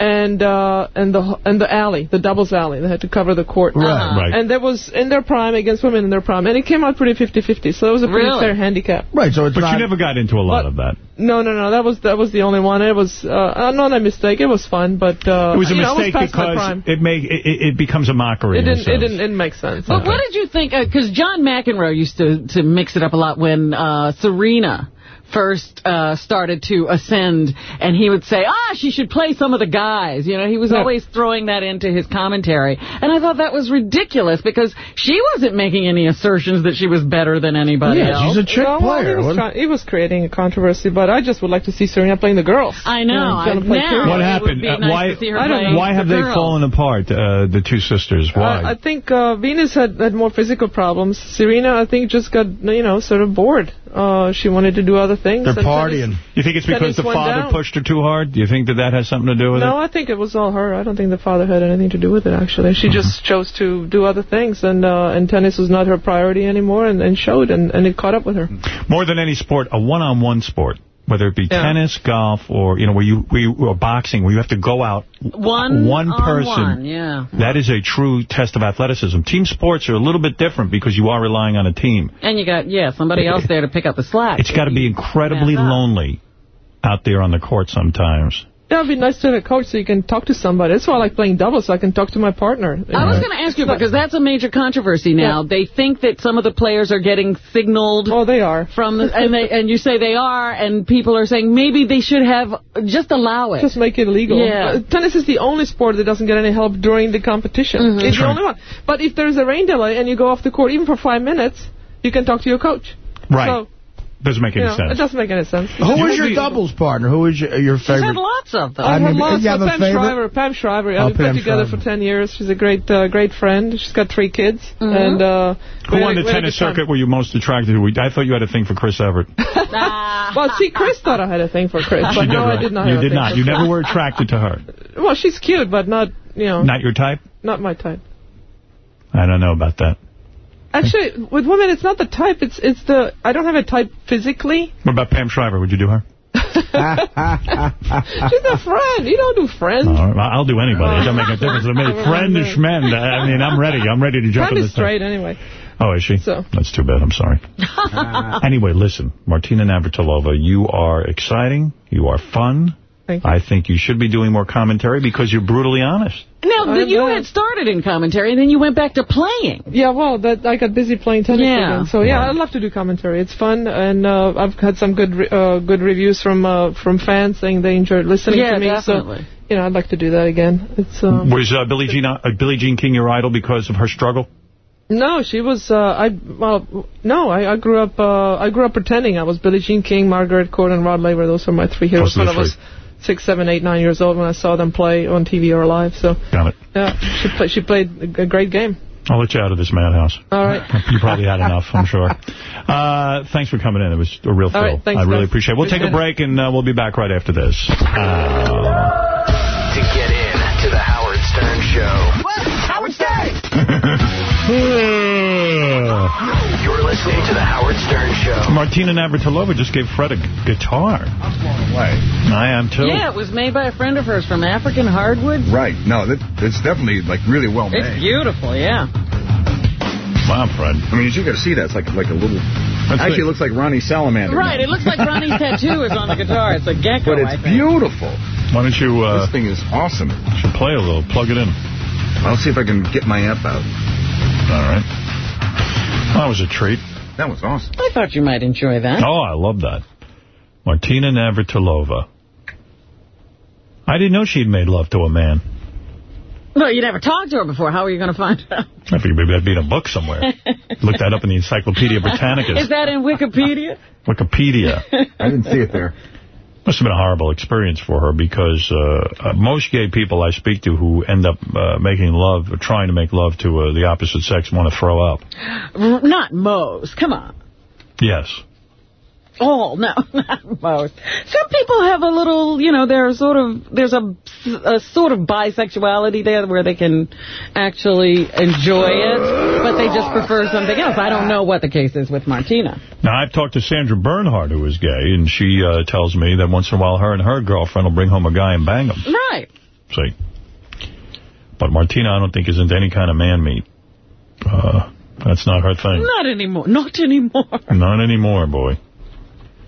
and uh, and the and the alley, the doubles alley, they had to cover the court.
Right.
Uh-huh.
Right.
And that was in their prime against women in their prime, and it came out pretty 50-50. So it was a pretty
Really?
fair handicap.
right. So it's
But
not.
you never got into a lot
What?
of that.
No, no, no. That was that was the only one. It was uh, uh, not a mistake. It was fun, but uh,
It was a
you know,
mistake
was
because it make it, it it becomes a mockery.
It
in
didn't. It
sense.
didn't. It didn't make sense.
But what did you think? Because John McEnroe used to, to mix it up a lot when uh, Serena first uh, started to ascend, and he would say, ah, she should play some of the guys. You know, he was
Yeah.
always throwing that into his commentary. And I thought that was ridiculous because she wasn't making any assertions that she was better than anybody
Yeah,
else.
she's a chick
Well, well,
player.
he, was trying, he was creating a controversy, but I just would like to see Serena playing the girls.
I
You
know.
know,
I,
play
now
period.
What happened?
would
Uh,
nice
why-
to see her
I don't
playing
know.
Why have
the
they
girls.
fallen apart, uh, the two sisters? Why?
I, I think uh, Venus had, had more physical problems. Serena, I think, just got you know sort of bored. Uh, she wanted to do other things.
They're
and
partying.
you think it's because the father
down.
pushed her too hard? Do you think that that has something to do with
No,
it?
No, I think it was all her. I don't think the father had anything to do with it. Actually, she
Mm-hmm.
just chose to do other things, and uh, and tennis was not her priority anymore, and, and showed, and, and it caught up with her.
More than any sport, a one-on-one sport, whether it be
Yeah.
tennis, golf, or you know, where you, where you or boxing, where you have to go out
One,
one
on
person.
one, yeah.
That is a true test of athleticism. Team sports are a little bit different because you are relying on a team.
And you got, yeah, somebody else there to pick up the slack.
It's got to be incredibly lonely out there on the court sometimes.
Yeah, it'd be nice to have a coach so you can talk to somebody. That's why I like playing doubles, so I can talk to my partner.
I was going to ask you, because that's a major controversy now. They think that some of the players are getting signaled.
Oh, they are.
From the, and, they, and you say they are, and people are saying maybe they should have, just allow it.
Just make it legal.
Yeah.
Uh, tennis is the only sport that doesn't get any help during the competition.
Mhm.
It's
Sure.
the only one. But if there's a rain delay and you go off the court even for five minutes, you can talk to your coach.
Right.
So,
Doesn't make
you
any
know,
sense.
it doesn't make any sense.
Who was your doubles partner? Who was your, your
She's
favorite?
had lots of them.
I
I
mean,
had lots
you have
of Pam
favorite?
Shriver. Pam Shriver. Yeah,
Oh,
we've been
Pam
together
Shriver.
for 10 years. She's a great uh, great friend. She's got three kids.
Mm-hmm.
And uh,
Who
we
on the
a- we had a
tennis
good time.
circuit were you most attracted to? I thought you had a thing for Chris Evert.
Well, see, Chris thought I had a thing for Chris,
She
but
did,
no, I did not.
You
have a
did
thing
not.
for
You never were attracted to her.
Well, she's cute, but not, you know,
Not your type?
not my type.
I don't know about that.
Actually, with women, it's not the type. It's it's the I don't have a type physically.
What about Pam Shriver? Would you do her?
She's a friend. You don't do friends.
All right, I'll do anybody. It doesn't make a difference to me. Friend is schmend. I mean, I'm ready. I'm ready to jump
Pam
in
is
this thing.
straight anyway.
Oh, is she?
So.
That's too bad. I'm sorry. anyway, listen, Martina Navratilova, you are exciting. You are fun.
Thank you.
I think you should be doing more commentary because you're brutally honest.
Now,
I
you had started in commentary, and then you went back to playing.
Yeah, well, that I got busy playing tennis
Yeah.
again. So yeah, I'd love to do commentary. It's fun, and uh, I've had some good re uh, good reviews from uh, from fans saying they enjoyed listening
Yeah,
to me.
definitely.
So you know, I'd like to do that again. It's um,
Was uh, Billie Jean uh, Billie Jean King your idol because of her struggle?
no, she was. Uh, I well, no, I, I grew up. Uh, I grew up pretending I was Billie Jean King, Margaret Court, and Rod Laver. Those were my three heroes
Those are
when
the
I was six, seven, eight, nine years old when I saw them play on TV or live. So
Got it.
yeah, she play, she played a, a great game.
I'll let you out of this madhouse.
All right.
You probably had enough, I'm sure. Uh, thanks for coming in. It was a real thrill.
right, thanks,
I really
guys.
appreciate it. We'll take a break, and uh, we'll be back right after this. Uh,
To get in to the Howard Stern Show. What?
Howard Stern!
You're listening to the Howard Stern Show.
Martina Navratilova just gave Fred a guitar.
I'm blown away.
I am, too.
Yeah, it was made by a friend of hers from African hardwood.
Right. No, that, it's definitely, like, really well made.
It's beautiful, yeah.
Wow, Fred.
I mean, you got to see that. It's like like a little...
That's
actually,
it.
it looks like Ronnie Salamander.
Right, it looks like Ronnie's tattoo is on the guitar. It's a gecko,
But it's beautiful.
Why don't you uh,
this thing is awesome.
should play a little, plug it in.
I'll see if I can get my amp out.
All right. That was a treat.
That was awesome.
I thought you might enjoy that.
Oh, I love that. Martina Navratilova. I didn't know she'd made love to a man.
Well, you never talked to her before. How are you going to find out?
I figured maybe that'd be in a book somewhere. Look that up in the Encyclopedia Britannica.
Is that in Wikipedia?
Wikipedia.
I didn't see it there.
Must have been a horrible experience for her because uh, uh, most gay people I speak to who end up uh, making love or trying to make love to uh, the opposite sex want to throw up.
Not most. Come on.
Yes.
All, no, not most. Some people have a little, you know, there's sort of, there's a, a sort of bisexuality there where they can actually enjoy it, but they just prefer something else. I don't know what the case is with Martina.
Now, I've talked to Sandra Bernhard, who is gay, and she uh, tells me that once in a while her and her girlfriend will bring home a guy and bang him.
Right.
See? But Martina, I don't think, is into any kind of man meat. Uh, that's not her thing.
Not anymore. Not anymore.
Not anymore, boy.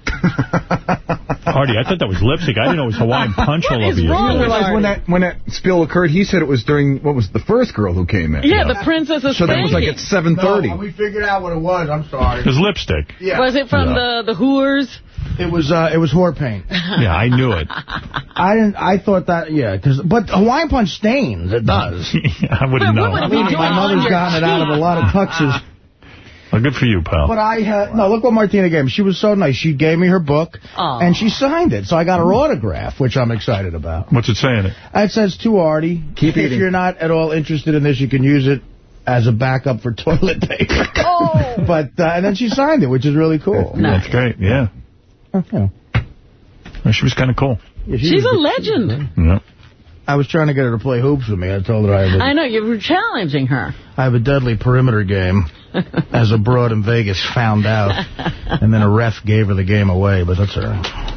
Artie, I thought that was lipstick. I didn't know it was Hawaiian punch all over you.
I didn't when that when that spill occurred, he said it was during, what was the first girl who came in?
Yeah, the Princess of
So that was like at 7.30.
No, we figured out what it was. I'm sorry.
It was lipstick.
Yeah.
Was it from
Yeah.
the, the Whoors?
It was uh, it was whore paint.
Yeah, I knew it.
I didn't. I thought that. Yeah, because but Hawaiian punch stains. It does.
I wouldn't know.
I mean, my mother's gotten it out of a lot of tuxes.
Well, good for you, pal.
But I had no. Look what Martina gave me. She was so nice. She gave me her book
Aw.
and she signed it. So I got her autograph, which I'm excited about.
What's it saying? It?
It says to Artie.
Keep
if
eating.
you're not at all interested in this, you can use it as a backup for toilet paper.
Oh.
but uh, and then she signed it, which is really cool.
That's great, yeah.
Yeah.
Well, she was kind of cool.
Yeah, she
She's a
good.
legend.
Yeah.
I was trying to get her to play hoops with me. I told her I have a,
I know, you were challenging her.
I have a deadly perimeter game, as a broad in Vegas found out. And then a ref gave her the game away, but that's all right.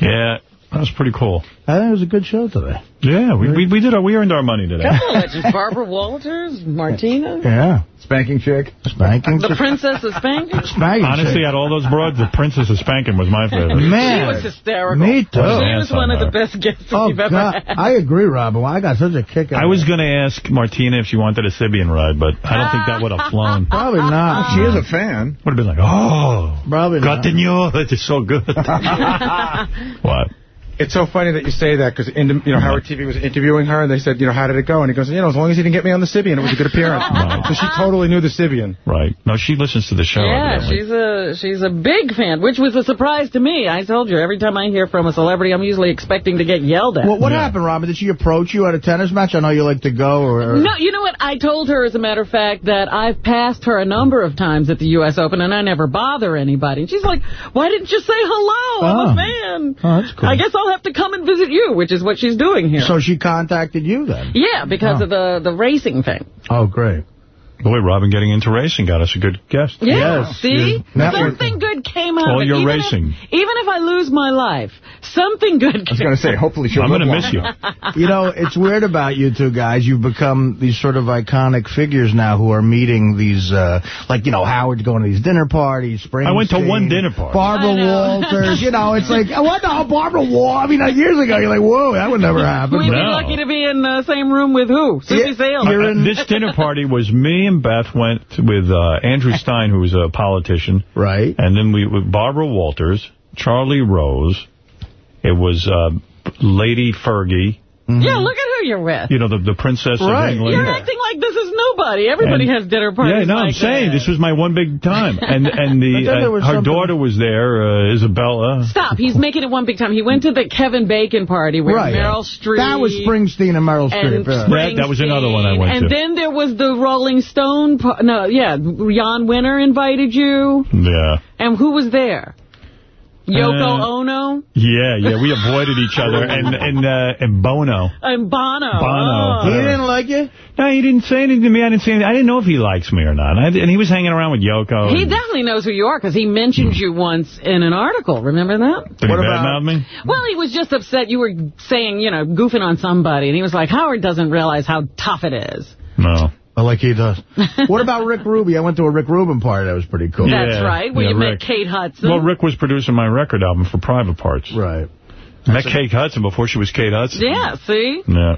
Yeah. That was pretty cool.
I think it was a good show today.
Yeah, we, we, we did our, we earned our money today.
Couple of legends. Barbara Walters, Martina.
Yeah.
Spanking chick.
Spanking
The Princess of Spanking.
Spanking
Honestly, out of all those broads, the Princess of Spanking was my favorite.
Man.
She was hysterical.
Me too.
She was one of the best guests
Oh,
we've ever
God.
had.
I agree, Robin. Well, I got such a kick out
I was going to ask Martina if she wanted a Sybian ride, but I don't think that would have flown.
Probably not.
She is a fan.
Would have been like, oh,
Probably not.
Gatigno, that is so good. what?
It's so funny that you say that because you know Howard TV was interviewing her and they said, you know, how did it go? And he goes, you know, as long as he didn't get me on the Sybian, it was a good appearance. So she totally knew the Sybian.
Right. No, she listens to the show.
Yeah,
evidently.
she's a she's a big fan, which was a surprise to me. I told you, every time I hear from a celebrity, I'm usually expecting to get yelled at.
Well, what happened, Robin? Did she approach you at a tennis match? I know you like to go. Or, or...
No, you know what? I told her, as a matter of fact, that I've passed her a number of times at the U.S. Open, and I never bother anybody. And she's like, why didn't you say hello? I'm
Oh.
a fan.
Oh, that's cool.
I guess I'll have to come and visit you, which is what she's doing here.
So she contacted you then?
yeah, because
Oh.
of the, the racing thing.
Oh, great.
Boy, Robin getting into racing got us a good guest.
Yeah, see?
yes. Networking.
Something good came out
All
of it.
your
even
racing.
If, even if I lose my life, something good
I was going to say, hopefully she'll
I'm going to miss you.
You know, it's weird about you two guys. You've become these sort of iconic figures now who are meeting these, uh, like, you know, Howard's going to these dinner parties, Springsteen.
I went to one dinner party.
Barbara
I.
Walters. You know, it's like, what the hell, Barbara Wall? I mean, like, years ago, you're like, whoa, that would never happen.
We'd be lucky to be in the same room with who? Soupy
Yeah,
Sales.
you're in-
this dinner party was me and Beth went with uh, Andrew Stein, who was a politician.
Right.
And then we with Barbara Walters, Charlie Rose. It was uh, Lady Fergie.
Yeah, look at who you're with.
You know, the, the princess
Right,
of England.
You're acting like this is nobody. Everybody
And-
has dinner parties
Yeah, no, I'm saying
that.
this was my one big time. And and the
But
uh, her
something-
daughter was there, uh, Isabella.
Stop. He's making it one big time. He went to the Kevin Bacon party where
Right.
Meryl Streep...
That was Springsteen and Meryl
and
Streep. yeah.
That- that was another one I went
and
to.
And then there was the Rolling Stone... par- No, yeah, Jann Wenner invited you.
Yeah.
And who was there? Yoko
Uh,
Ono
Yeah, yeah, we avoided each other. And and uh, and Bono.
and Bono.
Bono.
Oh.
He didn't like you?
No, he didn't say anything to me. I didn't say anything. I didn't know if he likes me or not. I, and he was hanging around with Yoko.
He
and-
definitely knows who you are because he mentioned you once in an article. Remember that?
Did
What
he
about-
badmouth me?
Well, he was just upset you were saying, you know, goofing on somebody. And he was like, Howard doesn't realize how tough it is.
No.
Oh, like he does. what about Rick Rubin? I went to a Rick Rubin party. That was pretty cool.
Yeah.
That's right, where
yeah,
you
Rick.
met Kate Hudson.
Well, Rick was producing my record album for Private Parts.
Right.
Met Kate Hudson before she was Kate Hudson.
Yeah, see?
Yeah.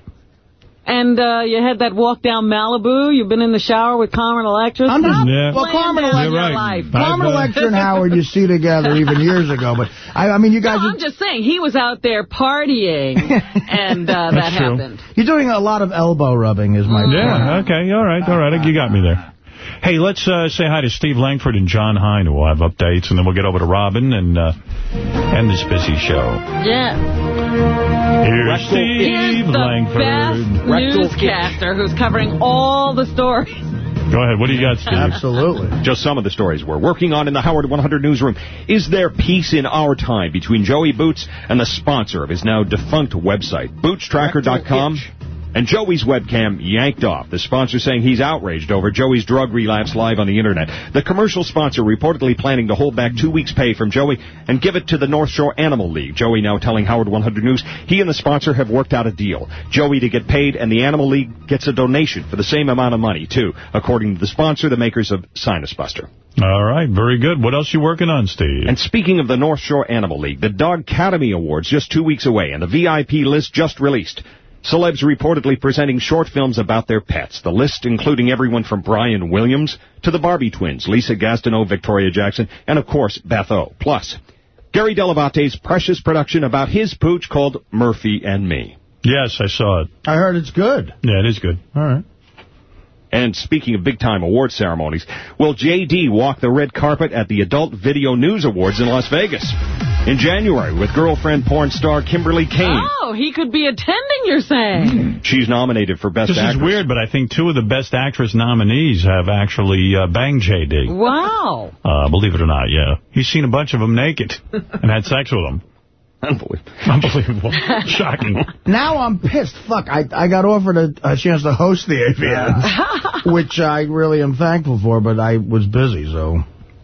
And uh, you had that walk down Malibu. You've been in the shower with Carmen Electra.
I'm just,
Stop
Yeah.
well, Carmen Electra,
your
right.
life.
Carmen Electra and Howard you see together even years ago. But, I, I mean, you guys,
No, I'm just saying, he was out there partying, and uh, that
That's true.
happened.
you're doing a lot of elbow rubbing is my point.
Yeah, okay, all right, all right. You got me there. Hey, let's uh, say hi to Steve Langford and Jon Hein, who will have updates, and then we'll get over to Robin and uh, end this busy show.
Yeah.
Here's
Here's
Steve
the
Langford.
best newscaster who's covering all the stories.
Go ahead, what do you got, Steve?
Absolutely.
Just some of the stories we're working on in the Howard 100 newsroom. Is there peace in our time between Joey Boots and the sponsor of his now defunct website, bootstracker.com? And Joey's webcam yanked off. The sponsor saying he's outraged over Joey's drug relapse live on the internet. The commercial sponsor reportedly planning to hold back two weeks' pay from Joey and give it to the North Shore Animal League. Joey now telling Howard 100 News he and the sponsor have worked out a deal. Joey to get paid and the Animal League gets a donation for the same amount of money, too, according to the sponsor, the makers of Sinus Buster.
All right, very good. What else you working on, Steve?
And speaking of the North Shore Animal League, the Dog Academy Awards just two weeks away, and the VIP list just released. Celebs reportedly presenting short films about their pets. The list including everyone from Brian Williams to the Barbie twins, Lisa Gastineau, Victoria Jackson, and of course, Beth O. Plus, Gary Dell'Abate's precious production about his pooch called Murphy and Me.
Yes, I saw it.
I heard it's good.
Yeah, it is good.
All right.
And speaking of big-time award ceremonies, will J.D. walk the red carpet at the Adult Video News Awards in Las Vegas in January with girlfriend porn star Kimberly Kane?
Oh, he could be attending, you're saying.
She's nominated for Best
This
Actress.
is weird, but I think two of the best actress nominees have actually uh, banged J.D.
Wow.
Uh, believe it or not, yeah. He's seen a bunch of them naked and had sex with them.
Unbelievable.
Unbelievable. Shocking.
Now I'm pissed. Fuck, I I got offered a, a chance to host the AVNs, which I really am thankful for, but I was busy, so...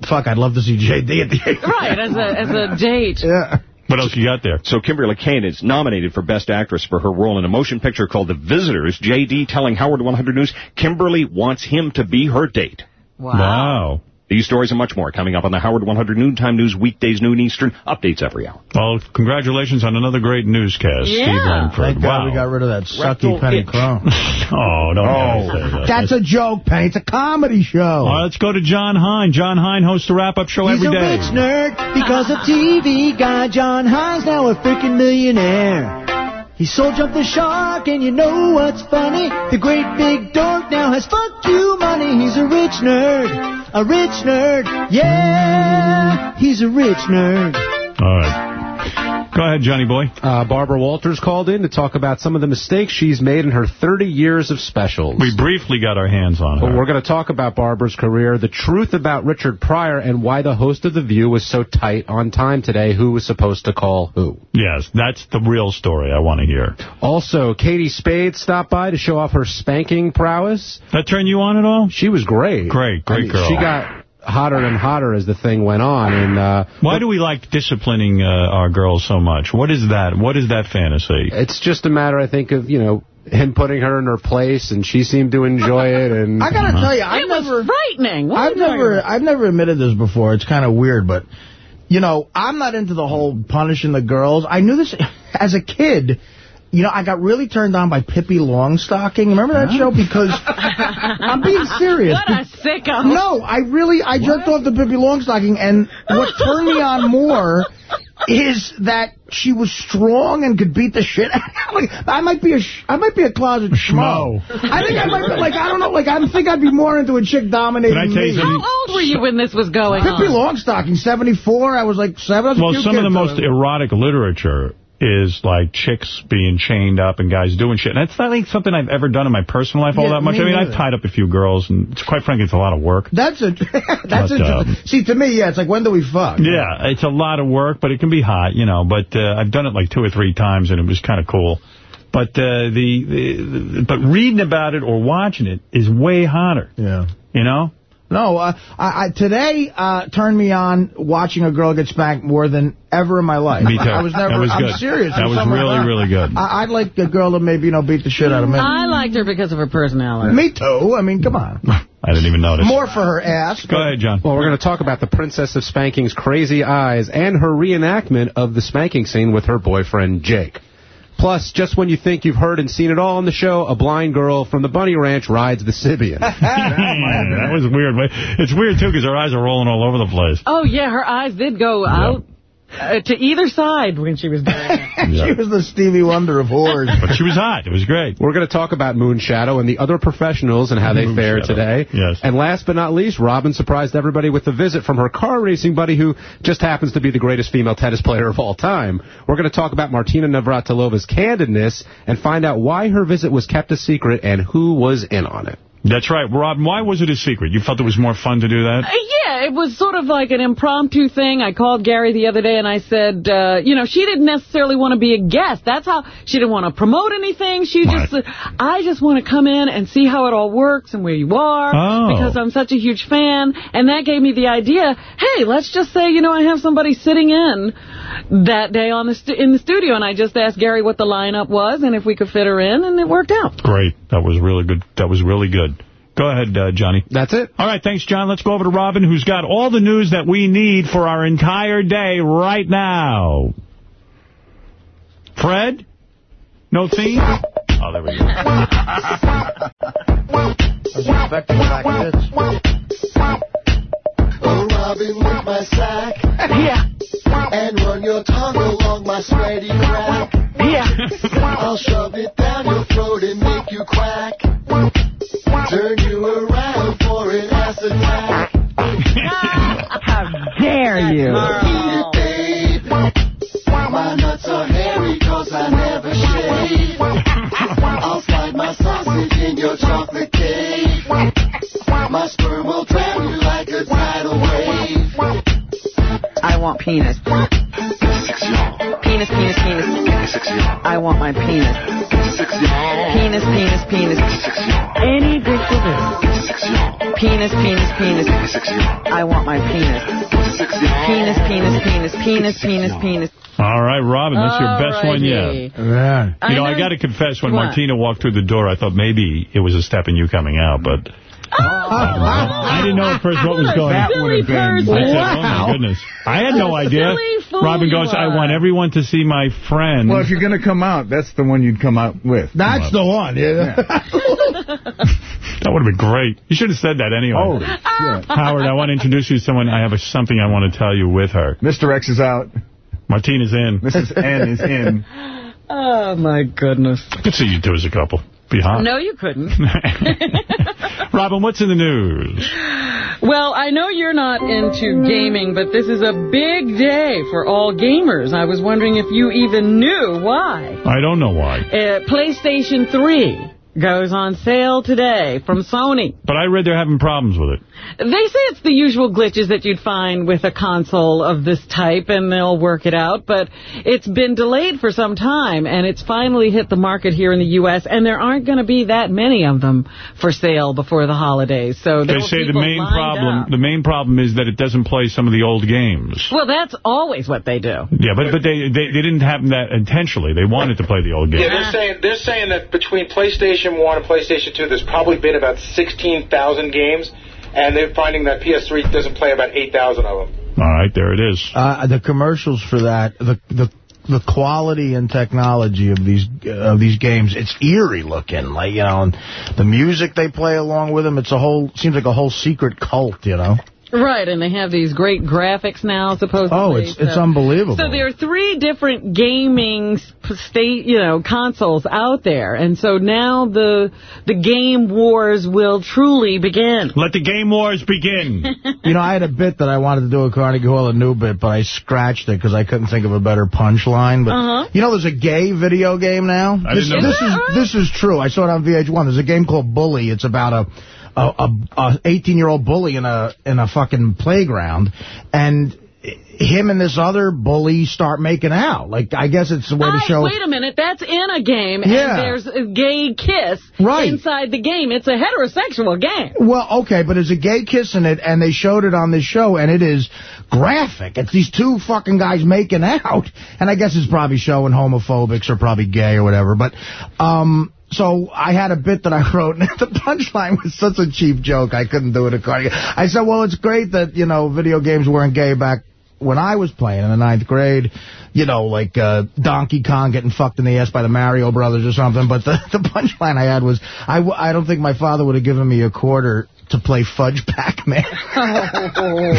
Fuck, I'd love to see JD at the AVN.
Right, as a, as a date.
Yeah.
What else you got there?
So Kimberly Kane is nominated for Best Actress for her role in a motion picture called The Visitors. J.D. telling Howard 100 News Kimberly wants him to be her date.
Wow.
These stories and much more coming up on the Howard 100 Noontime News, weekdays, noon Eastern. Updates every hour.
Well, congratulations on another great newscast,
Yeah.
Steve Langford.
Thank God
wow.
we got rid of that
Rectal
sucky Penny
itch.
Crone.
oh, don't
Oh,
say that.
that's a joke, Penny. It's a comedy show.
All right, let's go to Jon Hein. Jon Hein hosts the wrap-up show
He's
every
a
day.
rich nerd because of TV guy. Jon Hein's now a freaking millionaire. He sold Jump the Shark, and you know what's funny? The great big dork now has fuck you money. He's a rich nerd, a rich nerd. Yeah, he's a rich nerd.
All right. Go ahead, Johnny boy.
Uh, Barbara Walters called in to talk about some of the mistakes she's made in her 30 years of specials.
We briefly got our hands on her.
But we're going to talk about Barbara's career, the truth about Richard Pryor, and why the host of The View was so tight on time today. Who was supposed to call who?
Yes, that's the real story I want to hear.
Also, Katie Spade stopped by to show off her spanking prowess.
That turned you on at all?
She was great.
Great, great
I mean,
girl.
She got hotter and hotter as the thing went on. And uh,
Why do we like disciplining uh, our girls so much? What is that? What is that fantasy?
It's just a matter, I think, of, you know, him putting her in her place, and she seemed to enjoy it. And
I gotta tell you, I've
it
never,
was frightening. What
I've
are you
never. I've never admitted this before. It's kind of weird, but you know, I'm not into the whole punishing the girls. I knew this as a kid. You know, I got really turned on by Pippi Longstocking. Remember that show? Because I'm being serious.
What a sicko.
No, I really, I jerked off to Pippi Longstocking, and what turned me on more is that she was strong and could beat the shit out of like, I might be a, sh I might be a closet schmo. I think I might be, like, I don't know, like, I think I'd be more into a chick dominating
Can I tell you
me.
How old were you when this was going
Pippi
on?
Longstocking, 74. I was like seven. I was
Well, some of the most erotic literature is like chicks being chained up and guys doing shit. And it's not like something I've ever done in my personal life all
Yeah,
that much.
me
I mean,
neither.
I've tied up a few girls, and it's, quite frankly, it's a lot of work.
That's a that's
But,
interesting.
um,
See, to me, yeah, it's like when do we fuck?
Yeah, it's a lot of work, but it can be hot, you know. But uh, I've done it like two or three times, and it was kind of cool. But uh, the, the, the but reading about it or watching it is way hotter.
Yeah.
You know?
No, uh, I, I, today uh, turned me on watching a girl get spanked more than ever in my life.
Me too.
I was never.
That was
I'm
good.
serious.
That
There's
was really,
about-
really good.
I, I'd like a girl to maybe you know beat the shit out of me.
I liked her because of her personality.
Me too. I mean, come on.
I didn't even notice.
More for her ass.
Go ahead, John.
Well, we're going to talk about the Princess of Spanking's crazy eyes and her reenactment of the spanking scene with her boyfriend, Jake. Plus, just when you think you've heard and seen it all on the show, a blind girl from the Bunny Ranch rides the Sybian.
that was weird. but It's weird, too, because her eyes are rolling all over the place.
Oh, yeah, her eyes did go out uh, to either side when she was doing it.
she was the Stevie Wonder of whores.
But she was hot. It was great.
We're going to talk about Moonshadow and the other professionals and how they fared today.
Yes.
And last but not least, Robin surprised everybody with a visit from her car racing buddy who just happens to be the greatest female tennis player of all time. We're going to talk about Martina Navratilova's candidness and find out why her visit was kept a secret and who was in on it.
That's right. Robin, why was it a secret? You felt it was more fun to do that?
Uh, yeah, it was sort of like an impromptu thing. I called Gary the other day and I said, uh, you know, she didn't necessarily want to be a guest. That's how she didn't want to promote anything. She just said, I just want to come in and see how it all works and where you are
Oh.
because I'm such a huge fan. And that gave me the idea, hey, let's just say, you know, I have somebody sitting in that day on the in the studio and I just asked Gary what the lineup was and if we could fit her in and it worked out.
Great. That was really good. That was really good. Go ahead, uh, Johnny.
That's it.
All right, thanks, John. Let's go over to Robin, who's got all the news that we need for our entire day right now. Fred? No theme? Oh, there we go.
I was expecting black tits.
Oh, Robin with my sack.
Yeah.
And run your tongue along my sweaty crack.
Yeah.
I'll shove it down your throat and make you quack. Turn you around for an ass attack.
How dare you?
Eat it, babe. My nuts are hairy cause I never shave. I'll slide my sausage in your chocolate cake. My sperm will drown you like a tidal wave.
I want penis. Penis, penis. Penis, penis.
All All right, Robin, that's your best one yet.
Yeah.
You
I
know, I got to confess, when
What?
Martina walked through the door, I thought maybe it was a step in you coming out, but oh! I didn't know at first what was going on.
That silly
I said,
person.
oh, my goodness. I had no idea.
Silly fool
Robin
you
goes, I want everyone to see my friend.
Well, if you're going to come out, that's the one you'd come out with.
That's the one. Yeah.
That would have been great. You should have said that anyway.
Oh.
Howard, I want to introduce you to someone. I have a, something I want to tell you with her.
Mr. X is out.
Martina's in.
Mrs. N is in.
Oh, my goodness.
I could see you two as a couple. Be hot.
No, you couldn't.
Robin, what's in the news?
Well, I know you're not into gaming, but this is a big day for all gamers. I was wondering if you even knew why.
I don't know why.
Uh, PlayStation 3 goes on sale today from Sony.
But I read they're having problems with it.
They say it's the usual glitches that you'd find with a console of this type, and they'll work it out. But it's been delayed for some time, and it's finally hit the market here in the U.S., and there aren't going to be that many of them for sale before the holidays. So
They say the main problem
up.
the main problem is that it doesn't play some of the old games.
Well, that's always what they do.
Yeah, but but they, they they didn't have that intentionally. They wanted to play the old games.
Yeah, they're saying they're saying that between PlayStation 1 and PlayStation 2, there's probably been about 16,000 games, and they're finding that PS3 doesn't play about 8,000 of them.
All right, there it is.
Uh, the commercials for that, the the the quality and technology of these of these games, it's eerie looking. Like you know, and the music they play along with them, it's a whole seems like a whole secret cult. You know.
Right, and they have these great graphics now, supposedly.
Oh, it's it's unbelievable.
So there are three different gaming state, you know, consoles out there, and so now the the game wars will truly begin.
Let the game wars begin.
You know, I had a bit that I wanted to do a Carnegie Hall, a new bit, but I scratched it because I couldn't think of a better punchline. But
Uh-huh.
you know, there's a gay video game now.
I
this,
didn't know
this is this is true. I saw it on VH1. There's a game called Bully. It's about a a, a, a 18 year old bully in a in a fucking playground, and him and this other bully start making out. Like I guess it's a way to show.
wait a minute, that's in a game,
Yeah.
and there's a gay kiss
Right.
inside the game. It's a heterosexual game.
Well, okay, but there's a gay kiss in it, and they showed it on this show, and it is graphic. It's these two fucking guys making out, and I guess it's probably showing homophobics or probably gay or whatever. But um, so I had a bit that I wrote, and the punchline was such a cheap joke, I couldn't do it. According. I said, well, it's great that you know video games weren't gay back when I was playing in the ninth grade, you know, like uh, Donkey Kong getting fucked in the ass by the Mario Brothers or something. But the, the punchline I had was, I, w I don't think my father would have given me a quarter to play Fudge Pac-Man. Oh.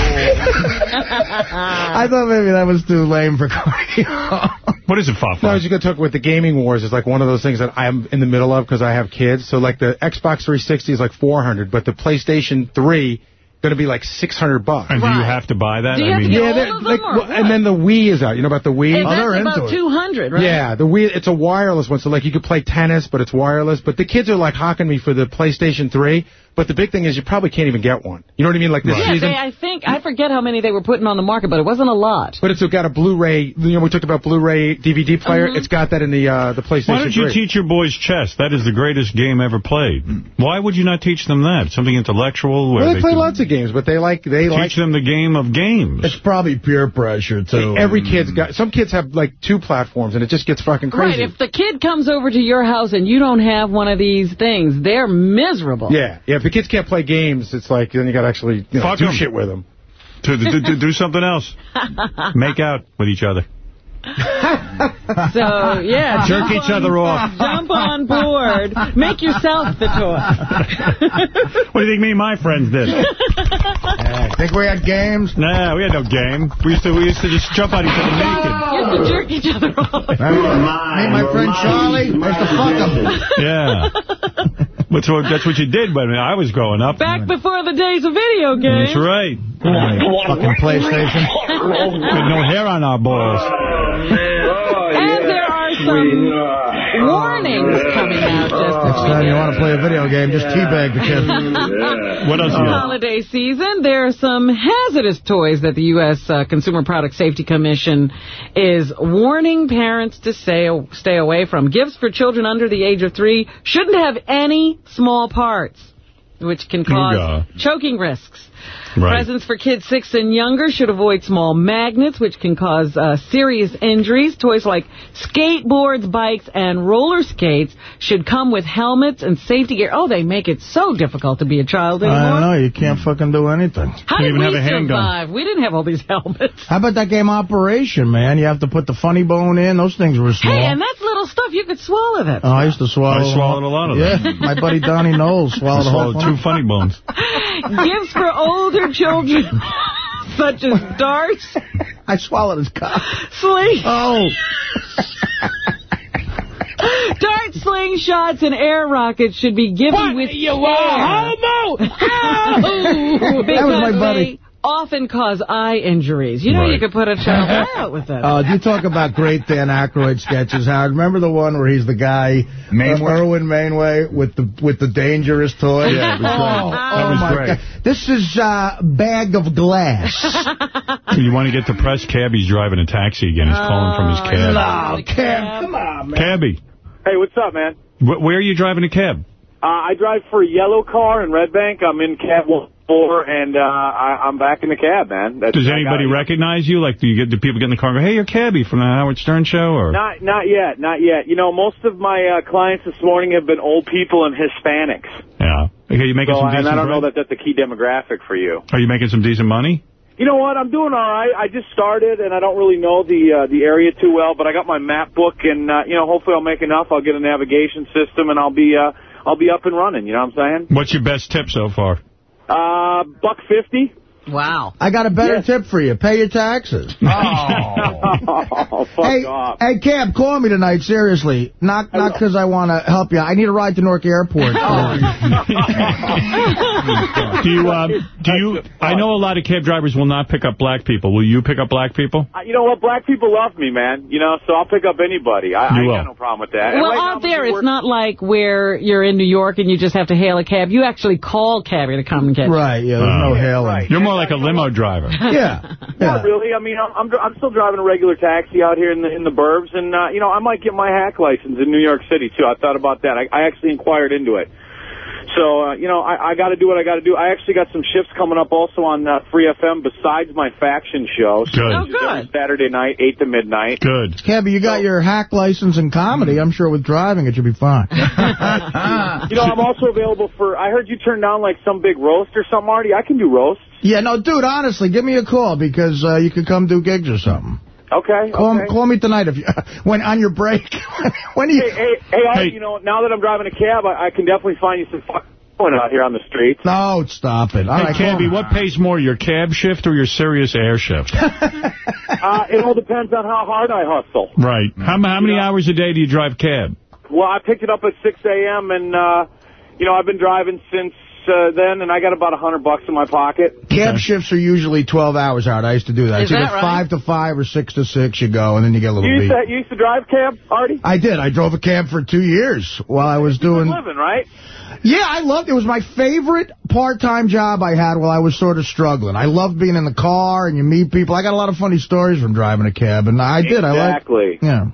I thought maybe that was too lame for Carnegie.
what is it, Fafa?
No, I was just going to talk with the gaming wars. It's like one of those things that I'm in the middle of because I have kids. So like the Xbox 360 is like 400, but the PlayStation 3 going to be like 600 bucks.
And do you have to buy that?
Do you have to get
yeah,
all of them,
like, well, and then the Wii is out. You know about the Wii?
And that's about 200, right?
Yeah, the Wii, it's a wireless one, so like you could play tennis, but it's wireless. But the kids are like hawking me for the PlayStation 3, but the big thing is you probably can't even get one. You know what I mean? Like this
yeah,
season.
they, I think, I forget how many they were putting on the market, but it wasn't a lot.
But it's got a Blu-ray, you know, we talked about Blu-ray DVD player.
Mhm.
It's got that in the uh, the PlayStation
Why don't you
3.
teach your boys chess? That is the greatest game ever played. Why would you not teach them that? Something intellectual? Where
Well, they play
can
lots of games, but they like they
teach
like
them the game of games.
It's probably peer pressure, too.
every kid's got. Some kids have like two platforms, and it just gets fucking crazy.
Right, if the kid comes over to your house and you don't have one of these things, they're miserable.
yeah, yeah. If the kids can't play games, it's like then you got to actually you know,
Fuck
do
'em.
shit with them.
To, to, to do something else. Make out with each other.
So, yeah.
Jerk each
on-
other off.
Jump on board. Make yourself the toy.
What do you think me and my friends did?
think we had games?
Nah, we had no game. We used to we used to just jump on each other naked.
You have to jerk each other off.
Me and my friend Charlie, I used to fuck him.
Yeah. That's what, that's what you did when I was growing up.
Back before the days of video games.
That's right.
Fucking PlayStation.
With no hair on our balls.
Oh, and there are some warnings coming out just
Next time you want to play a video game, just teabag the kid.
What else you got?
holiday season, there are some hazardous toys that the U.S. Uh, Consumer Product Safety Commission is warning parents to stay, stay away from. Gifts for children under the age of three shouldn't have any small parts. which can cause
Ooga.
choking risks.
Right.
Presents for kids six and younger should avoid small magnets, which can cause uh, serious injuries. Toys like skateboards, bikes, and roller skates should come with helmets and safety gear. Oh, they make it so difficult to be a child anymore.
I don't know. You can't fucking do anything.
How did we survive? We didn't have all these helmets.
How about that game Operation, man? You have to put the funny bone in. Those things were small.
Hey, and that's little stuff. You could swallow that.
Oh, I used to swallow.
I swallowed a lot of
yeah,
them.
my buddy Donnie Knowles swallowed,
I
a whole
swallowed two funny bones.
Gifts for older children, such as darts.
I swallowed his cock.
Sling.
Oh.
Dart slingshots and air rockets should be given
What?
with
You
care.
are homo? Ow!
That was my buddy.
They often cause eye injuries. You know
Right.
you could put a child out with that.
Uh, you talk about great Dan Aykroyd sketches, Howard? Remember the one where he's the guy,
Mainway?
uh, Irwin Mainway, with the with the dangerous toy?
Yeah, it was great.
oh,
That
oh
was
my
great.
God. This is uh, bag of glass.
You want to get the depressed? Cabby's driving a taxi again. He's calling from his
Oh,
cab.
no, Cam, come on, man.
Cabby,
Hey, what's up, man?
wh where are you driving a cab?
Uh, I drive for a yellow car in Red Bank. I'm in cab one four, and uh, I, I'm back in the cab, man. That's,
Does anybody recognize you? Like, do you get do people get in the car and go, "Hey, you're Cabby from the Howard Stern show"? Or
Not, not yet, not yet. You know, most of my uh, clients this morning have been old people and Hispanics.
yeah, okay, you making
So,
some
and
decent.
I don't know that that's a key demographic for you.
Are you making some decent money?
You know what? I'm doing all right. I just started, and I don't really know the uh, the area too well. But I got my map book, and uh, you know, hopefully I'll make enough. I'll get a navigation system, and I'll be uh, I'll be up and running. You know what I'm saying?
What's your best tip so far?
Uh, buck fifty.
Wow.
I got a better tip for you. Pay your taxes.
oh, fuck
hey,
off.
hey, Cab, call me tonight, seriously. Not not because I want to help you. I need a ride to Newark Airport.
do you? Um, do you? I know a lot of cab drivers will not pick up black people. Will you pick up black people?
Uh, You know what? Black people love me, man. You know, so I'll pick up anybody. I, I
You
ain't
will.
got no problem with that.
Well,
right
out
I'm
there, it's not like where you're in New York and you just have to hail a cab. You actually call cabby to come and get you.
Right, yeah, there's no hailing.
You're more like a limo driver.
Yeah.
Not really. I mean, I'm I'm, I'm still driving a regular taxi out here in the in the burbs, and uh, you know, I might get my hack license in New York City too. I thought about that. I, I actually inquired into it. So, uh, you know, I, I got to do what I got to do. I actually got some shifts coming up also on uh, Free FM besides my faction show. So
Good.
which is every Saturday night, 8 to midnight.
Good.
Cabby, you got your hack license in comedy. I'm sure with driving it should be fine.
You know, I'm also available for, I heard you turned down like some big roast or something, Marty. I can do roasts.
Yeah, no, dude, honestly, give me a call because uh, you could come do gigs or something.
Okay.
Call,
okay.
call me tonight if you, when on your break. when do you?
Hey, hey, hey, Art, you know, now that I'm driving a cab, I, I can definitely find you some fucking out here on the streets.
No, stop it. All
Hey,
right,
Cabby, what pays more, your cab shift or your Sirius air shift?
Uh, it all depends on how hard I hustle.
right. How, how many hours a day do you drive cab?
Well, I picked it up at 6 a.m. and, uh, you know, I've been driving since uh, then, and I got about a 100 bucks in my pocket.
Cab shifts are usually 12 hours out. I used to do that.
Is
it's either
that right?
5 to 5 or 6 to 6 you go, and then you get a little
You used,
beat.
to, you used to drive cab, Artie?
I did. I drove a cab for two years while I was doing...
living, right?
Yeah, I loved it. It was my favorite part-time job I had while I was sort of struggling. I loved being in the car and you meet people. I got a lot of funny stories from driving a cab, and I did. I liked.
Exactly.
Yeah.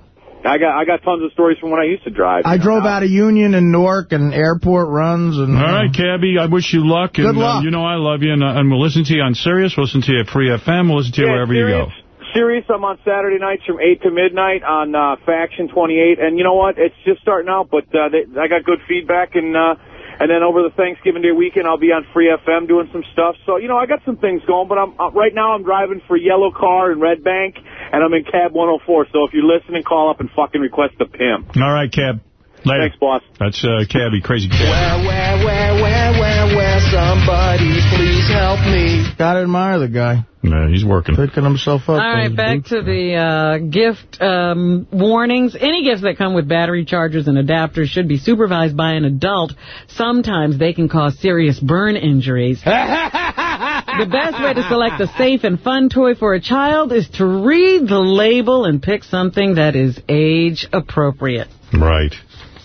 I got I got tons of stories from when I used to drive.
I drove out of Union and Newark and airport runs. and
All right, Cabby, I wish you luck. And,
Good luck.
Uh, you know I love you, and, uh, and we'll listen to you on Sirius. We'll listen to you at Free FM. We'll listen to you
Yeah,
wherever
Sirius,
you go.
Sirius, I'm on Saturday nights from 8 to midnight on uh, Faction 28. And you know what? It's just starting out, but uh, they, I got good feedback. And uh, and then over the Thanksgiving Day weekend, I'll be on Free FM doing some stuff. So, you know, I got some things going. But I'm uh, right now I'm driving for Yellow Car in Red Bank, and I'm in Cab 104. So if you're listening, call up and fucking request the pimp.
All right, Cab. Later.
Thanks, boss.
That's uh, Cabby, Crazy Cab.
Where, where, where, where, where, somebody please help me.
Gotta admire the guy.
Yeah, he's working.
Picking himself up.
All right, back to the uh, gift um, warnings. Any gifts that come with battery chargers and adapters should be supervised by an adult. Sometimes they can cause serious burn injuries. the best way to select a safe and fun toy for a child is to read the label and pick something that is age appropriate.
Right.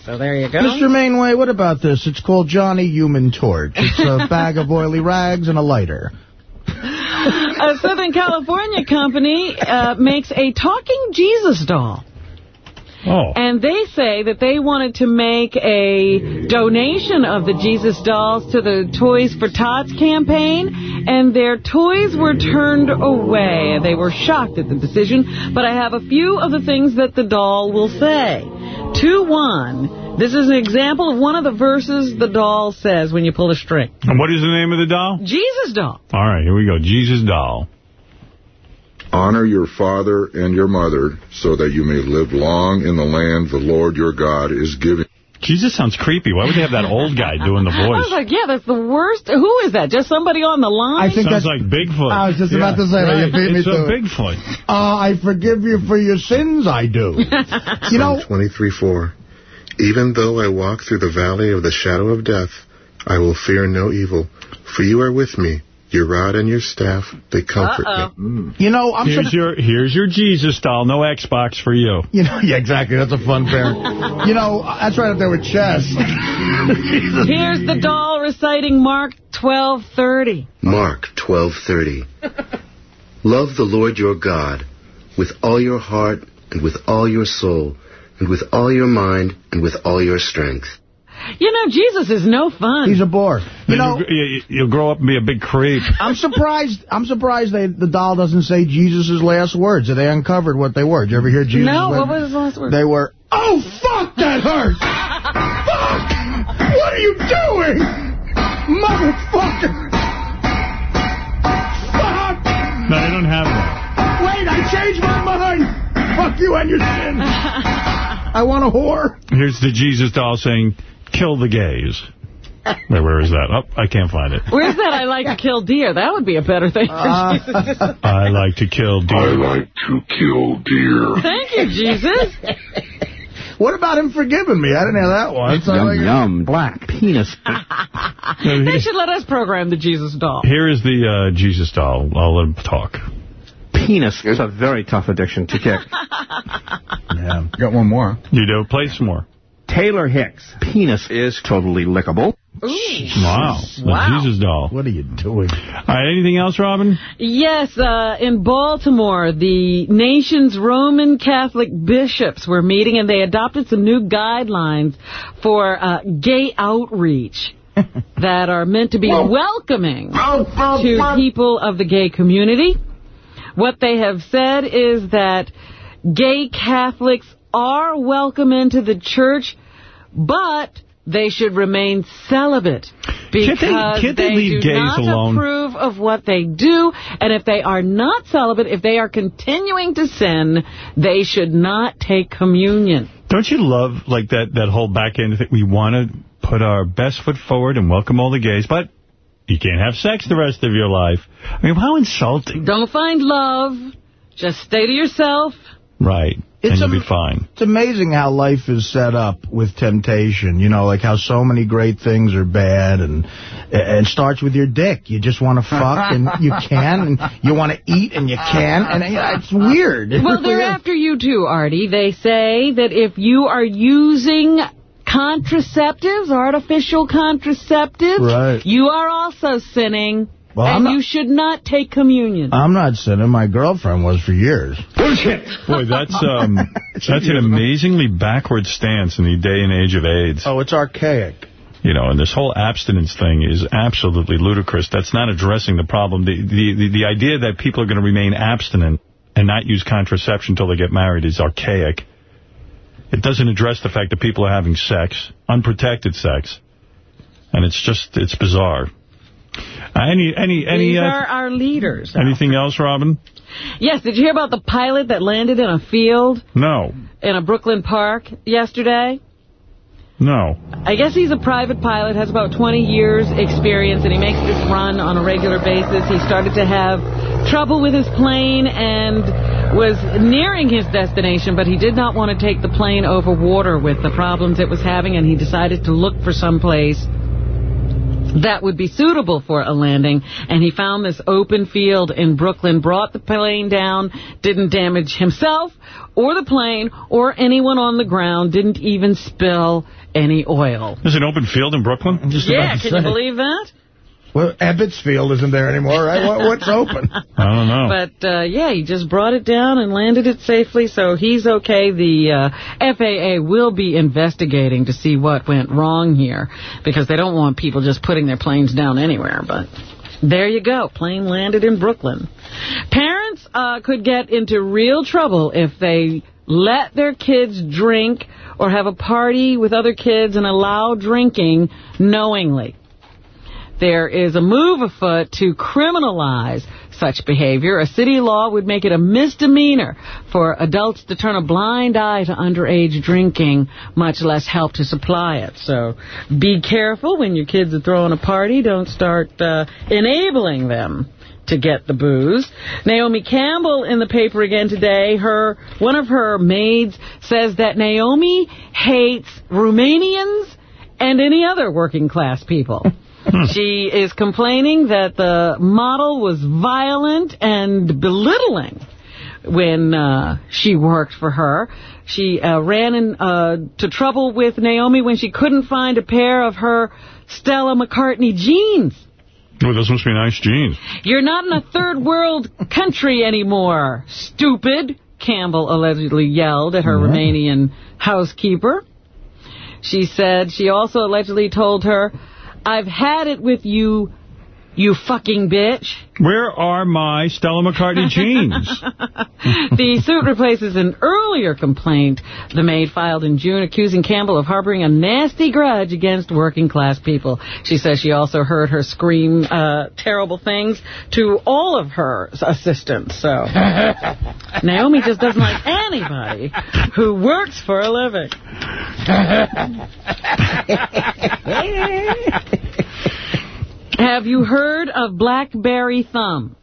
So there you go.
Mr. Mainway, what about this? It's called Johnny Human Torch. It's a bag of oily rags and a lighter.
a Southern California company uh, makes a talking Jesus doll.
Oh.
And they say that they wanted to make a donation of the Jesus dolls to the Toys for Tots campaign, and their toys were turned away. They were shocked at the decision, but I have a few of the things that the doll will say. 2-1. This is an example of one of the verses the doll says when you pull a string.
And what is the name of the doll?
Jesus doll.
All right, here we go. Jesus doll.
Honor your father and your mother so that you may live long in the land the Lord your God is giving.
Jesus sounds creepy. Why would they have that old guy doing the voice?
I was like, yeah, that's the worst. Who is that? Just somebody on the line?
I think
Sounds
that's-
like Bigfoot.
I was just about to say that. You beat me
It's a
to it.
Bigfoot.
Uh, I forgive you for your sins, I do. you know,
23:4. Even though I walk through the valley of the shadow of death, I will fear no evil, for you are with me. Your rod and your staff, they comfort me. Mm.
you know, I'm
here's your here's your Jesus doll. No Xbox for you.
You know, yeah, exactly. That's a fun pair. you know, that's right up there with chess.
Here's the doll reciting Mark 12:30.
Mark 12:30. Love the Lord your God with all your heart and with all your soul and with all your mind and with all your strength.
You know, Jesus is no fun.
He's a bore. You
Then
know,
you- you- you'll grow up and be a big creep.
I'm surprised. I'm surprised they, the doll doesn't say Jesus' last words. They uncovered what they were. Did you ever hear Jesus?
no, what was his last word?
They were. Oh fuck! That hurts. fuck! What are you doing, motherfucker? Fuck!
No, they don't have that.
Wait, I changed my mind. Fuck you and your sin. I want a whore.
Here's the Jesus doll saying, kill the gays. Wait, where is that? Oh, I can't find it.
Where's that I like to kill deer? That would be a better thing for
Uh,
Jesus.
I like to kill deer.
I like to kill deer.
Thank you, Jesus.
What about him forgiving me? I didn't hear that one. So
Yum,
like-
yum, black penis.
they should let us program the Jesus doll.
Here is the uh, Jesus doll. I'll let him talk.
Penis is a very tough addiction to kick.
Yeah. Got one more.
You do? Play some more.
Taylor Hicks. Penis is totally lickable.
Wow.
Wow.
Jesus doll.
What are you doing?
All right, anything else, Robin?
Yes, uh, in Baltimore, the nation's Roman Catholic bishops were meeting and they adopted some new guidelines for uh, gay outreach that are meant to be welcoming to people of the gay community. What they have said is that gay Catholics are welcome into the church, but they should remain celibate
Can't they-
because
can't they leave
do
gays
not
alone?
approve of what they do. And if they are not celibate, if they are continuing to sin, they should not take communion.
Don't you love, like, that, that whole back end thing? We want to put our best foot forward and welcome all the gays, but you can't have sex the rest of your life. I mean, how insulting.
Don't find love. Just stay to yourself.
Right.
It's
and you'll be fine.
It's amazing how life is set up with temptation. You know, like how so many great things are bad, and and starts with your dick. You just want to fuck, and you can, and you want to eat, and you can, and it's weird. It
Well,
really
they're
is.
after you too, Artie. They say that if you are using contraceptives, artificial contraceptives,
Right.
you are also sinning,
Well,
and
not-
you should not take communion.
I'm not sinning. My girlfriend was for years.
Boy, that's um, that's an amazingly backward stance in the day and age of AIDS.
Oh, it's archaic.
You know, and this whole abstinence thing is absolutely ludicrous. That's not addressing the problem. The, the, the, the idea that people are going to remain abstinent and not use contraception until they get married is archaic. It doesn't address the fact that people are having sex, unprotected sex. And it's just, it's bizarre. Uh, any, any, any,
These
uh,
are our leaders.
anything else, Robin?
Yes, did you hear about the pilot that landed in a field
No.
in a Brooklyn park yesterday?
No.
I guess he's a private pilot, has about 20 years experience, and he makes this run on a regular basis. He started to have trouble with his plane and was nearing his destination, but he did not want to take the plane over water with the problems it was having, and he decided to look for some place that would be suitable for a landing. And he found this open field in Brooklyn, brought the plane down, didn't damage himself or the plane or anyone on the ground, didn't even spill any oil.
There's an open field in Brooklyn?
Yeah, can you believe that?
Well, Ebbets Field isn't there anymore, right? What, what's open?
I don't know.
But, uh, yeah, he just brought it down and landed it safely, so he's okay. The uh, FAA will be investigating to see what went wrong here, because they don't want people just putting their planes down anywhere. But there you go. Plane landed in Brooklyn. Parents uh, could get into real trouble if they let their kids drink or have a party with other kids and allow drinking knowingly. There is a move afoot to criminalize such behavior. A city law would make it a misdemeanor for adults to turn a blind eye to underage drinking, much less help to supply it. So be careful when your kids are throwing a party. Don't start uh, enabling them to get the booze. Naomi Campbell in the paper again today. Her One of her maids says that Naomi hates Romanians and any other working class people. she is complaining that the model was violent and belittling when uh, she worked for her. She uh, ran into uh, trouble with Naomi when she couldn't find a pair of her Stella McCartney jeans.
Oh, those must be nice jeans.
You're not in a third world country anymore, stupid, Campbell allegedly yelled at her Romanian housekeeper. She said she also allegedly told her, I've had it with you, you fucking bitch.
Where are my Stella McCartney jeans?
the suit replaces an earlier complaint the maid filed in June accusing Campbell of harboring a nasty grudge against working class people. She says she also heard her scream uh, terrible things to all of her assistants. So Naomi just doesn't like anybody who works for a living. Have you heard of Blackberry Thumb?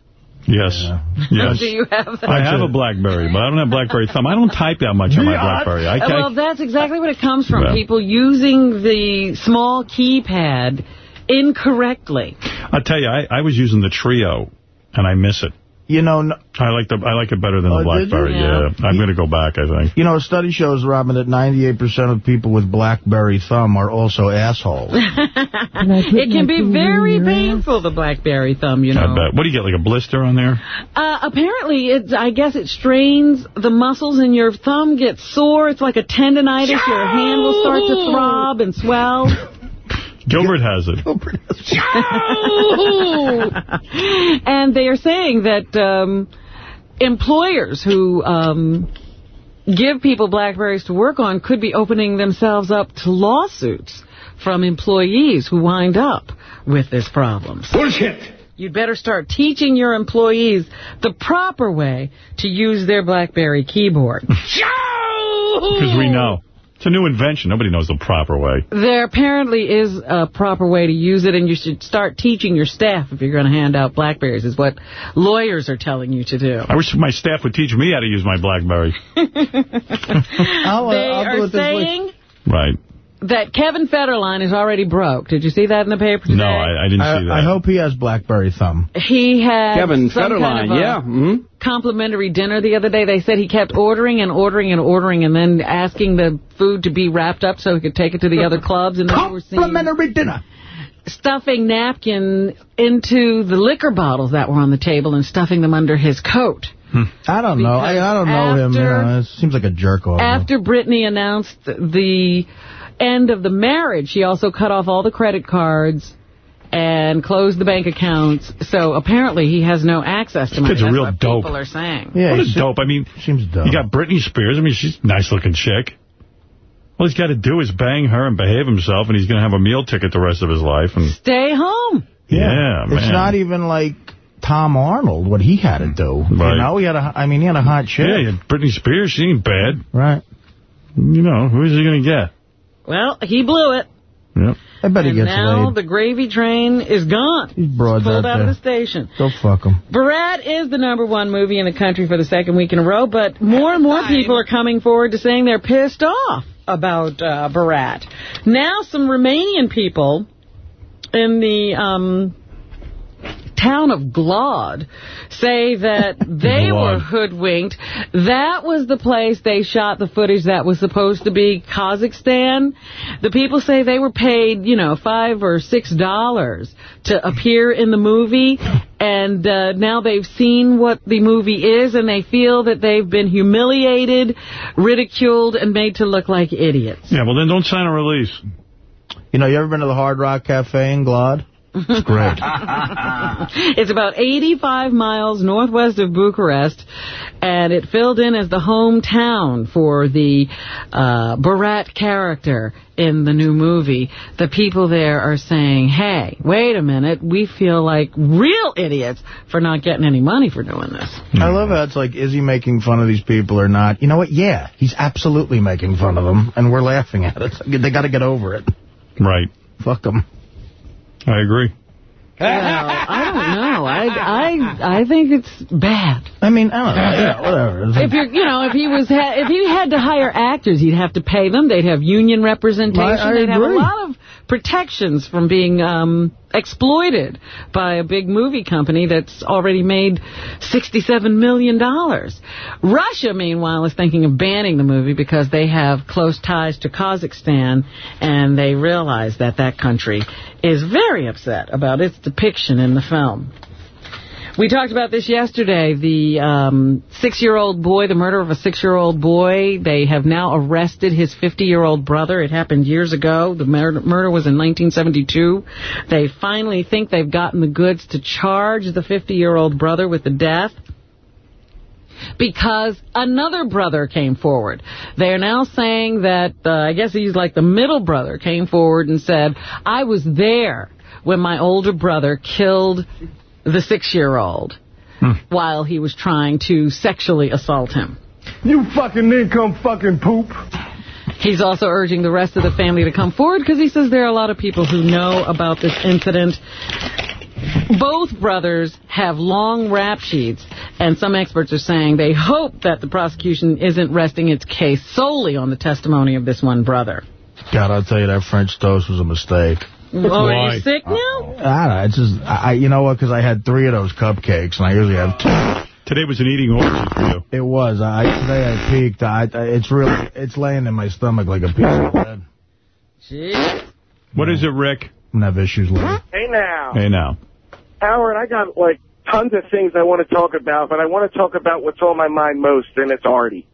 Yes. Yes.
Do you have that?
I have a BlackBerry, but I don't have BlackBerry Thumb. I don't type that much on my BlackBerry. I,
well,
I,
that's exactly what it comes from.
Yeah.
People using the small keypad incorrectly.
I'll tell you, I, I was using the Treo, and I miss it.
You know,
I like the I like it better than
Oh,
the? BlackBerry.
Yeah.
Yeah, I'm going to go back. I think.
You know, a study shows, Robin, that 98% of people with BlackBerry thumb are also assholes.
it can be very painful, the Blackberry Thumb, you
I
know.
bet. What do you get? Like a blister on there?
Uh, apparently, it's, I guess it strains the muscles and your thumb gets sore. It's like a tendonitis. Your hand will start to throb and swell.
Gilbert has it.
and they are saying that um, employers who um, give people Blackberries to work on could be opening themselves up to lawsuits from employees who wind up with this problem.
Bullshit!
You'd better start teaching your employees the proper way to use their BlackBerry keyboard.
Because we know. It's a new invention. Nobody knows the proper way.
There apparently is a proper way to use it, and you should start teaching your staff if you're going to hand out Blackberries, is what lawyers are telling you to do.
I wish my staff would teach me how to use my BlackBerry.
I'll, uh,
they
I'll
are
it this week.
saying
Right.
That Kevin Federline is already broke. Did you see that in the paper today?
No, I, I didn't see that.
I hope he has BlackBerry thumb.
He had
Kevin Federline,
kind of
yeah,
mm-hmm.
complimentary dinner the other day. They said he kept ordering and ordering and ordering and then asking the food to be wrapped up so he could take it to the other clubs. And then we were seeing
Complimentary dinner.
stuffing napkin into the liquor bottles that were on the table and stuffing them under his coat.
I don't know. I, I don't know him. You know, it seems like a jerk off.
After Britney announced the end of the marriage, she also cut off all the credit cards and closed the bank accounts. So apparently he has no access to money.
Kid's a
That's
real
what
dope.
people are saying.
what a dope. I mean,
seems dope.
you got Britney Spears. I mean, she's a nice-looking chick. All he's got to do is bang her and behave himself, and he's going to have a meal ticket the rest of his life. And
Stay home.
Yeah,
It's
man.
not even like Tom Arnold, what he had to do.
Right.
You know, he had a, I mean, he had a hot chick.
Yeah, yeah, Britney Spears, she ain't bad.
Right.
You know, who's he going to get?
Well, he blew it.
Yep.
I bet he
and
gets
now
laid.
the gravy train is gone.
These broads
Pulled
out
out of the station.
Go fuck him.
Borat is the number one movie in the country for the second week in a row, but more and more people are coming forward to saying they're pissed off about uh, Borat. Now some Romanian people in the um, town of Glod say that they were hoodwinked. That was the place they shot the footage that was supposed to be Kazakhstan. The people say they were paid, you know, five or six dollars to appear in the movie, and uh, now they've seen what the movie is, and they feel that they've been humiliated, ridiculed, and made to look like idiots.
Yeah, well, then don't sign a release.
You know, you ever been to the Hard Rock Cafe in Glod? It's great.
it's about 85 miles northwest of Bucharest, and it filled in as the hometown for the uh, Borat character in the new movie. The people there are saying, hey, wait a minute, we feel like real idiots for not getting any money for doing this.
I love how it's like, is he making fun of these people or not? You know what? Yeah, he's absolutely making fun of them, and we're laughing at it. They got to get over it.
Right.
Fuck them.
I agree.
Well, I don't know. I I I think it's bad.
I mean, I don't know. Yeah, whatever.
If you're, you know, if he was, ha if he had to hire actors, he'd have to pay them. They'd have union representation.
I- I
They'd have a lot of protections from being um, exploited by a big movie company that's already made $67 million. Russia, meanwhile, is thinking of banning the movie because they have close ties to Kazakhstan, and they realize that that country is very upset about its depiction in the film. We talked about this yesterday. The um, six-year-old boy, the murder of a six-year-old boy. They have now arrested his 50-year-old brother. It happened years ago. The murder, murder was in 1972. They finally think they've gotten the goods to charge the 50-year-old brother with the death because another brother came forward. They are now saying that, uh, I guess he's like the middle brother, came forward and said, I was there when my older brother killed the six-year-old hmm. while he was trying to sexually assault him.
You fucking income fucking poop.
He's also urging the rest of the family to come forward because he says there are a lot of people who know about this incident. Both brothers have long rap sheets, and some experts are saying they hope that the prosecution isn't resting its case solely on the testimony of this one brother.
God, I'll tell you, that French toast was a mistake.
Oh, are you sick now?
I don't know. It's just, I, I- you know what? Because I had three of those cupcakes, and I usually have two.
Today was an eating orgy for you.
It was. I today I peaked. I, I it's really it's laying in my stomach like a piece of bread.
What is it, Rick?
I'm gonna have issues later.
Hey now,
Hey, now.
Howard, I got like tons of things I want to talk about, but I want to talk about what's on my mind most, and it's Artie.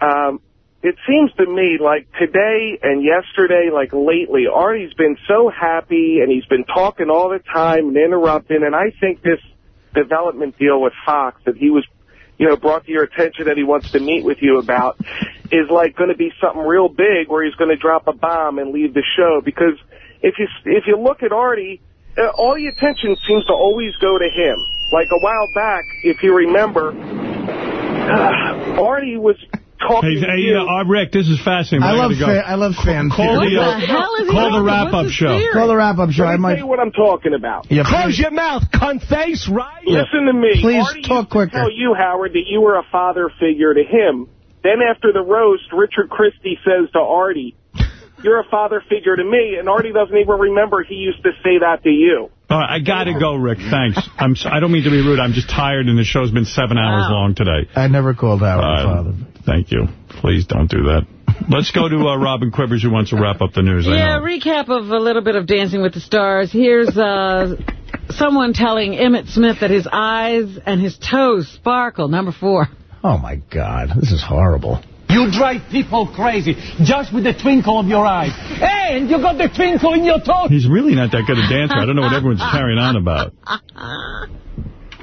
Um, it seems to me like today and yesterday, like lately, Artie's been so happy and he's been talking all the time and interrupting, and I think this development deal with Fox that he was, you know, brought to your attention that he wants to meet with you about is like going to be something real big where he's going to drop a bomb and leave the show because if you if you look at Artie, uh, all the attention seems to always go to him. Like a while back, if you remember, uh, Artie was talking
Hey,
to
hey,
you.
you uh, Rick, this is fascinating.
I
but
love
gotta go.
fan, I love fan
Call
theory.
the, uh, call the wrap-up show.
Call the wrap-up show.
Let
I might.
tell you what I'm talking about.
Yeah,
Close
please-
your
mouth, cunt face, right?
Listen to me.
Please
Artie
talk quicker.
tell you, Howard, that you were a father figure to him. Then after the roast, Richard Christy says to Artie, you're a father figure to me, and Artie doesn't even remember he used to say that to you.
All right, I got to go, Rick. Thanks. I'm. So, I don't mean to be rude. I'm just tired, and the show's been seven hours long today.
I never called Howard
Uh,
father.
Thank you. Please don't do that. Let's go to uh, Robin Quivers, who wants to wrap up the news.
Yeah, recap of a little bit of Dancing with the Stars. Here's uh, someone telling Emmitt Smith that his eyes and his toes sparkle. Number four.
Oh my God, this is horrible.
You drive people crazy just with the twinkle of your eyes. Hey, and you got the twinkle in your toe.
He's really not that good a dancer. I don't know what everyone's carrying on about.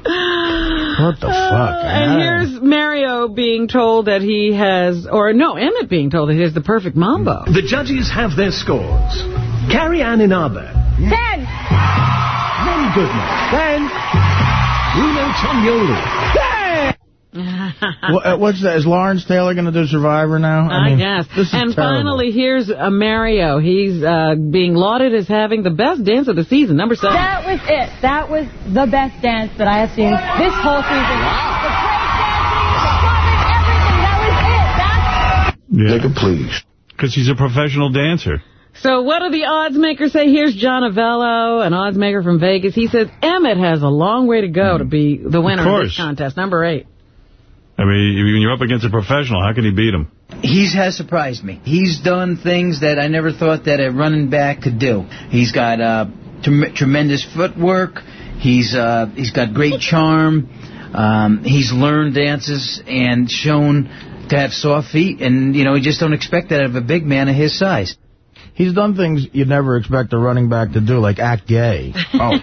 What the uh, fuck?
And here's Mario being told that he has, or no, Emmitt being told that he has the perfect mambo.
The judges have their scores. Carrie Ann Inaba.
Ten.
Ron Goodman. Ten. Bruno Tonioli.
What- uh, what's that? Is Lawrence Taylor going to do Survivor now?
I,
mean,
guess.
This is
and
terrible.
finally, here's uh, Mario. He's uh, being lauded as having the best dance of the season. Number seven.
That was it. That was the best dance that I have seen this whole season. The break dancing, the clubbing, everything. That was it. That's
Yeah. Nigga, please. Because he's a professional dancer.
So what do the odds makers say? Here's John Avello, an odds maker from Vegas. He says Emmitt has a long way to go to be the winner of,
Of
this contest, number eight.
I mean, when you're up against a professional, how can he beat him?
He has surprised me. He's done things that I never thought that a running back could do. He's got uh, trem- tremendous footwork. He's uh, he's got great charm. Um, he's learned dances and shown to have soft feet, and you know you just don't expect that of a big man of his size.
He's done things you'd never expect a running back to do, like act gay. Oh.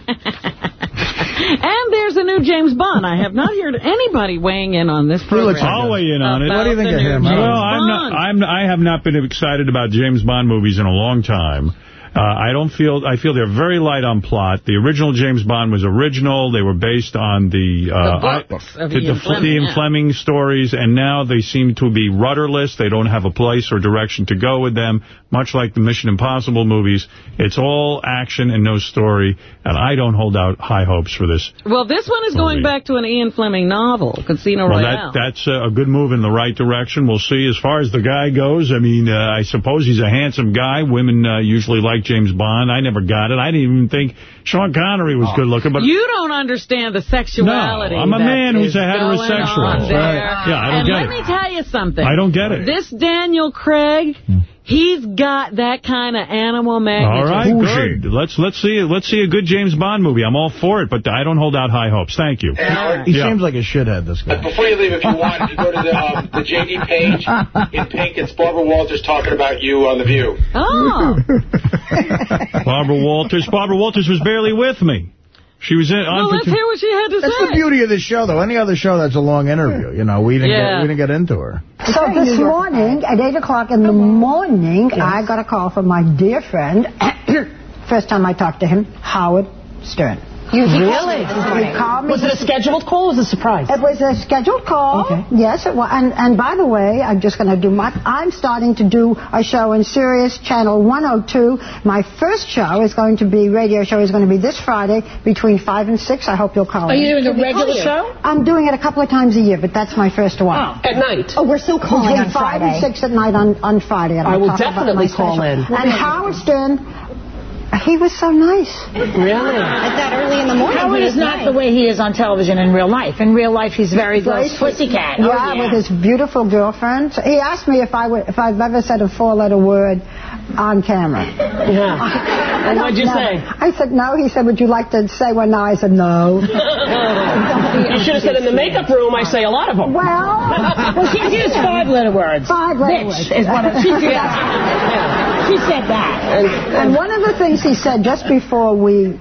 And there's a new James Bond. I have not heard anybody weighing in on this program.
I'll weigh in on it.
About the new James
Well, I'm not, I'm, I have not been excited about James Bond movies in a long time. Uh, I don't feel, I feel they're very light on plot. The original James Bond was original. They were based on the, uh,
The
I- the,
Ian
the
Fleming,
Ian
yeah.
Fleming stories, and now they seem to be rudderless. They don't have a place or direction to go with them, much like the Mission Impossible movies. It's all action and no story, and I don't hold out high hopes for this.
Well, this one is going back to an Ian Fleming novel, Casino
Well,
Royale.
that, that's a good move in the right direction. We'll see. As far as the guy goes, I mean, uh, I suppose he's a handsome guy. Women uh, usually like James Bond. I never got it. I didn't even think Sean Connery was good looking. But
you don't understand the sexuality.
No, I'm a man who's a heterosexual.
on
That's
there.
right. Yeah, I don't
and
get
let
it.
me tell you something.
I don't get it.
This Daniel Craig, he's got that kind of animal
all
magnetism.
right, good. Let's let's see let's see a good James Bond movie. I'm all for it, but I don't hold out high hopes. Thank you.
He
Yeah.
seems like a shithead, this guy.
Before you leave, if you want, if you go to the, um, the JD page, in pink, it's Barbara Walters talking about you on The View.
Oh.
Barbara Walters. Barbara Walters was barely with me. She was in.
Well,
on for
let's
two-
hear what she had to
That's
say.
the beauty of this show, though. Any other show that's a long interview, you know, we didn't
Yeah.
get we didn't get into her.
So this morning, at 8 o'clock in the morning, I got a call from my dear friend. First time I talked to him, Howard Stern.
You he
really?
called me this morning.
Called me.
Was it a scheduled call or was it a surprise?
It was a scheduled call.
Okay.
Yes, it was. And, and by the way, I'm just going to do my. I'm starting to do a show in Sirius Channel 102. My first show is going to be radio show is going to be this Friday between five and six. I hope you'll call.
Are
in.
you doing a regular
call
show?
I'm doing it a couple of times a year, but that's my first one.
Oh, at night?
Oh, we're still
calling
Between
on
five
Friday.
and six at night on on Friday. and
I
I'll
will
talk about
definitely call in.
And Howard Stern, he was so nice.
Really?
At that early in the morning.
Howard
he
is not
nice.
the way he is on television in real life. In real life, he's very
Very
close.
sweet.
Pussycat.
Yeah,
Oh, yeah.
with his beautiful girlfriend. He asked me if I would, if I've ever said a four-letter word on camera.
Yeah.
I
And what'd you
know.
say?
I said no. He said, "Would you like to say one now?" I said no.
you should have said in the makeup room, I say a lot of them.
Well,
well she used five letter words.
Five letter
Bitch
words.
is one of she did. She said that.
And one of the things he said just before we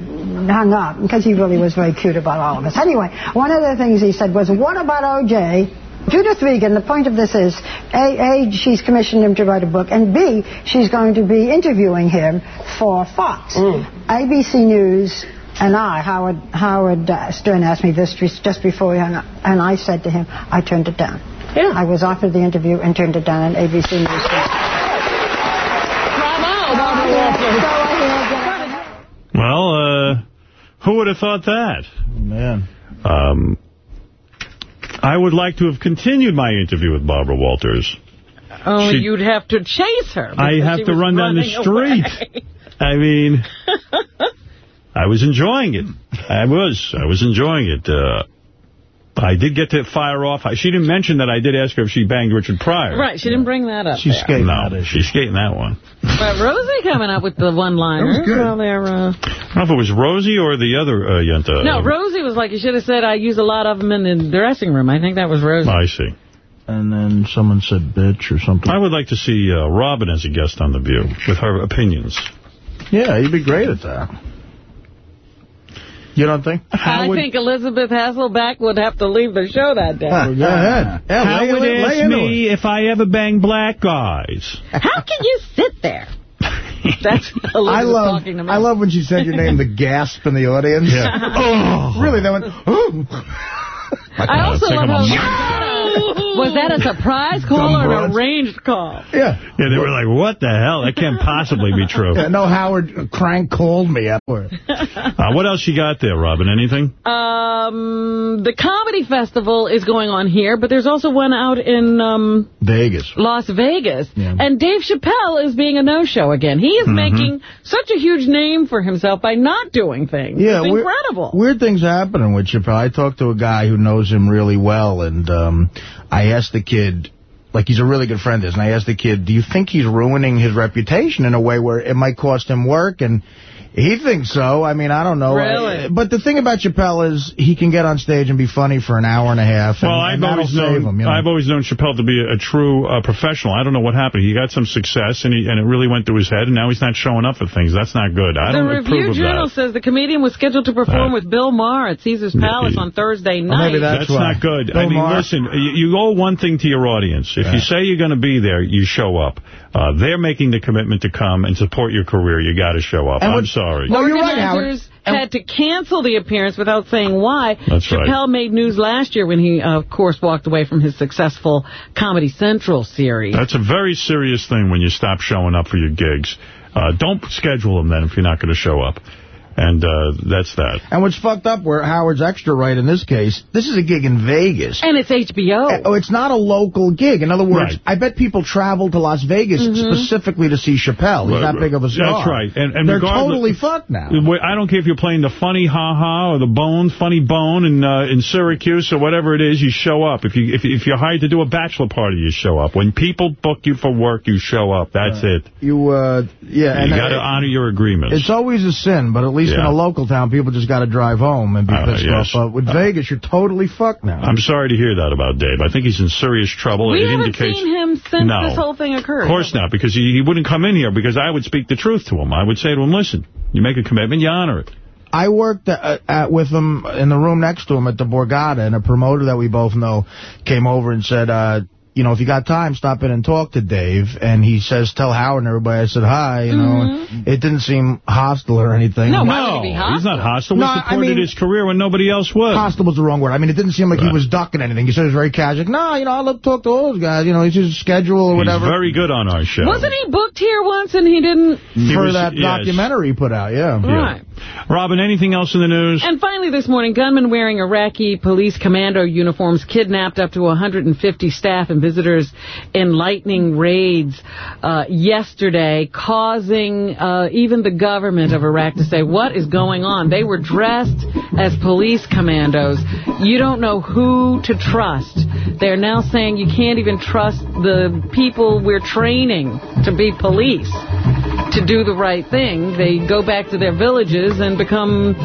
hung up, because he really was very cute about all of us. Anyway, one of the things he said was, what about O.J.? Judith Regan, the point of this is, A, A, she's commissioned him to write a book, and B, she's going to be interviewing him for Fox. ABC News and I, Howard, Howard uh, Stern asked me this just just before we hung up, and I said to him, I turned it down. Yeah. I was offered the interview and turned it down on ABC News.
Well, uh, who would have thought that?
Man.
Um, I would like to have continued my interview with Barbara Walters.
Oh,
She-
you'd have to chase her.
I have to run down the street. I mean, I was enjoying it. I was. I was enjoying it. Uh, I did get to fire off. She didn't mention that I did ask her if she banged Richard Pryor.
Right, she didn't bring that up.
She's
there.
skating no, she's skating that one.
But Rosie coming up with the one-liners.
That was good.
Well, they're, uh,
I don't know if it was Rosie or the other uh, Yenta.
no, Rosie was like, you should have said I use a lot of them in the dressing room. I think that was Rosie.
I see.
And then someone said bitch or something.
I would like to see uh, Robin as a guest on The View with her opinions.
Yeah, you'd be great at that. You don't think?
I think Elizabeth Hasselbeck would have to leave the show that day.
Well, go ahead. Yeah,
How
lay-
would
lay- lay
ask
into
me if I ever bang black guys?
How can you sit there? That's Elizabeth
I love,
talking to me.
I love when she said your name, the gasp in the audience.
Yeah.
oh. Really, they went, oh.
I also
uh,
love how... Was that a surprise call
Dumb
or an arranged call?
Yeah.
Yeah, they were like, what the hell? That can't possibly be true.
Yeah, no, Howard Crank called me after.
Uh, what else you got there, Robin? Anything?
Um, the comedy festival is going on here, but there's also one out in um,
Vegas.
Las Vegas. Yeah. And Dave Chappelle is being a no-show again. He is
Mhm.
making such a huge name for himself by not doing things.
Yeah,
it's
we're-
incredible.
Weird things happening with Chappelle. I talked to a guy who knows him really well, and um, I asked the kid, like he's a really good friend of his, and I asked the kid, do you think he's ruining his reputation in a way where it might cost him work? And he thinks so. I mean, I don't know.
Really?
But the thing about Chappelle is he can get on stage and be funny for an hour and a half, and,
Well, I've
and that'll
always
save
known
him. You know?
I've always known Chappelle to be a, a true uh, professional. I don't know what happened. He got some success, and he and it really went through his head, and now he's not showing up for things. That's not good. I
the
don't approve of that.
The Review Journal
that.
says the comedian was scheduled to perform
Uh,
with Bill Maher at Caesar's Palace on Thursday night.
that's that's not good. I mean,
Maher-
listen, you, you owe one thing to your audience. If you say you're going to be there, you show up. Uh, they're making the commitment to come and support your career. You got to show up.
And
I'm
what-
sorry.
Organizers had to cancel the appearance without saying why.
That's right.
Chappelle made news last year when he, uh, of course, walked away from his successful Comedy Central series.
That's a very serious thing when you stop showing up for your gigs. Uh, don't schedule them then if you're not going to show up. And uh, that's that.
And what's fucked up, where Howard's extra right in this case, this is a gig in Vegas.
And it's HBO.
Oh, it's not a local gig. In other words,
Right.
I bet people travel to Las Vegas
Mm-hmm.
specifically to see Chappelle. He's
Right,
that big of a star.
That's right. And, and
They're
regardless-
totally fucked now.
Wait, I don't care if you're playing the funny ha-ha or the bone, funny bone in uh, in Syracuse or whatever it is, you show up. If, you, if, if you're hired to do a bachelor party, you show up. When people book you for work, you show up. That's it.
You, uh, yeah.
you
and
got to
uh,
honor your agreements.
It's always a sin, but at least in
Yeah.
a local town, people just got to drive home and be
Uh,
pissed
yes.
off. But with Vegas, you're totally fucked now.
I'm sorry to hear that about Dave. I think he's in serious trouble.
we
it
haven't
indicates
seen him since
No.
this whole thing occurred.
Of course not, because he, he wouldn't come in here because I would speak the truth to him. I would say to him, listen, you make a commitment, you honor it.
I worked at, at, with him in the room next to him at the Borgata, and a promoter that we both know came over and said, uh, you know, if you got time, stop in and talk to Dave. And he says, tell Howard and everybody I said hi. You know, mm-hmm. it didn't seem hostile or anything.
No, why would he
He's not hostile.
No,
we
I mean-
his career when nobody else would.
Hostile was the wrong word. I mean, it didn't seem like he was ducking anything. He said it was very casual. No, you know, I'll talk to all those guys. You know, he's just schedule or
He's
whatever.
very good on our show.
Wasn't he booked here once and he didn't?
He
for
was-
that
yes.
documentary he put out, yeah.
Right.
Robin, anything else in the news?
And finally this morning, gunmen wearing Iraqi police commando uniforms kidnapped up to 150 staff and visitors in lightning raids uh, yesterday, causing uh, even the government of Iraq to say, what is going on? They were dressed as police commandos. You don't know who to trust. They're now saying you can't even trust the people we're training to be police to do the right thing. They go back to their villages and become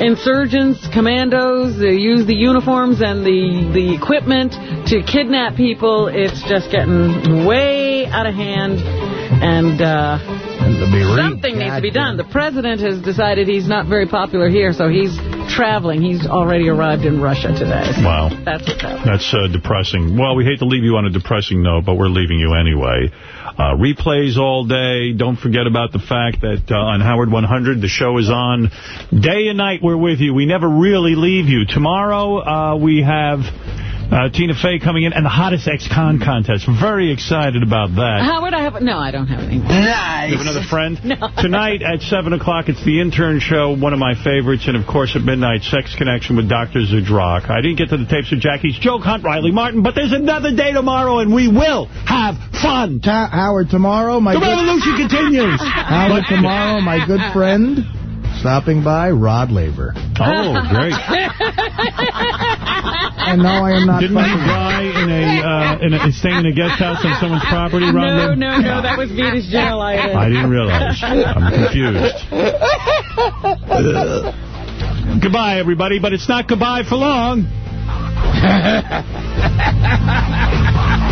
insurgents, commandos. They use the uniforms and the, the equipment to kidnap people. It's just getting way out of hand. And uh, something needs to be done. The president has decided he's not very popular here, so he's traveling. He's already arrived in Russia today.
Wow.
That's what's happening.
That's uh, depressing. Well, we hate to leave you on a depressing note, but we're leaving you anyway. Uh, replays all day. Don't forget about the fact that uh, on Howard 100, the show is on day and night. We're with you. We never really leave you. Tomorrow, uh, we have uh, Tina Fey coming in and the hottest ex-con contest. Very excited about that.
Howard, I have... No, I don't have any.
You have another friend?
No.
Tonight at 7 o'clock, it's the intern show, one of my favorites. And, of course, at midnight, Sex Connection with Dr. Zudrock. I didn't get to the tapes of Jackie's joke hunt, Riley Martin, but there's another day tomorrow, and we will have fun.
Ta Howard, tomorrow, my
The
good-
revolution continues.
Howard, tomorrow, my good friend, stopping by, Rod Laver.
Oh, great.
And no, I am not
Didn't
funny.
you die in a, uh, in a, staying in a guest house on someone's property,
No,
Ron?
no, no, that was Vitas Gerulaitis.
I didn't realize. I'm confused. goodbye, everybody, but it's not goodbye for long.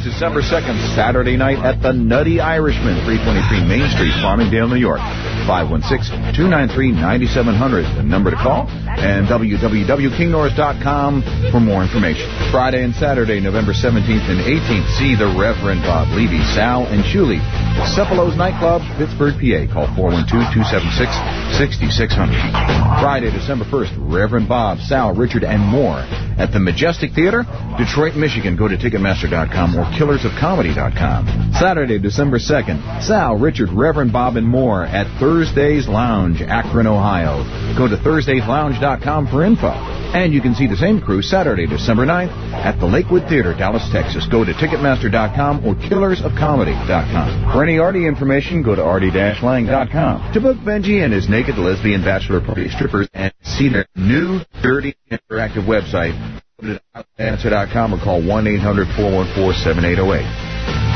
December 2nd, Saturday night at the Nutty Irishman, 323 Main Street, Farmingdale, New York. 516-293-9700 the number to call,
and www.kingnorris.com for more information. Friday and Saturday, November 17th and 18th, see the Reverend Bob Levy, Sal, and Julie. Cefalo's Nightclub, Pittsburgh, PA. Call 412-276-6600. Friday, December 1st, Reverend Bob, Sal, Richard, and more at the Majestic Theater, Detroit, Michigan. Go to Ticketmaster.com or KillersOfComedy.com. Saturday, December 2nd, Sal, Richard, Reverend Bob, and more at Thursday's Lounge, Akron, Ohio. Go to ThursdaysLounge.com for info. And you can see the same crew Saturday, December 9th at the Lakewood Theater, Dallas, Texas. Go to Ticketmaster.com or KillersOfComedy.com. For any Artie information, go to Artie-Lang.com. To book Benjy and his naked lesbian bachelor party strippers and see their new, dirty, interactive website, Answer.com or call 1-800-414-7808.